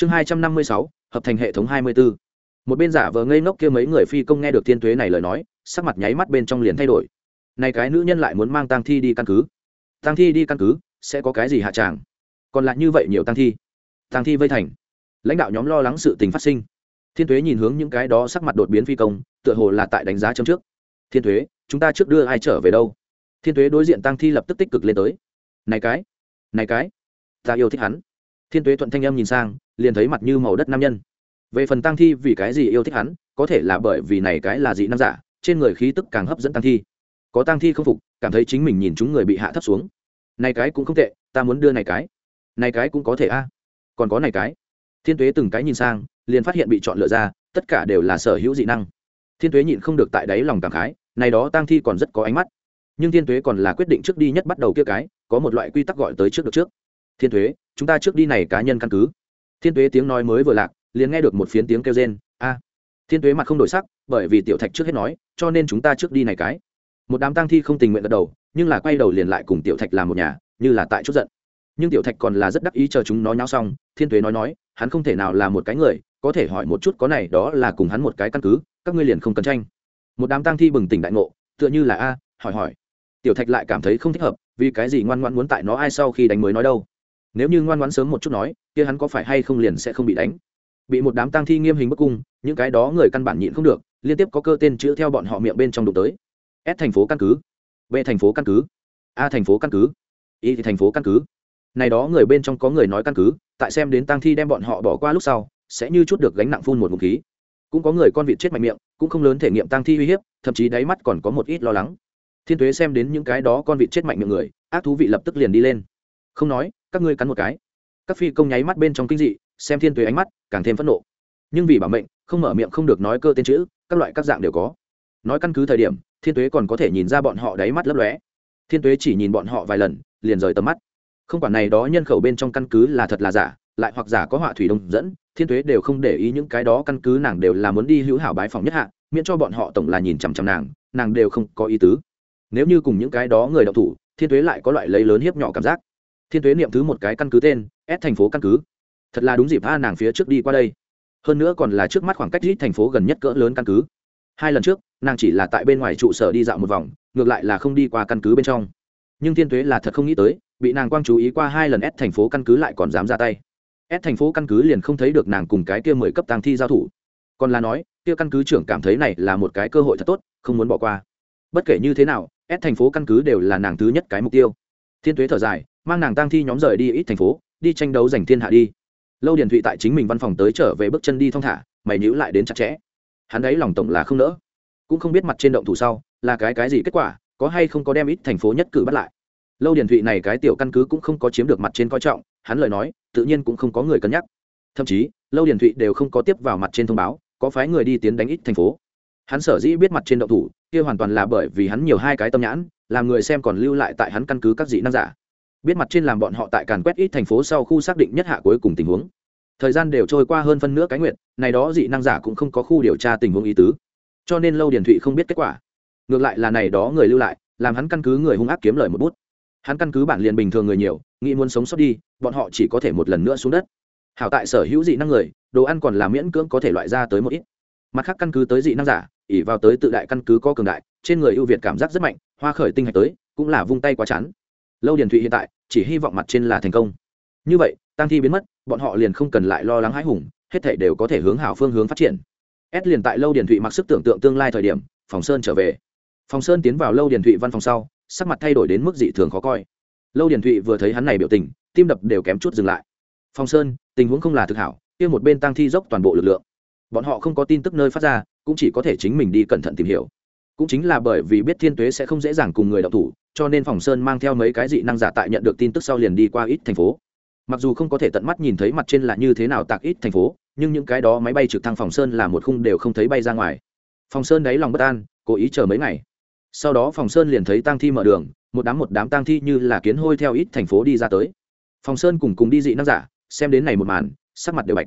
chương hai trăm năm mươi sáu, hợp thành hệ thống hai mươi b ố một bên giả vờ ngây ngốc kia mấy người phi công nghe được thiên tuế này lời nói, sắc mặt nháy mắt bên trong liền thay đổi. Này cái nữ nhân lại muốn mang tang thi đi căn cứ. Tang thi đi căn cứ, sẽ có cái gì hạ tràng? Còn lại như vậy nhiều tang thi. Tang thi vây thành. Lãnh đạo nhóm lo lắng sự tình phát sinh. Thiên tuế nhìn hướng những cái đó sắc mặt đột biến phi công, tựa hồ là tại đánh giá chấm trước. Thiên tuế, chúng ta trước đưa ai trở về đâu? Thiên tuế đối diện tang thi lập tức tích cực lên tới. Này cái này cái, ta yêu thích hắn thiên tuế thuận thanh âm nhìn sang, liền thấy mặt như màu đất nam nhân. Về phần tăng thi vì cái gì yêu thích hắn, có thể là bởi vì này cái là dị nam giả, trên người khí tức càng hấp dẫn tăng thi. Có tăng thi không phục, cảm thấy chính mình nhìn chúng người bị hạ thấp xuống. Này cái cũng không tệ, ta muốn đưa này cái. Này cái cũng có thể a. Còn có này cái. Thiên tuế từng cái nhìn sang, liền phát hiện bị chọn lựa ra, tất cả đều là sở hữu dị năng. Thiên tuế nhịn không được tại đáy lòng cảm khái, này đó tăng thi còn rất có ánh mắt. Nhưng thiên tuế còn là quyết định trước đi nhất bắt đầu kia cái, có một loại quy tắc gọi tới trước được trước. Thiên tuế chúng ta trước đi này cá nhân căn cứ. Thiên tuế tiếng nói mới vừa lạc, liền nghe được một phiến tiếng kêu rên. A, thiên tuế mặt không đổi sắc, bởi vì tiểu thạch trước hết nói, cho nên chúng ta trước đi này cái. Một đám tang thi không tình nguyện gật đầu, nhưng là quay đầu liền lại cùng tiểu thạch làm một nhà, như là tại chút giận. Nhưng tiểu thạch còn là rất đắc ý chờ chúng nó nháo xong, thiên tuế nói nói, hắn không thể nào là một cái người, có thể hỏi một chút có này, đó là cùng hắn một cái căn cứ, các ngươi liền không cần tranh. Một đám tang thi bừng tỉnh đại ngộ, tựa như là a, hỏi hỏi. Tiểu thạch lại cảm thấy không thích hợp, vì cái gì ngoan ngoan muốn tại nó ai sau khi đánh mới nói đâu? Nếu như ngoan ngoãn sớm một chút nói, kia hắn có phải hay không liền sẽ không bị đánh? Bị một đám tang thi nghiêm hình bức cung, những cái đó người căn bản nhịn không được, liên tiếp có cơ tên chữ theo bọn họ miệng bên trong đụng tới. S thành phố căn cứ, b thành phố căn cứ, a thành phố căn cứ, y thì thành phố căn cứ. Này đó người bên trong có người nói căn cứ, tại xem đến tang thi đem bọn họ bỏ qua lúc sau, sẽ như chút được gánh nặng phun một ngụm khí. Cũng có người con vịt chết mạnh miệng, cũng không lớn thể nghiệm tang thi uy hiếp, thậm chí đáy mắt còn có một ít lo lắng. Thiên tuế xem đến những cái đó con vịt chết mạnh miệng người, ác thú vị lập tức liền đi lên. Không nói các ngươi cắn một cái. Các phi công nháy mắt bên trong kinh dị, xem thiên tuế ánh mắt, càng thêm phẫn nộ. Nhưng vì bảo mệnh, không mở miệng không được nói cơ tên chữ, các loại các dạng đều có. Nói căn cứ thời điểm, thiên tuế còn có thể nhìn ra bọn họ đáy mắt lấp lóe. Thiên tuế chỉ nhìn bọn họ vài lần, liền rời tầm mắt. Không quản này đó nhân khẩu bên trong căn cứ là thật là giả, lại hoặc giả có họa thủy đông dẫn, thiên tuế đều không để ý những cái đó căn cứ nàng đều là muốn đi hữu hảo bái phòng nhất hạ, miễn cho bọn họ tổng là nhìn chằm chằm nàng nàng đều không có ý tứ. Nếu như cùng những cái đó người đậu thủ, thiên tuế lại có loại lấy lớn hiếp nhỏ cảm giác thiên tuế niệm thứ một cái căn cứ tên, s thành phố căn cứ. Thật là đúng dịp a nàng phía trước đi qua đây. Hơn nữa còn là trước mắt khoảng cách ít thành phố gần nhất cỡ lớn căn cứ. Hai lần trước, nàng chỉ là tại bên ngoài trụ sở đi dạo một vòng, ngược lại là không đi qua căn cứ bên trong. Nhưng thiên tuế là thật không nghĩ tới, bị nàng quang chú ý qua hai lần s thành phố căn cứ lại còn dám ra tay. S thành phố căn cứ liền không thấy được nàng cùng cái kia mười cấp tàng thi giao thủ. Còn là nói, kia căn cứ trưởng cảm thấy này là một cái cơ hội thật tốt, không muốn bỏ qua. Bất kể như thế nào, s thành phố căn cứ đều là nàng thứ nhất cái mục tiêu. Thiên tuế thở dài mang nàng tang thi nhóm rời đi ít thành phố, đi tranh đấu giành thiên hạ đi. Lâu điền thụy tại chính mình văn phòng tới trở về bước chân đi thong thả, mày nhữ lại đến chặt chẽ. Hắn ấy lòng tổng là không nỡ. Cũng không biết mặt trên động thủ sau, là cái cái gì kết quả, có hay không có đem ít thành phố nhất cử bắt lại. Lâu điền thụy này cái tiểu căn cứ cũng không có chiếm được mặt trên coi trọng, hắn lời nói, tự nhiên cũng không có người cân nhắc. Thậm chí, lâu điền thụy đều không có tiếp vào mặt trên thông báo, có phái người đi tiến đánh ít thành phố. Hắn sở dĩ biết mặt trên động thủ, kia hoàn toàn là bởi vì hắn nhiều hai cái tâm nhãn, làm người xem còn lưu lại tại hắn căn cứ các dị năng giả biết mặt trên làm bọn họ tại càn quét ít thành phố sau khu xác định nhất hạ cuối cùng tình huống. Thời gian đều trôi qua hơn phân nửa cái nguyện, này đó dị năng giả cũng không có khu điều tra tình huống ý tứ. Cho nên lâu điền thụy không biết kết quả. Ngược lại là này đó người lưu lại, làm hắn căn cứ người hung ác kiếm lời một bút. Hắn căn cứ bản liền bình thường người nhiều, nghĩ muốn sống sót đi, bọn họ chỉ có thể một lần nữa xuống đất. Hảo tại sở hữu dị năng người, đồ ăn còn là miễn cưỡng có thể loại ra tới một ít. Mặt khác căn cứ tới dị năng giả ỉ vào tới tự đại căn cứ có cường đại, trên người ưu việt cảm giác rất mạnh, hoa khởi tinh hạch tới, cũng là vung tay quá chắn lâu điền thụy hiện tại chỉ hy vọng mặt trên là thành công như vậy tăng thi biến mất bọn họ liền không cần lại lo lắng hãi hùng hết thể đều có thể hướng hảo phương hướng phát triển s liền tại lâu điền thụy mặc sức tưởng tượng tương lai thời điểm phòng sơn trở về phòng sơn tiến vào lâu điền thụy văn phòng sau sắc mặt thay đổi đến mức dị thường khó coi lâu điền thụy vừa thấy hắn này biểu tình tim đập đều kém chút dừng lại phòng sơn tình huống không là thực hảo kia một bên tăng thi dốc toàn bộ lực lượng bọn họ không có tin tức nơi phát ra cũng chỉ có thể chính mình đi cẩn thận tìm hiểu cũng chính là bởi vì biết thiên tuế sẽ không dễ dàng cùng người đọc thủ, cho nên phòng sơn mang theo mấy cái dị năng giả tại nhận được tin tức sau liền đi qua ít thành phố. Mặc dù không có thể tận mắt nhìn thấy mặt trên là như thế nào tạc ít thành phố, nhưng những cái đó máy bay trực thăng phòng sơn là một khung đều không thấy bay ra ngoài. Phòng sơn đáy lòng bất an, cố ý chờ mấy ngày. Sau đó phòng sơn liền thấy tang thi mở đường, một đám một đám tang thi như là kiến hôi theo ít thành phố đi ra tới. Phòng sơn cùng cùng đi dị năng giả, xem đến này một màn, sắc mặt đều bạch.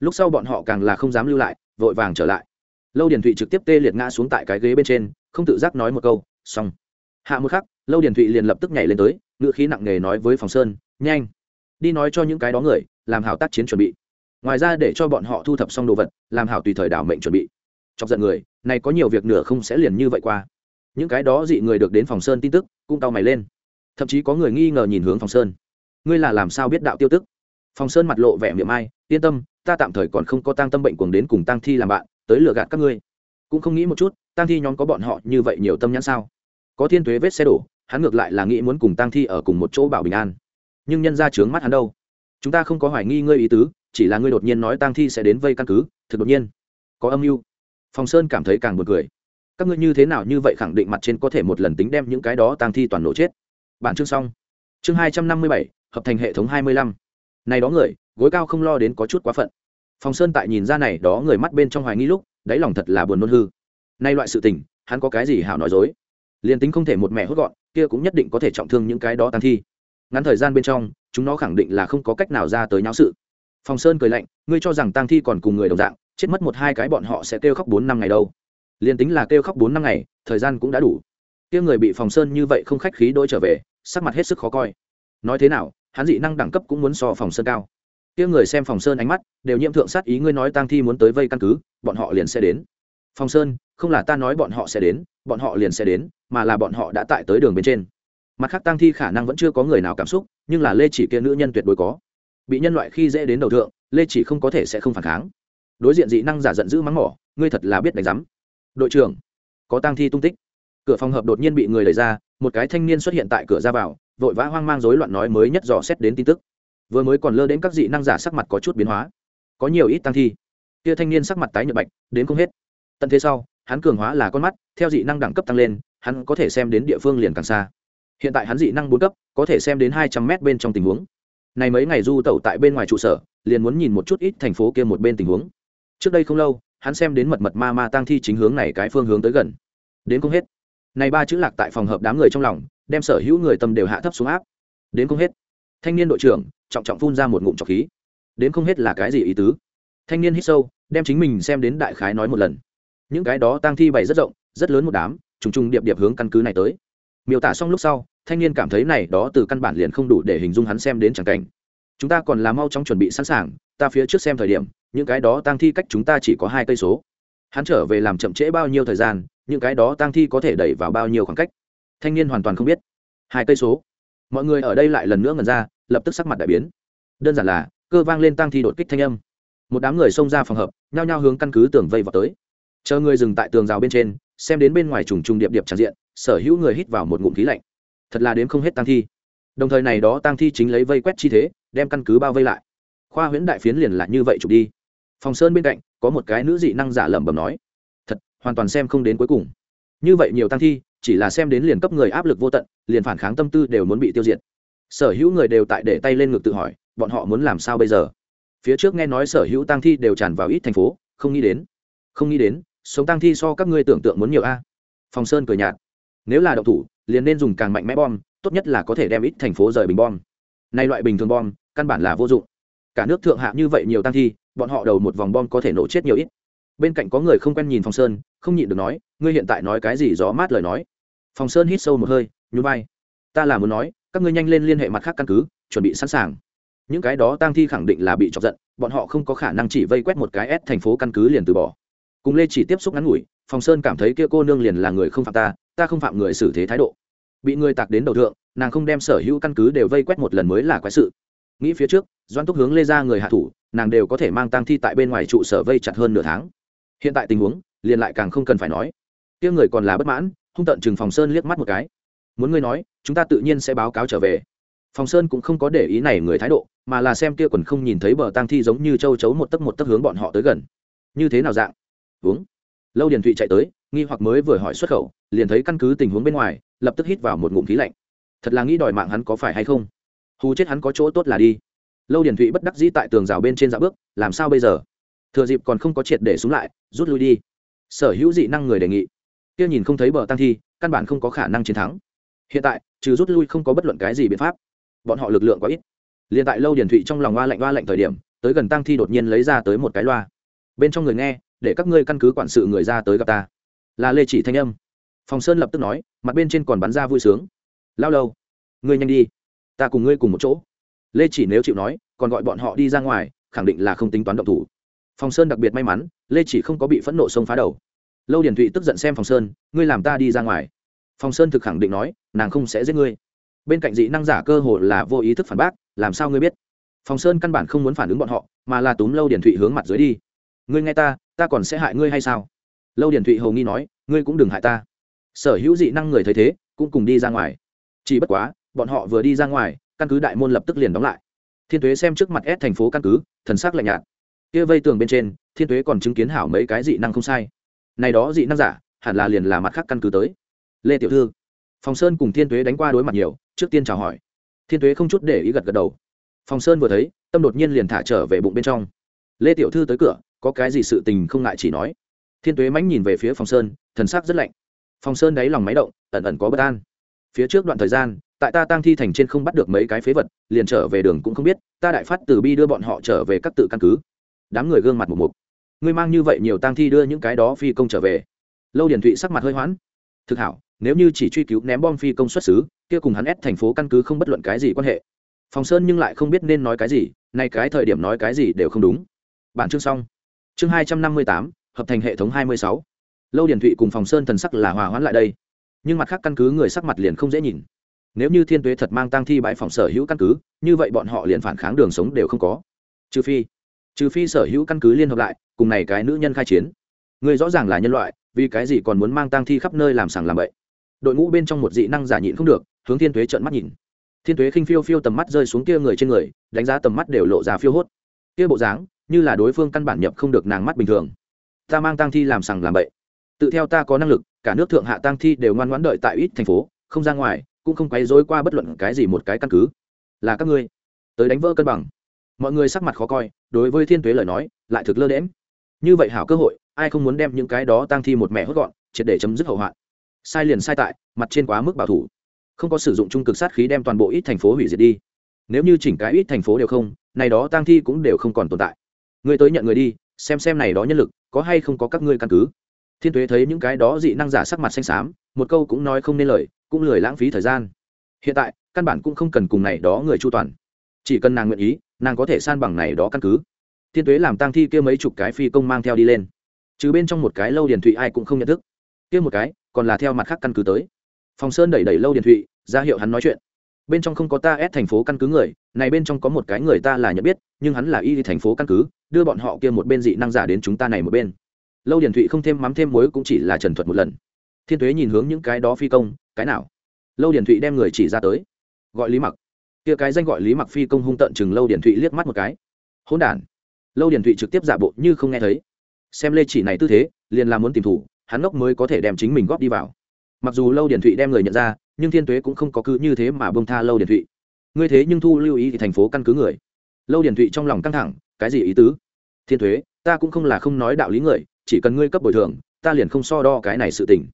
Lúc sau bọn họ càng là không dám lưu lại, vội vàng trở lại lâu điền thụy trực tiếp tê liệt ngã xuống tại cái ghế bên trên, không tự giác nói một câu, xong. Hạ một khắc, lâu điền thụy liền lập tức nhảy lên tới, ngựa khí nặng nề nói với phòng sơn, nhanh, đi nói cho những cái đó người, làm hảo tác chiến chuẩn bị. Ngoài ra để cho bọn họ thu thập xong đồ vật, làm hảo tùy thời đảo mệnh chuẩn bị. Chọc giận người, này có nhiều việc nửa không sẽ liền như vậy qua. Những cái đó dị người được đến phòng sơn tin tức, cũng tao mày lên. Thậm chí có người nghi ngờ nhìn hướng phòng sơn. Ngươi là làm sao biết đạo tiêu tức? Phòng sơn mặt lộ vẻ miệng ai, yên tâm, ta tạm thời còn không có tăng tâm bệnh cuồng đến cùng tăng thi làm bạn tới lừa gạt các ngươi. Cũng không nghĩ một chút tăng thi nhóm có bọn họ như vậy nhiều tâm nhãn sao? Có thiên tuế vết xe đổ, hắn ngược lại là nghĩ muốn cùng tăng thi ở cùng một chỗ bảo bình an. Nhưng nhân ra trướng mắt hắn đâu? Chúng ta không có hoài nghi ngươi ý tứ, chỉ là ngươi đột nhiên nói tăng thi sẽ đến vây căn cứ, thực đột nhiên. Có âm mưu. Phòng sơn cảm thấy càng buồn cười. Các ngươi như thế nào như vậy khẳng định mặt trên có thể một lần tính đem những cái đó tăng thi toàn nổ chết? Bản chương xong. Chương hai trăm năm mươi bảy, hợp thành hệ thống hai mươi lăm. Này đó người, gối cao không lo đến có chút quá phận phòng sơn tại nhìn ra này đó người mắt bên trong hoài nghi lúc, đáy lòng thật là buồn nôn hư. Nay loại sự tình, hắn có cái gì hảo nói dối? Liền tính không thể một mẹ hốt gọn, kia cũng nhất định có thể trọng thương những cái đó tàn thi. Ngắn thời gian bên trong, chúng nó khẳng định là không có cách nào ra tới nháo sự. Phòng sơn cười lạnh, ngươi cho rằng tang thi còn cùng người đồng dạng, chết mất một hai cái bọn họ sẽ kêu khóc bốn năm ngày đâu. Liền tính là kêu khóc bốn năm ngày, thời gian cũng đã đủ. Kia người bị phòng sơn như vậy không khách khí đôi trở về, sắc mặt hết sức khó coi. Nói thế nào, hắn dị năng đẳng cấp cũng muốn so phòng sơn cao kia người xem phòng sơn ánh mắt, đều nhiễm thượng sát ý ngươi nói tang thi muốn tới vây căn cứ, bọn họ liền sẽ đến. Phòng sơn, không là ta nói bọn họ sẽ đến, bọn họ liền sẽ đến, mà là bọn họ đã tại tới đường bên trên. Mặt khác tang thi khả năng vẫn chưa có người nào cảm xúc, nhưng là lê chỉ kia nữ nhân tuyệt đối có. Bị nhân loại khi dễ đến đầu thượng, lê chỉ không có thể sẽ không phản kháng. Đối diện dị năng giả giận dữ mắng mỏ, ngươi thật là biết đánh giám. Đội trưởng, có tang thi tung tích. Cửa phòng hợp đột nhiên bị người đẩy ra, một cái thanh niên xuất hiện tại cửa ra vào, vội vã hoang mang rối loạn nói mới nhất dò xét đến tin tức vừa mới còn lơ đến các dị năng giả sắc mặt có chút biến hóa. Có nhiều ít tăng thi. Kia thanh niên sắc mặt tái nhợt bạch, đến không hết. Tận thế sau, hắn cường hóa là con mắt, theo dị năng đẳng cấp tăng lên, hắn có thể xem đến địa phương liền càng xa. Hiện tại hắn dị năng bốn cấp, có thể xem đến hai trăm mét bên trong tình huống. Này mấy ngày du tẩu tại bên ngoài trụ sở, liền muốn nhìn một chút ít thành phố kia một bên tình huống. Trước đây không lâu, hắn xem đến mật mật ma ma tăng thi chính hướng này cái phương hướng tới gần. Đến không hết. Này ba chữ lạc tại phòng hợp đám người trong lòng, đem sở hữu người tâm đều hạ thấp xuống áp. Đến không hết thanh niên đội trưởng, trọng trọng phun ra một ngụm trọc khí. Đến không hết là cái gì ý tứ? Thanh niên hít sâu, đem chính mình xem đến đại khái nói một lần. Những cái đó tăng thi bày rất rộng, rất lớn một đám, trùng trùng điệp điệp hướng căn cứ này tới. Miêu tả xong lúc sau, thanh niên cảm thấy này đó từ căn bản liền không đủ để hình dung hắn xem đến chẳng cảnh. Chúng ta còn là mau trong chuẩn bị sẵn sàng, ta phía trước xem thời điểm, những cái đó tăng thi cách chúng ta chỉ có hai cây số. Hắn trở về làm chậm trễ bao nhiêu thời gian, những cái đó tăng thi có thể đẩy vào bao nhiêu khoảng cách? Thanh niên hoàn toàn không biết. Hai cây số mọi người ở đây lại lần nữa ngần ra, lập tức sắc mặt đại biến. Đơn giản là, cơ vang lên tăng thi đột kích thanh âm. Một đám người xông ra phòng hợp, nhao nhao hướng căn cứ tường vây vào tới. Chờ người dừng tại tường rào bên trên, xem đến bên ngoài trùng trùng điệp điệp tràn diện, sở hữu người hít vào một ngụm khí lạnh. Thật là đến không hết tăng thi. Đồng thời này đó tăng thi chính lấy vây quét chi thế, đem căn cứ bao vây lại. Khoa huyễn đại phiến liền là như vậy chụp đi. Phòng sơn bên cạnh, có một cái nữ dị năng giả lẩm bẩm nói, thật, hoàn toàn xem không đến cuối cùng. Như vậy nhiều tăng thi chỉ là xem đến liền cấp người áp lực vô tận, liền phản kháng tâm tư đều muốn bị tiêu diệt. Sở hữu người đều tại để tay lên ngực tự hỏi, bọn họ muốn làm sao bây giờ? Phía trước nghe nói sở hữu tăng thi đều tràn vào ít thành phố, không nghĩ đến, không nghĩ đến, sống tăng thi so các ngươi tưởng tượng muốn nhiều a. Phòng sơn cười nhạt. Nếu là động thủ, liền nên dùng càng mạnh mẽ bom, tốt nhất là có thể đem ít thành phố rời bình bom. Nay loại bình thường bom, căn bản là vô dụng. Cả nước thượng hạ như vậy nhiều tăng thi, bọn họ đầu một vòng bom có thể nổ chết nhiều ít bên cạnh có người không quen nhìn phong sơn, không nhịn được nói, ngươi hiện tại nói cái gì gió mát lời nói? Phong sơn hít sâu một hơi, nhún vai. Ta là muốn nói, các ngươi nhanh lên liên hệ mặt khác căn cứ, chuẩn bị sẵn sàng. Những cái đó tang thi khẳng định là bị chọc giận, bọn họ không có khả năng chỉ vây quét một cái s thành phố căn cứ liền từ bỏ. Cùng lê chỉ tiếp xúc ngắn ngủi phòng sơn cảm thấy kia cô nương liền là người không phạm ta ta không phạm người xử thế thái độ. Bị người tạc đến đầu thượng, nàng không đem sở hữu căn cứ đều vây quét một lần mới là quái sự. Nghĩ phía trước doan túc hướng lê ra người hạ thủ, nàng đều có thể mang tăng thi tại bên ngoài trụ sở vây chặt hơn nửa tháng hiện tại tình huống, liền lại càng không cần phải nói. Tiếng người còn là bất mãn, hung tận chừng phòng sơn liếc mắt một cái. Muốn ngươi nói, chúng ta tự nhiên sẽ báo cáo trở về. Phòng sơn cũng không có để ý này người thái độ, mà là xem kia quần không nhìn thấy bờ tang thi giống như châu chấu một tấc một tấc hướng bọn họ tới gần. Như thế nào dạng? Uống. Lâu điền thụy chạy tới, nghi hoặc mới vừa hỏi xuất khẩu, liền thấy căn cứ tình huống bên ngoài, lập tức hít vào một ngụm khí lạnh. Thật là nghĩ đòi mạng hắn có phải hay không? Hù chết hắn có chỗ tốt là đi. Lâu điền thụy bất đắc dĩ tại tường rào bên trên dạ bước, làm sao bây giờ? Thừa dịp còn không có triệt để xuống lại, rút lui đi. Sở hữu dị năng người đề nghị. Kia nhìn không thấy bờ tăng thi, căn bản không có khả năng chiến thắng. Hiện tại, trừ rút lui không có bất luận cái gì biện pháp. Bọn họ lực lượng quá ít. Liền tại lâu điền thụy trong lòng oa lạnh oa lạnh thời điểm, tới gần tăng thi đột nhiên lấy ra tới một cái loa. Bên trong người nghe, để các ngươi căn cứ quản sự người ra tới gặp ta. Là lê chỉ thanh âm. Phòng sơn lập tức nói, mặt bên trên còn bắn ra vui sướng. Lao lâu, ngươi nhanh đi. Ta cùng ngươi cùng một chỗ. Lê chỉ nếu chịu nói, còn gọi bọn họ đi ra ngoài, khẳng định là không tính toán động thủ phòng sơn đặc biệt may mắn, lê chỉ không có bị phẫn nộ xông phá đầu. Lâu điển thụy tức giận xem phòng sơn, ngươi làm ta đi ra ngoài. Phòng sơn thực khẳng định nói, nàng không sẽ giết ngươi. Bên cạnh dị năng giả cơ hồ là vô ý thức phản bác, làm sao ngươi biết? Phòng sơn căn bản không muốn phản ứng bọn họ, mà là túm lâu điển thụy hướng mặt dưới đi. Ngươi nghe ta ta còn sẽ hại ngươi hay sao? Lâu điển thụy hầu nghi nói, ngươi cũng đừng hại ta. Sở hữu dị năng người thấy thế, cũng cùng đi ra ngoài. Chỉ bất quá, bọn họ vừa đi ra ngoài, căn cứ đại môn lập tức liền đóng lại. Thiên tuế xem trước mặt ép thành phố căn cứ, thần sắc lạnh nhạt kia vây tường bên trên, thiên tuế còn chứng kiến hảo mấy cái dị năng không sai. Này đó dị năng giả, hẳn là liền là mặt khác căn cứ tới. Lê tiểu thư, phòng sơn cùng thiên tuế đánh qua đối mặt nhiều, trước tiên chào hỏi. Thiên tuế không chút để ý gật gật đầu. Phòng sơn vừa thấy, tâm đột nhiên liền thả trở về bụng bên trong. Lê tiểu thư tới cửa, có cái gì sự tình không ngại chỉ nói. Thiên tuế mãnh nhìn về phía phòng sơn, thần sắc rất lạnh. Phòng sơn đáy lòng máy động, ẩn ẩn có bất an. Phía trước đoạn thời gian, tại ta tăng thi thành trên không bắt được mấy cái phế vật, liền trở về đường cũng không biết, ta đại phát từ bi đưa bọn họ trở về các tự căn cứ đám người gương mặt một mục. Ngươi mang như vậy nhiều tang thi đưa những cái đó phi công trở về. Lâu điển thụy sắc mặt hơi hoãn. Thực hảo, nếu như chỉ truy cứu ném bom phi công xuất xứ, kia cùng hắn ép thành phố căn cứ không bất luận cái gì quan hệ. Phòng sơn nhưng lại không biết nên nói cái gì, nay cái thời điểm nói cái gì đều không đúng. Bản chương xong. Chương hai trăm năm mươi tám, hợp thành hệ thống hai mươi sáu. Lâu điển thụy cùng phòng sơn thần sắc là hòa hoãn lại đây. Nhưng mặt khác căn cứ người sắc mặt liền không dễ nhìn. Nếu như thiên tuế thật mang tăng thi bãi phòng sở hữu căn cứ, như vậy bọn họ liền phản kháng đường sống đều không có. Trừ phi trừ phi sở hữu căn cứ liên hợp lại, cùng này cái nữ nhân khai chiến. Người rõ ràng là nhân loại, vì cái gì còn muốn mang tang thi khắp nơi làm sàng làm bậy? Đội ngũ bên trong một dị năng giả nhịn không được, hướng thiên tuế trợn mắt nhìn. Thiên tuế khinh phiêu phiêu tầm mắt rơi xuống kia người trên người, đánh giá tầm mắt đều lộ ra phiêu hốt. Kia bộ dáng, như là đối phương căn bản nhập không được nàng mắt bình thường. Ta mang tang thi làm sàng làm bậy. Tự theo ta có năng lực, cả nước thượng hạ tang thi đều ngoan ngoãn đợi tại ít thành phố, không ra ngoài, cũng không quấy dối qua bất luận cái gì một cái căn cứ. Là các ngươi. Tới đánh vỡ cân bằng mọi người sắc mặt khó coi, đối với thiên tuế lời nói, lại thực lơ đễm như vậy hảo cơ hội, ai không muốn đem những cái đó tăng thi một mẹ hốt gọn, triệt để chấm dứt hậu hoạn. Sai liền sai tại, mặt trên quá mức bảo thủ. Không có sử dụng trung cực sát khí đem toàn bộ ít thành phố hủy diệt đi. Nếu như chỉnh cái ít thành phố đều không, này đó tăng thi cũng đều không còn tồn tại. Người tới nhận người đi, xem xem này đó nhân lực, có hay không có các ngươi căn cứ. Thiên tuế thấy những cái đó dị năng giả sắc mặt xanh xám, một câu cũng nói không nên lời, cũng lười lãng phí thời gian. Hiện tại, căn bản cũng không cần cùng này đó người chu toàn chỉ cần nàng nguyện ý, nàng có thể san bằng này đó căn cứ. Thiên tuế làm tang thi kia mấy chục cái phi công mang theo đi lên. Chứ bên trong một cái lâu điền thụy ai cũng không nhận thức. Kia một cái, còn là theo mặt khác căn cứ tới. Phòng sơn đẩy đẩy lâu điền thụy, ra hiệu hắn nói chuyện. Bên trong không có ta ép thành phố căn cứ người, này bên trong có một cái người ta là nhận biết, nhưng hắn là y thành phố căn cứ, đưa bọn họ kia một bên dị năng giả đến chúng ta này một bên. Lâu điền thụy không thêm mắm thêm muối cũng chỉ là trần thuật một lần. Thiên tuế nhìn hướng những cái đó phi công, cái nào? Lâu điền thụy đem người chỉ ra tới. Gọi lý mặc kia cái danh gọi lý mặc phi công hung tận chừng lâu điển thụy liếc mắt một cái. Hỗn đản. Lâu điển thụy trực tiếp giả bộ như không nghe thấy. Xem lê chỉ này tư thế, liền là muốn tìm thủ, hắn ngốc mới có thể đem chính mình góp đi vào. Mặc dù lâu điển thụy đem người nhận ra, nhưng thiên tuế cũng không có cứ như thế mà bông tha lâu điển thụy. Ngươi thế nhưng thu lưu ý thì thành phố căn cứ người. Lâu điển thụy trong lòng căng thẳng, cái gì ý tứ? Thiên thuế ta cũng không là không nói đạo lý người, chỉ cần ngươi cấp bồi thường, ta liền không so đo cái này sự tình.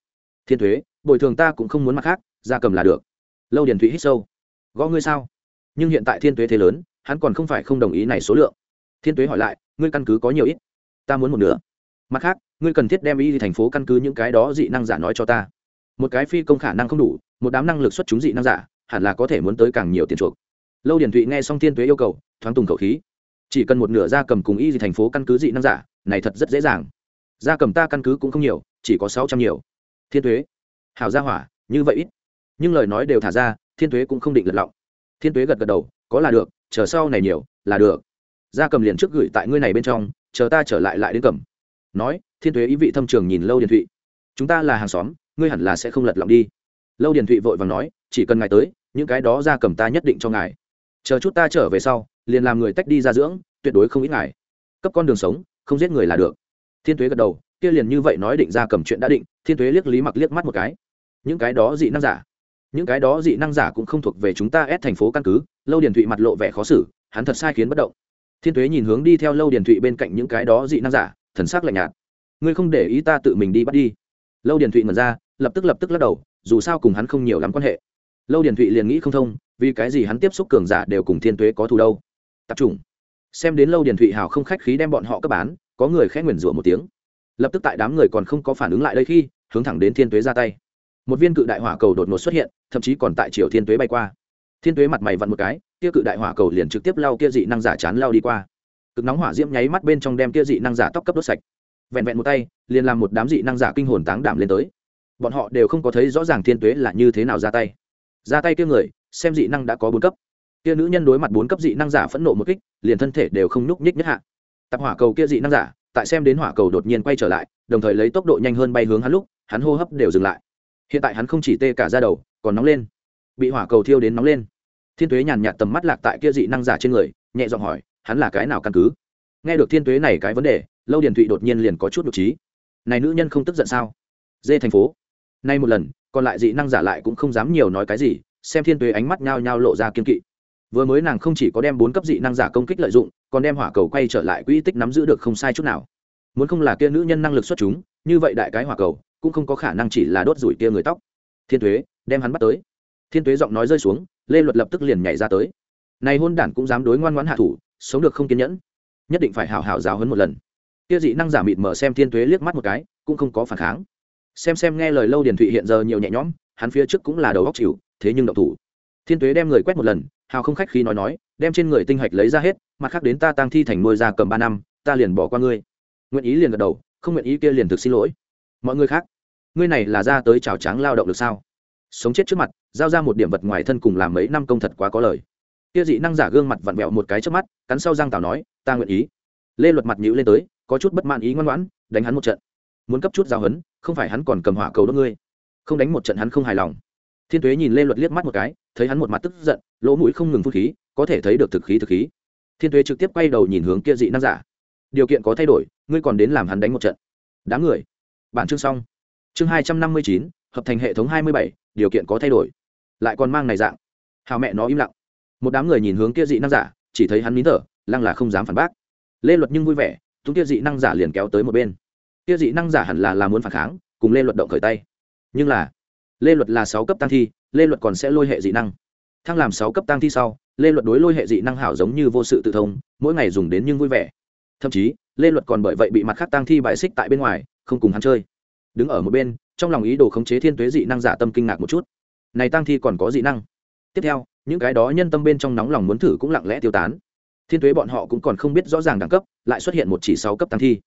Thiên thuế bồi thường ta cũng không muốn mặt khác, ra cầm là được. Lâu điển thụy hít sâu. Gõ ngươi sao? Nhưng hiện tại thiên tuế thế lớn, hắn còn không phải không đồng ý này số lượng. Thiên tuế hỏi lại, ngươi căn cứ có nhiều ít? Ta muốn một nửa. Mặt khác, ngươi cần thiết đem y thì thành phố căn cứ những cái đó dị năng giả nói cho ta. Một cái phi công khả năng không đủ, một đám năng lực xuất chúng dị năng giả, hẳn là có thể muốn tới càng nhiều tiền chuộc. Lâu điển thụy nghe xong thiên tuế yêu cầu, thoáng tùng khẩu khí. Chỉ cần một nửa gia cầm cùng y gì thành phố căn cứ dị năng giả, này thật rất dễ dàng. Gia cầm ta căn cứ cũng không nhiều, chỉ có sáu trăm nhiều. Thiên tuế. Hào gia hỏa, như vậy ít. Nhưng lời nói đều thả ra, thiên tuế cũng không định lật lọng thiên tuế gật gật đầu, có là được, chờ sau này nhiều, là được. Gia cầm liền trước gửi tại ngươi này bên trong, chờ ta trở lại lại đến cầm. Nói, thiên tuế ý vị thâm trường nhìn lâu điền thụy. Chúng ta là hàng xóm, ngươi hẳn là sẽ không lật lọng đi. Lâu điền thụy vội vàng nói, chỉ cần ngài tới, những cái đó gia cầm ta nhất định cho ngài. Chờ chút ta trở về sau, liền làm người tách đi ra dưỡng, tuyệt đối không ít ngài. Cấp con đường sống, không giết người là được. Thiên tuế gật đầu, kia liền như vậy nói định ra cầm chuyện đã định, thiên tuế liếc lý mặc liếc mắt một cái. Những cái đó dị năng giả những cái đó dị năng giả cũng không thuộc về chúng ta ép thành phố căn cứ, lâu điền thụy mặt lộ vẻ khó xử, hắn thật sai khiến bất động. Thiên tuế nhìn hướng đi theo lâu điền thụy bên cạnh những cái đó dị năng giả, thần sắc lạnh nhạt. Ngươi không để ý ta tự mình đi bắt đi. Lâu điền thụy mật ra, lập tức lập tức lắc đầu, dù sao cùng hắn không nhiều lắm quan hệ. Lâu điền thụy liền nghĩ không thông, vì cái gì hắn tiếp xúc cường giả đều cùng thiên tuế có thù đâu. Tập trung. Xem đến lâu điền thụy hào không khách khí đem bọn họ cấp bán, có người khẽ nguyền rủa một tiếng. Lập tức tại đám người còn không có phản ứng lại đây khi, hướng thẳng đến thiên tuế ra tay một viên cự đại hỏa cầu đột ngột xuất hiện, thậm chí còn tại chiều thiên tuế bay qua. Thiên tuế mặt mày vặn một cái kia cự đại hỏa cầu liền trực tiếp lao kia dị năng giả chán lao đi qua. Cực nóng hỏa diễm nháy mắt bên trong đem kia dị năng giả tóc cấp đốt sạch. Vẹn vẹn một tay, liền làm một đám dị năng giả kinh hồn táng đảm lên tới. Bọn họ đều không có thấy rõ ràng thiên tuế là như thế nào ra tay. Ra tay kia người, xem dị năng đã có bốn cấp. Kia nữ nhân đối mặt bốn cấp dị năng giả phẫn nộ một kích, liền thân thể đều không nhúc nhích nhất hạ. Tập hỏa cầu kia dị năng giả, tại xem đến hỏa cầu đột nhiên quay trở lại, đồng thời lấy tốc độ nhanh hơn bay hướng hắn lúc, hắn hô hấp đều dừng lại hiện tại hắn không chỉ tê cả ra đầu, còn nóng lên. Bị hỏa cầu thiêu đến nóng lên. Thiên tuế nhàn nhạt tầm mắt lạc tại kia dị năng giả trên người, nhẹ giọng hỏi, hắn là cái nào căn cứ? Nghe được thiên tuế này cái vấn đề, lâu điền thụy đột nhiên liền có chút nhục trí. Này nữ nhân không tức giận sao? Dê thành phố. Nay một lần, còn lại dị năng giả lại cũng không dám nhiều nói cái gì, xem thiên tuế ánh mắt nhao nhao lộ ra kiên kỵ. Vừa mới nàng không chỉ có đem bốn cấp dị năng giả công kích lợi dụng, còn đem hỏa cầu quay trở lại quỹ tích nắm giữ được không sai chút nào. Muốn không là kia nữ nhân năng lực xuất chúng, như vậy đại cái hỏa cầu cũng không có khả năng chỉ là đốt rủi kia người tóc. Thiên tuế, đem hắn bắt tới. Thiên tuế giọng nói rơi xuống, lê luật lập tức liền nhảy ra tới. Này hôn đản cũng dám đối ngoan ngoãn hạ thủ, sống được không kiên nhẫn. Nhất định phải hào hào giáo hấn một lần. Kia dị năng giả mịt mở xem thiên tuế liếc mắt một cái, cũng không có phản kháng. Xem xem nghe lời lâu điền thụy hiện giờ nhiều nhẹ nhõm, hắn phía trước cũng là đầu góc chịu, thế nhưng động thủ. Thiên tuế đem người quét một lần, hào không khách khi nói nói, đem trên người tinh hạch lấy ra hết, mặt khác đến ta tăng thi thành nuôi ra cầm ba năm, ta liền bỏ qua ngươi. Nguyện ý liền gật đầu, không nguyện ý kia liền thực xin lỗi. Mọi người khác ngươi này là ra tới chào tráng lao động được sao? Sống chết trước mặt, giao ra một điểm vật ngoài thân cùng làm mấy năm công thật quá có lời. Kia dị năng giả gương mặt vặn vẹo một cái trước mắt, cắn sau răng tào nói, ta nguyện ý. Lê luật mặt nhữ lên tới, có chút bất mãn ý ngoan ngoãn, đánh hắn một trận. Muốn cấp chút giáo hấn không phải hắn còn cầm hỏa cầu đốt ngươi. Không đánh một trận hắn không hài lòng. Thiên tuế nhìn lê luật liếc mắt một cái, thấy hắn một mặt tức giận, lỗ mũi không ngừng phun khí, có thể thấy được thực khí thực khí. Thiên tuế trực tiếp quay đầu nhìn hướng kia dị năng giả. Điều kiện có thay đổi, ngươi còn đến làm hắn đánh một trận. Đám người. Bản chương xong chương hai trăm năm mươi chín, hợp thành hệ thống hai mươi bảy, điều kiện có thay đổi. Lại còn mang này dạng. Hào mẹ nó im lặng. Một đám người nhìn hướng kia dị năng giả, chỉ thấy hắn nín thở, lăng là không dám phản bác. Lê luật nhưng vui vẻ, chúng kia dị năng giả liền kéo tới một bên. Kia dị năng giả hẳn là là muốn phản kháng, cùng lê luật động khởi tay. Nhưng là, lê luật là sáu cấp tăng thi, lê luật còn sẽ lôi hệ dị năng. Thăng làm sáu cấp tăng thi sau, lê luật đối lôi hệ dị năng hảo giống như vô sự tự thông, mỗi ngày dùng đến nhưng vui vẻ. Thậm chí, lê luật còn bởi vậy bị mặt khác tăng thi bại xích tại bên ngoài, không cùng hắn chơi đứng ở một bên, trong lòng ý đồ khống chế thiên tuế dị năng giả tâm kinh ngạc một chút. Này tăng thi còn có dị năng. Tiếp theo, những cái đó nhân tâm bên trong nóng lòng muốn thử cũng lặng lẽ tiêu tán. Thiên tuế bọn họ cũng còn không biết rõ ràng đẳng cấp, lại xuất hiện một chỉ sáu cấp tăng thi.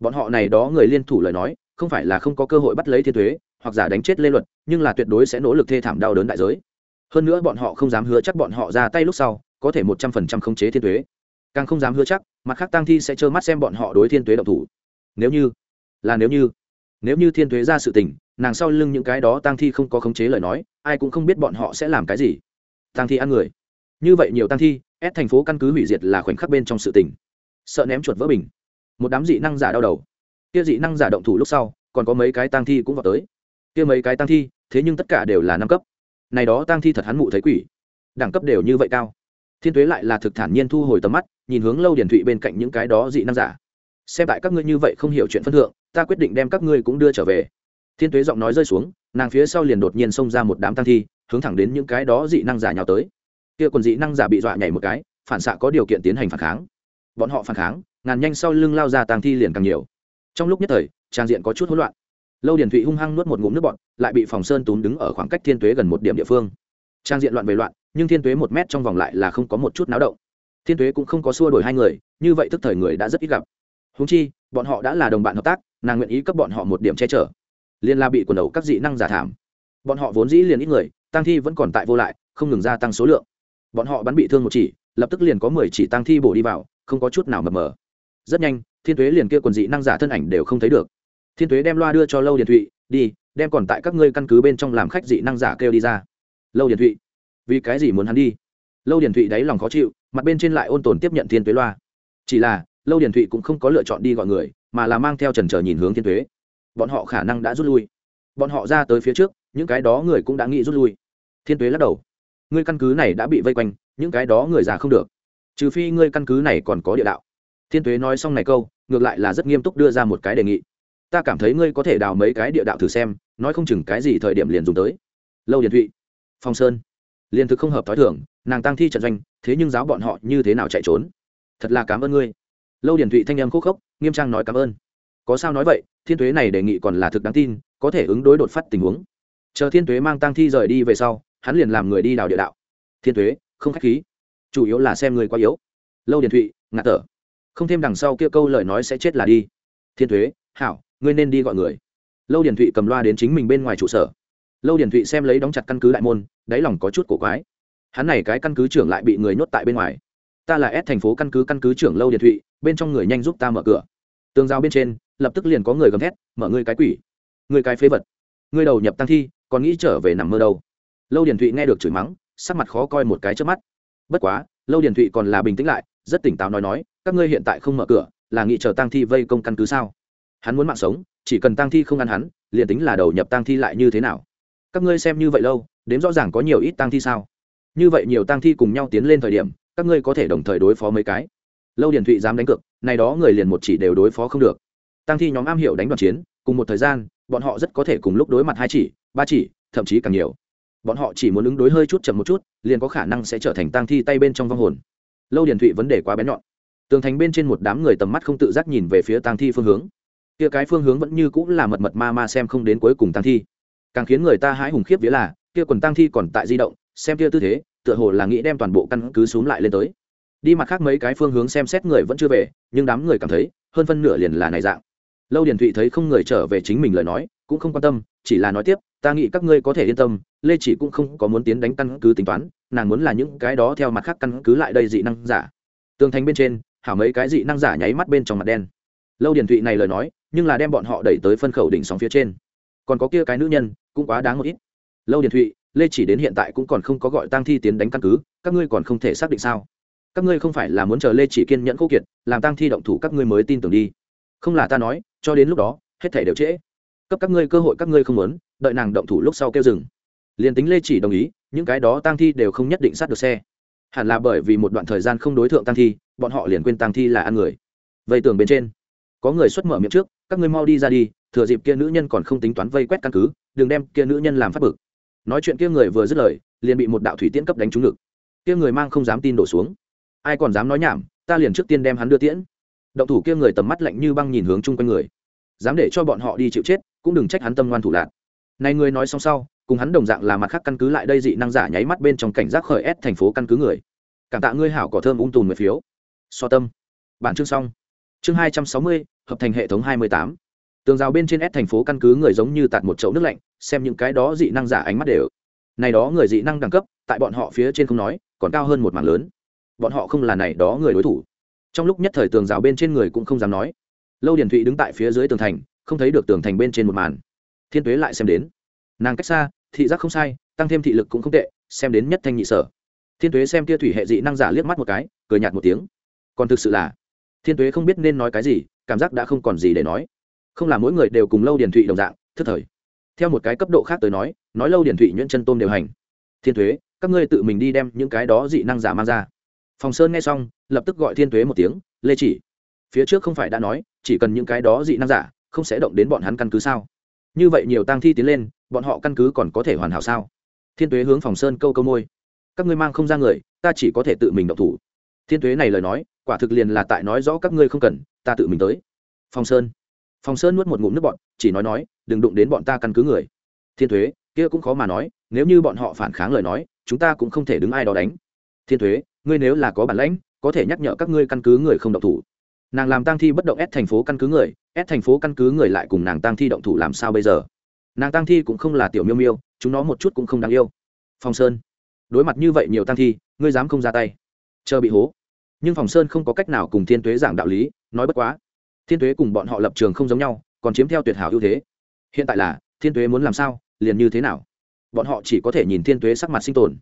Bọn họ này đó người liên thủ lời nói, không phải là không có cơ hội bắt lấy thiên tuế, hoặc giả đánh chết lê luật, nhưng là tuyệt đối sẽ nỗ lực thê thảm đau đớn đại giới. Hơn nữa bọn họ không dám hứa chắc bọn họ ra tay lúc sau, có thể một trăm phần trăm khống chế thiên tuế. Càng không dám hứa chắc, mặt khác tăng thi sẽ trơ mắt xem bọn họ đối thiên tuế động thủ. Nếu như, là nếu như nếu như thiên thuế ra sự tình, nàng sau lưng những cái đó tăng thi không có khống chế lời nói, ai cũng không biết bọn họ sẽ làm cái gì. Tăng thi ăn người. Như vậy nhiều tăng thi ép thành phố căn cứ hủy diệt là khoảnh khắc bên trong sự tình. Sợ ném chuột vỡ bình. Một đám dị năng giả đau đầu. Kia dị năng giả động thủ lúc sau, còn có mấy cái tăng thi cũng vào tới. Kia mấy cái tăng thi, thế nhưng tất cả đều là năm cấp. Này đó tăng thi thật hắn mụ thấy quỷ. Đẳng cấp đều như vậy cao. Thiên tuế lại là thực thản nhiên thu hồi tầm mắt, nhìn hướng lâu điển thụy bên cạnh những cái đó dị năng giả. Xem tại các ngươi như vậy không hiểu chuyện phân thượng ta quyết định đem các ngươi cũng đưa trở về. Thiên tuế giọng nói rơi xuống, nàng phía sau liền đột nhiên xông ra một đám tăng thi, hướng thẳng đến những cái đó dị năng giả nhào tới. Kia quần dị năng giả bị dọa nhảy một cái, phản xạ có điều kiện tiến hành phản kháng. Bọn họ phản kháng, ngàn nhanh sau lưng lao ra tàng thi liền càng nhiều. Trong lúc nhất thời, trang diện có chút hỗn loạn. Lâu Điền thụy hung hăng nuốt một ngụm nước bọn lại bị phòng sơn túm đứng ở khoảng cách thiên tuế gần một điểm địa phương. Trang diện loạn về loạn, nhưng thiên tuế một mét trong vòng lại là không có một chút náo động. Thiên tuế cũng không có xua đổi hai người, như vậy tức thời người đã rất ít gặp. Húng chi, bọn họ đã là đồng bạn hợp tác nàng nguyện ý cấp bọn họ một điểm che chở. Liên la bị quần đầu các dị năng giả thảm. Bọn họ vốn dĩ liền ít người tăng thi vẫn còn tại vô lại, không ngừng gia tăng số lượng. Bọn họ bắn bị thương một chỉ, lập tức liền có mười chỉ tăng thi bổ đi vào, không có chút nào mập mờ. Rất nhanh, thiên tuế liền kia quần dị năng giả thân ảnh đều không thấy được. Thiên tuế đem loa đưa cho lâu điền thụy, đi, đem còn tại các ngươi căn cứ bên trong làm khách dị năng giả kêu đi ra. Lâu điền thụy, vì cái gì muốn hắn đi? Lâu điền thụy đáy lòng khó chịu, mặt bên trên lại ôn tồn tiếp nhận thiên tuế loa. Chỉ là, lâu điền thụy cũng không có lựa chọn đi gọi người mà là mang theo trần trờ nhìn hướng thiên tuế. Bọn họ khả năng đã rút lui. Bọn họ ra tới phía trước, những cái đó người cũng đã nghĩ rút lui. Thiên tuế lắc đầu. Ngươi căn cứ này đã bị vây quanh, những cái đó người già không được. Trừ phi ngươi căn cứ này còn có địa đạo. Thiên tuế nói xong này câu, ngược lại là rất nghiêm túc đưa ra một cái đề nghị. Ta cảm thấy ngươi có thể đào mấy cái địa đạo thử xem, nói không chừng cái gì thời điểm liền dùng tới. Lâu điền thụy, phong sơn. Liền thực không hợp t h ó i thưởng nàng tăng thi trận doanh, thế nhưng giáo bọn họ như thế nào chạy trốn? Thật là cảm ơn ngươi. Lâu điền thụy thanh em khúc khốc nghiêm trang nói cảm ơn. Có sao nói vậy, thiên thuế này đề nghị còn là thực đáng tin, có thể ứng đối đột phát tình huống. Chờ thiên thuế mang tăng thi rời đi về sau, hắn liền làm người đi đào địa đạo. Thiên thuế không k h á c h khí. Chủ yếu là xem người quá yếu. Lâu điền thụy ngạt thở không thêm đằng sau kia câu lời nói sẽ chết là đi. Thiên thuế hảo, ngươi nên đi gọi người. Lâu điền thụy cầm loa đến chính mình bên ngoài trụ sở. Lâu điền thụy xem lấy đóng chặt căn cứ đại môn, đáy lòng có chút cổ quái. Hắn này cái căn cứ trưởng lại bị người nhốt tại bên ngoài. Ta là ép thành phố căn cứ căn cứ trưởng lâu điền thụy, bên trong người nhanh giúp ta mở cửa tường rào bên trên, lập tức liền có người gầm thét, mở ngươi cái quỷ! Ngươi cái phế vật! Ngươi đầu nhập tăng thi, còn nghĩ trở về nằm mơ đâu? Lâu điền thụy nghe được chửi mắng, sắc mặt khó coi một cái trước mắt. Bất quá, lâu điền thụy còn là bình tĩnh lại, rất tỉnh táo nói nói, các ngươi hiện tại không mở cửa, là nghĩ chờ tăng thi vây công căn cứ sao? Hắn muốn mạng sống, chỉ cần tăng thi không ăn hắn, liền tính là đầu nhập tăng thi lại như thế nào? Các ngươi xem như vậy lâu, đếm rõ ràng có nhiều ít tăng thi sao? Như vậy nhiều tăng thi cùng nhau tiến lên thời điểm, các ngươi có thể đồng thời đối phó mấy cái? Lâu điền thụy dám đánh cược này đó người liền một chỉ đều đối phó không được. Tăng thi nhóm am hiểu đánh đoàn chiến, cùng một thời gian, bọn họ rất có thể cùng lúc đối mặt hai chỉ, ba chỉ, thậm chí càng nhiều. Bọn họ chỉ muốn ứng đối hơi chút chậm một chút, liền có khả năng sẽ trở thành tăng thi tay bên trong vong hồn. Lâu điền thụy vấn đề quá bén nhọn. Tường thành bên trên một đám người tầm mắt không tự giác nhìn về phía tăng thi phương hướng. Kia cái phương hướng vẫn như cũng là mật mật ma ma xem không đến cuối cùng tăng thi. Càng khiến người ta hãi hùng khiếp vía là, kia quần tăng thi còn tại di động, xem kia tư thế, tựa hồ là nghĩ đem toàn bộ căn cứ xuống lại lên tới đi mặt khác mấy cái phương hướng xem xét người vẫn chưa về, nhưng đám người cảm thấy, hơn phân nửa liền là này dạng. Lâu điền thụy thấy không người trở về chính mình lời nói, cũng không quan tâm, chỉ là nói tiếp, ta nghĩ các ngươi có thể yên tâm, lê chỉ cũng không có muốn tiến đánh căn cứ tính toán, nàng muốn là những cái đó theo mặt khác căn cứ lại đây dị năng giả. Tường thành bên trên, hảo mấy cái dị năng giả nháy mắt bên trong mặt đen. Lâu điền thụy này lời nói, nhưng là đem bọn họ đẩy tới phân khẩu đỉnh sóng phía trên. Còn có kia cái nữ nhân, cũng quá đáng một ít. Lâu điền thụy, lê chỉ đến hiện tại cũng còn không có gọi tang thi tiến đánh căn cứ, các ngươi còn không thể xác định sao? Các ngươi không phải là muốn chờ lê chỉ kiên nhẫn khô kiệt, làm tang thi động thủ các ngươi mới tin tưởng đi. Không là ta nói, cho đến lúc đó, hết thể đều trễ. Cấp các ngươi cơ hội các ngươi không muốn, đợi nàng động thủ lúc sau kêu dừng. Liền tính lê chỉ đồng ý, những cái đó tang thi đều không nhất định sát được xe. Hẳn là bởi vì một đoạn thời gian không đối tượng tang thi, bọn họ liền quên tang thi là ăn người. Vây tường bên trên, có người xuất mở miệng trước, các ngươi mau đi ra đi, thừa dịp kia nữ nhân còn không tính toán vây quét căn cứ, đừng đem kia nữ nhân làm phát bực. Nói chuyện kia người vừa dứt lời, liền bị một đạo thủy tiễn cấp đánh trúng ngực. Kia người mang không dám tin đổ xuống ai còn dám nói nhảm, ta liền trước tiên đem hắn đưa tiễn. Động thủ kia người tầm mắt lạnh như băng nhìn hướng chung quanh người. Dám để cho bọn họ đi chịu chết, cũng đừng trách hắn tâm ngoan thủ lạc. Này người nói xong sau, cùng hắn đồng dạng là mặt khác căn cứ lại đây dị năng giả nháy mắt bên trong cảnh giác khởi ép thành phố căn cứ người. Cảm tạ ngươi hảo cỏ thơm ung tùn mười phiếu. So tâm. Bản chương xong. Chương hai trăm sáu mươi, hợp thành hệ thống hai mươi tám. Tường rào bên trên ép thành phố căn cứ người giống như tạt một chậu nước lạnh, xem những cái đó dị năng giả ánh mắt đều. Này đó người dị năng đẳng cấp, tại bọn họ phía trên không nói, còn cao hơn một mảng lớn bọn họ không là này đó người đối thủ. Trong lúc nhất thời tường rào bên trên người cũng không dám nói. Lâu điển thụy đứng tại phía dưới tường thành, không thấy được tường thành bên trên một màn. Thiên tuế lại xem đến. Nàng cách xa, thị giác không sai, tăng thêm thị lực cũng không tệ, xem đến nhất thanh nhị sở. Thiên tuế xem kia thủy hệ dị năng giả liếc mắt một cái, cười nhạt một tiếng. Còn thực sự là, thiên tuế không biết nên nói cái gì, cảm giác đã không còn gì để nói. Không là mỗi người đều cùng lâu điển thụy đồng dạng, thức thời. Theo một cái cấp độ khác tới nói nói lâu điển thụy nhuyễn chân tôm đều hành. Thiên thuế các ngươi tự mình đi đem những cái đó dị năng giả mang ra phòng sơn nghe xong, lập tức gọi thiên thuế một tiếng, lê chỉ, phía trước không phải đã nói, chỉ cần những cái đó dị năng giả, không sẽ động đến bọn hắn căn cứ sao? Như vậy nhiều tăng thi tiến lên, bọn họ căn cứ còn có thể hoàn hảo sao? Thiên tuế hướng phòng sơn câu câu môi, các ngươi mang không ra người, ta chỉ có thể tự mình động thủ. Thiên tuế này lời nói, quả thực liền là tại nói rõ các ngươi không cần, ta tự mình tới. Phòng sơn phòng sơn nuốt một ngụm nước bọn chỉ nói nói, đừng đụng đến bọn ta căn cứ người. Thiên thuế kia cũng khó mà nói, nếu như bọn họ phản kháng lời nói, chúng ta cũng không thể đứng ai đó đánh. Thiên thuế ngươi nếu là có bản lãnh, có thể nhắc nhở các ngươi căn cứ người không động thủ. Nàng làm tăng thi bất động ép thành phố căn cứ người ép thành phố căn cứ người lại cùng nàng tăng thi động thủ làm sao bây giờ? Nàng tăng thi cũng không là tiểu miêu miêu, chúng nó một chút cũng không đáng yêu. Phòng sơn, đối mặt như vậy nhiều tăng thi, ngươi dám không ra tay? Chờ bị hố. Nhưng phòng sơn không có cách nào cùng thiên tuế giảng đạo lý, nói bất quá. Thiên tuế cùng bọn họ lập trường không giống nhau, còn chiếm theo tuyệt hảo ưu thế. Hiện tại là, thiên tuế muốn làm sao, liền như thế nào? Bọn họ chỉ có thể nhìn thiên tuế sắc mặt sinh tồn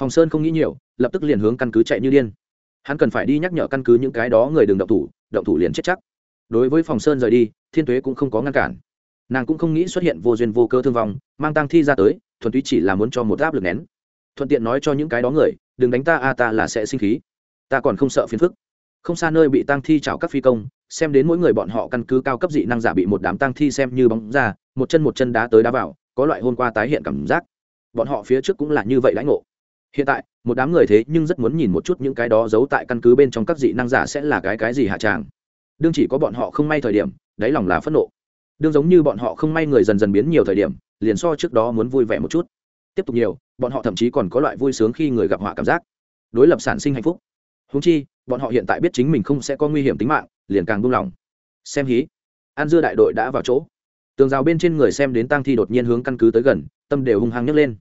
phòng sơn không nghĩ nhiều, lập tức liền hướng căn cứ chạy như điên. Hắn cần phải đi nhắc nhở căn cứ những cái đó người đừng động thủ động thủ liền chết chắc. Đối với phòng sơn rời đi, thiên tuế cũng không có ngăn cản. Nàng cũng không nghĩ xuất hiện vô duyên vô cơ thương vong, mang tăng thi ra tới, thuần túy chỉ là muốn cho một áp lực nén. Thuận tiện nói cho những cái đó người, đừng đánh ta, a, ta là sẽ sinh khí. Ta còn không sợ phiền phức. Không xa nơi bị tăng thi chảo các phi công, xem đến mỗi người bọn họ căn cứ cao cấp dị năng giả bị một đám tăng thi xem như bóng ra, một chân một chân đá tới đá vào, có loại hôn qua tái hiện cảm giác. Bọn họ phía trước cũng là như vậy lãnh ngộ hiện tại, một đám người thế nhưng rất muốn nhìn một chút những cái đó giấu tại căn cứ bên trong các dị năng giả sẽ là cái cái gì hạ tràng. Đương chỉ có bọn họ không may thời điểm, đáy lòng là phẫn nộ. Đương giống như bọn họ không may người dần dần biến nhiều thời điểm, liền so trước đó muốn vui vẻ một chút. Tiếp tục nhiều, bọn họ thậm chí còn có loại vui sướng khi người gặp họa cảm giác. Đối lập sản sinh hạnh phúc. Húng chi, bọn họ hiện tại biết chính mình không sẽ có nguy hiểm tính mạng, liền càng buông lỏng. Xem hí. An dưa đại đội đã vào chỗ. Tường rào bên trên người xem đến tang thi đột nhiên hướng căn cứ tới gần, tâm đều hung hăng nhấc lên.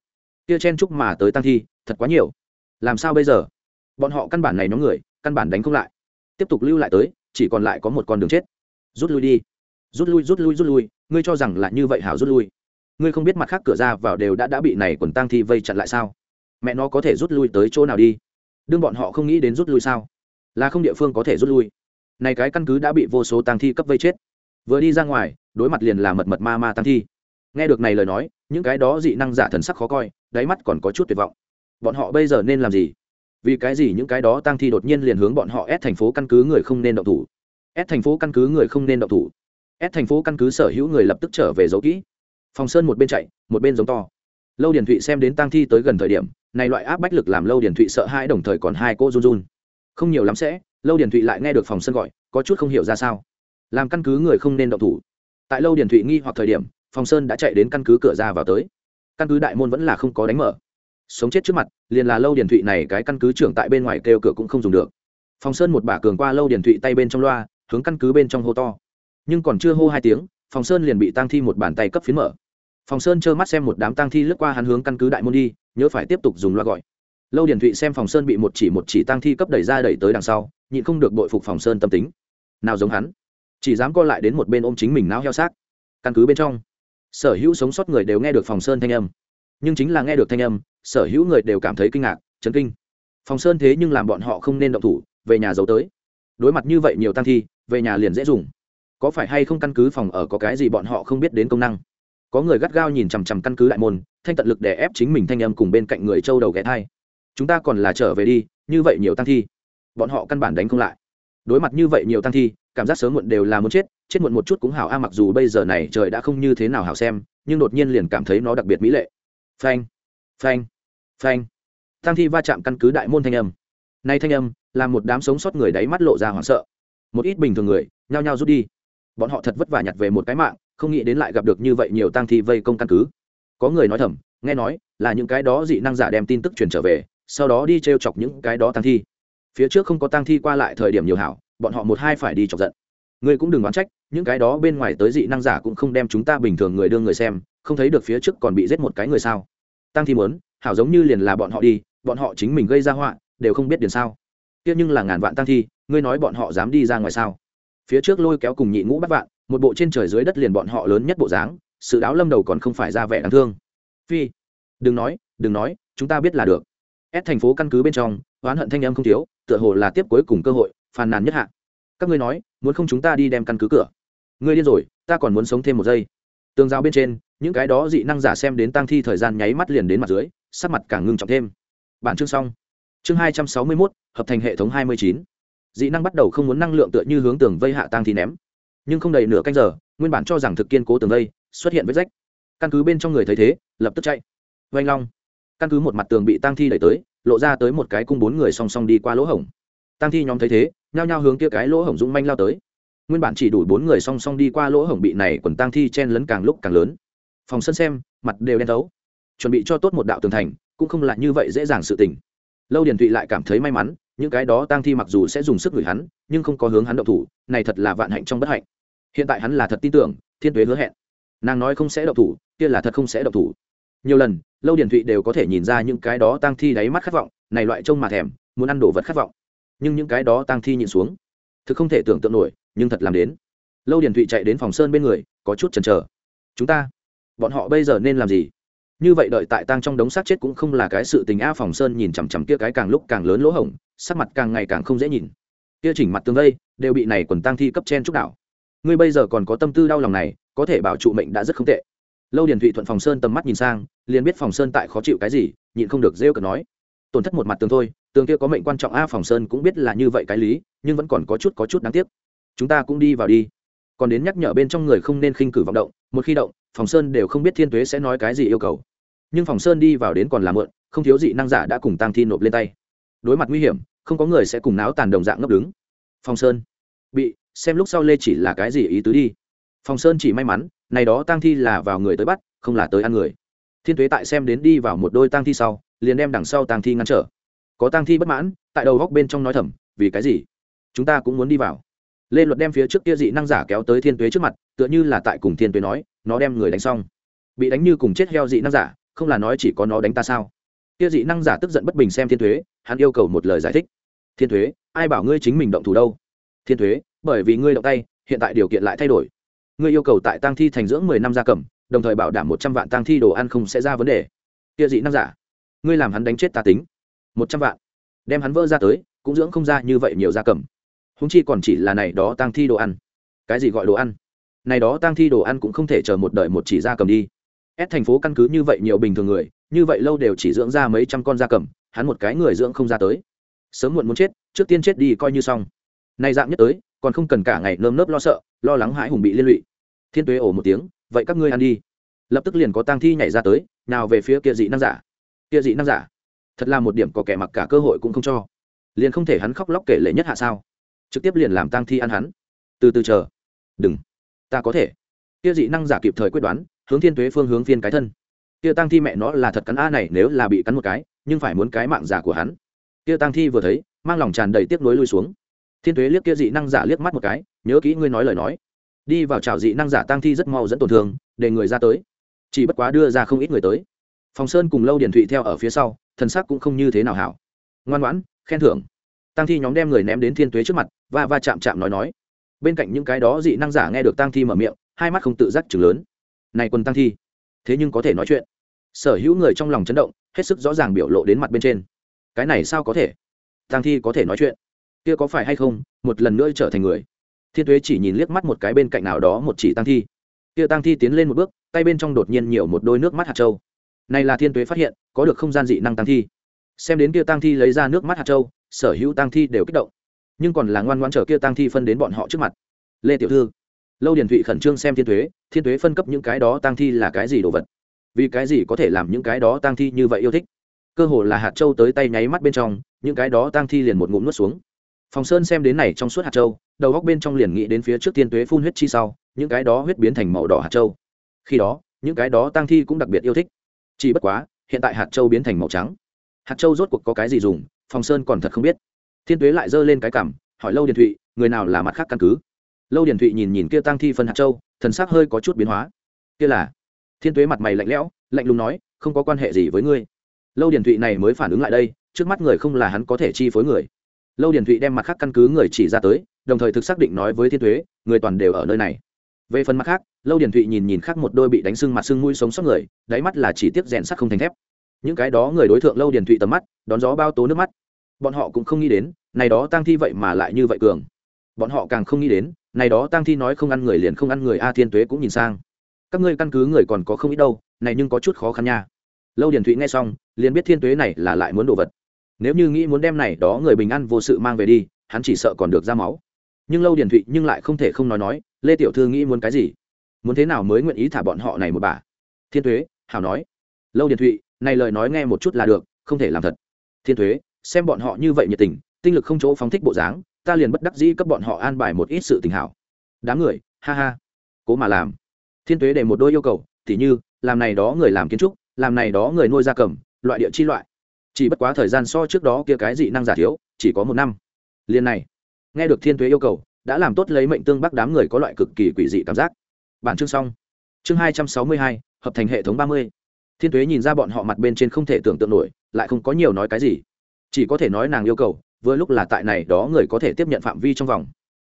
Kia chen chúc mà tới tang thi thật quá nhiều. Làm sao bây giờ? Bọn họ căn bản này nhóm người, căn bản đánh không lại. Tiếp tục lưu lại tới, chỉ còn lại có một con đường chết. Rút lui đi. Rút lui rút lui rút lui, ngươi cho rằng là như vậy hảo rút lui. Ngươi không biết mặt khác cửa ra vào đều đã đã bị này quần tang thi vây chặn lại sao? Mẹ nó có thể rút lui tới chỗ nào đi? Đương bọn họ không nghĩ đến rút lui sao? Là không địa phương có thể rút lui. Này cái căn cứ đã bị vô số tang thi cấp vây chết. Vừa đi ra ngoài, đối mặt liền là mật mật ma ma tang thi. Nghe được này lời nói, những cái đó dị năng giả thần sắc khó coi, đáy mắt còn có chút tuyệt vọng bọn họ bây giờ nên làm gì? Vì cái gì những cái đó tang thi đột nhiên liền hướng bọn họ ép thành phố căn cứ người không nên động thủ? Ép thành phố căn cứ người không nên động thủ. Ép thành phố căn cứ sở hữu người lập tức trở về giấu kỹ. Phòng sơn một bên chạy, một bên giống to. Lâu điển thụy xem đến tang thi tới gần thời điểm, này loại áp bách lực làm lâu điển thụy sợ hãi đồng thời còn hai cô run run. Không nhiều lắm sẽ, lâu điển thụy lại nghe được phòng sơn gọi, có chút không hiểu ra sao. Làm căn cứ người không nên động thủ. Tại lâu điển thụy nghi hoặc thời điểm, phòng sơn đã chạy đến căn cứ cửa ra vào tới. Căn cứ đại môn vẫn là không có đánh mở sống chết trước mặt, liền là lâu điển thụy này cái căn cứ trưởng tại bên ngoài kêu cửa cũng không dùng được. Phòng sơn một bả cường qua lâu điển thụy tay bên trong loa, hướng căn cứ bên trong hô to. Nhưng còn chưa hô hai tiếng phòng sơn liền bị tăng thi một bàn tay cấp phiến mở. Phòng sơn trơ mắt xem một đám tăng thi lướt qua hắn hướng căn cứ đại môn đi, nhớ phải tiếp tục dùng loa gọi. Lâu điển thụy xem phòng sơn bị một chỉ một chỉ tăng thi cấp đẩy ra đẩy tới đằng sau, nhịn không được bội phục phòng sơn tâm tính. Nào giống hắn? Chỉ dám co lại đến một bên ôm chính mình não heo xác. Căn cứ bên trong, sở hữu sống sót người đều nghe được phòng sơn thanh âm nhưng chính là nghe được thanh âm, sở hữu người đều cảm thấy kinh ngạc, chấn kinh. Phòng sơn thế nhưng làm bọn họ không nên động thủ, về nhà giấu tới. Đối mặt như vậy nhiều tăng thi, về nhà liền dễ dùng. Có phải hay không căn cứ phòng ở có cái gì bọn họ không biết đến công năng? Có người gắt gao nhìn chằm chằm căn cứ đại môn, thanh tận lực để ép chính mình thanh âm cùng bên cạnh người châu đầu ghé thai. Chúng ta còn là trở về đi, như vậy nhiều tăng thi. Bọn họ căn bản đánh không lại. Đối mặt như vậy nhiều tăng thi, cảm giác sớm muộn đều là muốn chết chết muộn một chút cũng hảo a, mặc dù bây giờ này trời đã không như thế nào hảo xem, nhưng đột nhiên liền cảm thấy nó đặc biệt mỹ lệ phanh. Phanh. Phanh. Tăng thi va chạm căn cứ đại môn thanh âm. Nay thanh âm là một đám sống sót người đáy mắt lộ ra hoảng sợ. Một ít bình thường người nhao nhao rút đi. Bọn họ thật vất vả nhặt về một cái mạng, không nghĩ đến lại gặp được như vậy nhiều tăng thi vây công căn cứ. Có người nói thầm, nghe nói là những cái đó dị năng giả đem tin tức truyền trở về, sau đó đi t r e o chọc những cái đó tăng thi. Phía trước không có tăng thi qua lại thời điểm nhiều hảo, bọn họ một hai phải đi chọc giận. Ngươi cũng đừng đoán trách, những cái đó bên ngoài tới dị năng giả cũng không đem chúng ta bình thường người đưa người xem không thấy được phía trước còn bị giết một cái người sao? Tăng thi muốn, hảo giống như liền là bọn họ đi, bọn họ chính mình gây ra họa, đều không biết điền sao. Tiếc nhưng là ngàn vạn tăng thi, ngươi nói bọn họ dám đi ra ngoài sao? Phía trước lôi kéo cùng nhị ngũ bắt vạn, một bộ trên trời dưới đất liền bọn họ lớn nhất bộ dáng, sự đáo lâm đầu còn không phải ra vẻ đáng thương. Phi, đừng nói đừng nói, chúng ta biết là được. Ép thành phố căn cứ bên trong, oán hận thanh em không thiếu, tựa hồ là tiếp cuối cùng cơ hội, phàn nàn nhất hạ. Các ngươi nói, muốn không chúng ta đi đem căn cứ cửa? Ngươi điên rồi, ta còn muốn sống thêm một giây tường rào bên trên, những cái đó dị năng giả xem đến tăng thi thời gian nháy mắt liền đến mặt dưới, sắc mặt càng ngưng trọng thêm. Bản chương xong. Chương hai trăm sáu mươi mốt, hợp thành hệ thống hai mươi chín. Dị năng bắt đầu không muốn năng lượng tựa như hướng tường vây hạ tăng thi ném. Nhưng không đầy nửa canh giờ, nguyên bản cho rằng thực kiên cố tường vây, xuất hiện vết rách. Căn cứ bên trong người thấy thế, lập tức chạy. Vanh long. Căn cứ một mặt tường bị tăng thi đẩy tới, lộ ra tới một cái cung bốn người song song đi qua lỗ hổng. Tăng thi nhóm thấy thế, nhao nhao hướng kia cái lỗ hổng dũng manh lao tới nguyên bản chỉ đủ bốn người song song đi qua lỗ hổng bị này quần tang thi chen lấn càng lúc càng lớn. Phòng sân xem, mặt đều đen thấu. Chuẩn bị cho tốt một đạo tường thành, cũng không lại như vậy dễ dàng sự tình. Lâu điền thụy lại cảm thấy may mắn, những cái đó tang thi mặc dù sẽ dùng sức gửi hắn, nhưng không có hướng hắn động thủ, này thật là vạn hạnh trong bất hạnh. Hiện tại hắn là thật tin tưởng, thiên tuế hứa hẹn. Nàng nói không sẽ động thủ, kia là thật không sẽ động thủ. Nhiều lần, lâu điền thụy đều có thể nhìn ra những cái đó tang thi đáy mắt khát vọng, này loại trông mà thèm, muốn ăn đồ vật khát vọng. Nhưng những cái đó tang thi nhìn xuống, thực không thể tưởng tượng nổi nhưng thật làm đến. Lâu điền thụy chạy đến phòng sơn bên người, có chút chần chờ. Chúng ta, bọn họ bây giờ nên làm gì? Như vậy đợi tại tang trong đống xác chết cũng không là cái sự tình a phòng sơn nhìn chằm chằm kia cái càng lúc càng lớn lỗ hổng, sắc mặt càng ngày càng không dễ nhìn. Kia chỉnh mặt tường vây, đều bị này quần tang thi cấp chen trúc đảo. Ngươi bây giờ còn có tâm tư đau lòng này, có thể bảo trụ mệnh đã rất không tệ. Lâu điền thụy thuận phòng sơn tầm mắt nhìn sang, liền biết phòng sơn tại khó chịu cái gì, nhịn không được rêu cần nói. Tổn thất một mặt tường thôi, tường kia có mệnh quan trọng a phòng sơn cũng biết là như vậy cái lý, nhưng vẫn còn có chút có chút đáng tiếc chúng ta cũng đi vào đi. Còn đến nhắc nhở bên trong người không nên khinh cử vọng động, một khi động, phòng sơn đều không biết thiên tuế sẽ nói cái gì yêu cầu. Nhưng phòng sơn đi vào đến còn làm mượn không thiếu dị năng giả đã cùng tăng thi nộp lên tay. Đối mặt nguy hiểm, không có người sẽ cùng náo tàn đồng dạng ngấp đứng. Phòng sơn, bị, xem lúc sau lê chỉ là cái gì ý tứ đi. Phòng sơn chỉ may mắn, này đó tăng thi là vào người tới bắt, không là tới ăn người. Thiên tuế tại xem đến đi vào một đôi tăng thi sau, liền đem đằng sau tăng thi ngăn trở. Có tang thi bất mãn, tại đầu góc bên trong nói thầm, vì cái gì? Chúng ta cũng muốn đi vào lê luật đem phía trước kia dị năng giả kéo tới thiên tuế trước mặt, tựa như là tại cùng thiên tuế nói, nó đem người đánh xong. Bị đánh như cùng chết heo dị năng giả, không là nói chỉ có nó đánh ta sao? Kia dị năng giả tức giận bất bình xem thiên thuế hắn yêu cầu một lời giải thích. Thiên thuế ai bảo ngươi chính mình động thủ đâu? Thiên thuế bởi vì ngươi động tay, hiện tại điều kiện lại thay đổi. Ngươi yêu cầu tại tăng thi thành dưỡng mười năm gia cầm, đồng thời bảo đảm một trăm vạn tăng thi đồ ăn không sẽ ra vấn đề. Kia dị năng giả, ngươi làm hắn đánh chết ta tính. Một trăm vạn, đem hắn vỡ ra tới, cũng dưỡng không ra như vậy nhiều gia cầm húng chi còn chỉ là này đó tăng thi đồ ăn. Cái gì gọi đồ ăn? Này đó tăng thi đồ ăn cũng không thể chờ một đời một chỉ gia cầm đi. Ép thành phố căn cứ như vậy nhiều bình thường người, như vậy lâu đều chỉ dưỡng ra mấy trăm con gia cầm, hắn một cái người dưỡng không ra tới. Sớm muộn muốn chết, trước tiên chết đi coi như xong. Nay dạng nhất tới, còn không cần cả ngày nơm nớp lo sợ, lo lắng hãi hùng bị liên lụy. Thiên tuế ổ một tiếng, vậy các ngươi ăn đi. Lập tức liền có tang thi nhảy ra tới, nào về phía kia dị năng giả. Kia dị năng giả, thật là một điểm có kẻ mặc cả cơ hội cũng không cho. Liền không thể hắn khóc lóc kể lệ nhất hạ sao? Trực tiếp liền làm tang thi ăn hắn. Từ từ chờ. Đừng. Ta có thể. Kia dị năng giả kịp thời quyết đoán, hướng thiên tuế phương hướng phiên cái thân. Kia tang thi mẹ nó là thật cắn a này nếu là bị cắn một cái, nhưng phải muốn cái mạng giả của hắn. Kia tang thi vừa thấy, mang lòng tràn đầy tiếc nuối lui xuống. Thiên tuế liếc kia dị năng giả liếc mắt một cái, nhớ kỹ ngươi nói lời nói. Đi vào chào dị năng giả tang thi rất mau dẫn tổn thương, để người ra tới. Chỉ bất quá đưa ra không ít người tới. Phòng sơn cùng lâu điển thụy theo ở phía sau, thần sắc cũng không như thế nào hảo. Ngoan ngoãn, khen thưởng. Tăng thi nhóm đem người ném đến thiên tuế trước mặt và va chạm chạm nói nói. Bên cạnh những cái đó dị năng giả nghe được tăng thi mở miệng, hai mắt không tự giác chừng lớn. Này quân tăng thi, thế nhưng có thể nói chuyện. Sở hữu người trong lòng chấn động, hết sức rõ ràng biểu lộ đến mặt bên trên. Cái này sao có thể? Tăng thi có thể nói chuyện. Kia có phải hay không, một lần nữa trở thành người. Thiên tuế chỉ nhìn liếc mắt một cái bên cạnh nào đó một chỉ tăng thi. Kia tăng thi tiến lên một bước, tay bên trong đột nhiên nhiều một đôi nước mắt hạt châu. Này là thiên tuế phát hiện, có được không gian dị năng tăng thi. Xem đến kia tăng thi lấy ra nước mắt hạt châu, sở hữu tăng thi đều kích động nhưng còn là ngoan ngoãn chờ kia tăng thi phân đến bọn họ trước mặt. Lê tiểu thư, lâu điền thụy khẩn trương xem thiên tuế thiên tuế phân cấp những cái đó tăng thi là cái gì đồ vật? Vì cái gì có thể làm những cái đó tăng thi như vậy yêu thích? Cơ hồ là hạt châu tới tay nháy mắt bên trong, những cái đó tăng thi liền một ngụm nuốt xuống. Phòng sơn xem đến này trong suốt hạt châu, đầu góc bên trong liền nghĩ đến phía trước thiên tuế phun huyết chi sau, những cái đó huyết biến thành màu đỏ hạt châu. Khi đó, những cái đó tăng thi cũng đặc biệt yêu thích. Chỉ bất quá, hiện tại hạt châu biến thành màu trắng. Hạt châu rốt cuộc có cái gì dùng, phòng sơn còn thật không biết thiên tuế lại giơ lên cái cảm hỏi lâu điền thụy, người nào là mặt khác căn cứ? Lâu điền thụy nhìn nhìn kia tăng thi phân hạt châu, thần sắc hơi có chút biến hóa. Kia là? Thiên tuế mặt mày lạnh lẽo, lạnh lùng nói, không có quan hệ gì với ngươi. Lâu điền thụy này mới phản ứng lại đây, trước mắt người không là hắn có thể chi phối người. Lâu điền thụy đem mặt khác căn cứ người chỉ ra tới, đồng thời thực xác định nói với thiên thuế người toàn đều ở nơi này. Về phần mặt khác, lâu điền thụy nhìn nhìn khác một đôi bị đánh sưng mặt sưng mũi sống sót người, đáy mắt là chỉ tiếp rèn sắt không thành thép. Những cái đó người đối tượng lâu điền thụy tầm mắt, đón gió bao tố nước mắt bọn họ cũng không nghĩ đến này đó tăng thi vậy mà lại như vậy cường. Bọn họ càng không nghĩ đến này đó tăng thi nói không ăn người liền không ăn người a thiên tuế cũng nhìn sang. Các ngươi căn cứ người còn có không ít đâu này nhưng có chút khó khăn nha. Lâu điển thụy nghe xong liền biết thiên tuế này là lại muốn đồ vật. Nếu như nghĩ muốn đem này đó người bình an vô sự mang về đi hắn chỉ sợ còn được ra máu. Nhưng lâu điển thụy nhưng lại không thể không nói nói lê tiểu thư nghĩ muốn cái gì? Muốn thế nào mới nguyện ý thả bọn họ này một bà? Thiên tuế, hảo nói. Lâu điển thụy này lời nói nghe một chút là được không thể làm thật. Thiên thuế xem bọn họ như vậy nhiệt tình, tinh lực không chỗ phóng thích bộ dáng, ta liền bất đắc dĩ cấp bọn họ an bài một ít sự tình hảo. Đám người, ha ha. Cố mà làm. Thiên tuế để một đôi yêu cầu, tỉ như, làm này đó người làm kiến trúc, làm này đó người nuôi gia cầm, loại địa chi loại. Chỉ bất quá thời gian so trước đó kia cái dị năng giả thiếu, chỉ có một năm. Liền này, nghe được thiên tuế yêu cầu, đã làm tốt lấy mệnh tương bắc đám người có loại cực kỳ quỷ dị cảm giác. Bản chương xong. Chương hai trăm sáu mươi hai, hợp thành hệ thống ba mươi. Thiên tuế nhìn ra bọn họ mặt bên trên không thể tưởng tượng nổi, lại không có nhiều nói cái gì chỉ có thể nói nàng yêu cầu, vừa lúc là tại này đó người có thể tiếp nhận phạm vi trong vòng.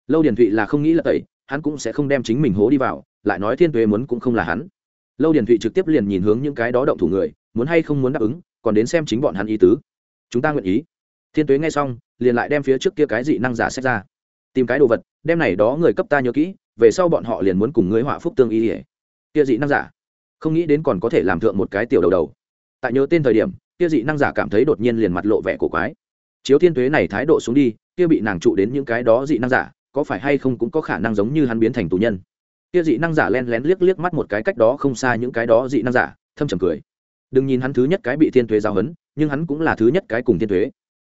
Lâu điền thụy là không nghĩ là tẩy, hắn cũng sẽ không đem chính mình hố đi vào, lại nói thiên tuế muốn cũng không là hắn. Lâu điền thụy trực tiếp liền nhìn hướng những cái đó động thủ người, muốn hay không muốn đáp ứng, còn đến xem chính bọn hắn ý tứ. Chúng ta nguyện ý. Thiên tuế nghe xong, liền lại đem phía trước kia cái dị năng giả xét ra. Tìm cái đồ vật, đem này đó người cấp ta nhớ kỹ, về sau bọn họ liền muốn cùng ngươi họa phúc tương y ỉa kia dị năng giả, không nghĩ đến còn có thể làm thượng một cái tiểu đầu đầu. Tại nhớ tên thời điểm kia dị năng giả cảm thấy đột nhiên liền mặt lộ vẻ cổ quái. Chiếu thiên tuế này thái độ xuống đi, kia bị nàng trụ đến những cái đó dị năng giả, có phải hay không cũng có khả năng giống như hắn biến thành tù nhân? Kia dị năng giả len lén liếc liếc mắt một cái cách đó không xa những cái đó dị năng giả, thâm trầm cười. Đừng nhìn hắn thứ nhất cái bị thiên tuế giao hấn nhưng hắn cũng là thứ nhất cái cùng thiên tuế.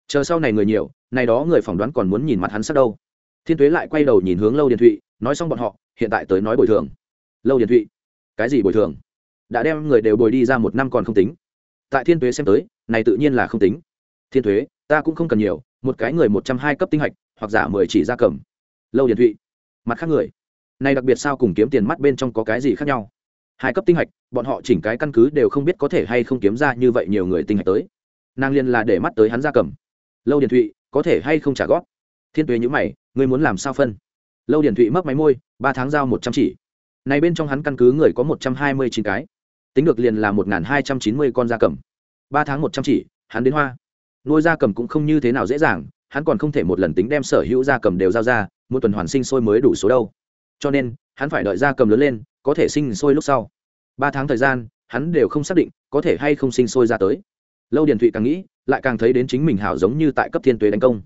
Chờ sau này người nhiều, này đó người phỏng đoán còn muốn nhìn mặt hắn sắc đâu. Thiên tuế lại quay đầu nhìn hướng lâu điền thụy, nói xong bọn họ, hiện tại tới nói bồi thường. Lâu điền thụy, cái gì bồi thường? Đã đem người đều bồi đi ra một năm còn không tính tại thiên tuế xem tới, này tự nhiên là không tính. Thiên thuế, ta cũng không cần nhiều, một cái người một trăm hai cấp tinh hạch, hoặc giả mười chỉ ra cầm. Lâu điền thụy mặt khác người. Này đặc biệt sao cùng kiếm tiền mắt bên trong có cái gì khác nhau? Hai cấp tinh hạch, bọn họ chỉnh cái căn cứ đều không biết có thể hay không kiếm ra như vậy nhiều người tinh hạch tới. Nàng liên là để mắt tới hắn ra cầm. Lâu điền thụy có thể hay không trả góp? Thiên tuế nhữ mày, ngươi muốn làm sao phân? Lâu điền thụy mất máy môi, ba tháng giao một trăm chỉ. Này bên trong hắn căn cứ người có một trăm hai mươi chín cái tính được liền là một hai trăm chín mươi con da cầm. Ba tháng một trăm chỉ, hắn đến hoa. Nuôi da cầm cũng không như thế nào dễ dàng, hắn còn không thể một lần tính đem sở hữu da cầm đều giao ra một tuần hoàn sinh sôi mới đủ số đâu. Cho nên, hắn phải đợi da cầm lớn lên, có thể sinh sôi lúc sau. Ba tháng thời gian, hắn đều không xác định có thể hay không sinh sôi ra tới. Lâu điền thụy càng nghĩ, lại càng thấy đến chính mình hảo giống như tại cấp thiên tuế đánh công.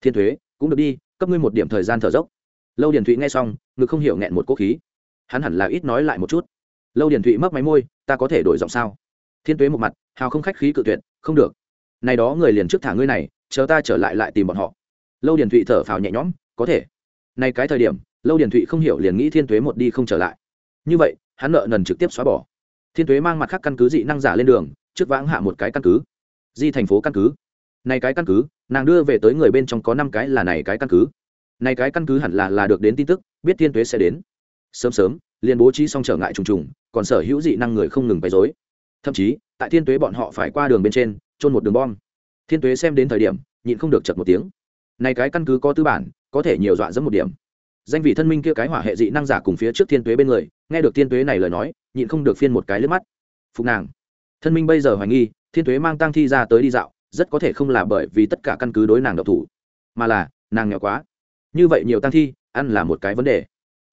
Thiên thuế cũng được đi, cấp ngươi một điểm thời gian thở dốc. Lâu điền thụy nghe xong, ngực không hiểu nghẹn một cố khí. Hắn hẳn là ít nói lại một chút lâu điền thụy mất máy môi, ta có thể đổi giọng sao? Thiên tuế một mặt, hào không khách khí cự tuyệt, không được. Này đó người liền trước thả ngươi này, chờ ta trở lại lại tìm bọn họ. Lâu điền thụy thở phào nhẹ nhõm, có thể. Này cái thời điểm, lâu điền thụy không hiểu liền nghĩ thiên tuế một đi không trở lại. Như vậy, hắn nợ nần trực tiếp xóa bỏ. Thiên tuế mang mặt khác căn cứ dị năng giả lên đường, trước vãng hạ một cái căn cứ. Di thành phố căn cứ. Này cái căn cứ, nàng đưa về tới người bên trong có năm cái là này cái căn cứ. Này cái căn cứ hẳn là là được đến tin tức, biết thiên tuế sẽ đến. Sớm sớm liền bố trí xong trở ngại trùng trùng, còn sở hữu dị năng người không ngừng bày dối thậm chí, tại thiên tuế bọn họ phải qua đường bên trên trôn một đường bom. Thiên tuế xem đến thời điểm, nhịn không được chật một tiếng. Này cái căn cứ có tư bản, có thể nhiều dọa dẫm một điểm. Danh vị thân minh kia cái hỏa hệ dị năng giả cùng phía trước thiên tuế bên người, nghe được thiên tuế này lời nói, nhịn không được phiên một cái lướt mắt. Phục nàng. Thân minh bây giờ hoài nghi, thiên tuế mang tang thi ra tới đi dạo, rất có thể không là bởi vì tất cả căn cứ đối nàng độc thủ, mà là nàng nghèo quá. Như vậy nhiều tang thi, ăn là một cái vấn đề.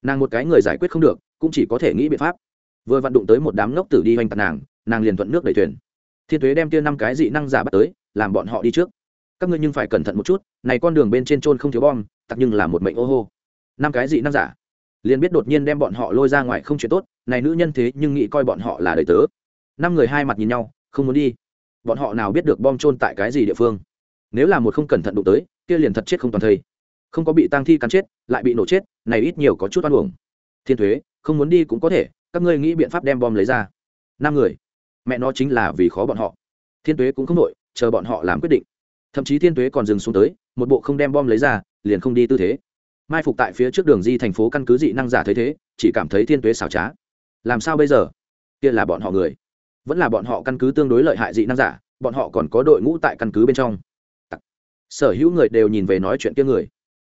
Nàng một cái người giải quyết không được cũng chỉ có thể nghĩ biện pháp. Vừa vặn đụng tới một đám ngốc tử đi hoành tạc nàng nàng liền thuận nước đẩy thuyền. Thiên thuế đem tiên năm cái dị năng giả bắt tới, làm bọn họ đi trước. Các ngươi nhưng phải cẩn thận một chút, này con đường bên trên trôn không thiếu bom, tặc nhưng là một mệnh ô hô. Năm cái dị năng giả. Liền biết đột nhiên đem bọn họ lôi ra ngoài không chuyện tốt, này nữ nhân thế nhưng nghĩ coi bọn họ là đời tớ. Năm người hai mặt nhìn nhau, không muốn đi. Bọn họ nào biết được bom trôn tại cái gì địa phương. Nếu là một không cẩn thận đụng tới, kia liền thật chết không toàn thây. Không có bị tang thi cắn chết, lại bị nổ chết, này ít nhiều có chút oan uổng. Thiên thuế không muốn đi cũng có thể, các ngươi nghĩ biện pháp đem bom lấy ra. Năm người. Mẹ nó chính là vì khó bọn họ. Thiên tuế cũng không nội chờ bọn họ làm quyết định. Thậm chí thiên tuế còn dừng xuống tới, một bộ không đem bom lấy ra, liền không đi tư thế. Mai phục tại phía trước đường di thành phố căn cứ dị năng giả thấy thế, chỉ cảm thấy thiên tuế xảo trá. Làm sao bây giờ? Kia là bọn họ người. Vẫn là bọn họ căn cứ tương đối lợi hại dị năng giả, bọn họ còn có đội ngũ tại căn cứ bên trong. Sở hữu người đều nhìn về nói chuyện kia người.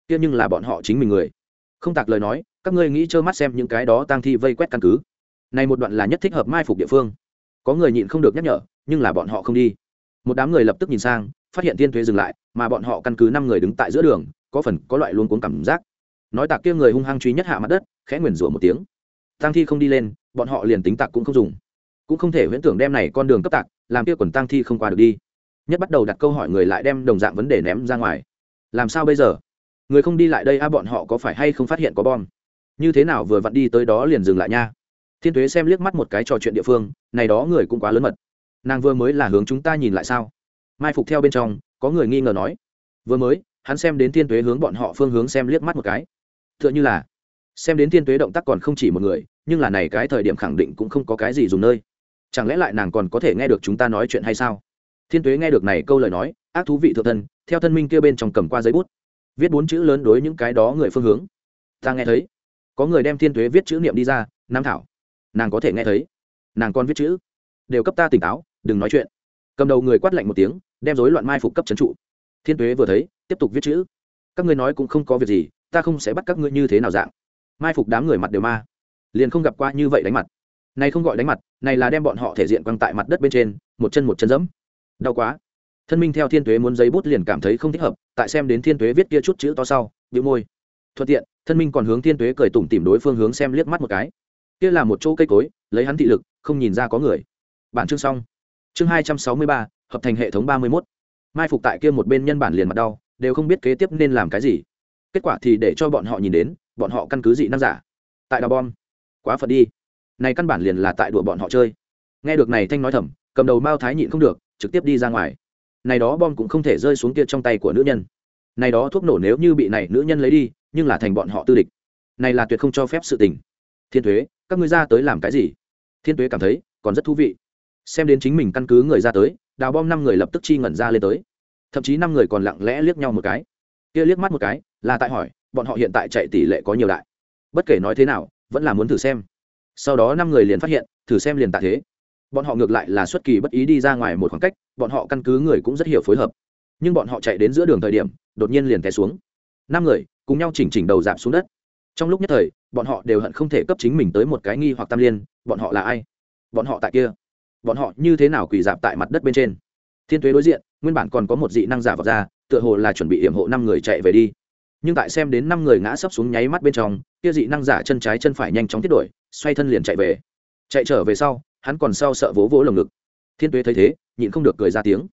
Kia nhưng là bọn họ chính mình người. Không tạc lời nói các ngươi nghĩ trơ mắt xem những cái đó tang thi vây quét căn cứ. Này một đoạn là nhất thích hợp mai phục địa phương. Có người nhịn không được nhắc nhở, nhưng là bọn họ không đi. Một đám người lập tức nhìn sang, phát hiện tiên thuế dừng lại, mà bọn họ căn cứ năm người đứng tại giữa đường, có phần có loại luôn cuốn cảm giác. Nói tạc kia người hung hăng truy nhất hạ mặt đất, khẽ nguyền rủa một tiếng. Tang thi không đi lên, bọn họ liền tính tạc cũng không dùng. Cũng không thể huyễn tưởng đem này con đường cấp tạc, làm kia quần tang thi không qua được đi. Nhất bắt đầu đặt câu hỏi người lại đem đồng dạng vấn đề ném ra ngoài. Làm sao bây giờ? Người không đi lại đây, a, bọn họ có phải hay không phát hiện có bom? Như thế nào vừa vặn đi tới đó liền dừng lại nha. Thiên tuế xem liếc mắt một cái trò chuyện địa phương, này đó người cũng quá lớn mật. Nàng vừa mới là hướng chúng ta nhìn lại sao? Mai phục theo bên trong, có người nghi ngờ nói. Vừa mới, hắn xem đến thiên tuế hướng bọn họ phương hướng xem liếc mắt một cái. T h ư ợ n h ư là, xem đến thiên tuế động tác còn không chỉ một người, nhưng là này cái thời điểm khẳng định cũng không có cái gì dùng nơi. Chẳng lẽ lại nàng còn có thể nghe được chúng ta nói chuyện hay sao? Thiên tuế nghe được này câu lời nói, ác thú vị thượng thân, theo thân minh kia bên trong cầm qua giấy bút. Viết bốn chữ lớn đối những cái đó người phương hướng. Ta nghe thấy có người đem thiên tuế viết chữ niệm đi ra, nam thảo. Nàng có thể nghe thấy. Nàng con viết chữ. Đều cấp ta tỉnh táo, đừng nói chuyện. Cầm đầu người quát lạnh một tiếng, đem rối loạn mai phục cấp trấn trụ. Thiên tuế vừa thấy, tiếp tục viết chữ. Các ngươi nói cũng không có việc gì, ta không sẽ bắt các ngươi như thế nào dạng. Mai phục đám người mặt đều ma. Liền không gặp qua như vậy đánh mặt. Này không gọi đánh mặt, này là đem bọn họ thể diện quăng tại mặt đất bên trên, một chân một chân dẫm. Đau quá. Thân minh theo thiên tuế muốn giấy bút liền cảm thấy không thích hợp, tại xem đến thiên tuế viết kia chút chữ to sau bị môi thuận tiện, thân minh còn hướng thiên tuế cười tủm tìm đối phương hướng xem liếc mắt một cái. Kia là một chỗ cây cối, lấy hắn thị lực, không nhìn ra có người. Bản chương xong. Chương hai trăm sáu mươi ba, hợp thành hệ thống ba mươi mốt. Mai phục tại kia một bên nhân bản liền mặt đau, đều không biết kế tiếp nên làm cái gì. Kết quả thì để cho bọn họ nhìn đến, bọn họ căn cứ dị năng giả. Tại đào bom. Quá phật đi. Này căn bản liền là tại đùa bọn họ chơi. Nghe được này thanh nói thầm, cầm đầu mao thái nhịn không được, trực tiếp đi ra ngoài. Này đó bom cũng không thể rơi xuống kia trong tay của nữ nhân. Này đó thuốc nổ nếu như bị này nữ nhân lấy đi nhưng là thành bọn họ tư địch. Này là tuyệt không cho phép sự tình. Thiên thuế các ngươi ra tới làm cái gì? Thiên thuế cảm thấy, còn rất thú vị. Xem đến chính mình căn cứ người ra tới, đào bom năm người lập tức chi ngẩn ra lên tới. Thậm chí năm người còn lặng lẽ liếc nhau một cái. Kia liếc mắt một cái, là tại hỏi, bọn họ hiện tại chạy tỷ lệ có nhiều đại? Bất kể nói thế nào, vẫn là muốn thử xem. Sau đó năm người liền phát hiện, thử xem liền tại thế. Bọn họ ngược lại là xuất kỳ bất ý đi ra ngoài một khoảng cách, bọn họ căn cứ người cũng rất hiểu phối hợp. Nhưng bọn họ chạy đến giữa đường thời điểm, đột nhiên liền té xuống năm người cùng nhau chỉnh chỉnh đầu giảm xuống đất. Trong lúc nhất thời, bọn họ đều hận không thể cấp chính mình tới một cái nghi hoặc tam liên, bọn họ là ai? Bọn họ tại kia. Bọn họ như thế nào quỳ dạp tại mặt đất bên trên? Thiên tuế đối diện, nguyên bản còn có một dị năng giả vào ra, tựa hồ là chuẩn bị hiểm hộ năm người chạy về đi. Nhưng tại xem đến năm người ngã sấp xuống nháy mắt bên trong, kia dị năng giả chân trái chân phải nhanh chóng tiết đổi, xoay thân liền chạy về. Chạy trở về sau, hắn còn sau sợ vỗ vỗ lồng ngực. Thiên tuế thấy thế, nhịn không được cười ra tiếng.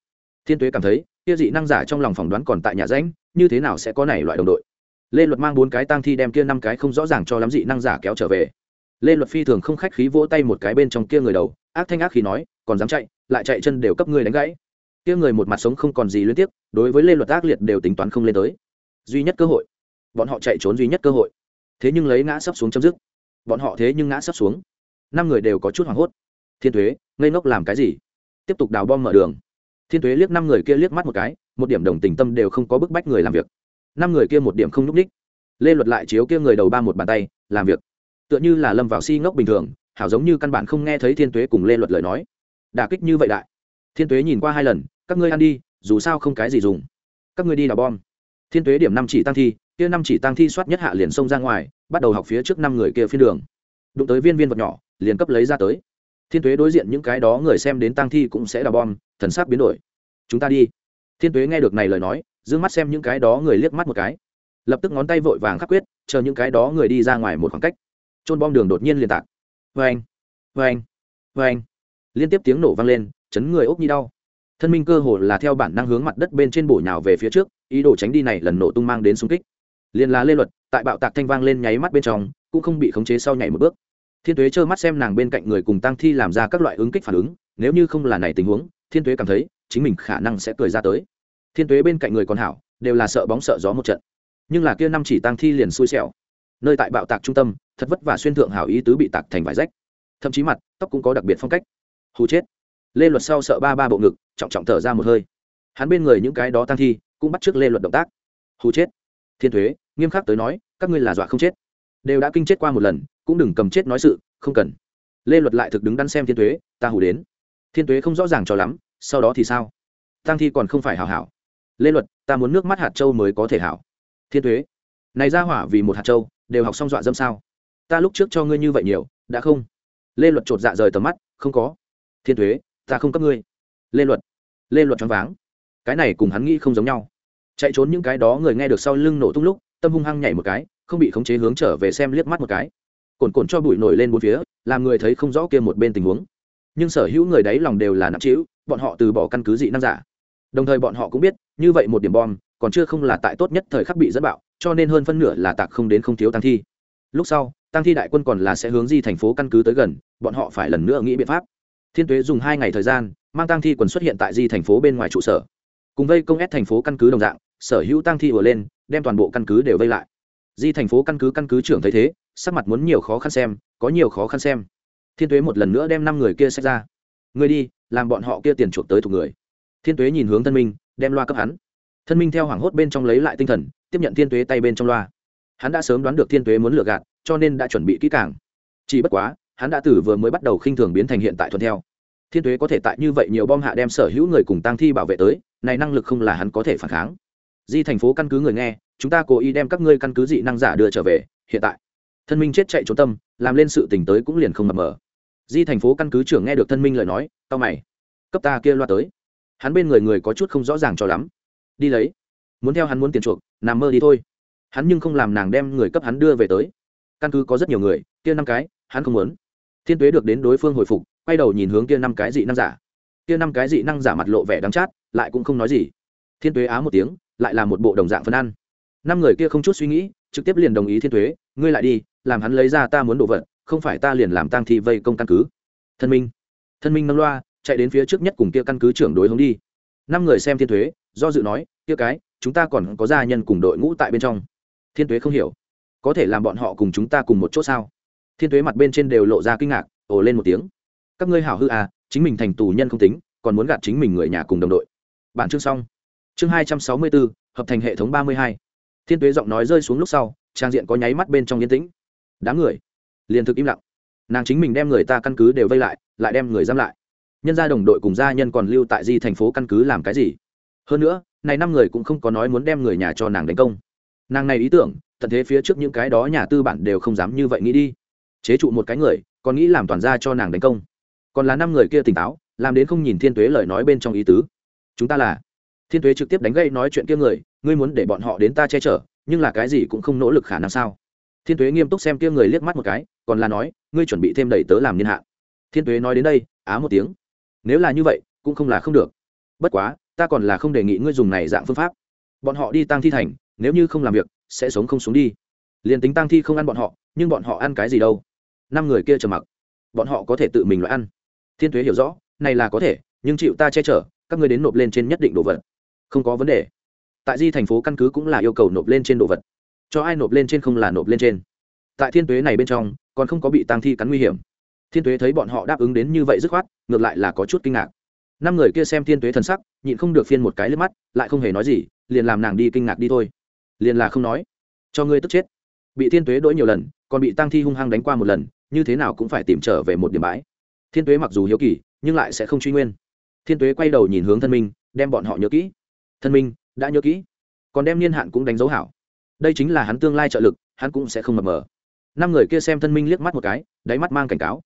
Thiên tuế cảm thấy, kia dị năng giả trong lòng phỏng đoán còn tại nhà ránh như thế nào sẽ có này loại đồng đội? Lê luật mang bốn cái tang thi đem kia năm cái không rõ ràng cho lắm dị năng giả kéo trở về. Lê luật phi thường không khách khí vỗ tay một cái bên trong kia người đầu, ác thanh ác khí nói, còn dám chạy, lại chạy chân đều cấp ngươi đánh gãy. Kia người một mặt sống không còn gì liên tiếp, đối với lê luật ác liệt đều tính toán không lên tới. Duy nhất cơ hội. Bọn họ chạy trốn duy nhất cơ hội. Thế nhưng lấy ngã sắp xuống chấm dứt. Bọn họ thế nhưng ngã sắp xuống. Năm người đều có chút hoảng hốt. Thiên thuế ngây ngốc làm cái gì? Tiếp tục đào bom mở đường. Thiên thuế liếc năm người kia liếc mắt một cái một điểm đồng tình tâm đều không có bức bách người làm việc. Năm người kia một điểm không núp ních lê luật lại chiếu kia người đầu ba một bàn tay, làm việc. Tựa như là lâm vào si ngốc bình thường, hảo giống như căn bản không nghe thấy thiên tuế cùng lê luật lời nói. Đà kích như vậy đại. Thiên tuế nhìn qua hai lần, các ngươi ăn đi, dù sao không cái gì dùng. Các ngươi đi đào bom. Thiên tuế điểm năm chỉ tăng thi, kia năm chỉ tăng thi soát nhất hạ liền xông ra ngoài, bắt đầu học phía trước năm người kia phiên đường. Đụng tới viên viên vật nhỏ, liền cấp lấy ra tới. Thiên tuế đối diện những cái đó người xem đến tăng thi cũng sẽ đào bom, thần sắc biến đổi. Chúng ta đi thiên tuế nghe được này lời nói d mắt xem những cái đó người liếc mắt một cái. Lập tức ngón tay vội vàng khắc quyết, chờ những cái đó người đi ra ngoài một khoảng cách. Trôn bom đường đột nhiên liên tạc. Vê anh vê anh vê anh liên tiếp tiếng nổ vang lên, chấn người ốc nhi đau. Thân minh cơ hồ là theo bản năng hướng mặt đất bên trên bổ nhào về phía trước, ý đồ tránh đi này lần nổ tung mang đến xung kích. Liền là lê luật, tại bạo tạc thanh vang lên nháy mắt bên trong, cũng không bị khống chế sau nhảy một bước. Thiên tuế trơ mắt xem nàng bên cạnh người cùng tăng thi làm ra các loại ứng kích phản ứng, nếu như không là này tình huống, thiên tuế cảm thấy, chính mình khả năng sẽ cười ra tới thiên tuế bên cạnh người còn hảo, đều là sợ bóng sợ gió một trận. Nhưng là kia năm chỉ tăng thi liền xui xẻo. Nơi tại bạo tạc trung tâm, thật vất vả xuyên thượng hảo ý tứ bị tạc thành vải rách. Thậm chí mặt, tóc cũng có đặc biệt phong cách. Hù chết. Lê luật sau sợ ba ba bộ ngực, trọng trọng thở ra một hơi. Hắn bên người những cái đó tăng thi, cũng bắt trước lê luật động tác. Hù chết. Thiên thuế nghiêm khắc tới nói, các ngươi là dọa không chết. Đều đã kinh chết qua một lần, cũng đừng cầm chết nói sự, không cần. Lê luật lại thực đứng đắn xem thiên thuế ta hù đến. Thiên thuế không rõ ràng cho lắm, sau đó thì sao? Tăng thi còn không phải hảo hảo lê luật, ta muốn nước mắt hạt châu mới có thể hảo. Thiên thuế này ra hỏa vì một hạt châu, đều học xong dọa dâm sao? Ta lúc trước cho ngươi như vậy nhiều, đã không? Lê luật chột dạ rời tầm mắt, không có. Thiên thuế ta không cấp ngươi. Lê luật lê luật choáng váng. Cái này cùng hắn nghĩ không giống nhau. Chạy trốn những cái đó người nghe được sau lưng nổ tung lúc, tâm hung hăng nhảy một cái, không bị khống chế hướng trở về xem liếc mắt một cái. Cồn cồn cho bụi nổi lên bốn phía, làm người thấy không rõ kia một bên tình huống. Nhưng sở hữu người đấy lòng đều là nặng trĩu, bọn họ từ bỏ căn cứ dị năng giả đồng thời bọn họ cũng biết, như vậy một điểm bom, còn chưa không là tại tốt nhất thời khắc bị dẫn bạo, cho nên hơn phân nửa là tạc không đến không thiếu tăng thi. Lúc sau, tăng thi đại quân còn là sẽ hướng di thành phố căn cứ tới gần, bọn họ phải lần nữa nghĩ biện pháp. Thiên tuế dùng hai ngày thời gian, mang tăng thi quần xuất hiện tại di thành phố bên ngoài trụ sở. Cùng vây công ép thành phố căn cứ đồng dạng, sở hữu tăng thi vừa lên, đem toàn bộ căn cứ đều vây lại. Di thành phố căn cứ căn cứ trưởng thấy thế, sắc mặt muốn nhiều khó khăn xem, có nhiều khó khăn xem. Thiên tuế một lần nữa đem năm người kia xét ra. Người đi, làm bọn họ kia tiền chuộc tới thuộc người thiên tuế nhìn hướng thân minh, đem loa cấp hắn. Thân minh theo hoảng hốt bên trong lấy lại tinh thần, tiếp nhận thiên tuế tay bên trong loa. Hắn đã sớm đoán được thiên tuế muốn lừa gạt, cho nên đã chuẩn bị kỹ càng. Chỉ bất quá, hắn đã từ vừa mới bắt đầu khinh thường biến thành hiện tại thuận theo. Thiên tuế có thể tại như vậy nhiều bom hạ đem sở hữu người cùng tăng thi bảo vệ tới, này năng lực không là hắn có thể phản kháng. Di thành phố căn cứ người nghe, chúng ta cố ý đem các ngươi căn cứ dị năng giả đưa trở về, hiện tại. Thân minh chết chạy trốn tâm, làm lên sự tình tới cũng liền không mập mờ. Di thành phố căn cứ trưởng nghe được thân minh lời nói tao mày. Cấp ta kia loa tới hắn bên người người có chút không rõ ràng cho lắm. Đi lấy. Muốn theo hắn muốn tiền chuộc, nằm mơ đi thôi. Hắn nhưng không làm nàng đem người cấp hắn đưa về tới. Căn cứ có rất nhiều người, kia năm cái, hắn không muốn. Thiên tuế được đến đối phương hồi phục, quay đầu nhìn hướng kia năm cái dị năng giả. Kia năm cái dị năng giả mặt lộ vẻ đắng chát, lại cũng không nói gì. Thiên tuế á một tiếng, lại là một bộ đồng dạng phân ăn. Năm người kia không chút suy nghĩ, trực tiếp liền đồng ý thiên tuế, ngươi lại đi, làm hắn lấy ra ta muốn đồ vật, không phải ta liền làm tang thi vây công căn cứ. Thân minh. Thân minh nâng loa chạy đến phía trước nhất cùng kia căn cứ trưởng đối hướng đi. Năm người xem thiên thuế, do dự nói, kia cái, chúng ta còn có gia nhân cùng đội ngũ tại bên trong. Thiên thuế không hiểu, có thể làm bọn họ cùng chúng ta cùng một chỗ sao? Thiên thuế mặt bên trên đều lộ ra kinh ngạc, ồ lên một tiếng. Các ngươi hảo hư à chính mình thành tù nhân không tính, còn muốn gạt chính mình người nhà cùng đồng đội. Bản chương xong. Chương hai trăm sáu mươi bốn hợp thành hệ thống ba mươi hai. Thiên tuế giọng nói rơi xuống lúc sau, trang diện có nháy mắt bên trong yên tĩnh. Đám người liền thực im lặng. Nàng chính mình đem người ta căn cứ đều vây lại lại đem người giam lại nhân gia đồng đội cùng gia nhân còn lưu tại di thành phố căn cứ làm cái gì? Hơn nữa, này năm người cũng không có nói muốn đem người nhà cho nàng đánh công. Nàng này ý tưởng, tận thế phía trước những cái đó nhà tư bản đều không dám như vậy nghĩ đi. Chế trụ một cái người, còn nghĩ làm toàn ra cho nàng đánh công. Còn là năm người kia tỉnh táo, làm đến không nhìn thiên tuế lời nói bên trong ý tứ. Chúng ta là, thiên tuế trực tiếp đánh gây nói chuyện kia người, ngươi muốn để bọn họ đến ta che chở, nhưng là cái gì cũng không nỗ lực khả năng sao? Thiên tuế nghiêm túc xem kia người liếc mắt một cái, còn là nói, ngươi chuẩn bị thêm đầy tớ làm niên hạn. Thiên tuế nói đến đây, á một tiếng nếu là như vậy, cũng không là không được. Bất quá, ta còn là không đề nghị ngươi dùng này dạng phương pháp. Bọn họ đi tăng thi thành, nếu như không làm việc, sẽ sống không xuống đi. Liền tính tăng thi không ăn bọn họ, nhưng bọn họ ăn cái gì đâu? Năm người kia trầm mặc. Bọn họ có thể tự mình loại ăn. Thiên thuế hiểu rõ, này là có thể, nhưng chịu ta che chở, các ngươi đến nộp lên trên nhất định đồ vật. Không có vấn đề. Tại di thành phố căn cứ cũng là yêu cầu nộp lên trên đồ vật. Cho ai nộp lên trên không là nộp lên trên. Tại thiên tuế này bên trong, còn không có bị tăng thi cắn nguy hiểm thiên tuế thấy bọn họ đáp ứng đến như vậy dứt khoát, ngược lại là có chút kinh ngạc. Năm người kia xem thiên tuế thần sắc, nhịn không được phiên một cái lên mắt, lại không hề nói gì, liền làm nàng đi kinh ngạc đi thôi. Liền là không nói. Cho ngươi tức chết. Bị thiên tuế đỗi nhiều lần, còn bị tăng thi hung hăng đánh qua một lần, như thế nào cũng phải tìm trở về một điểm bãi. Thiên tuế mặc dù hiếu kỳ, nhưng lại sẽ không truy nguyên. Thiên tuế quay đầu nhìn hướng thân minh, đem bọn họ nhớ kỹ. Thân minh, đã nhớ kỹ. Còn đem niên hạn cũng đánh dấu hảo. Đây chính là hắn tương lai trợ lực, hắn cũng sẽ không mập mờ. Năm người kia xem thân minh liếc mắt một cái, đáy mắt mang cảnh cáo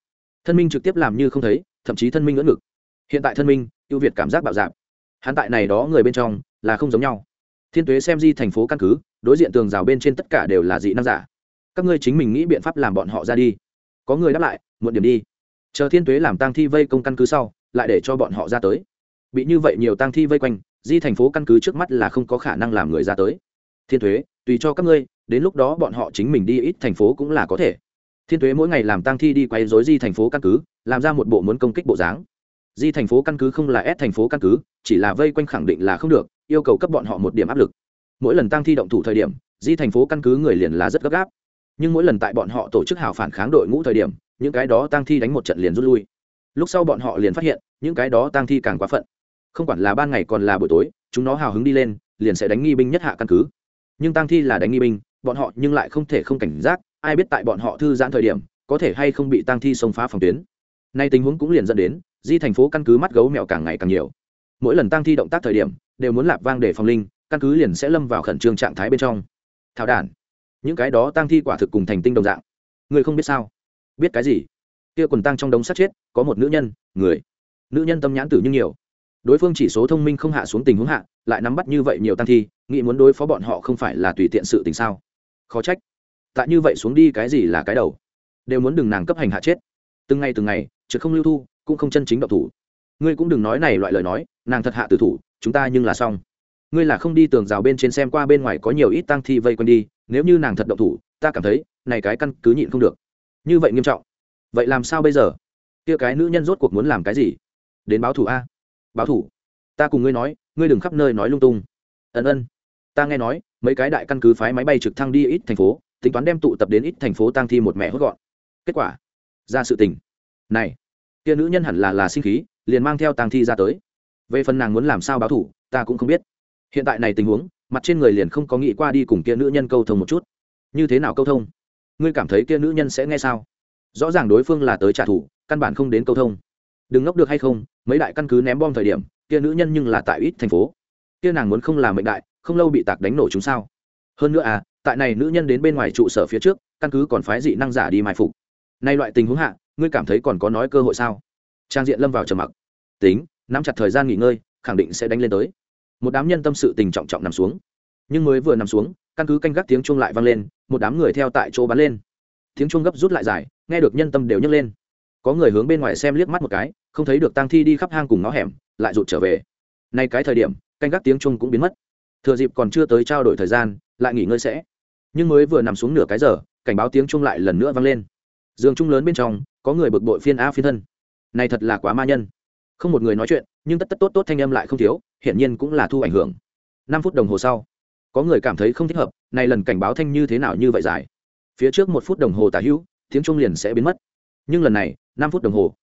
thân minh trực tiếp làm như không thấy, thậm chí thân minh ngỡ ngực. Hiện tại thân minh, ưu việt cảm giác bạo dạp hắn tại này đó người bên trong là không giống nhau. Thiên tuế xem di thành phố căn cứ, đối diện tường rào bên trên tất cả đều là dị năng giả. Các ngươi chính mình nghĩ biện pháp làm bọn họ ra đi. Có người đáp lại, muộn điểm đi. Chờ thiên tuế làm tang thi vây công căn cứ sau, lại để cho bọn họ ra tới. Bị như vậy nhiều tang thi vây quanh, di thành phố căn cứ trước mắt là không có khả năng làm người ra tới. Thiên thuế tùy cho các ngươi, đến lúc đó bọn họ chính mình đi, ít thành phố cũng là có thể thiên thuế mỗi ngày làm tang thi đi quay dối di thành phố căn cứ, làm ra một bộ muốn công kích bộ dáng. Di thành phố căn cứ không là ép thành phố căn cứ, chỉ là vây quanh khẳng định là không được, yêu cầu cấp bọn họ một điểm áp lực. Mỗi lần tăng thi động thủ thời điểm, di thành phố căn cứ người liền là rất gấp gáp. Nhưng mỗi lần tại bọn họ tổ chức hào phản kháng đội ngũ thời điểm, những cái đó tăng thi đánh một trận liền rút lui. Lúc sau bọn họ liền phát hiện, những cái đó tăng thi càng quá phận. Không quản là ban ngày còn là buổi tối, chúng nó hào hứng đi lên, liền sẽ đánh nghi binh nhất hạ căn cứ. Nhưng tăng thi là đánh nghi binh, bọn họ nhưng lại không thể không cảnh giác ai biết tại bọn họ thư giãn thời điểm, có thể hay không bị tăng thi xông phá phòng tuyến. Nay tình huống cũng liền dẫn đến, di thành phố căn cứ mắt gấu mèo càng ngày càng nhiều. Mỗi lần tăng thi động tác thời điểm, đều muốn lạp vang để phòng linh, căn cứ liền sẽ lâm vào khẩn trương trạng thái bên trong. Thảo đản những cái đó tăng thi quả thực cùng thành tinh đồng dạng. Người không biết sao? Biết cái gì? Kia quần tăng trong đống sát chết, có một nữ nhân, người. Nữ nhân tâm nhãn tử như nhiều. Đối phương chỉ số thông minh không hạ xuống tình huống hạ, lại nắm bắt như vậy nhiều tăng thi, nghĩ muốn đối phó bọn họ không phải là tùy tiện sự tình sao? Khó trách tại như vậy xuống đi cái gì là cái đầu? Đều muốn đừng nàng cấp hành hạ chết. Từng ngày từng ngày, chứ không lưu thu, cũng không chân chính độc thủ. Ngươi cũng đừng nói này loại lời nói, nàng thật hạ tử thủ, chúng ta nhưng là xong. Ngươi là không đi tường rào bên trên xem qua bên ngoài có nhiều ít tăng thi vây quanh đi, nếu như nàng thật độc thủ, ta cảm thấy, này cái căn cứ nhịn không được. Như vậy nghiêm trọng. Vậy làm sao bây giờ? Kia cái nữ nhân rốt cuộc muốn làm cái gì? Đến báo thủ a. Báo thủ. Ta cùng ngươi nói, ngươi đừng khắp nơi nói lung tung. Ân ân. Ta nghe nói, mấy cái đại căn cứ phái máy bay trực thăng đi ít thành phố tính toán đem tụ tập đến ít thành phố tăng thi một mẹ hốt gọn. Kết quả, ra sự tình. Này, kia nữ nhân hẳn là là sinh khí, liền mang theo tăng thi ra tới. Về phần nàng muốn làm sao báo thủ, ta cũng không biết. Hiện tại này tình huống, mặt trên người liền không có nghĩ qua đi cùng kia nữ nhân câu thông một chút. Như thế nào câu thông? Ngươi cảm thấy kia nữ nhân sẽ nghe sao? Rõ ràng đối phương là tới trả thù, căn bản không đến câu thông. Đừng ngốc được hay không, mấy đại căn cứ ném bom thời điểm, kia nữ nhân nhưng là tại ít thành phố. Kia nàng muốn không làm mệnh đại, không lâu bị tạc đánh nổ chúng sao? Hơn nữa à tại này nữ nhân đến bên ngoài trụ sở phía trước, căn cứ còn phái dị năng giả đi mai phục. Nay loại tình huống hạ, ngươi cảm thấy còn có nói cơ hội sao? Trang diện lâm vào trầm mặc. Tính, nắm chặt thời gian nghỉ ngơi, khẳng định sẽ đánh lên tới. Một đám nhân tâm sự tình trọng trọng nằm xuống. Nhưng mới vừa nằm xuống, căn cứ canh gác tiếng chuông lại vang lên, một đám người theo tại chỗ bắn lên. Tiếng chuông gấp rút lại dài, nghe được nhân tâm đều nhấc lên. Có người hướng bên ngoài xem liếc mắt một cái, không thấy được tang thi đi khắp hang cùng ngõ hẻm, lại rụt trở về. Nay cái thời điểm, canh gác tiếng chuông cũng biến mất. Thừa dịp còn chưa tới trao đổi thời gian, lại nghỉ ngơi sẽ nhưng mới vừa nằm xuống nửa cái giờ, cảnh báo tiếng chuông lại lần nữa vang lên. Giường chung lớn bên trong, có người bực bội phiên a phiên thân. Này thật là quá ma nhân. Không một người nói chuyện, nhưng tất tất tốt tốt thanh âm lại không thiếu, hiển nhiên cũng là thu ảnh hưởng. Năm phút đồng hồ sau, có người cảm thấy không thích hợp, này lần cảnh báo thanh như thế nào như vậy dài. Phía trước một phút đồng hồ tả hữu, tiếng trung liền sẽ biến mất. Nhưng lần này, năm phút đồng hồ,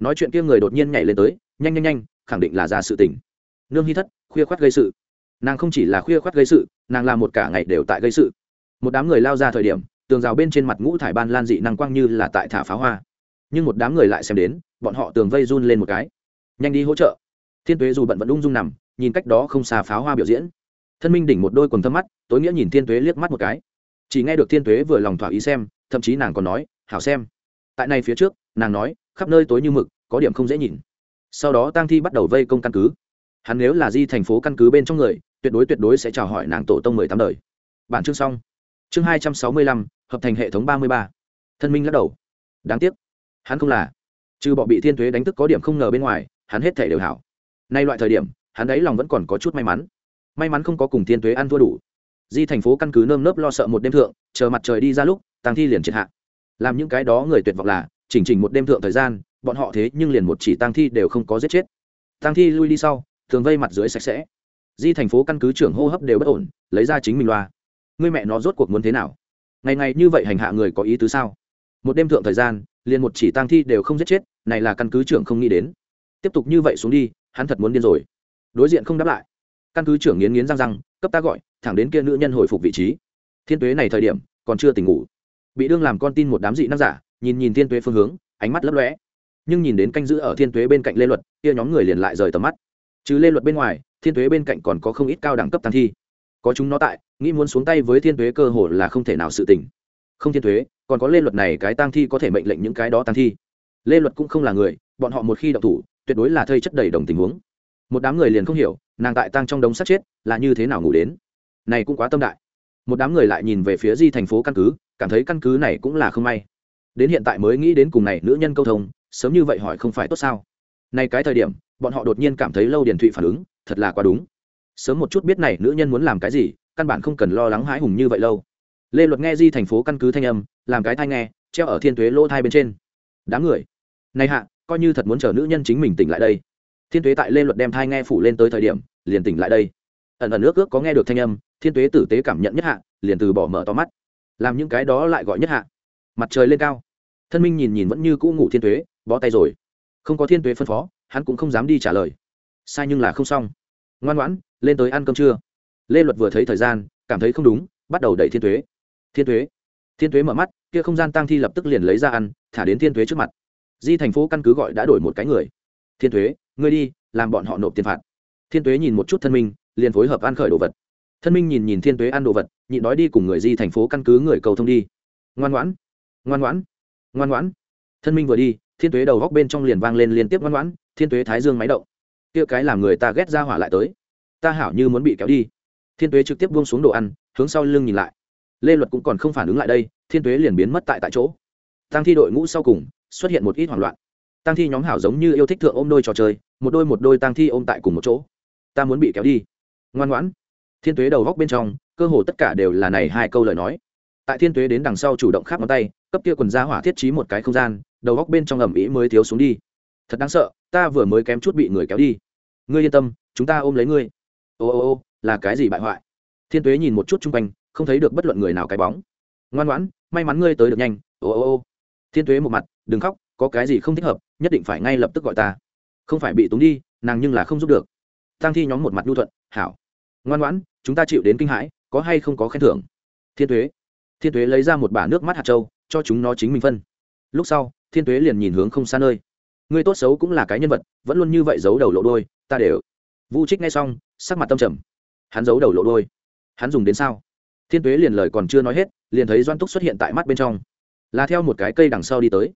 nói chuyện kia người đột nhiên nhảy lên tới, nhanh nhanh nhanh, khẳng định là ra sự tình. Nương hy thất, khuya khoát gây sự. Nàng không chỉ là khuya khoát gây sự, nàng làm một cả ngày đều tại gây sự một đám người lao ra thời điểm, tường rào bên trên mặt ngũ thải ban lan dị năng quang như là tại thả pháo hoa. Nhưng một đám người lại xem đến, bọn họ tường vây run lên một cái. Nhanh đi hỗ trợ. Thiên tuế dù bận vẫn ung dung nằm, nhìn cách đó không xa pháo hoa biểu diễn. Thân minh đỉnh một đôi quần thâm mắt, tối nghĩa nhìn thiên tuế liếc mắt một cái. Chỉ nghe được thiên tuế vừa lòng thỏa ý xem, thậm chí nàng còn nói, hảo xem. Tại này phía trước, nàng nói, khắp nơi tối như mực, có điểm không dễ nhìn. Sau đó tang thi bắt đầu vây công căn cứ. Hắn nếu là di thành phố căn cứ bên trong người, tuyệt đối tuyệt đối sẽ chào hỏi nàng tổ tông mười tám đời. Bản chương xong chương hai trăm sáu mươi lăm, hợp thành hệ thống ba mươi ba. Thân minh lắc đầu. Đáng tiếc. Hắn không là. Trừ bọ bị thiên thuế đánh thức có điểm không ngờ bên ngoài, hắn hết thể đều hảo. Nay loại thời điểm, hắn ấy lòng vẫn còn có chút may mắn. May mắn không có cùng thiên thuế ăn thua đủ. Di thành phố căn cứ nơm nớp lo sợ một đêm thượng, chờ mặt trời đi ra lúc tàng thi liền triệt hạ. Làm những cái đó người tuyệt vọng là, chỉnh chỉnh một đêm thượng thời gian, bọn họ thế nhưng liền một chỉ tang thi đều không có giết chết. Tang thi lui đi sau, thường vây mặt dưới sạch sẽ. Di thành phố căn cứ trưởng hô hấp đều bất ổn, lấy ra chính mình loa. Ngươi mẹ nó rốt cuộc muốn thế nào? Ngày ngày như vậy hành hạ người có ý tứ sao? Một đêm thượng thời gian, liền một chỉ tang thi đều không giết chết, này là căn cứ trưởng không nghĩ đến. Tiếp tục như vậy xuống đi, hắn thật muốn điên rồi. Đối diện không đáp lại. Căn cứ trưởng nghiến nghiến răng răng, cấp ta gọi, thẳng đến kia nữ nhân hồi phục vị trí. Thiên tuế này thời điểm, còn chưa tỉnh ngủ. Bị đương làm con tin một đám dị năng giả, nhìn nhìn thiên tuế phương hướng, ánh mắt lấp lóe. Nhưng nhìn đến canh giữ ở thiên tuế bên cạnh lê luật, kia nhóm người liền lại rời tầm mắt. Chứ lê luật bên ngoài, thiên tuế bên cạnh còn có không ít cao đẳng cấp tăng thi có chúng nó tại, nghĩ muốn xuống tay với thiên tuế cơ hồ là không thể nào sự tình. không thiên tuế, còn có lê luật này cái tăng thi có thể mệnh lệnh những cái đó tăng thi. Lê luật cũng không là người, bọn họ một khi đậu thủ, tuyệt đối là thây chất đầy đồng tình huống. Một đám người liền không hiểu, nàng tại tăng trong đống sắt chết, là như thế nào ngủ đến. Này cũng quá tâm đại. Một đám người lại nhìn về phía di thành phố căn cứ, cảm thấy căn cứ này cũng là không may. Đến hiện tại mới nghĩ đến cùng này nữ nhân câu thông, sớm như vậy hỏi không phải tốt sao. Nay cái thời điểm, bọn họ đột nhiên cảm thấy lâu điền thụy phản ứng, thật là quá đúng sớm một chút biết này nữ nhân muốn làm cái gì, căn bản không cần lo lắng hãi hùng như vậy lâu. Lê luật nghe di thành phố căn cứ thanh âm, làm cái thai nghe, treo ở thiên thuế lỗ thai bên trên. Đám người. Này hạ, coi như thật muốn chờ nữ nhân chính mình tỉnh lại đây. Thiên thuế tại lê luật đem thai nghe phủ lên tới thời điểm, liền tỉnh lại đây. Ẩn ẩn ước ước có nghe được thanh âm, thiên thuế tử tế cảm nhận nhất hạ, liền từ bỏ mở to mắt. Làm những cái đó lại gọi nhất hạ. Mặt trời lên cao. Thân minh nhìn nhìn vẫn như cũ ngủ thiên thuế bó tay rồi. Không có thiên thuế phân phó, hắn cũng không dám đi trả lời. Sai nhưng là không xong ngoan ngoãn, lên tới ăn cơm trưa. Lê luật vừa thấy thời gian, cảm thấy không đúng, bắt đầu đẩy thiên thuế thiên thuế thiên thuế mở mắt, kia không gian tăng thi lập tức liền lấy ra ăn, thả đến thiên thuế trước mặt. Di thành phố căn cứ gọi đã đổi một cái người. Thiên thuế ngươi đi, làm bọn họ nộp tiền phạt. Thiên thuế nhìn một chút thân minh, liền phối hợp ăn khởi đồ vật. Thân minh nhìn nhìn thiên thuế ăn đồ vật, nhịn đói đi cùng người di thành phố căn cứ người cầu thông đi. Ngoan ngoãn. Ngoan ngoãn. Ngoan ngoãn. Thân minh vừa đi, thiên tuế đầu góc bên trong liền vang lên liên tiếp ngoan ngoãn, thiên tuế thái dương máy động kia cái làm người ta ghét ra hỏa lại tới. Ta hảo như muốn bị kéo đi. Thiên tuế trực tiếp buông xuống đồ ăn, hướng sau lưng nhìn lại. Lê luật cũng còn không phản ứng lại đây, thiên tuế liền biến mất tại tại chỗ. Tăng thi đội ngũ sau cùng, xuất hiện một ít hoảng loạn. Tăng thi nhóm hảo giống như yêu thích thượng ôm đôi trò chơi, một đôi một đôi tăng thi ôm tại cùng một chỗ. Ta muốn bị kéo đi. Ngoan ngoãn. Thiên tuế đầu góc bên trong, cơ hồ tất cả đều là này hai câu lời nói. Tại thiên tuế đến đằng sau chủ động khắp ngón tay, cấp kia quần ra hỏa thiết trí một cái không gian, đầu góc bên trong ẩm ý mới thiếu xuống đi thật đáng sợ, ta vừa mới kém chút bị người kéo đi. Ngươi yên tâm, chúng ta ôm lấy ngươi. Ô ô ô, là cái gì bại hoại? Thiên tuế nhìn một chút chung quanh, không thấy được bất luận người nào cái bóng. Ngoan ngoãn, may mắn ngươi tới được nhanh. Ô ô ô. Thiên tuế một mặt, đừng khóc, có cái gì không thích hợp, nhất định phải ngay lập tức gọi ta. Không phải bị túng đi, nàng nhưng là không giúp được. Tăng thi nhóm một mặt nhu thuận, hảo. Ngoan ngoãn, chúng ta chịu đến kinh hãi, có hay không có khen thưởng? Thiên tuế. Thiên tuế lấy ra một bả nước mắt hạt trâu cho chúng nó chính mình phân. Lúc sau, thiên tuế liền nhìn hướng không xa nơi người tốt xấu cũng là cái nhân vật, vẫn luôn như vậy giấu đầu lộ đôi, ta đều. Vu trích nghe xong, sắc mặt tâm trầm. Hắn giấu đầu lộ đôi. Hắn dùng đến sao? Thiên tuế liền lời còn chưa nói hết, liền thấy doan túc xuất hiện tại mắt bên trong. Là theo một cái cây đằng sau đi tới.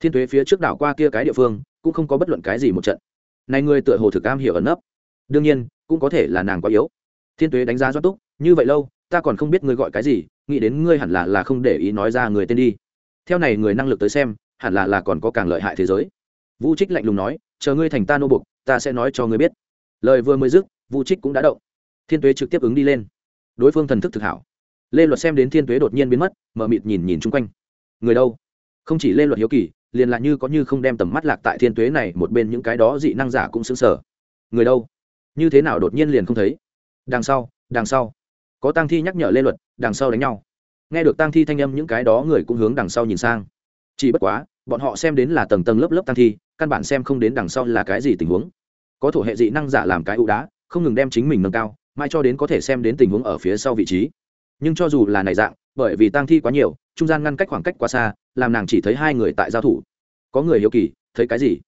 Thiên tuế phía trước đảo qua kia cái địa phương, cũng không có bất luận cái gì một trận. Này người tựa hồ thực am hiểu ẩn nấp. Đương nhiên, cũng có thể là nàng quá yếu. Thiên tuế đánh giá doan túc, như vậy lâu, ta còn không biết ngươi gọi cái gì, nghĩ đến ngươi hẳn là là không để ý nói ra người tên đi. Theo này người năng lực tới xem, hẳn là là còn có càng lợi hại thế giới vũ trích lạnh lùng nói, chờ ngươi thành ta nô bục ta sẽ nói cho ngươi biết. Lời vừa mới dứt vũ trích cũng đã động. Thiên tuế trực tiếp ứng đi lên. Đối phương thần thức thực hảo. Lê luật xem đến thiên tuế đột nhiên biến mất, mở mịt nhìn nhìn chung quanh. Người đâu? Không chỉ lê luật hiếu kỳ, liền là như có như không đem tầm mắt lạc tại thiên tuế này, một bên những cái đó dị năng giả cũng xứng sở người đâu? Như thế nào đột nhiên liền không thấy? Đằng sau đằng sau. Có tăng thi nhắc nhở lê luật, đằng sau đánh nhau. Nghe được tăng thi thanh âm, những cái đó người cũng hướng đằng sau nhìn sang. Chỉ bất quá, bọn họ xem đến là tầng tầng lớp lớp tăng thi căn bản xem không đến đằng sau là cái gì tình huống. Có thổ hệ dị năng giả làm cái ưu đá, không ngừng đem chính mình nâng cao, mãi cho đến có thể xem đến tình huống ở phía sau vị trí. Nhưng cho dù là này dạng, bởi vì tang thi quá nhiều, trung gian ngăn cách khoảng cách quá xa, làm nàng chỉ thấy hai người tại giao thủ. Có người hiếu kỳ, thấy cái gì?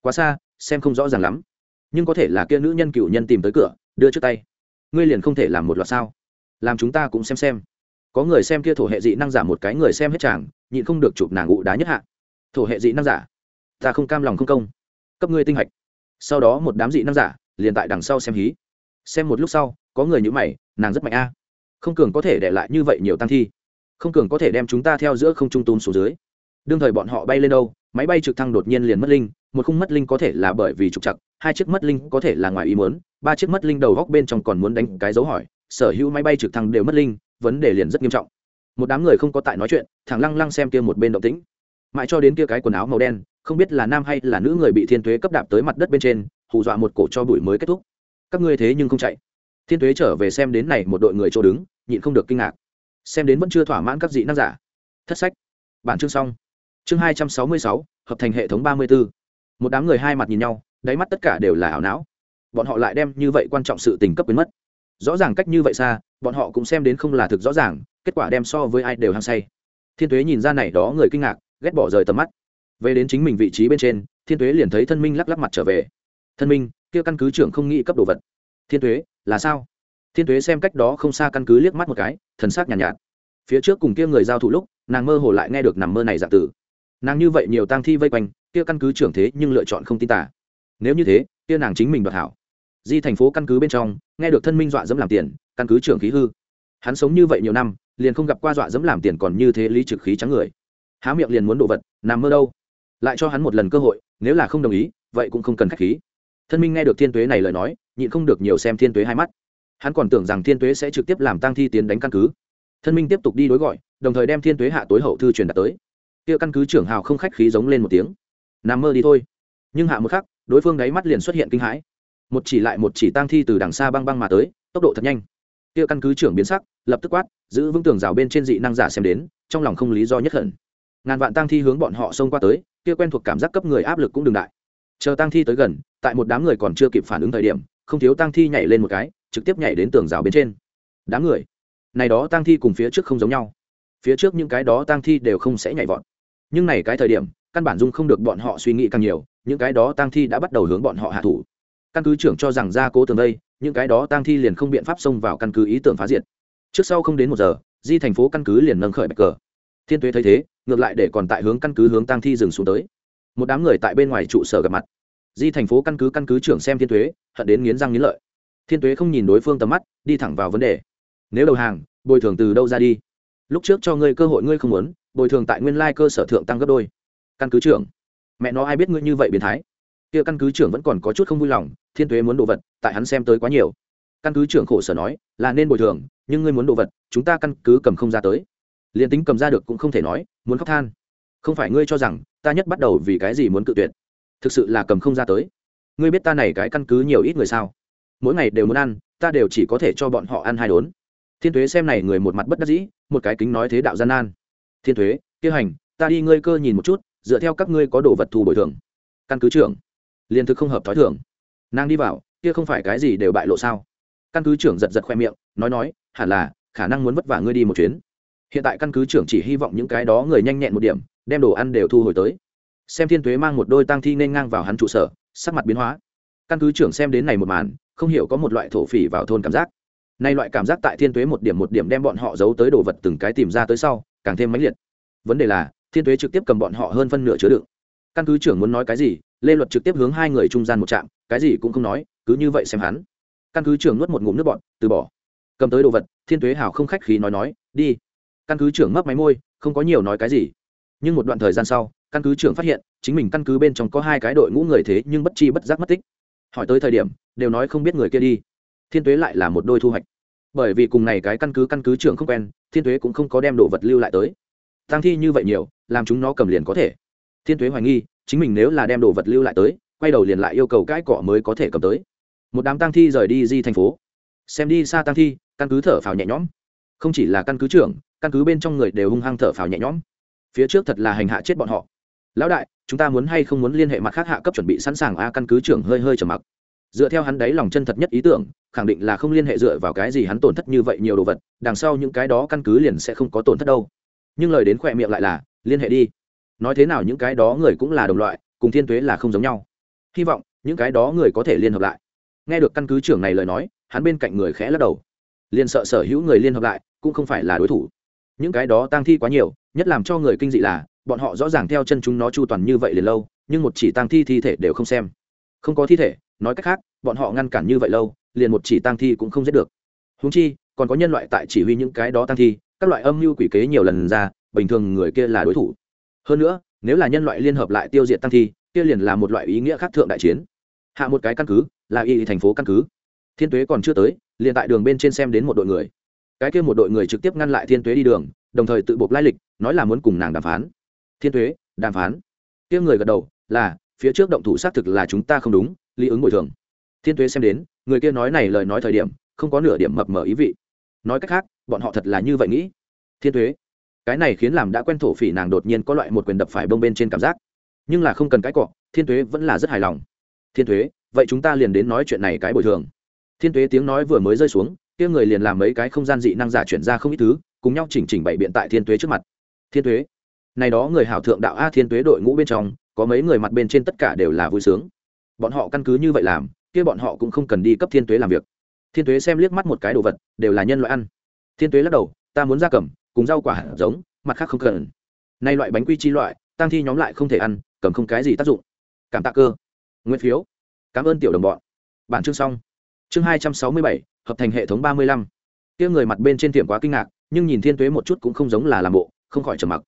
Quá xa, xem không rõ ràng lắm. Nhưng có thể là kia nữ nhân cựu nhân tìm tới cửa, đưa trước tay. Ngươi liền không thể làm một loạt sao? Làm chúng ta cũng xem xem. Có người xem kia thổ hệ dị năng giả một cái người xem hết chàng, nhịn không được chụp nàng ụ đá nhất hạ. Thổ hệ dị năng giả ta không cam lòng không công. Cấp ngươi tinh hạch. Sau đó một đám dị năng giả liền tại đằng sau xem hí. Xem một lúc sau, có người nhữ mày, nàng rất mạnh a. Không cường có thể để lại như vậy nhiều tăng thi. Không cường có thể đem chúng ta theo giữa không trung túm xuống dưới. Đương thời bọn họ bay lên đâu, máy bay trực thăng đột nhiên liền mất linh, một khung mất linh có thể là bởi vì trục chặt hai chiếc mất linh có thể là ngoài ý muốn, ba chiếc mất linh đầu góc bên trong còn muốn đánh cái dấu hỏi, sở hữu máy bay trực thăng đều mất linh, vấn đề liền rất nghiêm trọng. Một đám người không có tại nói chuyện thằng lăng lăng xem kia một bên động tĩnh. Mãi cho đến kia cái quần áo màu đen không biết là nam hay là nữ người bị thiên thuế cấp đạp tới mặt đất bên trên, hù dọa một cổ cho bụi mới kết thúc. Các ngươi thế nhưng không chạy. Thiên thuế trở về xem đến này một đội người chỗ đứng, nhịn không được kinh ngạc. Xem đến vẫn chưa thỏa mãn các dị năng giả. Thất sách. Bản chương xong. Chương hai trăm sáu mươi sáu, hợp thành hệ thống ba mươi b ố một đám người hai mặt nhìn nhau, đáy mắt tất cả đều là ảo não. Bọn họ lại đem như vậy quan trọng sự tình cấp biến mất. Rõ ràng cách như vậy xa, bọn họ cũng xem đến không là thực rõ ràng, kết quả đem so với ai đều hăng say. Thiên tuế nhìn ra này đó người kinh ngạc, ghét bỏ rời tầm mắt về đến chính mình vị trí bên trên thiên tuế liền thấy thân minh lắc lắc mặt trở về. Thân minh kia căn cứ trưởng không nghĩ cấp đồ vật. Thiên tuế là sao? Thiên tuế xem cách đó không xa căn cứ liếc mắt một cái thần sắc nhàn nhạt, nhạt. Phía trước cùng kia người giao thủ lúc nàng mơ hồ lại nghe được nằm mơ này dạng tử nàng như vậy nhiều tang thi vây quanh kia căn cứ trưởng thế nhưng lựa chọn không tin tả nếu như thế kia nàng chính mình đoạt hảo. Di thành phố căn cứ bên trong nghe được thân minh dọa dẫm làm tiền căn cứ trưởng khí hư. Hắn sống như vậy nhiều năm liền không gặp qua dọa dẫm làm tiền còn như thế lý trực khí trắng người. Há miệng liền muốn đồ vật nằm mơ đâu? Lại cho hắn một lần cơ hội, nếu là không đồng ý, vậy cũng không cần khách khí. Thân minh nghe được thiên tuế này lời nói, nhịn không được nhiều xem thiên tuế hai mắt. Hắn còn tưởng rằng thiên tuế sẽ trực tiếp làm tăng thi tiến đánh căn cứ. Thân minh tiếp tục đi đối gọi, đồng thời đem thiên tuế hạ tối hậu thư truyền đạt tới. Kia căn cứ trưởng hào không khách khí giống lên một tiếng. Nằm mơ đi thôi. Nhưng hạ một khắc, đối phương đáy mắt liền xuất hiện kinh hãi. Một chỉ lại một chỉ tang thi từ đằng xa băng băng mà tới, tốc độ thật nhanh. Kia căn cứ trưởng biến sắc, lập tức quát, giữ vững tường rào bên trên dị năng giả xem đến, trong lòng không lý do nhất hận ngàn vạn tang thi hướng bọn họ xông qua tới, kia quen thuộc cảm giác cấp người áp lực cũng đừng đại. Chờ tang thi tới gần, tại một đám người còn chưa kịp phản ứng thời điểm, không thiếu tang thi nhảy lên một cái, trực tiếp nhảy đến tường rào bên trên. Đám người, này đó tang thi cùng phía trước không giống nhau. Phía trước những cái đó tang thi đều không sẽ nhảy vọt. Nhưng này cái thời điểm, căn bản dung không được bọn họ suy nghĩ càng nhiều, những cái đó tang thi đã bắt đầu hướng bọn họ hạ thủ. Căn cứ trưởng cho rằng ra cố tường đây, những cái đó tang thi liền không biện pháp xông vào căn cứ ý tưởng phá diệt. Trước sau không đến một giờ, di thành phố căn cứ liền nâng khởi bạch cờ thiên tuế thấy thế, ngược lại để còn tại hướng căn cứ hướng tang thi dừng xuống tới. Một đám người tại bên ngoài trụ sở gặp mặt. Di thành phố căn cứ căn cứ trưởng xem thiên tuế, hận đến nghiến răng nghiến lợi. Thiên tuế không nhìn đối phương tầm mắt, đi thẳng vào vấn đề. Nếu đầu hàng, bồi thường từ đâu ra đi? Lúc trước cho ngươi cơ hội ngươi không muốn, bồi thường tại nguyên lai cơ sở thượng tăng gấp đôi. Căn cứ trưởng, mẹ nó ai biết ngươi như vậy biến thái? Kia căn cứ trưởng vẫn còn có chút không vui lòng, thiên tuế muốn đồ vật, tại hắn xem tới quá nhiều. Căn cứ trưởng khổ sở nói, là nên bồi thường, nhưng ngươi muốn đồ vật, chúng ta căn cứ cầm không ra tới liền tính cầm ra được cũng không thể nói, muốn khóc than. Không phải ngươi cho rằng, ta nhất bắt đầu vì cái gì muốn cự tuyệt? Thực sự là cầm không ra tới. Ngươi biết ta này cái căn cứ nhiều ít người sao? Mỗi ngày đều muốn ăn, ta đều chỉ có thể cho bọn họ ăn hai đốn. Thiên thuế xem này người một mặt bất đắc dĩ, một cái kính nói thế đạo gian nan. Thiên thuế kia hành, ta đi ngươi cơ nhìn một chút, dựa theo các ngươi có đồ vật thu bồi thường. Căn cứ trưởng. Liên thực không hợp thói thường. Nàng đi vào, kia không phải cái gì đều bại lộ sao? Căn cứ trưởng giật giật khoe miệng, nói nói, hẳn là, khả năng muốn vất vả ngươi đi một chuyến hiện tại căn cứ trưởng chỉ hy vọng những cái đó người nhanh nhẹn một điểm, đem đồ ăn đều thu hồi tới. Xem thiên tuế mang một đôi tang thi nên ngang vào hắn trụ sở, sắc mặt biến hóa. Căn cứ trưởng xem đến này một màn, không hiểu có một loại thổ phỉ vào thôn cảm giác. Nay loại cảm giác tại thiên tuế một điểm một điểm đem bọn họ giấu tới đồ vật từng cái tìm ra tới sau, càng thêm mãnh liệt. Vấn đề là, thiên tuế trực tiếp cầm bọn họ hơn phân nửa chứa đựng. Căn cứ trưởng muốn nói cái gì, lê luật trực tiếp hướng hai người trung gian một trạm, cái gì cũng không nói, cứ như vậy xem hắn. Căn cứ trưởng nuốt một ngụm nước bọn từ bỏ. Cầm tới đồ vật, thiên tuế hào không khách khí nói nói, đi căn cứ trưởng mấp máy môi, không có nhiều nói cái gì. Nhưng một đoạn thời gian sau, căn cứ trưởng phát hiện, chính mình căn cứ bên trong có hai cái đội ngũ người thế nhưng bất chi bất giác mất tích. Hỏi tới thời điểm, đều nói không biết người kia đi. Thiên tuế lại là một đôi thu hoạch. Bởi vì cùng này cái căn cứ căn cứ trưởng không quen, thiên tuế cũng không có đem đồ vật lưu lại tới. Tăng thi như vậy nhiều, làm chúng nó cầm liền có thể. Thiên tuế hoài nghi, chính mình nếu là đem đồ vật lưu lại tới, quay đầu liền lại yêu cầu cái cọ mới có thể cầm tới. Một đám tăng thi rời đi di thành phố. Xem đi xa tăng thi, căn cứ thở phào nhẹ nhõm. Không chỉ là căn cứ trưởng căn cứ bên trong người đều hung hăng thở phào nhẹ nhõm. Phía trước thật là hành hạ chết bọn họ. Lão đại, chúng ta muốn hay không muốn liên hệ mặt khác hạ cấp chuẩn bị sẵn sàng a căn cứ trưởng hơi hơi trầm mặc. Dựa theo hắn đấy lòng chân thật nhất ý tưởng, khẳng định là không liên hệ dựa vào cái gì hắn tổn thất như vậy nhiều đồ vật, đằng sau những cái đó căn cứ liền sẽ không có tổn thất đâu. Nhưng lời đến khỏe miệng lại là, liên hệ đi. Nói thế nào những cái đó người cũng là đồng loại, cùng thiên tuế là không giống nhau. Hy vọng, những cái đó người có thể liên hợp lại. Nghe được căn cứ trưởng này lời nói, hắn bên cạnh người khẽ lắc đầu. Liền sợ sở hữu người liên hợp lại, cũng không phải là đối thủ những cái đó tang thi quá nhiều, nhất làm cho người kinh dị là, bọn họ rõ ràng theo chân chúng nó chu toàn như vậy liền lâu, nhưng một chỉ tang thi thi thể đều không xem. Không có thi thể, nói cách khác, bọn họ ngăn cản như vậy lâu, liền một chỉ tang thi cũng không giết được. Húng chi, còn có nhân loại tại chỉ huy những cái đó tang thi, các loại âm mưu quỷ kế nhiều lần ra, bình thường người kia là đối thủ. Hơn nữa, nếu là nhân loại liên hợp lại tiêu diệt tăng thi, kia liền là một loại ý nghĩa khác thượng đại chiến. Hạ một cái căn cứ, là y thành phố căn cứ. Thiên tuế còn chưa tới, liền tại đường bên trên xem đến một đội người cái kia một đội người trực tiếp ngăn lại thiên tuế đi đường, đồng thời tự buộc lai lịch, nói là muốn cùng nàng đàm phán. Thiên tuế, đàm phán. Kia người gật đầu, là, phía trước động thủ xác thực là chúng ta không đúng, lý ứng bồi thường. Thiên tuế xem đến, người kia nói này lời nói thời điểm, không có nửa điểm mập mờ ý vị. Nói cách khác, bọn họ thật là như vậy nghĩ. Thiên tuế, cái này khiến làm đã quen thổ phỉ nàng đột nhiên có loại một quyền đập phải bông bên trên cảm giác. Nhưng là không cần cái cọ, thiên tuế vẫn là rất hài lòng. Thiên tuế, vậy chúng ta liền đến nói chuyện này cái bồi thường. Thiên tuế tiếng nói vừa mới rơi xuống kia người liền làm mấy cái không gian dị năng giả chuyển ra không ít thứ, cùng nhau chỉnh chỉnh bày biện tại thiên tuế trước mặt. Thiên tuế. Này đó người hảo thượng đạo a thiên tuế đội ngũ bên trong, có mấy người mặt bên trên tất cả đều là vui sướng. Bọn họ căn cứ như vậy làm, kia bọn họ cũng không cần đi cấp thiên tuế làm việc. Thiên tuế xem liếc mắt một cái đồ vật, đều là nhân loại ăn. Thiên tuế lắc đầu, ta muốn ra cầm, cùng rau quả hạt giống, mặt khác không cần. Nay loại bánh quy chi loại tăng thi nhóm lại không thể ăn, cầm không cái gì tác dụng. Cảm tạ cơ. Nguyên phiếu. Cảm ơn tiểu đồng bọn. Bản chương xong. Chương hai trăm sáu mươi bảy hợp thành hệ thống ba mươi lăm. Kia người mặt bên trên tiệm quá kinh ngạc nhưng nhìn thiên tuế một chút cũng không giống là làm bộ không khỏi trầm mặc.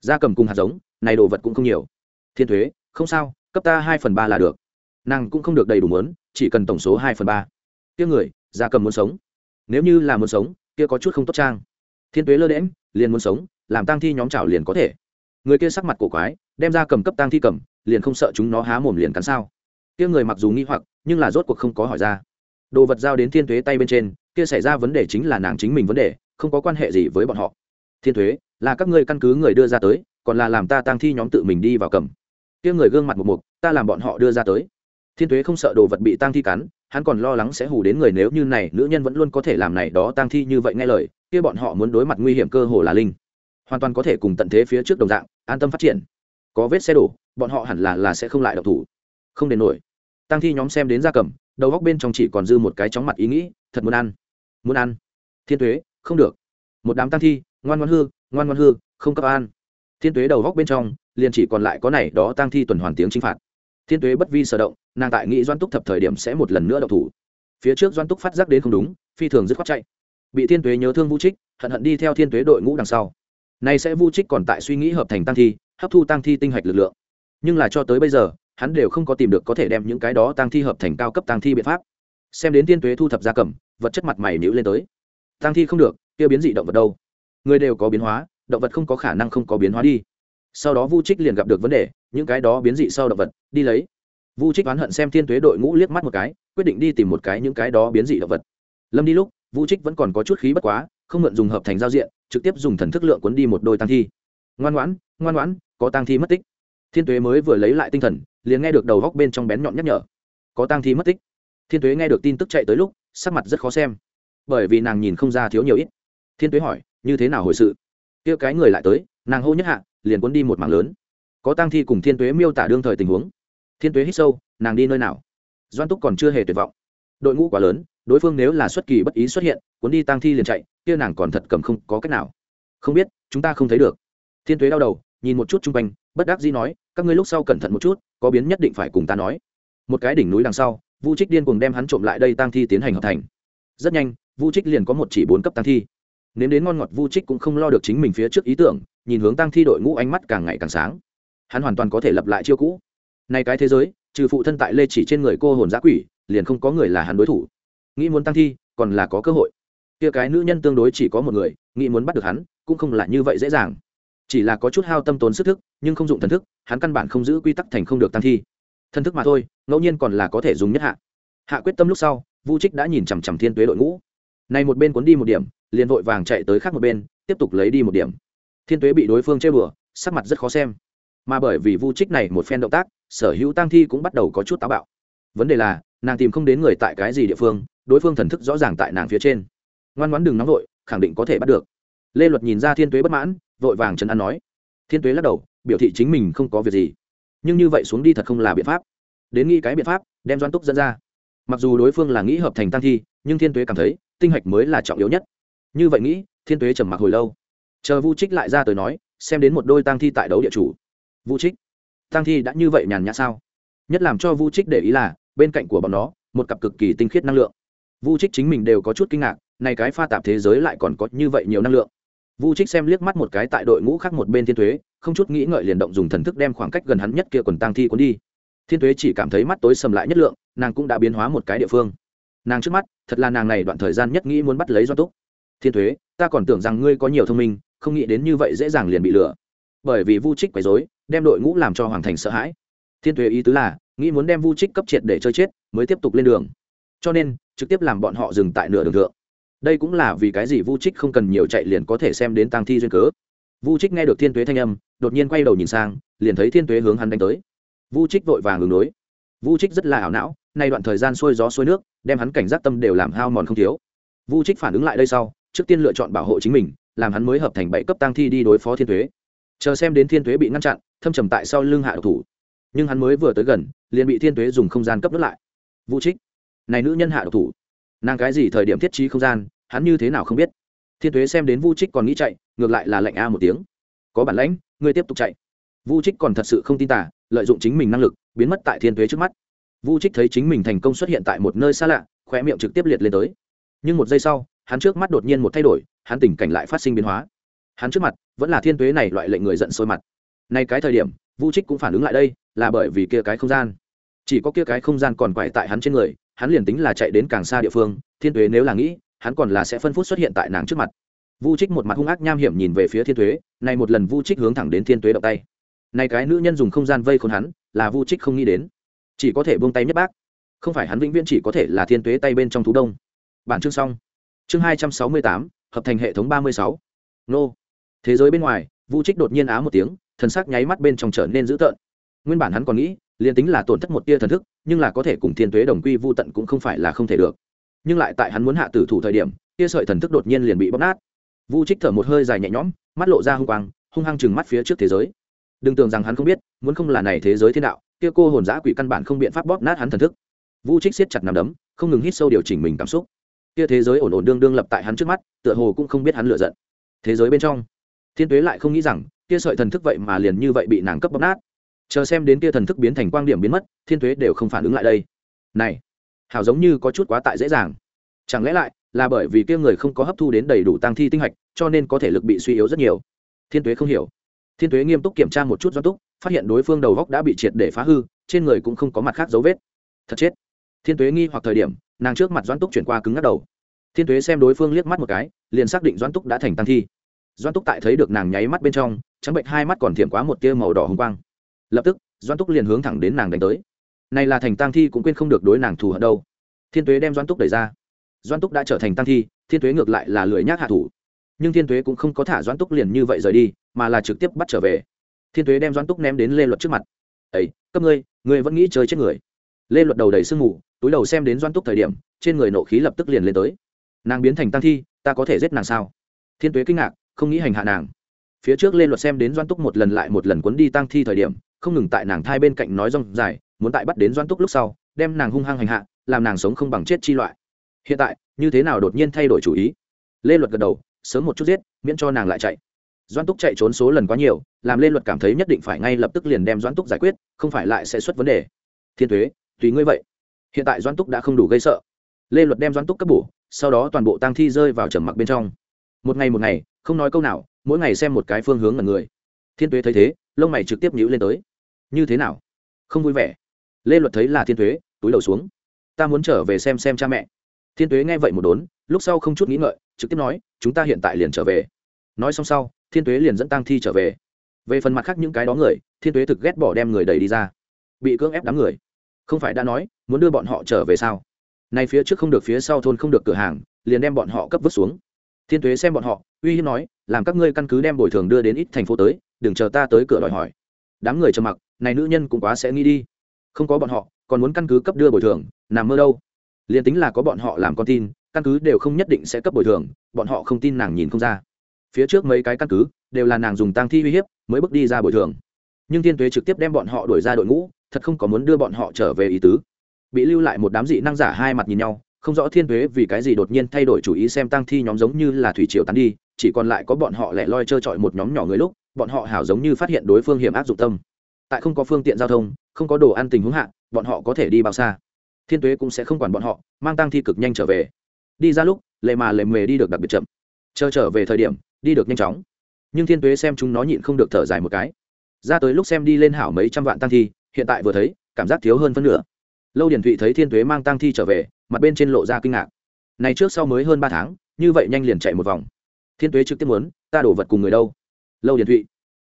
Da cầm cùng hạt giống này đồ vật cũng không nhiều. Thiên Tuế, không sao cấp ta hai phần ba là được. Nàng cũng không được đầy đủ mớn chỉ cần tổng số hai phần ba. Kia người da cầm muốn sống. Nếu như là muốn sống kia có chút không tốt trang. Thiên tuế lơ đễm liền muốn sống làm tang thi nhóm chảo liền có thể. Người kia sắc mặt cổ quái đem ra cầm cấp tang thi cầm liền không sợ chúng nó há mồm liền cắn sao. Kia người mặc dù nghi hoặc nhưng là rốt cuộc không có hỏi ra đồ vật giao đến thiên thuế tay bên trên, kia xảy ra vấn đề chính là nàng chính mình vấn đề, không có quan hệ gì với bọn họ. Thiên thuế là các ngươi căn cứ người đưa ra tới, còn là làm ta tăng thi nhóm tự mình đi vào cầm. Kia người gương mặt một mục, ta làm bọn họ đưa ra tới. Thiên thuế không sợ đồ vật bị tăng thi cắn, hắn còn lo lắng sẽ hù đến người nếu như này, nữ nhân vẫn luôn có thể làm này đó tăng thi như vậy nghe lời, kia bọn họ muốn đối mặt nguy hiểm cơ hồ là linh. Hoàn toàn có thể cùng tận thế phía trước đồng dạng, an tâm phát triển. Có vết xe đổ, bọn họ hẳn là là sẽ không lại độc thủ. Không đến nổi. Tăng thi nhóm xem đến gia cầm đầu góc bên trong chỉ còn dư một cái chóng mặt ý nghĩ, thật muốn ăn. Muốn ăn. Thiên thuế không được. Một đám tang thi, ngoan ngoan hư, ngoan ngoan hư, không cấp an thiên tuế đầu góc bên trong, liền chỉ còn lại có này đó tăng thi tuần hoàn tiếng chinh phạt. Thiên tuế bất vi sở động, nàng tại nghĩ doan túc thập thời điểm sẽ một lần nữa đậu thủ. Phía trước doan túc phát giác đến không đúng, phi thường dứt khoát chạy. Bị thiên tuế nhớ thương vũ trích, hận hận đi theo thiên tuế đội ngũ đằng sau. Này sẽ vũ trích còn tại suy nghĩ hợp thành tăng thi, hấp thu tăng thi tinh hạch lực lượng. Nhưng là cho tới bây giờ hắn đều không có tìm được có thể đem những cái đó tăng thi hợp thành cao cấp tăng thi biện pháp. Xem đến thiên tuế thu thập gia cầm, vật chất mặt mày nhữ lên tới. Tăng thi không được, kia biến dị động vật đâu? Người đều có biến hóa, động vật không có khả năng không có biến hóa đi. Sau đó vu trích liền gặp được vấn đề, những cái đó biến dị sau động vật, đi lấy. Vu trích oán hận xem thiên tuế đội ngũ liếc mắt một cái, quyết định đi tìm một cái những cái đó biến dị động vật. Lâm đi lúc, vu trích vẫn còn có chút khí bất quá, không mượn dùng hợp thành giao diện, trực tiếp dùng thần thức lượng cuốn đi một đôi tăng thi. Ngoan ngoãn ngoan ngoãn, có tăng thi mất tích. Thiên tuế mới vừa lấy lại tinh thần liền nghe được đầu góc bên trong bén nhọn nhắc nhở. Có tang thi mất tích. Thiên tuế nghe được tin tức chạy tới lúc, sắc mặt rất khó xem. Bởi vì nàng nhìn không ra thiếu nhiều ít. Thiên tuế hỏi, như thế nào hồi sự? Kia cái người lại tới, nàng hô nhất hạ, liền cuốn đi một mảng lớn. Có tang thi cùng thiên tuế miêu tả đương thời tình huống. Thiên tuế hít sâu, nàng đi nơi nào? Doan túc còn chưa hề tuyệt vọng. Đội ngũ quá lớn, đối phương nếu là xuất kỳ bất ý xuất hiện, cuốn đi tang thi liền chạy, kia nàng còn thật cầm không có cách nào. Không biết, chúng ta không thấy được. Thiên tuế đau đầu, nhìn một chút chung quanh, bất đắc dĩ nói, các ngươi lúc sau cẩn thận một chút có biến nhất định phải cùng ta nói. Một cái đỉnh núi đằng sau, vu trích điên cùng đem hắn trộm lại đây tăng thi tiến hành hợp thành. Rất nhanh, vu trích liền có một chỉ bốn cấp tăng thi. Nếm đến ngon ngọt, vu trích cũng không lo được chính mình phía trước ý tưởng, nhìn hướng tăng thi đội ngũ ánh mắt càng ngày càng sáng. Hắn hoàn toàn có thể lập lại chiêu cũ. Nay cái thế giới, trừ phụ thân tại lê chỉ trên người cô hồn giã quỷ, liền không có người là hắn đối thủ. Nghĩ muốn tăng thi, còn là có cơ hội. Kia cái nữ nhân tương đối chỉ có một người, nghĩ muốn bắt được hắn, cũng không là như vậy dễ dàng chỉ là có chút hao tâm tốn sức thức, nhưng không dụng thần thức, hắn căn bản không giữ quy tắc thành không được tăng thi. Thần thức mà thôi, ngẫu nhiên còn là có thể dùng nhất hạ. Hạ quyết tâm lúc sau, vu trích đã nhìn chằm chằm thiên tuế đội ngũ. Này một bên cuốn đi một điểm, liền vội vàng chạy tới khác một bên, tiếp tục lấy đi một điểm. Thiên tuế bị đối phương chơi bừa, sắc mặt rất khó xem. Mà bởi vì vu trích này một phen động tác, sở hữu tăng thi cũng bắt đầu có chút táo bạo. Vấn đề là, nàng tìm không đến người tại cái gì địa phương, đối phương thần thức rõ ràng tại nàng phía trên. Ngoan ngoãn đừng nóng vội, khẳng định có thể bắt được. Lê luật nhìn ra thiên tuế bất mãn vội vàng trấn an nói. Thiên tuế lắc đầu, biểu thị chính mình không có việc gì. Nhưng như vậy xuống đi thật không là biện pháp. Đến nghĩ cái biện pháp, đem doan túc dẫn ra. Mặc dù đối phương là nghĩ hợp thành tăng thi, nhưng thiên tuế cảm thấy, tinh hạch mới là trọng yếu nhất. Như vậy nghĩ, thiên tuế trầm mặc hồi lâu. Chờ vu trích lại ra tới nói, xem đến một đôi tăng thi tại đấu địa chủ. Vu trích, tăng thi đã như vậy nhàn nhã sao? Nhất làm cho vu trích để ý là, bên cạnh của bọn nó, một cặp cực kỳ tinh khiết năng lượng. Vu trích chính mình đều có chút kinh ngạc, này cái pha tạp thế giới lại còn có như vậy nhiều năng lượng vu trích xem liếc mắt một cái tại đội ngũ khác một bên thiên Tuế, không chút nghĩ ngợi liền động dùng thần thức đem khoảng cách gần hắn nhất kia quần tang thi cuốn đi. Thiên Tuế chỉ cảm thấy mắt tối sầm lại nhất lượng nàng cũng đã biến hóa một cái địa phương. Nàng trước mắt thật là nàng này đoạn thời gian nhất nghĩ muốn bắt lấy do túc. Thiên Tuế, ta còn tưởng rằng ngươi có nhiều thông minh không nghĩ đến như vậy dễ dàng liền bị lừa. Bởi vì vu trích quấy rối, đem đội ngũ làm cho hoàng thành sợ hãi. Thiên Tuế ý tứ là nghĩ muốn đem vu trích cấp triệt để chơi chết mới tiếp tục lên đường. Cho nên trực tiếp làm bọn họ dừng tại nửa đường thượng đây cũng là vì cái gì vu trích không cần nhiều chạy liền có thể xem đến tăng thi duyên cớ. Vu trích nghe được thiên tuế thanh âm, đột nhiên quay đầu nhìn sang, liền thấy thiên tuế hướng hắn đánh tới. Vu trích vội vàng ứng đối. Vu trích rất là ảo não, nay đoạn thời gian xuôi gió xuôi nước, đem hắn cảnh giác tâm đều làm hao mòn không thiếu. Vu trích phản ứng lại đây sau, trước tiên lựa chọn bảo hộ chính mình, làm hắn mới hợp thành bảy cấp tăng thi đi đối phó thiên tuế. Chờ xem đến thiên tuế bị ngăn chặn, thâm trầm tại sau lưng hạ độc thủ. Nhưng hắn mới vừa tới gần, liền bị thiên tuế dùng không gian cấp nước lại. Vu trích, này nữ nhân hạ độc thủ nàng cái gì thời điểm thiết trí không gian, hắn như thế nào không biết. Thiên tuế xem đến vu trích còn nghĩ chạy, ngược lại là lệnh a một tiếng. Có bản lãnh, ngươi tiếp tục chạy. Vu trích còn thật sự không tin tả lợi dụng chính mình năng lực, biến mất tại thiên tuế trước mắt. Vu trích thấy chính mình thành công xuất hiện tại một nơi xa lạ khoe miệng trực tiếp liệt lên tới. Nhưng một giây sau, hắn trước mắt đột nhiên một thay đổi, hắn tình cảnh lại phát sinh biến hóa. Hắn trước mặt, vẫn là thiên tuế này loại lệnh người giận sôi mặt. Nay cái thời điểm, vu trích cũng phản ứng lại đây, là bởi vì kia cái không gian. Chỉ có kia cái không gian còn quải tại hắn trên người hắn liền tính là chạy đến càng xa địa phương, thiên tuế nếu là nghĩ, hắn còn là sẽ phân phút xuất hiện tại nàng trước mặt. Vu trích một mặt hung ác nham hiểm nhìn về phía thiên tuế, này một lần vu trích hướng thẳng đến thiên tuế động tay. Này cái nữ nhân dùng không gian vây khốn hắn, là vu trích không nghĩ đến. Chỉ có thể buông tay nhất bác. Không phải hắn vĩnh viễn chỉ có thể là thiên tuế tay bên trong thú đông. Bản chương xong. Chương hai trăm sáu mươi tám, hợp thành hệ thống ba mươi sáu. Nô. Thế giới bên ngoài, vu trích đột nhiên á một tiếng, thần sắc nháy mắt bên trong trở nên dữ tợn. Nguyên bản hắn còn nghĩ, liền tính là tổn thất một tia thần thức nhưng là có thể cùng thiên tuế đồng quy vu tận cũng không phải là không thể được. Nhưng lại tại hắn muốn hạ tử thủ thời điểm, kia sợi thần thức đột nhiên liền bị bóc nát. Vu trích thở một hơi dài nhẹ nhõm, mắt lộ ra hung quang, hung hăng chừng mắt phía trước thế giới. Đừng tưởng rằng hắn không biết, muốn không là này thế giới thiên đạo, kia cô hồn giã quỷ căn bản không biện pháp bóp nát hắn thần thức. Vu trích siết chặt nằm đấm, không ngừng hít sâu điều chỉnh mình cảm xúc. Kia thế giới ổn ổn đương đương lập tại hắn trước mắt, tựa hồ cũng không biết hắn lựa giận. Thế giới bên trong, thiên tuế lại không nghĩ rằng, kia sợi thần thức vậy mà liền như vậy bị nàng cấp bóp nát chờ xem đến kia thần thức biến thành quang điểm biến mất, thiên tuế đều không phản ứng lại đây. Này hảo giống như có chút quá tại dễ dàng. Chẳng lẽ lại là bởi vì kia người không có hấp thu đến đầy đủ tăng thi tinh hạch, cho nên có thể lực bị suy yếu rất nhiều? Thiên tuế không hiểu. Thiên tuế nghiêm túc kiểm tra một chút doan túc, phát hiện đối phương đầu góc đã bị triệt để phá hư, trên người cũng không có mặt khác dấu vết. Thật chết. Thiên tuế nghi hoặc thời điểm, nàng trước mặt doan túc chuyển qua cứng ngắt đầu. Thiên tuế xem đối phương liếc mắt một cái, liền xác định doan túc đã thành tăng thi. Doan túc tại thấy được nàng nháy mắt bên trong, trắng bệnh hai mắt còn thiểm quá một tia màu đỏ hồng quang lập tức doan túc liền hướng thẳng đến nàng đánh tới. Này là thành tăng thi cũng quên không được đối nàng thù hận đâu. Thiên tuế đem doan túc đẩy ra. Doan túc đã trở thành tăng thi, thiên tuế ngược lại là lười nhác hạ thủ. Nhưng thiên tuế cũng không có thả doan túc liền như vậy rời đi, mà là trực tiếp bắt trở về. Thiên tuế đem doan túc ném đến lê luật trước mặt. Ấy cấp ngươi ngươi vẫn nghĩ chơi chết người? Lê luật đầu đầy sương mù, túi đầu xem đến doan túc thời điểm, trên người nộ khí lập tức liền lên tới. Nàng biến thành tăng thi, ta có thể giết nàng sao? Thiên tuế kinh ngạc, không nghĩ hành hạ nàng. Phía trước lê luật xem đến doan túc một lần lại một lần cuốn đi tăng thi thời điểm không ngừng tại nàng thai bên cạnh nói rong dài, muốn tại bắt đến doan túc lúc sau, đem nàng hung hăng hành hạ, làm nàng sống không bằng chết chi loại. Hiện tại, như thế nào đột nhiên thay đổi chủ ý? Lê luật gật đầu, sớm một chút giết, miễn cho nàng lại chạy. Doan túc chạy trốn số lần quá nhiều, làm lê luật cảm thấy nhất định phải ngay lập tức liền đem doan túc giải quyết, không phải lại sẽ xuất vấn đề. Thiên thuế tùy ngươi vậy. Hiện tại doan túc đã không đủ gây sợ. Lê luật đem doan túc cấp bổ, sau đó toàn bộ tang thi rơi vào trầm mặc bên trong. Một ngày một ngày, không nói câu nào, mỗi ngày xem một cái phương hướng là người. Thiên tuế thấy thế, lông mày trực tiếp nhữ lên tới như thế nào? Không vui vẻ. Lê luật thấy là thiên tuế, túi đầu xuống. Ta muốn trở về xem xem cha mẹ. Thiên tuế nghe vậy một đốn, lúc sau không chút nghĩ ngợi, trực tiếp nói, chúng ta hiện tại liền trở về. Nói xong sau, thiên tuế liền dẫn tăng thi trở về. Về phần mặt khác những cái đó người, thiên tuế thực ghét bỏ đem người đầy đi ra. Bị cưỡng ép đám người. Không phải đã nói, muốn đưa bọn họ trở về sao? Nay phía trước không được phía sau thôn không được cửa hàng, liền đem bọn họ cấp vứt xuống. Thiên tuế xem bọn họ, uy hiếp nói, làm các ngươi căn cứ đem bồi thường đưa đến ít thành phố tới, đừng chờ ta tới cửa đòi hỏi. Đám người trầm mặc này nữ nhân cũng quá sẽ nghĩ đi. Không có bọn họ, còn muốn căn cứ cấp đưa bồi thường, nằm mơ đâu. Liền tính là có bọn họ làm con tin, căn cứ đều không nhất định sẽ cấp bồi thường, bọn họ không tin nàng nhìn không ra. Phía trước mấy cái căn cứ đều là nàng dùng tang thi uy hiếp mới bước đi ra bồi thường. Nhưng thiên tuế trực tiếp đem bọn họ đuổi ra đội ngũ, thật không có muốn đưa bọn họ trở về ý tứ. Bị lưu lại một đám dị năng giả hai mặt nhìn nhau, không rõ thiên tuế vì cái gì đột nhiên thay đổi chủ ý xem tăng thi nhóm giống như là thủy triều tán đi, chỉ còn lại có bọn họ lẻ loi trơ trọi một nhóm nhỏ người lúc, bọn họ hảo giống như phát hiện đối phương hiểm áp dụng tâm tại không có phương tiện giao thông, không có đồ ăn tình huống hạ, bọn họ có thể đi bao xa. Thiên tuế cũng sẽ không quản bọn họ, mang tang thi cực nhanh trở về. Đi ra lúc, lệ mà lệ mề đi được đặc biệt chậm. Chờ trở về thời điểm, đi được nhanh chóng. Nhưng thiên tuế xem chúng nó nhịn không được thở dài một cái. Ra tới lúc xem đi lên hảo mấy trăm vạn tăng thi, hiện tại vừa thấy, cảm giác thiếu hơn phân nửa. Lâu điển thụy thấy thiên tuế mang tăng thi trở về, mặt bên trên lộ ra kinh ngạc. Này trước sau mới hơn ba tháng, như vậy nhanh liền chạy một vòng. Thiên tuế trực tiếp muốn, ta đổ vật cùng người đâu? Lâu điển thụy.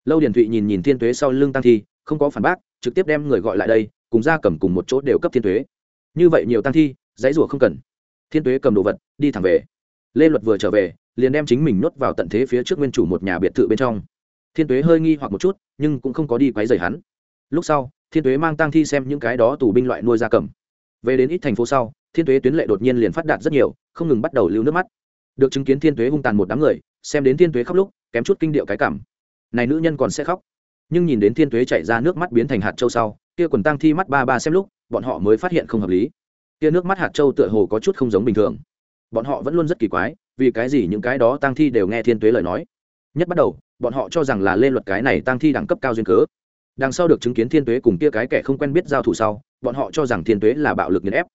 Lâu điển thụy nhìn nhìn thiên tuế sau lưng tăng thi không có phản bác, trực tiếp đem người gọi lại đây, cùng ra cầm cùng một chỗ đều cấp thiên tuế. Như vậy nhiều tăng thi, dãy rủa không cần. Thiên tuế cầm đồ vật, đi thẳng về. Lê luật vừa trở về, liền đem chính mình nuốt vào tận thế phía trước nguyên chủ một nhà biệt thự bên trong. Thiên tuế hơi nghi hoặc một chút, nhưng cũng không có đi quấy rầy hắn. Lúc sau, thiên tuế mang tăng thi xem những cái đó tù binh loại nuôi gia cầm. Về đến ít thành phố sau, thiên tuế tuyến lệ đột nhiên liền phát đạt rất nhiều, không ngừng bắt đầu lưu nước mắt. Được chứng kiến thiên tuế hung tàn một đám người, xem đến thiên tuế khóc lúc, kém chút kinh điệu cái cảm. Này nữ nhân còn sẽ khóc nhưng nhìn đến thiên tuế chạy ra nước mắt biến thành hạt châu sau, kia quần tăng thi mắt ba ba xem lúc, bọn họ mới phát hiện không hợp lý. Kia nước mắt hạt châu tựa hồ có chút không giống bình thường. Bọn họ vẫn luôn rất kỳ quái, vì cái gì những cái đó tăng thi đều nghe thiên tuế lời nói. Nhất bắt đầu, bọn họ cho rằng là lên luật cái này tăng thi đẳng cấp cao duyên cớ. Đằng sau được chứng kiến thiên tuế cùng kia cái kẻ không quen biết giao thủ sau, bọn họ cho rằng thiên tuế là bạo lực nghiền ép.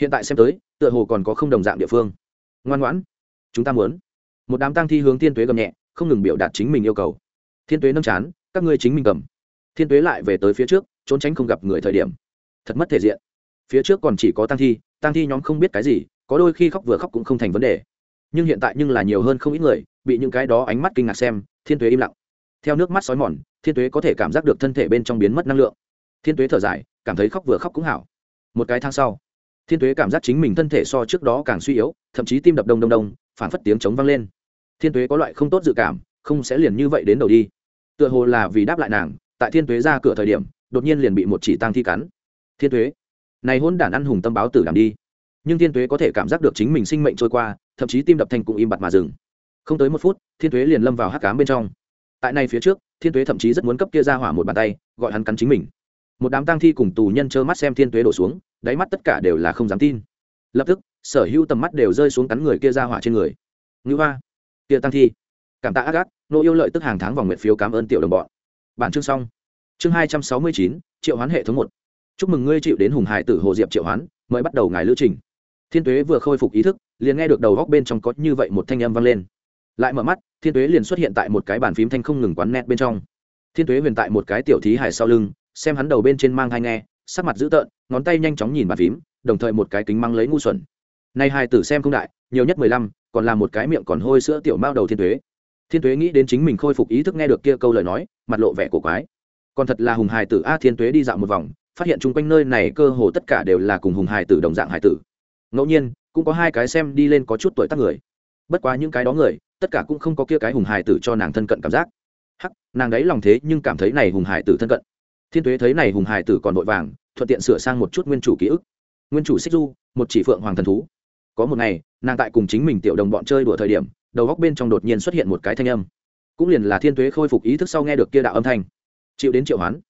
Hiện tại xem tới, tựa hồ còn có không đồng dạng địa phương. Ngoan ngoãn, chúng ta muốn. Một đám tăng thi hướng thiên tuế gầm nhẹ, không ngừng biểu đạt chính mình yêu cầu. Thiên tuế nâng chán các ngươi chính mình cầm. Thiên tuế lại về tới phía trước, trốn tránh không gặp người thời điểm. Thật mất thể diện. Phía trước còn chỉ có tăng thi tăng thi nhóm không biết cái gì, có đôi khi khóc vừa khóc cũng không thành vấn đề. Nhưng hiện tại nhưng là nhiều hơn không ít người, bị những cái đó ánh mắt kinh ngạc xem, thiên tuế im lặng. Theo nước mắt sói mòn, thiên tuế có thể cảm giác được thân thể bên trong biến mất năng lượng. Thiên tuế thở dài, cảm thấy khóc vừa khóc cũng hảo. Một cái tháng sau, thiên tuế cảm giác chính mình thân thể so trước đó càng suy yếu, thậm chí tim đập đông đông đông phản phất tiếng chống vang lên. Thiên tuế có loại không tốt dự cảm, không sẽ liền như vậy đến đầu đi tựa hồ là vì đáp lại nàng, tại thiên tuế ra cửa thời điểm, đột nhiên liền bị một chỉ tăng thi cắn. Thiên tuế, này hôn đản ăn hùng tâm báo tử làm đi. Nhưng thiên tuế có thể cảm giác được chính mình sinh mệnh trôi qua, thậm chí tim đập thành cũng im bặt mà dừng. Không tới một phút, thiên tuế liền lâm vào hắc cám bên trong. Tại này phía trước, thiên tuế thậm chí rất muốn cấp kia ra hỏa một bàn tay, gọi hắn cắn chính mình. Một đám tăng thi cùng tù nhân trơ mắt xem thiên tuế đổ xuống, đáy mắt tất cả đều là không dám tin. Lập tức, sở hữu tầm mắt đều rơi xuống cắn người kia ra hỏa trên người. Ngữ hoa, kia tăng thi cảm tạ ác ác nô yêu lợi tức hàng tháng vòng nguyện phiếu cảm ơn tiểu đồng bọn. Bản chương xong. Chương hai trăm sáu mươi chín, triệu hoán hệ thống một. Chúc mừng ngươi chịu đến hùng hải tử hồ diệp triệu hoán, mới bắt đầu ngài lữ trình. Thiên tuế vừa khôi phục ý thức, liền nghe được đầu góc bên trong có như vậy một thanh âm vang lên. Lại mở mắt, thiên tuế liền xuất hiện tại một cái bàn phím thanh không ngừng quán nét bên trong. Thiên tuế huyền tại một cái tiểu thí hải sau lưng, xem hắn đầu bên trên mang hai nghe, sắc mặt dữ tợn, ngón tay nhanh chóng nhìn bàn phím, đồng thời một cái kính mang lấy ngu xuẩn. Nay hai tử xem không đại, nhiều nhất mười lăm, còn là một cái miệng còn hôi sữa tiểu mao đầu thiên tuế thiên tuế nghĩ đến chính mình khôi phục ý thức nghe được kia câu lời nói, mặt lộ vẻ cổ quái. Còn thật là hùng hài tử a, thiên tuế đi dạo một vòng, phát hiện chung quanh nơi này cơ hồ tất cả đều là cùng hùng hài tử đồng dạng hài tử. Ngẫu nhiên, cũng có hai cái xem đi lên có chút tuổi tác người. Bất quá những cái đó người, tất cả cũng không có kia cái hùng hài tử cho nàng thân cận cảm giác. Hắc, nàng đấy lòng thế nhưng cảm thấy này hùng hài tử thân cận. Thiên tuế thấy này hùng hài tử còn vội vàng, thuận tiện sửa sang một chút nguyên chủ ký ức. Nguyên chủ xích du, một chỉ phượng hoàng thần thú. Có một ngày, nàng tại cùng chính mình tiểu đồng bọn chơi đùa thời điểm đầu góc bên trong đột nhiên xuất hiện một cái thanh âm. Cũng liền là thiên tuế khôi phục ý thức sau nghe được kia đạo âm thanh. Chịu đến triệu hoán.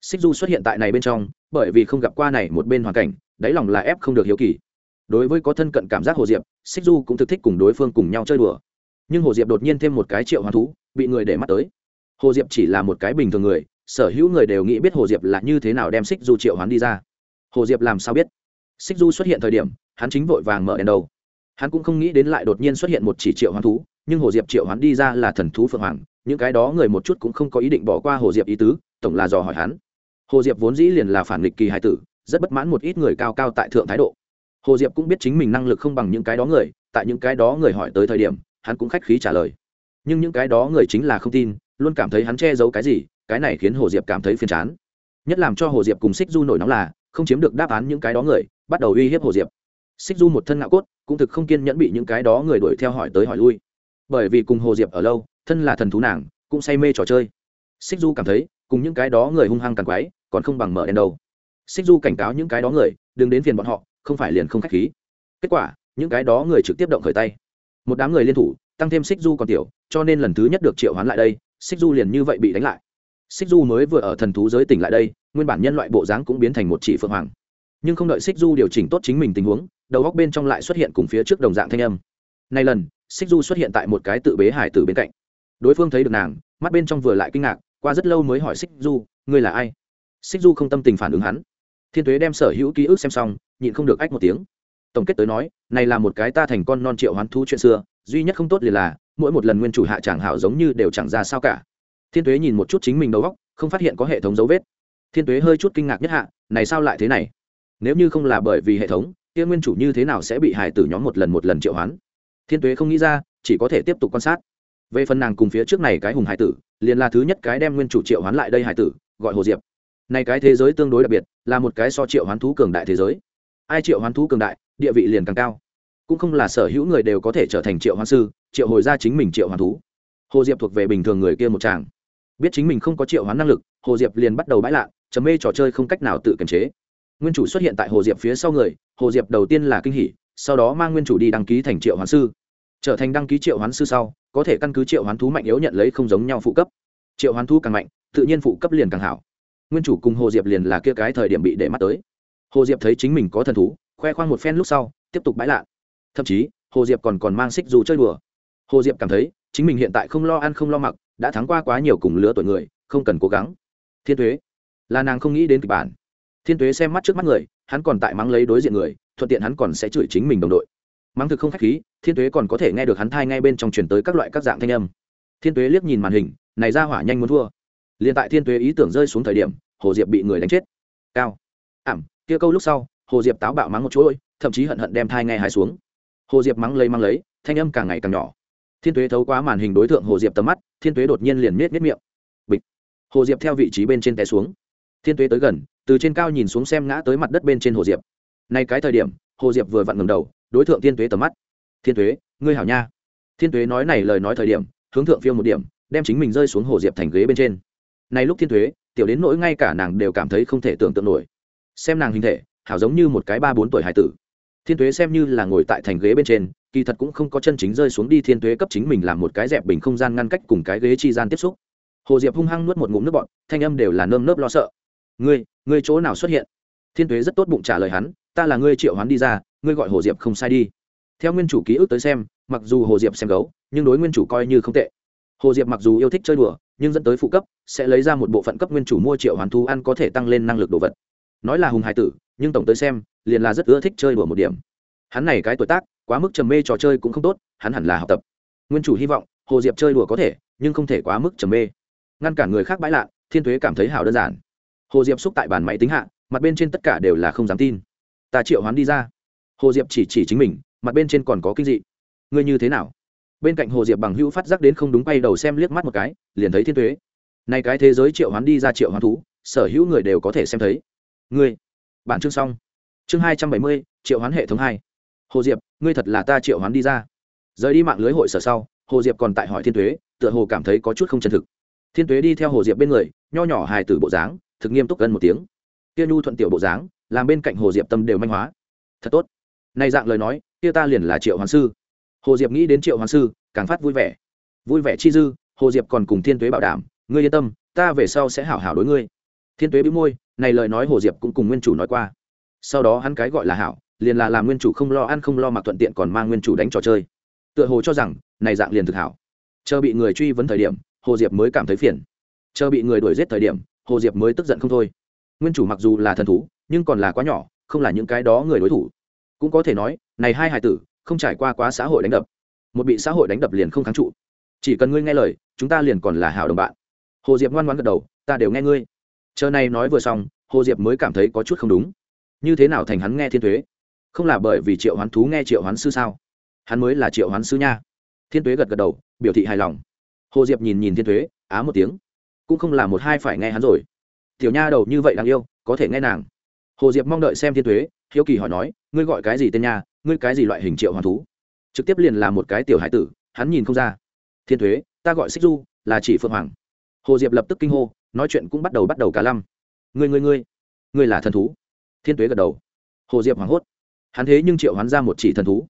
Xích du xuất hiện tại này bên trong, bởi vì không gặp qua này một bên hoàn cảnh, đáy lòng là ép không được hiếu kỳ. Đối với có thân cận cảm giác hồ diệp, xích du cũng thực thích cùng đối phương cùng nhau chơi đùa. Nhưng hồ diệp đột nhiên thêm một cái triệu hoán thú, bị người để mắt tới. Hồ diệp chỉ là một cái bình thường người, sở hữu người đều nghĩ biết hồ diệp là như thế nào đem xích du triệu hoán đi ra. Hồ diệp làm sao biết? Xích du xuất hiện thời điểm, hắn chính vội vàng mở đèn đầu hắn cũng không nghĩ đến lại đột nhiên xuất hiện một chỉ triệu hoán thú, nhưng hồ diệp triệu hoán đi ra là thần thú phượng hoàng, những cái đó người một chút cũng không có ý định bỏ qua hồ diệp ý tứ, tổng là dò hỏi hắn. Hồ diệp vốn dĩ liền là phản nghịch kỳ hải tử, rất bất mãn một ít người cao cao tại thượng thái độ. Hồ diệp cũng biết chính mình năng lực không bằng những cái đó người, tại những cái đó người hỏi tới thời điểm, hắn cũng khách khí trả lời. Nhưng những cái đó người chính là không tin, luôn cảm thấy hắn che giấu cái gì, cái này khiến hồ diệp cảm thấy phiền chán. Nhất làm cho hồ diệp cùng xích du nổi nóng là, không chiếm được đáp án những cái đó người, bắt đầu uy hiếp hồ diệp. Xích du một thân ngạo cốt cũng thực không kiên nhẫn bị những cái đó người đuổi theo hỏi tới hỏi lui. Bởi vì cùng hồ diệp ở lâu, thân là thần thú nàng, cũng say mê trò chơi. Xích du cảm thấy, cùng những cái đó người hung hăng càng quái, còn không bằng mở đèn đâu xích du cảnh cáo những cái đó người, đừng đến phiền bọn họ, không phải liền không k h á c h khí. Kết quả, những cái đó người trực tiếp động khởi tay. Một đám người liên thủ, tăng thêm xích du còn tiểu, cho nên lần thứ nhất được triệu hoán lại đây, xích du liền như vậy bị đánh lại. Xích du mới vừa ở thần thú giới tỉnh lại đây, nguyên bản nhân loại bộ dáng cũng biến thành một chỉ phượng hoàng. Nhưng không đợi xích du điều chỉnh tốt chính mình tình huống đầu góc bên trong lại xuất hiện cùng phía trước đồng dạng thanh âm. Nay lần, xích du xuất hiện tại một cái tự bế hải tử bên cạnh. Đối phương thấy được nàng, mắt bên trong vừa lại kinh ngạc, qua rất lâu mới hỏi xích du, ngươi là ai? Xích du không tâm tình phản ứng hắn. Thiên tuế đem sở hữu ký ức xem xong, nhịn không được ách một tiếng. Tổng kết tới nói, này là một cái ta thành con non triệu hoán thú chuyện xưa, duy nhất không tốt liền là, mỗi một lần nguyên chủ hạ chẳng hảo giống như đều chẳng ra sao cả. Thiên tuế nhìn một chút chính mình đầu góc, không phát hiện có hệ thống dấu vết. Thiên tuế hơi chút kinh ngạc nhất hạ, này sao lại thế này? Nếu như không là bởi vì hệ thống kia nguyên chủ như thế nào sẽ bị hải tử nhóm một lần một lần triệu hoán? Thiên tuế không nghĩ ra, chỉ có thể tiếp tục quan sát. Về phần nàng cùng phía trước này cái hùng hải tử, liền là thứ nhất cái đem nguyên chủ triệu hoán lại đây hải tử, gọi hồ diệp. Này cái thế giới tương đối đặc biệt, là một cái so triệu hoán thú cường đại thế giới. Ai triệu hoán thú cường đại, địa vị liền càng cao. Cũng không là sở hữu người đều có thể trở thành triệu hoán sư, triệu hồi ra chính mình triệu hoán thú. Hồ diệp thuộc về bình thường người kia một chàng biết chính mình không có triệu hoán năng lực, hồ diệp liền bắt đầu bãi lạ chấm mê trò chơi không cách nào tự kiềm chế nguyên chủ xuất hiện tại hồ diệp phía sau người, hồ diệp đầu tiên là kinh hỷ sau đó mang nguyên chủ đi đăng ký thành triệu hoán sư. Trở thành đăng ký triệu hoán sư sau, có thể căn cứ triệu hoán thú mạnh yếu nhận lấy không giống nhau phụ cấp. Triệu hoán thú càng mạnh, tự nhiên phụ cấp liền càng hảo. Nguyên chủ cùng hồ diệp liền là kia cái thời điểm bị để mắt tới. Hồ diệp thấy chính mình có thần thú, khoe khoang một phen lúc sau, tiếp tục bãi lạ. Thậm chí, hồ diệp còn còn mang xích dù chơi đùa. Hồ diệp cảm thấy, chính mình hiện tại không lo ăn không lo mặc, đã thắng qua quá nhiều cùng lứa tuổi người, không cần cố gắng. Thiên thuế là nàng không nghĩ đến kịch bản thiên Tuế xem mắt trước mắt người, hắn còn tại mắng lấy đối diện người, thuận tiện hắn còn sẽ chửi chính mình đồng đội. Mắng thực không k h á c h khí, thiên Tuế còn có thể nghe được hắn thai ngay bên trong chuyển tới các loại các dạng thanh âm. Thiên Tuế liếc nhìn màn hình, này ra hỏa nhanh muốn thua. L i ê n tại thiên Tuế ý tưởng rơi xuống thời điểm, hồ diệp bị người đánh chết. Cao. Ảm, kia câu lúc sau, hồ diệp táo bạo mắng một chuỗi, thậm chí hận hận đem thai ngay hai xuống. Hồ diệp mắng lấy mắng lấy, thanh âm càng ngày càng nhỏ. Thiên tuế thấu quá màn hình đối tượng hồ diệp tầm mắt, thiên tuế đột nhiên liền miết miết miệng. Bịch. Hồ diệp theo vị trí bên trên té xuống thiên tuế tới gần, từ trên cao nhìn xuống xem ngã tới mặt đất bên trên hồ diệp. Nay cái thời điểm, hồ diệp vừa vặn ngầm đầu, đối tượng thiên tuế tầm mắt. Thiên tuế, ngươi hảo nha. Thiên tuế nói này lời nói thời điểm, hướng thượng phiêu một điểm, đem chính mình rơi xuống hồ diệp thành ghế bên trên. Nay lúc thiên tuế, tiểu đến nỗi ngay cả nàng đều cảm thấy không thể tưởng tượng nổi. Xem nàng hình thể, hảo giống như một cái ba bốn tuổi hải tử. Thiên tuế xem như là ngồi tại thành ghế bên trên, kỳ thật cũng không có chân chính rơi xuống đi thiên tuế cấp chính mình làm một cái dẹp bình không gian ngăn cách cùng cái ghế chi gian tiếp xúc. Hồ diệp hung hăng nuốt một ngụm nước bọn thanh âm đều là nơm nớp lo sợ ngươi ngươi chỗ nào xuất hiện? Thiên tuế rất tốt bụng trả lời hắn, ta là ngươi triệu hắn đi ra, ngươi gọi hồ diệp không sai đi. Theo nguyên chủ ký ức tới xem, mặc dù hồ diệp xem gấu, nhưng đối nguyên chủ coi như không tệ. Hồ diệp mặc dù yêu thích chơi đùa, nhưng dẫn tới phụ cấp, sẽ lấy ra một bộ phận cấp nguyên chủ mua triệu hoàn thu ăn có thể tăng lên năng lực đồ vật. Nói là hùng hải tử, nhưng tổng tới xem, liền là rất ưa thích chơi đùa một điểm. Hắn này cái tuổi tác, quá mức trầm mê trò chơi cũng không tốt, hắn hẳn là học tập. Nguyên chủ hy vọng, hồ diệp chơi đùa có thể, nhưng không thể quá mức trầm mê. Ngăn cản người khác bãi lạ, thiên thuế cảm thấy hảo đơn giản hồ diệp xúc tại bàn máy tính hạ, mặt bên trên tất cả đều là không dám tin. Ta triệu hoán đi ra. Hồ diệp chỉ chỉ chính mình, mặt bên trên còn có kinh dị. Ngươi như thế nào? Bên cạnh hồ diệp bằng hữu phát giác đến không đúng bay đầu xem liếc mắt một cái, liền thấy thiên thuế nay cái thế giới triệu hoán đi ra triệu hoán thú, sở hữu người đều có thể xem thấy. Ngươi. Bản chương xong. Chương hai trăm bảy mươi, triệu hoán hệ thống hai. Hồ diệp, ngươi thật là ta triệu hoán đi ra. Rời đi mạng lưới hội sở sau, hồ diệp còn tại hỏi thiên tuế, tựa hồ cảm thấy có chút không chân thực. Thiên tuế đi theo hồ diệp bên người, nho nhỏ hài tử bộ dáng thực nghiêm túc gần một tiếng. Kia nhu thuận tiểu bộ dáng, làm bên cạnh hồ diệp tâm đều manh hóa. Thật tốt. Nay dạng lời nói, kia ta liền là triệu hoàng sư. Hồ diệp nghĩ đến triệu hoàng sư, càng phát vui vẻ. Vui vẻ chi dư, hồ diệp còn cùng thiên tuế bảo đảm, ngươi yên tâm, ta về sau sẽ hảo hảo đối ngươi. Thiên tuế bĩu môi, này lời nói hồ diệp cũng cùng nguyên chủ nói qua. Sau đó hắn cái gọi là hảo, liền là làm nguyên chủ không lo ăn không lo mặc thuận tiện còn mang nguyên chủ đánh trò chơi. Tựa hồ cho rằng, này dạng liền thực hảo. Chờ bị người truy vấn thời điểm, hồ diệp mới cảm thấy phiền. Chờ bị người đuổi giết thời điểm hồ diệp mới tức giận không thôi. Nguyên chủ mặc dù là thần thú, nhưng còn là quá nhỏ, không là những cái đó người đối thủ. Cũng có thể nói, này hai hải tử, không trải qua quá xã hội đánh đập. Một bị xã hội đánh đập liền không kháng trụ. Chỉ cần ngươi nghe lời, chúng ta liền còn là hảo đồng bạn. Hồ diệp ngoan ngoan gật đầu, ta đều nghe ngươi. Chờ này nói vừa xong, hồ diệp mới cảm thấy có chút không đúng. Như thế nào thành hắn nghe thiên thuế không là bởi vì triệu hoán thú nghe triệu hoán sư sao? Hắn mới là triệu hoán sư nha. Thiên thuế gật gật đầu, biểu thị hài lòng. Hồ diệp nhìn nhìn thiên thuế á một tiếng cũng không là một hai phải nghe hắn rồi. Tiểu nha đầu như vậy đáng yêu, có thể nghe nàng. Hồ diệp mong đợi xem thiên thuế, hiếu kỳ hỏi nói, ngươi gọi cái gì tên nha? Ngươi cái gì loại hình triệu hoàng thú? Trực tiếp liền là một cái tiểu hải tử, hắn nhìn không ra. Thiên thuế, ta gọi xích du, là chỉ phượng hoàng. Hồ diệp lập tức kinh hô, nói chuyện cũng bắt đầu bắt đầu cả lăm. Ngươi ngươi ngươi ngươi là thần thú? Thiên tuế gật đầu. Hồ diệp hoảng hốt. Hắn thế nhưng triệu hoán ra một chỉ thần thú.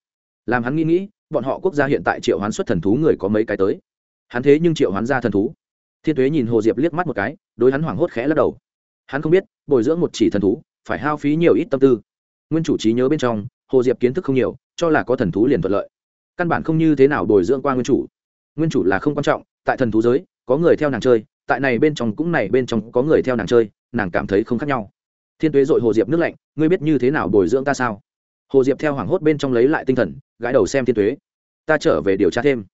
Làm hắn nghĩ nghĩ, bọn họ quốc gia hiện tại triệu hoán xuất thần thú người có mấy cái tới? Hắn thế nhưng triệu hoán ra thần thú? Thiên tuế nhìn hồ diệp liếc mắt một cái, đối hắn hoảng hốt khẽ lắc đầu. Hắn không biết, bồi dưỡng một chỉ thần thú, phải hao phí nhiều ít tâm tư. Nguyên chủ trí nhớ bên trong, hồ diệp kiến thức không nhiều, cho là có thần thú liền thuận lợi. Căn bản không như thế nào bồi dưỡng qua nguyên chủ. Nguyên chủ là không quan trọng, tại thần thú giới, có người theo nàng chơi, tại này bên trong cũng này bên trong có người theo nàng chơi, nàng cảm thấy không khác nhau. Thiên tuế dội hồ diệp nước lạnh, ngươi biết như thế nào bồi dưỡng ta sao? Hồ diệp theo hoảng hốt bên trong lấy lại tinh thần, gãi đầu xem thiên tuế. Ta trở về điều tra thêm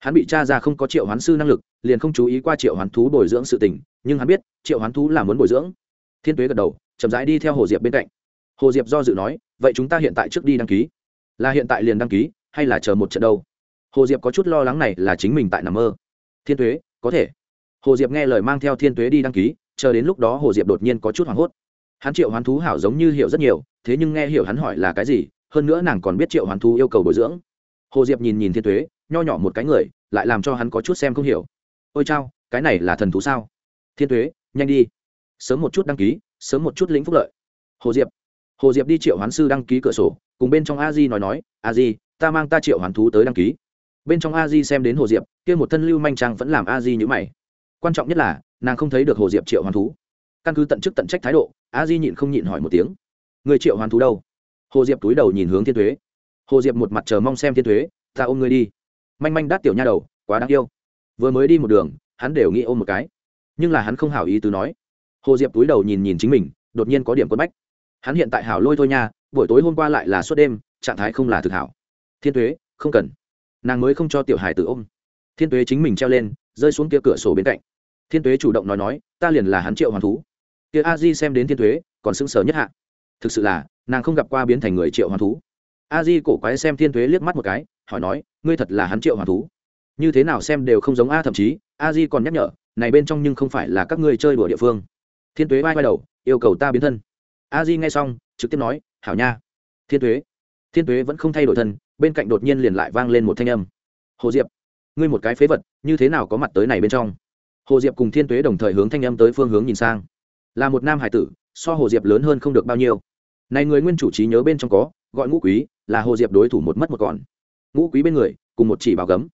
hắn bị cha ra không có triệu hoán sư năng lực, liền không chú ý qua triệu hoán thú bồi dưỡng sự tình, nhưng hắn biết, triệu hoán thú là muốn bồi dưỡng. Thiên tuế gật đầu, chậm rãi đi theo hồ diệp bên cạnh. Hồ diệp do dự nói, vậy chúng ta hiện tại trước đi đăng ký. Là hiện tại liền đăng ký, hay là chờ một trận đâu? Hồ diệp có chút lo lắng này là chính mình tại nằm mơ. Thiên tuế, có thể. Hồ diệp nghe lời mang theo thiên tuế đi đăng ký, chờ đến lúc đó hồ diệp đột nhiên có chút hoảng hốt. Hắn triệu hoán thú hảo giống như hiểu rất nhiều, thế nhưng nghe hiểu hắn hỏi là cái gì, hơn nữa nàng còn biết triệu hoán thú yêu cầu bồi dưỡng. Hồ diệp nhìn nhìn thiên tuế nho nhỏ một cái người, lại làm cho hắn có chút xem không hiểu. Ôi chao, cái này là thần thú sao? Thiên tuế, nhanh đi. Sớm một chút đăng ký, sớm một chút lĩnh phúc lợi. Hồ diệp. Hồ diệp đi triệu hoán sư đăng ký cửa sổ, cùng bên trong a di nói nói, a di, ta mang ta triệu hoán thú tới đăng ký. Bên trong a di xem đến hồ diệp, kia một thân lưu manh trang vẫn làm a di nhữ mày. Quan trọng nhất là, nàng không thấy được hồ diệp triệu hoán thú. Căn cứ tận chức tận trách thái độ, a di nhịn không nhịn hỏi một tiếng. Người triệu hoán thú đâu? Hồ diệp túi đầu nhìn hướng thiên thuế hồ diệp một mặt chờ mong xem thiên thuế ta ôm ngươi đi manh manh đắt tiểu nha đầu, quá đáng yêu. Vừa mới đi một đường, hắn đều nghĩ ôm một cái. Nhưng là hắn không hảo ý tứ nói. Hồ diệp túi đầu nhìn nhìn chính mình, đột nhiên có điểm quân bách. Hắn hiện tại hảo lôi thôi nha, buổi tối hôm qua lại là suốt đêm, trạng thái không là thực hảo. Thiên tuế, không cần. Nàng mới không cho tiểu hải tự ôm. Thiên tuế chính mình treo lên, rơi xuống kia cửa sổ bên cạnh. Thiên tuế chủ động nói nói, ta liền là hắn triệu hoàn thú. Kia a di xem đến thiên tuế, còn sững sờ nhất hạ. Thực sự là, nàng không gặp qua biến thành người triệu hoàn thú a di cổ quái xem thiên tuế liếc mắt một cái, hỏi nói, ngươi thật là hắn triệu hoàng thú. Như thế nào xem đều không giống a thậm chí, a di còn nhắc nhở, này bên trong nhưng không phải là các ngươi chơi đùa địa phương. Thiên tuế vai vai đầu, yêu cầu ta biến thân. A di nghe xong, trực tiếp nói, hảo nha. Thiên tuế thiên tuế vẫn không thay đổi thân, bên cạnh đột nhiên liền lại vang lên một thanh âm. Hồ diệp, ngươi một cái phế vật, như thế nào có mặt tới này bên trong? Hồ diệp cùng thiên tuế đồng thời hướng thanh âm tới phương hướng nhìn sang. Là một nam hải tử, so hồ diệp lớn hơn không được bao nhiêu. Này người nguyên chủ trí nhớ bên trong có, gọi ngũ quý là hồ diệp đối thủ một mất một còn. Ngũ quý bên người, cùng một chỉ báo gấm.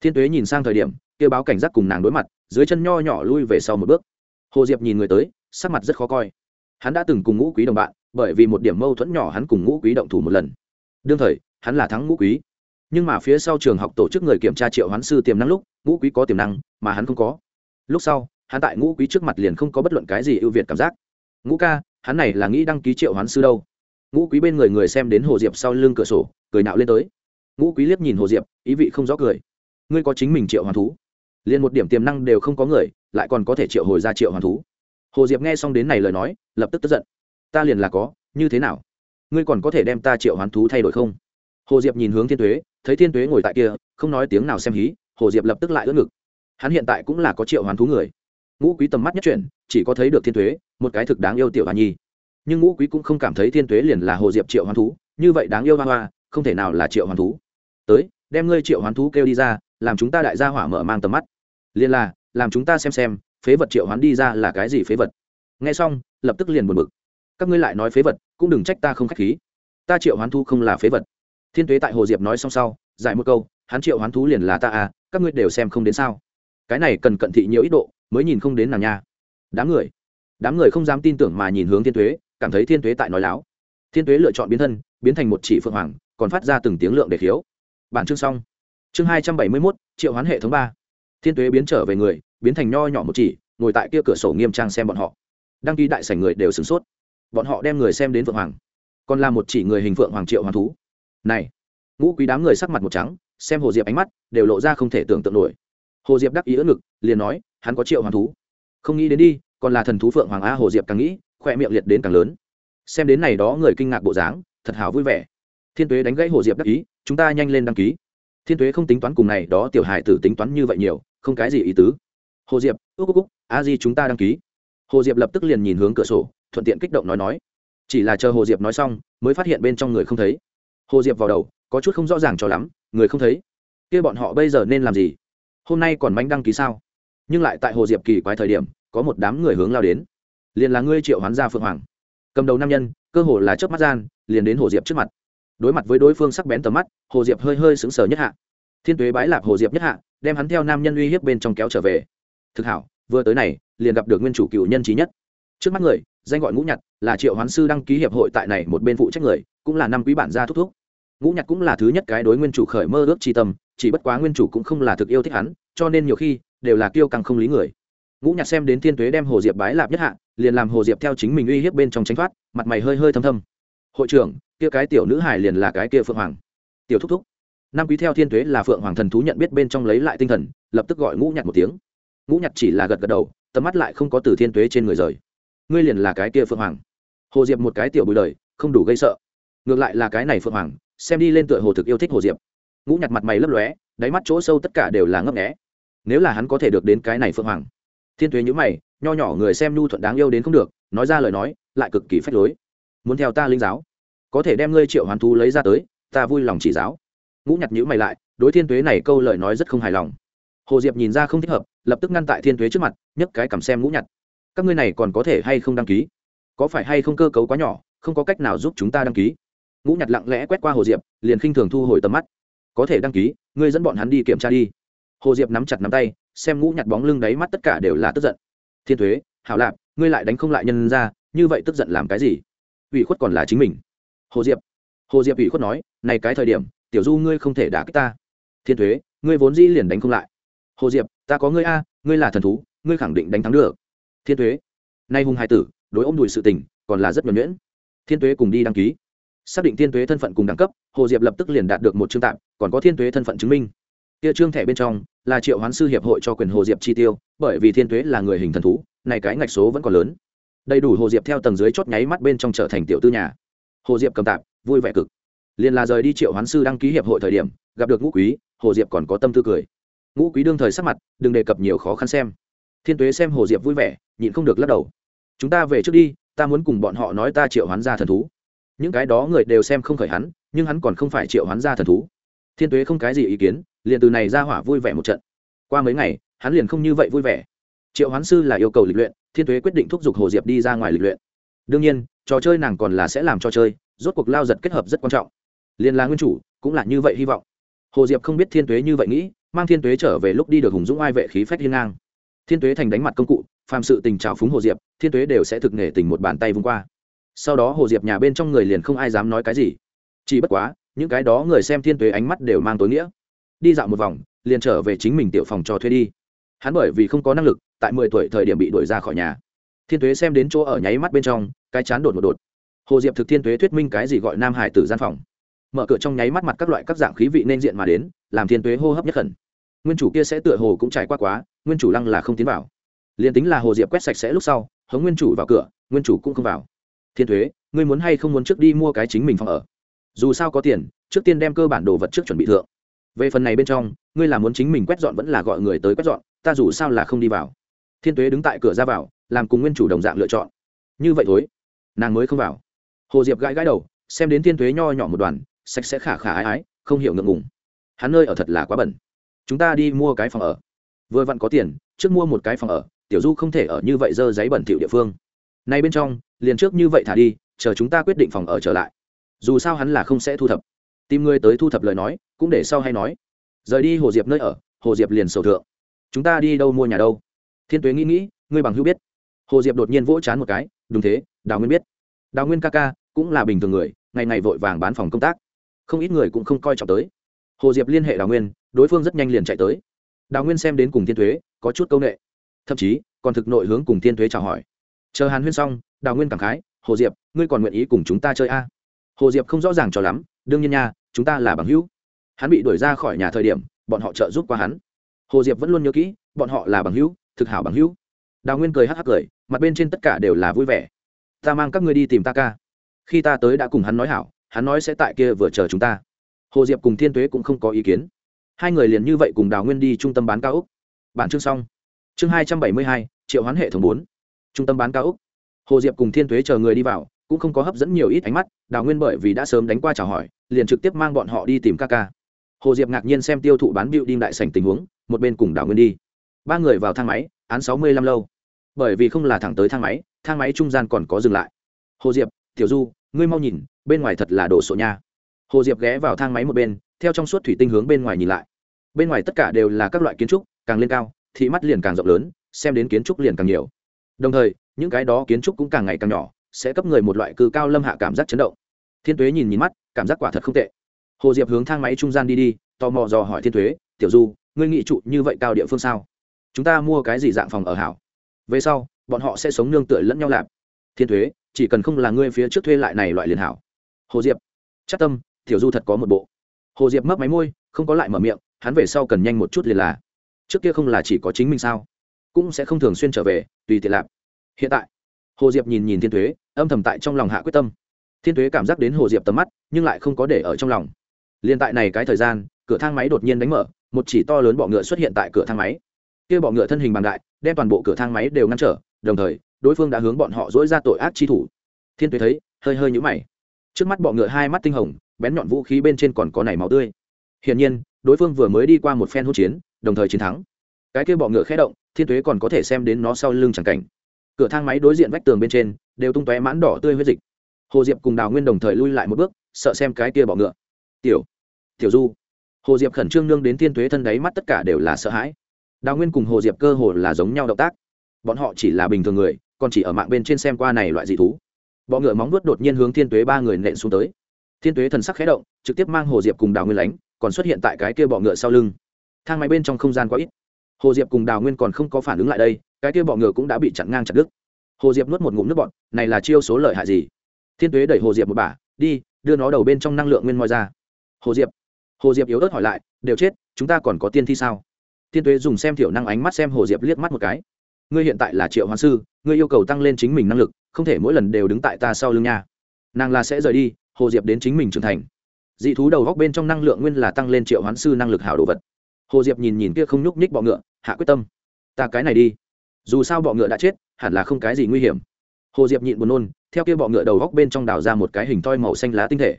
Thiên tuế nhìn sang thời điểm kêu báo cảnh giác cùng nàng đối mặt, dưới chân nho nhỏ lui về sau một bước. Hồ diệp nhìn người tới, sắc mặt rất khó coi. Hắn đã từng cùng ngũ quý đồng bạn, bởi vì một điểm mâu thuẫn nhỏ hắn cùng ngũ quý động thủ một lần. Đương thời, hắn là thắng ngũ quý. Nhưng mà phía sau trường học tổ chức người kiểm tra triệu hoán sư tiềm năng lúc, ngũ quý có tiềm năng, mà hắn không có. Lúc sau, hắn tại ngũ quý trước mặt liền không có bất luận cái gì ưu việt cảm giác. Ngũ ca, hắn này là nghĩ đăng ký triệu hoán sư đâu? Ngũ quý bên người người xem đến hồ diệp sau lưng cửa sổ, cười nạo lên tới. Ngũ quý liếc nhìn hồ diệp, ý vị không rõ cười. Ngươi có chính mình triệu hoàn thú? Liền một điểm tiềm năng đều không có người, lại còn có thể triệu hồi ra triệu hoàn thú. Hồ diệp nghe xong đến này lời nói, lập tức tức giận. Ta liền là có, như thế nào? Ngươi còn có thể đem ta triệu hoán thú thay đổi không? Hồ diệp nhìn hướng thiên tuế, thấy thiên tuế ngồi tại kia, không nói tiếng nào xem hí, hồ diệp lập tức lại ướt ngực. Hắn hiện tại cũng là có triệu hoán thú người. Ngũ quý tầm mắt nhất chuyển, chỉ có thấy được thiên tuế, một cái thực đáng yêu tiểu hà nhi nhưng ngũ quý cũng không cảm thấy thiên tuế liền là hồ diệp triệu hoán thú, như vậy đáng yêu hoa hoa, không thể nào là triệu hoán thú. Tới, đem ngươi triệu hoán thú kêu đi ra, làm chúng ta đại gia hỏa mở mang tầm mắt. Liền là, làm chúng ta xem xem, phế vật triệu hoán đi ra là cái gì phế vật. Nghe xong, lập tức liền buồn bực. Các ngươi lại nói phế vật, cũng đừng trách ta không k h á c h khí. Ta triệu hoán thú không là phế vật. Thiên tuế tại hồ diệp nói xong sau, giải một câu, hắn triệu hoán thú liền là ta à các ngươi đều xem không đến sao. Cái này cần cận thị nhiều ít độ, mới nhìn không đến nàng nha. Đám người. Đám người không dám tin tưởng mà nhìn hướng thiên tuế cảm thấy thiên tuế tại nói láo. Thiên tuế lựa chọn biến thân, biến thành một chỉ phượng hoàng, còn phát ra từng tiếng lượng để khiếu. Bản chương xong. Chương hai trăm bảy mươi mốt, triệu hoán hệ thống ba. Thiên tuế biến trở về người, biến thành nho nhỏ một chỉ, ngồi tại kia cửa sổ nghiêm trang xem bọn họ. Đăng ký đại sảnh người đều sửng sốt. Bọn họ đem người xem đến phượng hoàng. Còn là một chỉ người hình phượng hoàng triệu hoàng thú. Này, ngũ quý đám người sắc mặt một trắng, xem hồ diệp ánh mắt, đều lộ ra không thể tưởng tượng nổi. Hồ diệp đắc ý ỡ ngực, liền nói, hắn có triệu hoàng thú. Không nghĩ đến đi, còn là thần thú phượng hoàng a hồ diệp càng nghĩ khoe miệng liệt đến càng lớn. Xem đến này đó người kinh ngạc bộ dáng, thật hào vui vẻ. Thiên tuế đánh gãy hồ diệp đắc ý, chúng ta nhanh lên đăng ký. Thiên tuế không tính toán cùng này đó tiểu hải tử tính toán như vậy nhiều, không cái gì ý tứ. Hồ diệp ước ước cúc a di chúng ta đăng ký. Hồ diệp lập tức liền nhìn hướng cửa sổ, thuận tiện kích động nói nói. Chỉ là chờ hồ diệp nói xong, mới phát hiện bên trong người không thấy. Hồ diệp vào đầu, có chút không rõ ràng cho lắm, người không thấy. Kia bọn họ bây giờ nên làm gì? Hôm nay còn manh đăng ký sao? Nhưng lại tại hồ diệp kỳ quái thời điểm, có một đám người hướng lao đến liền là ngươi triệu hoán gia phượng hoàng. Cầm đầu nam nhân, cơ hồ là chớp mắt gian, liền đến hồ diệp trước mặt. Đối mặt với đối phương sắc bén tầm mắt, hồ diệp hơi hơi sững sờ nhất hạ. Thiên tuế bái lạp hồ diệp nhất hạ, đem hắn theo nam nhân uy hiếp bên trong kéo trở về. Thực hảo, vừa tới này, liền gặp được nguyên chủ cựu nhân trí nhất. Trước mắt người, danh gọi ngũ nhặt là triệu hoán sư đăng ký hiệp hội tại này một bên phụ trách người, cũng là năm quý bản gia thúc thúc. Ngũ nhặt cũng là thứ nhất cái đối nguyên chủ khởi mơ ước tri tâm, chỉ bất quá nguyên chủ cũng không là thực yêu thích hắn, cho nên nhiều khi, đều là kiêu căng không lý người ngũ nhạc xem đến thiên tuế đem hồ diệp bái lạp nhất hạ, liền làm hồ diệp theo chính mình uy hiếp bên trong tránh thoát, mặt mày hơi hơi thâm thâm. Hội trưởng, kia cái tiểu nữ hải liền là cái kia phượng hoàng. Tiểu thúc thúc. Nam quý theo thiên tuế là phượng hoàng thần thú nhận biết bên trong lấy lại tinh thần, lập tức gọi ngũ nhạc một tiếng. Ngũ nhạc chỉ là gật gật đầu, tầm mắt lại không có từ thiên tuế trên người rời. Ngươi liền là cái kia phượng hoàng. Hồ diệp một cái tiểu bùi đời, không đủ gây sợ. Ngược lại là cái này phượng hoàng, xem đi lên tựa hồ thực yêu thích hồ diệp. Ngũ nhặt mặt mày lấp lóe, đáy mắt chỗ sâu tất cả đều là ngấp nghé. Nếu là hắn có thể được đến cái này phượng hoàng thiên tuế nhữ mày, nho nhỏ người xem nhu thuận đáng yêu đến không được, nói ra lời nói, lại cực kỳ phách lối. Muốn theo ta linh giáo, có thể đem ngươi triệu hoàn thú lấy ra tới, ta vui lòng chỉ giáo. Ngũ nhặt nhữ mày lại, đối thiên tuế này câu lời nói rất không hài lòng. Hồ diệp nhìn ra không thích hợp, lập tức ngăn tại thiên tuế trước mặt, nhấc cái cầm xem ngũ nhặt các ngươi này còn có thể hay không đăng ký? Có phải hay không cơ cấu quá nhỏ, không có cách nào giúp chúng ta đăng ký? Ngũ nhặt lặng lẽ quét qua hồ diệp, liền khinh thường thu hồi tầm mắt. Có thể đăng ký, ngươi dẫn bọn hắn đi kiểm tra đi. Hồ diệp nắm chặt nắm tay xem ngũ nhặt bóng lưng đáy mắt tất cả đều là tức giận. Thiên thuế, hảo lạp, ngươi lại đánh không lại nhân ra, như vậy tức giận làm cái gì? Ủy khuất còn là chính mình. Hồ diệp hồ diệp ủy khuất nói, này cái thời điểm, tiểu du ngươi không thể đả kích ta. Thiên thuế, ngươi vốn dĩ liền đánh không lại. Hồ diệp, ta có ngươi a, ngươi là thần thú, ngươi khẳng định đánh thắng được. Thiên thuế, nay hùng hai tử, đối ôm đùi sự tình, còn là rất nhuẩn nhuyễn. Thiên thuế cùng đi đăng ký. Xác định thiên thuế thân phận cùng đẳng cấp, hồ diệp lập tức liền đạt được một chương tạm, còn có thiên thuế thân phận chứng minh. Kia trương thẻ bên trong là triệu hoán sư hiệp hội cho quyền hồ diệp chi tiêu, bởi vì thiên thuế là người hình thần thú này cái ngạch số vẫn còn lớn. Đầy đủ hồ diệp theo tầng dưới chót nháy mắt bên trong trở thành tiểu tư nhà. Hồ diệp cầm tạp, vui vẻ cực. Liền là rời đi triệu hoán sư đăng ký hiệp hội thời điểm, gặp được ngũ quý, hồ diệp còn có tâm tư cười. Ngũ quý đương thời sắc mặt, đừng đề cập nhiều khó khăn xem. Thiên tuế xem hồ diệp vui vẻ, nhịn không được lắc đầu. Chúng ta về trước đi, ta muốn cùng bọn họ nói ta triệu hoán ra thần thú. Những cái đó người đều xem không khởi hắn, nhưng hắn còn không phải triệu hoán ra thần thú. Thiên tuế không cái gì ý kiến liền từ này ra hỏa vui vẻ một trận. Qua mấy ngày, hắn liền không như vậy vui vẻ. Triệu hoán sư là yêu cầu lịch luyện, thiên tuế quyết định thúc giục hồ diệp đi ra ngoài lịch luyện. Đương nhiên, trò chơi nàng còn là sẽ làm trò chơi, rốt cuộc lao giật kết hợp rất quan trọng. Liền là nguyên chủ, cũng là như vậy hy vọng. Hồ diệp không biết thiên tuế như vậy nghĩ, mang thiên tuế trở về lúc đi được hùng dũng ai vệ khí phách hiên ngang. Thiên tuế thành đánh mặt công cụ, phàm sự tình trào phúng hồ diệp, thiên tuế đều sẽ thực nghề tình một bàn tay vung qua. Sau đó hồ diệp nhà bên trong người liền không ai dám nói cái gì. Chỉ bất quá, những cái đó người xem thiên tuế ánh mắt đều mang tối nghĩa đi dạo một vòng, liền trở về chính mình tiểu phòng cho thuê đi. Hắn bởi vì không có năng lực, tại mười tuổi thời điểm bị đuổi ra khỏi nhà. Thiên tuế xem đến chỗ ở nháy mắt bên trong, cái chán đột một đột. Hồ diệp thực thiên tuế thuyết minh cái gì gọi nam hải tử gian phòng. Mở cửa trong nháy mắt mặt các loại các dạng khí vị nên diện mà đến, làm thiên tuế hô hấp nhất khẩn. Nguyên chủ kia sẽ tựa hồ cũng trải qua quá, nguyên chủ lăng là không tiến vào. Liền tính là hồ diệp quét sạch sẽ lúc sau hống nguyên chủ vào cửa, nguyên chủ cũng không vào. Thiên thuế ngươi muốn hay không muốn trước đi mua cái chính mình phòng ở? Dù sao có tiền, trước tiên đem cơ bản đồ vật trước chuẩn bị thượng về phần này bên trong, ngươi là muốn chính mình quét dọn vẫn là gọi người tới quét dọn, ta dù sao là không đi vào. Thiên tuế đứng tại cửa ra vào, làm cùng nguyên chủ đồng dạng lựa chọn. Như vậy thôi. Nàng mới không vào. Hồ diệp gãi gãi đầu, xem đến thiên tuế nho nhỏ một đoàn, sạch sẽ khả khả ái ái, không hiểu ngượng ngùng. Hắn nơi ở thật là quá bẩn. Chúng ta đi mua cái phòng ở. Vừa vặn có tiền, trước mua một cái phòng ở, tiểu du không thể ở như vậy dơ giấy bẩn thỉu địa phương. Nay bên trong, liền trước như vậy thả đi, chờ chúng ta quyết định phòng ở trở lại. Dù sao hắn là không sẽ thu thập tìm người tới thu thập lời nói, cũng để sau hay nói. Rời đi hồ diệp nơi ở, hồ diệp liền sầu thượng. Chúng ta đi đâu mua nhà đâu? Thiên tuế nghĩ nghĩ, ngươi bằng hữu biết. Hồ diệp đột nhiên vỗ chán một cái, đúng thế, đào nguyên biết. Đào nguyên ca ca, cũng là bình thường người, ngày ngày vội vàng bán phòng công tác. Không ít người cũng không coi trọng tới. Hồ diệp liên hệ đào nguyên, đối phương rất nhanh liền chạy tới. Đào nguyên xem đến cùng thiên thuế có chút c â u n ệ thậm chí, còn thực nội hướng cùng thiên thuế chào hỏi. Chờ hàn huyên xong, đào nguyên cảm khái, hồ diệp, ngươi còn nguyện ý cùng chúng ta chơi a? à? Hồ diệp không rõ ràng cho lắm, đương nhiên nha, chúng ta là bằng hữu. Hắn bị đuổi ra khỏi nhà thời điểm, bọn họ trợ giúp qua hắn. Hồ diệp vẫn luôn nhớ kỹ, bọn họ là bằng hữu, thực hảo bằng hữu. Đào nguyên cười hắc hắc cười, mặt bên trên tất cả đều là vui vẻ. Ta mang các ngươi đi tìm ta ca. Khi ta tới đã cùng hắn nói hảo, hắn nói sẽ tại kia vừa chờ chúng ta. Hồ diệp cùng thiên tuế cũng không có ý kiến. Hai người liền như vậy cùng đào nguyên đi trung tâm bán cao úc bản chương xong. Chương hai trăm bảy mươi hai, triệu hoán hệ thống bốn. Trung tâm bán cao úc hồ diệp cùng thiên tuế chờ người đi vào cũng không có hấp dẫn nhiều ít ánh mắt, đào nguyên bởi vì đã sớm đánh qua chào hỏi, liền trực tiếp mang bọn họ đi tìm ca ca. Hồ diệp ngạc nhiên xem tiêu thụ bán bịu đinh đại sành tình huống, một bên cùng đào nguyên đi. Ba người vào thang máy, án sáu mươi lăm lâu. Bởi vì không là thẳng tới thang máy thang máy trung gian còn có dừng lại. Hồ diệp, tiểu du, ngươi mau nhìn, bên ngoài thật là đồ sộ nha. Hồ diệp ghé vào thang máy một bên, theo trong suốt thủy tinh hướng bên ngoài nhìn lại. Bên ngoài tất cả đều là các loại kiến trúc, càng lên cao thị mắt liền càng rộng lớn, xem đến kiến trúc liền càng nhiều. Đồng thời, những cái đó kiến trúc cũng càng ngày càng nhỏ sẽ cấp người một loại cư cao lâm hạ cảm giác chấn động. Thiên tuế nhìn nhìn mắt, cảm giác quả thật không tệ. Hồ diệp hướng thang máy trung gian đi đi, tò mò dò hỏi thiên tuế, tiểu du, ngươi nghị trụ như vậy cao địa phương sao? Chúng ta mua cái gì dạng phòng ở hảo? Về sau, bọn họ sẽ sống nương tựa lẫn nhau lạp thiên thuế chỉ cần không là ngươi phía trước thuê lại này loại liền hảo. Hồ diệp, chắc tâm, tiểu du thật có một bộ. Hồ diệp mấp máy môi, không có lại mở miệng, hắn về sau cần nhanh một chút liền là, trước kia không là chỉ có chính mình sao? Cũng sẽ không thường xuyên trở về, tùy tiện lạp hiện tại hồ diệp nhìn nhìn thiên thuế, âm thầm tại trong lòng hạ quyết tâm. Thiên thuế cảm giác đến hồ diệp tầm mắt, nhưng lại không có để ở trong lòng. Liền tại này cái thời gian, cửa thang máy đột nhiên đánh mở, một chỉ to lớn bọ ngựa xuất hiện tại cửa thang máy. Kia bọ ngựa thân hình bằng đại, đem toàn bộ cửa thang máy đều ngăn trở, đồng thời, đối phương đã hướng bọn họ dỗi ra tội ác chi thủ. Thiên tuế thấy, hơi hơi nhũ mày. Trước mắt bọ ngựa hai mắt tinh hồng, bén nhọn vũ khí bên trên còn có nảy máu tươi. Hiển nhiên, đối phương vừa mới đi qua một phen hỗn chiến, đồng thời chiến thắng. Cái kia bọ ngựa khé động, thiên tuế còn có thể xem đến nó sau lưng chẳng cảnh cửa thang máy đối diện vách tường bên trên đều tung tóe mãn đỏ tươi huyết dịch. Hồ diệp cùng đào nguyên đồng thời lui lại một bước, sợ xem cái kia bọ ngựa. Tiểu tiểu du. Hồ diệp khẩn trương nương đến thiên tuế thân đáy mắt tất cả đều là sợ hãi. Đào nguyên cùng hồ diệp cơ hồ là giống nhau động tác. Bọn họ chỉ là bình thường người, còn chỉ ở mạng bên trên xem qua này loại dị thú. Bọ ngựa móng vuốt đột nhiên hướng thiên tuế ba người nện xuống tới. Thiên tuế thần sắc khé động, trực tiếp mang hồ diệp cùng đào nguyên lánh, còn xuất hiện tại cái kia bọ ngựa sau lưng. Thang máy bên trong không gian quá ít. Hồ diệp cùng đào nguyên còn không có phản ứng lại đây cái kia bọ ngựa cũng đã bị chặn ngang chặt đứt. Hồ diệp nuốt một ngụm nước bọt, này là chiêu số lợi hại gì? Thiên tuế đẩy hồ diệp một bả, đi, đưa nó đầu bên trong năng lượng nguyên moi ra. Hồ diệp hồ diệp yếu ớt hỏi lại, đều chết, chúng ta còn có tiên thi sao? Thiên tuế dùng xem thiểu năng ánh mắt xem hồ diệp liếc mắt một cái. Ngươi hiện tại là triệu hoán sư, ngươi yêu cầu tăng lên chính mình năng lực, không thể mỗi lần đều đứng tại ta sau lưng nha. Nàng là sẽ rời đi, hồ diệp đến chính mình trưởng thành. Dị thú đầu góc bên trong năng lượng nguyên là tăng lên triệu hoán sư năng lực hảo đồ vật. Hồ diệp nhìn nhìn kia không nhúc nhích bọ ngựa, hạ quyết tâm. Ta cái này đi dù sao bọ ngựa đã chết, hẳn là không cái gì nguy hiểm. Hồ diệp nhịn buồn nôn, theo kia bọ ngựa đầu góc bên trong đào ra một cái hình thoi màu xanh lá tinh thể.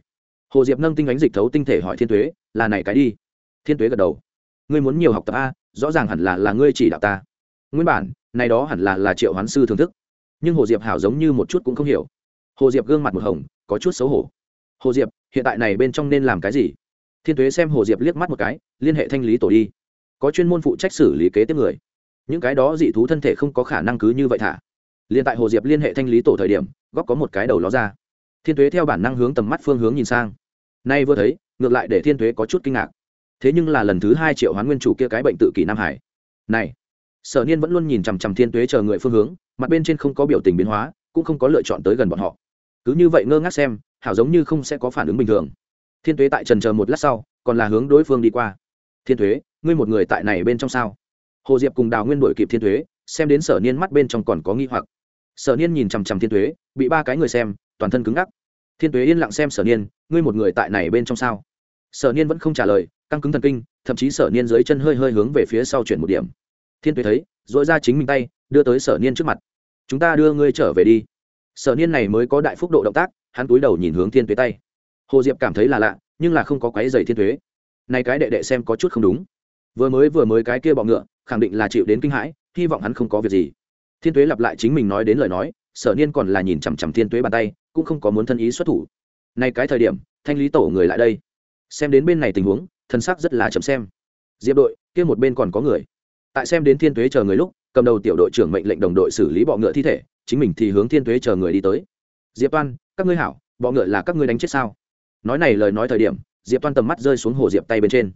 Hồ diệp nâng tinh ánh dịch thấu tinh thể hỏi thiên tuế, là này cái đi? Thiên tuế gật đầu, ngươi muốn nhiều học tập a, rõ ràng hẳn là là ngươi chỉ đạo ta. Nguyên bản, này đó hẳn là là triệu hoán sư thưởng thức. Nhưng hồ diệp hảo giống như một chút cũng không hiểu. Hồ diệp gương mặt một hồng, có chút xấu hổ. Hồ diệp, hiện tại này bên trong nên làm cái gì? Thiên tuế xem hồ diệp liếc mắt một cái, liên hệ thanh lý tổ đi. Có chuyên môn phụ trách xử lý kế tiếp người những cái đó dị thú thân thể không có khả năng cứ như vậy thả. Liền tại hồ diệp liên hệ thanh lý tổ thời điểm góp có một cái đầu ló ra. Thiên tuế theo bản năng hướng tầm mắt phương hướng nhìn sang. Nay vừa thấy, ngược lại để thiên tuế có chút kinh ngạc. Thế nhưng là lần thứ hai triệu hoán nguyên chủ kia cái bệnh tự kỷ nam hải. Này, sở niên vẫn luôn nhìn chằm chằm thiên tuế chờ người phương hướng, mặt bên trên không có biểu tình biến hóa, cũng không có lựa chọn tới gần bọn họ. Cứ như vậy ngơ ngác xem, hảo giống như không sẽ có phản ứng bình thường. Thiên tuế tại trần chờ một lát sau, còn là hướng đối phương đi qua. Thiên tuế, ngươi một người tại này bên trong sao? Hồ diệp cùng đào nguyên đổi kịp thiên tuế xem đến sở niên mắt bên trong còn có nghi hoặc. Sở niên nhìn chằm chằm thiên tuế bị ba cái người xem, toàn thân cứng ngắc. Thiên tuế yên lặng xem sở niên, ngươi một người tại này bên trong sao? Sở niên vẫn không trả lời, căng cứng thần kinh, thậm chí sở niên dưới chân hơi hơi hướng về phía sau chuyển một điểm. Thiên tuế thấy dội ra chính mình tay, đưa tới sở niên trước mặt. Chúng ta đưa ngươi trở về đi. Sở niên này mới có đại phúc độ động tác, hắn túi đầu nhìn hướng thiên tuế tay. Hồ diệp cảm thấy là lạ, nhưng là không có quáy dày thiên tuế này cái đệ đệ xem có chút không đúng. Vừa mới vừa mới cái kia bọ ngựa khẳng định là chịu đến kinh hãi, hy vọng hắn không có việc gì. Thiên tuế lặp lại chính mình nói đến lời nói, sở niên còn là nhìn chằm chằm thiên tuế bàn tay, cũng không có muốn thân ý xuất thủ. Nay cái thời điểm, thanh lý tổ người lại đây. Xem đến bên này tình huống, thân sắc rất là chậm xem. Diệp đội, kia một bên còn có người. Tại xem đến thiên tuế chờ người lúc, cầm đầu tiểu đội trưởng mệnh lệnh đồng đội xử lý bọ ngựa thi thể, chính mình thì hướng thiên tuế chờ người đi tới. Diệp toan, các ngươi hảo, bọ ngựa là các ngươi đánh chết sao? Nói này lời nói thời điểm, diệp toan tầm mắt rơi xuống hồ diệp tay bên trên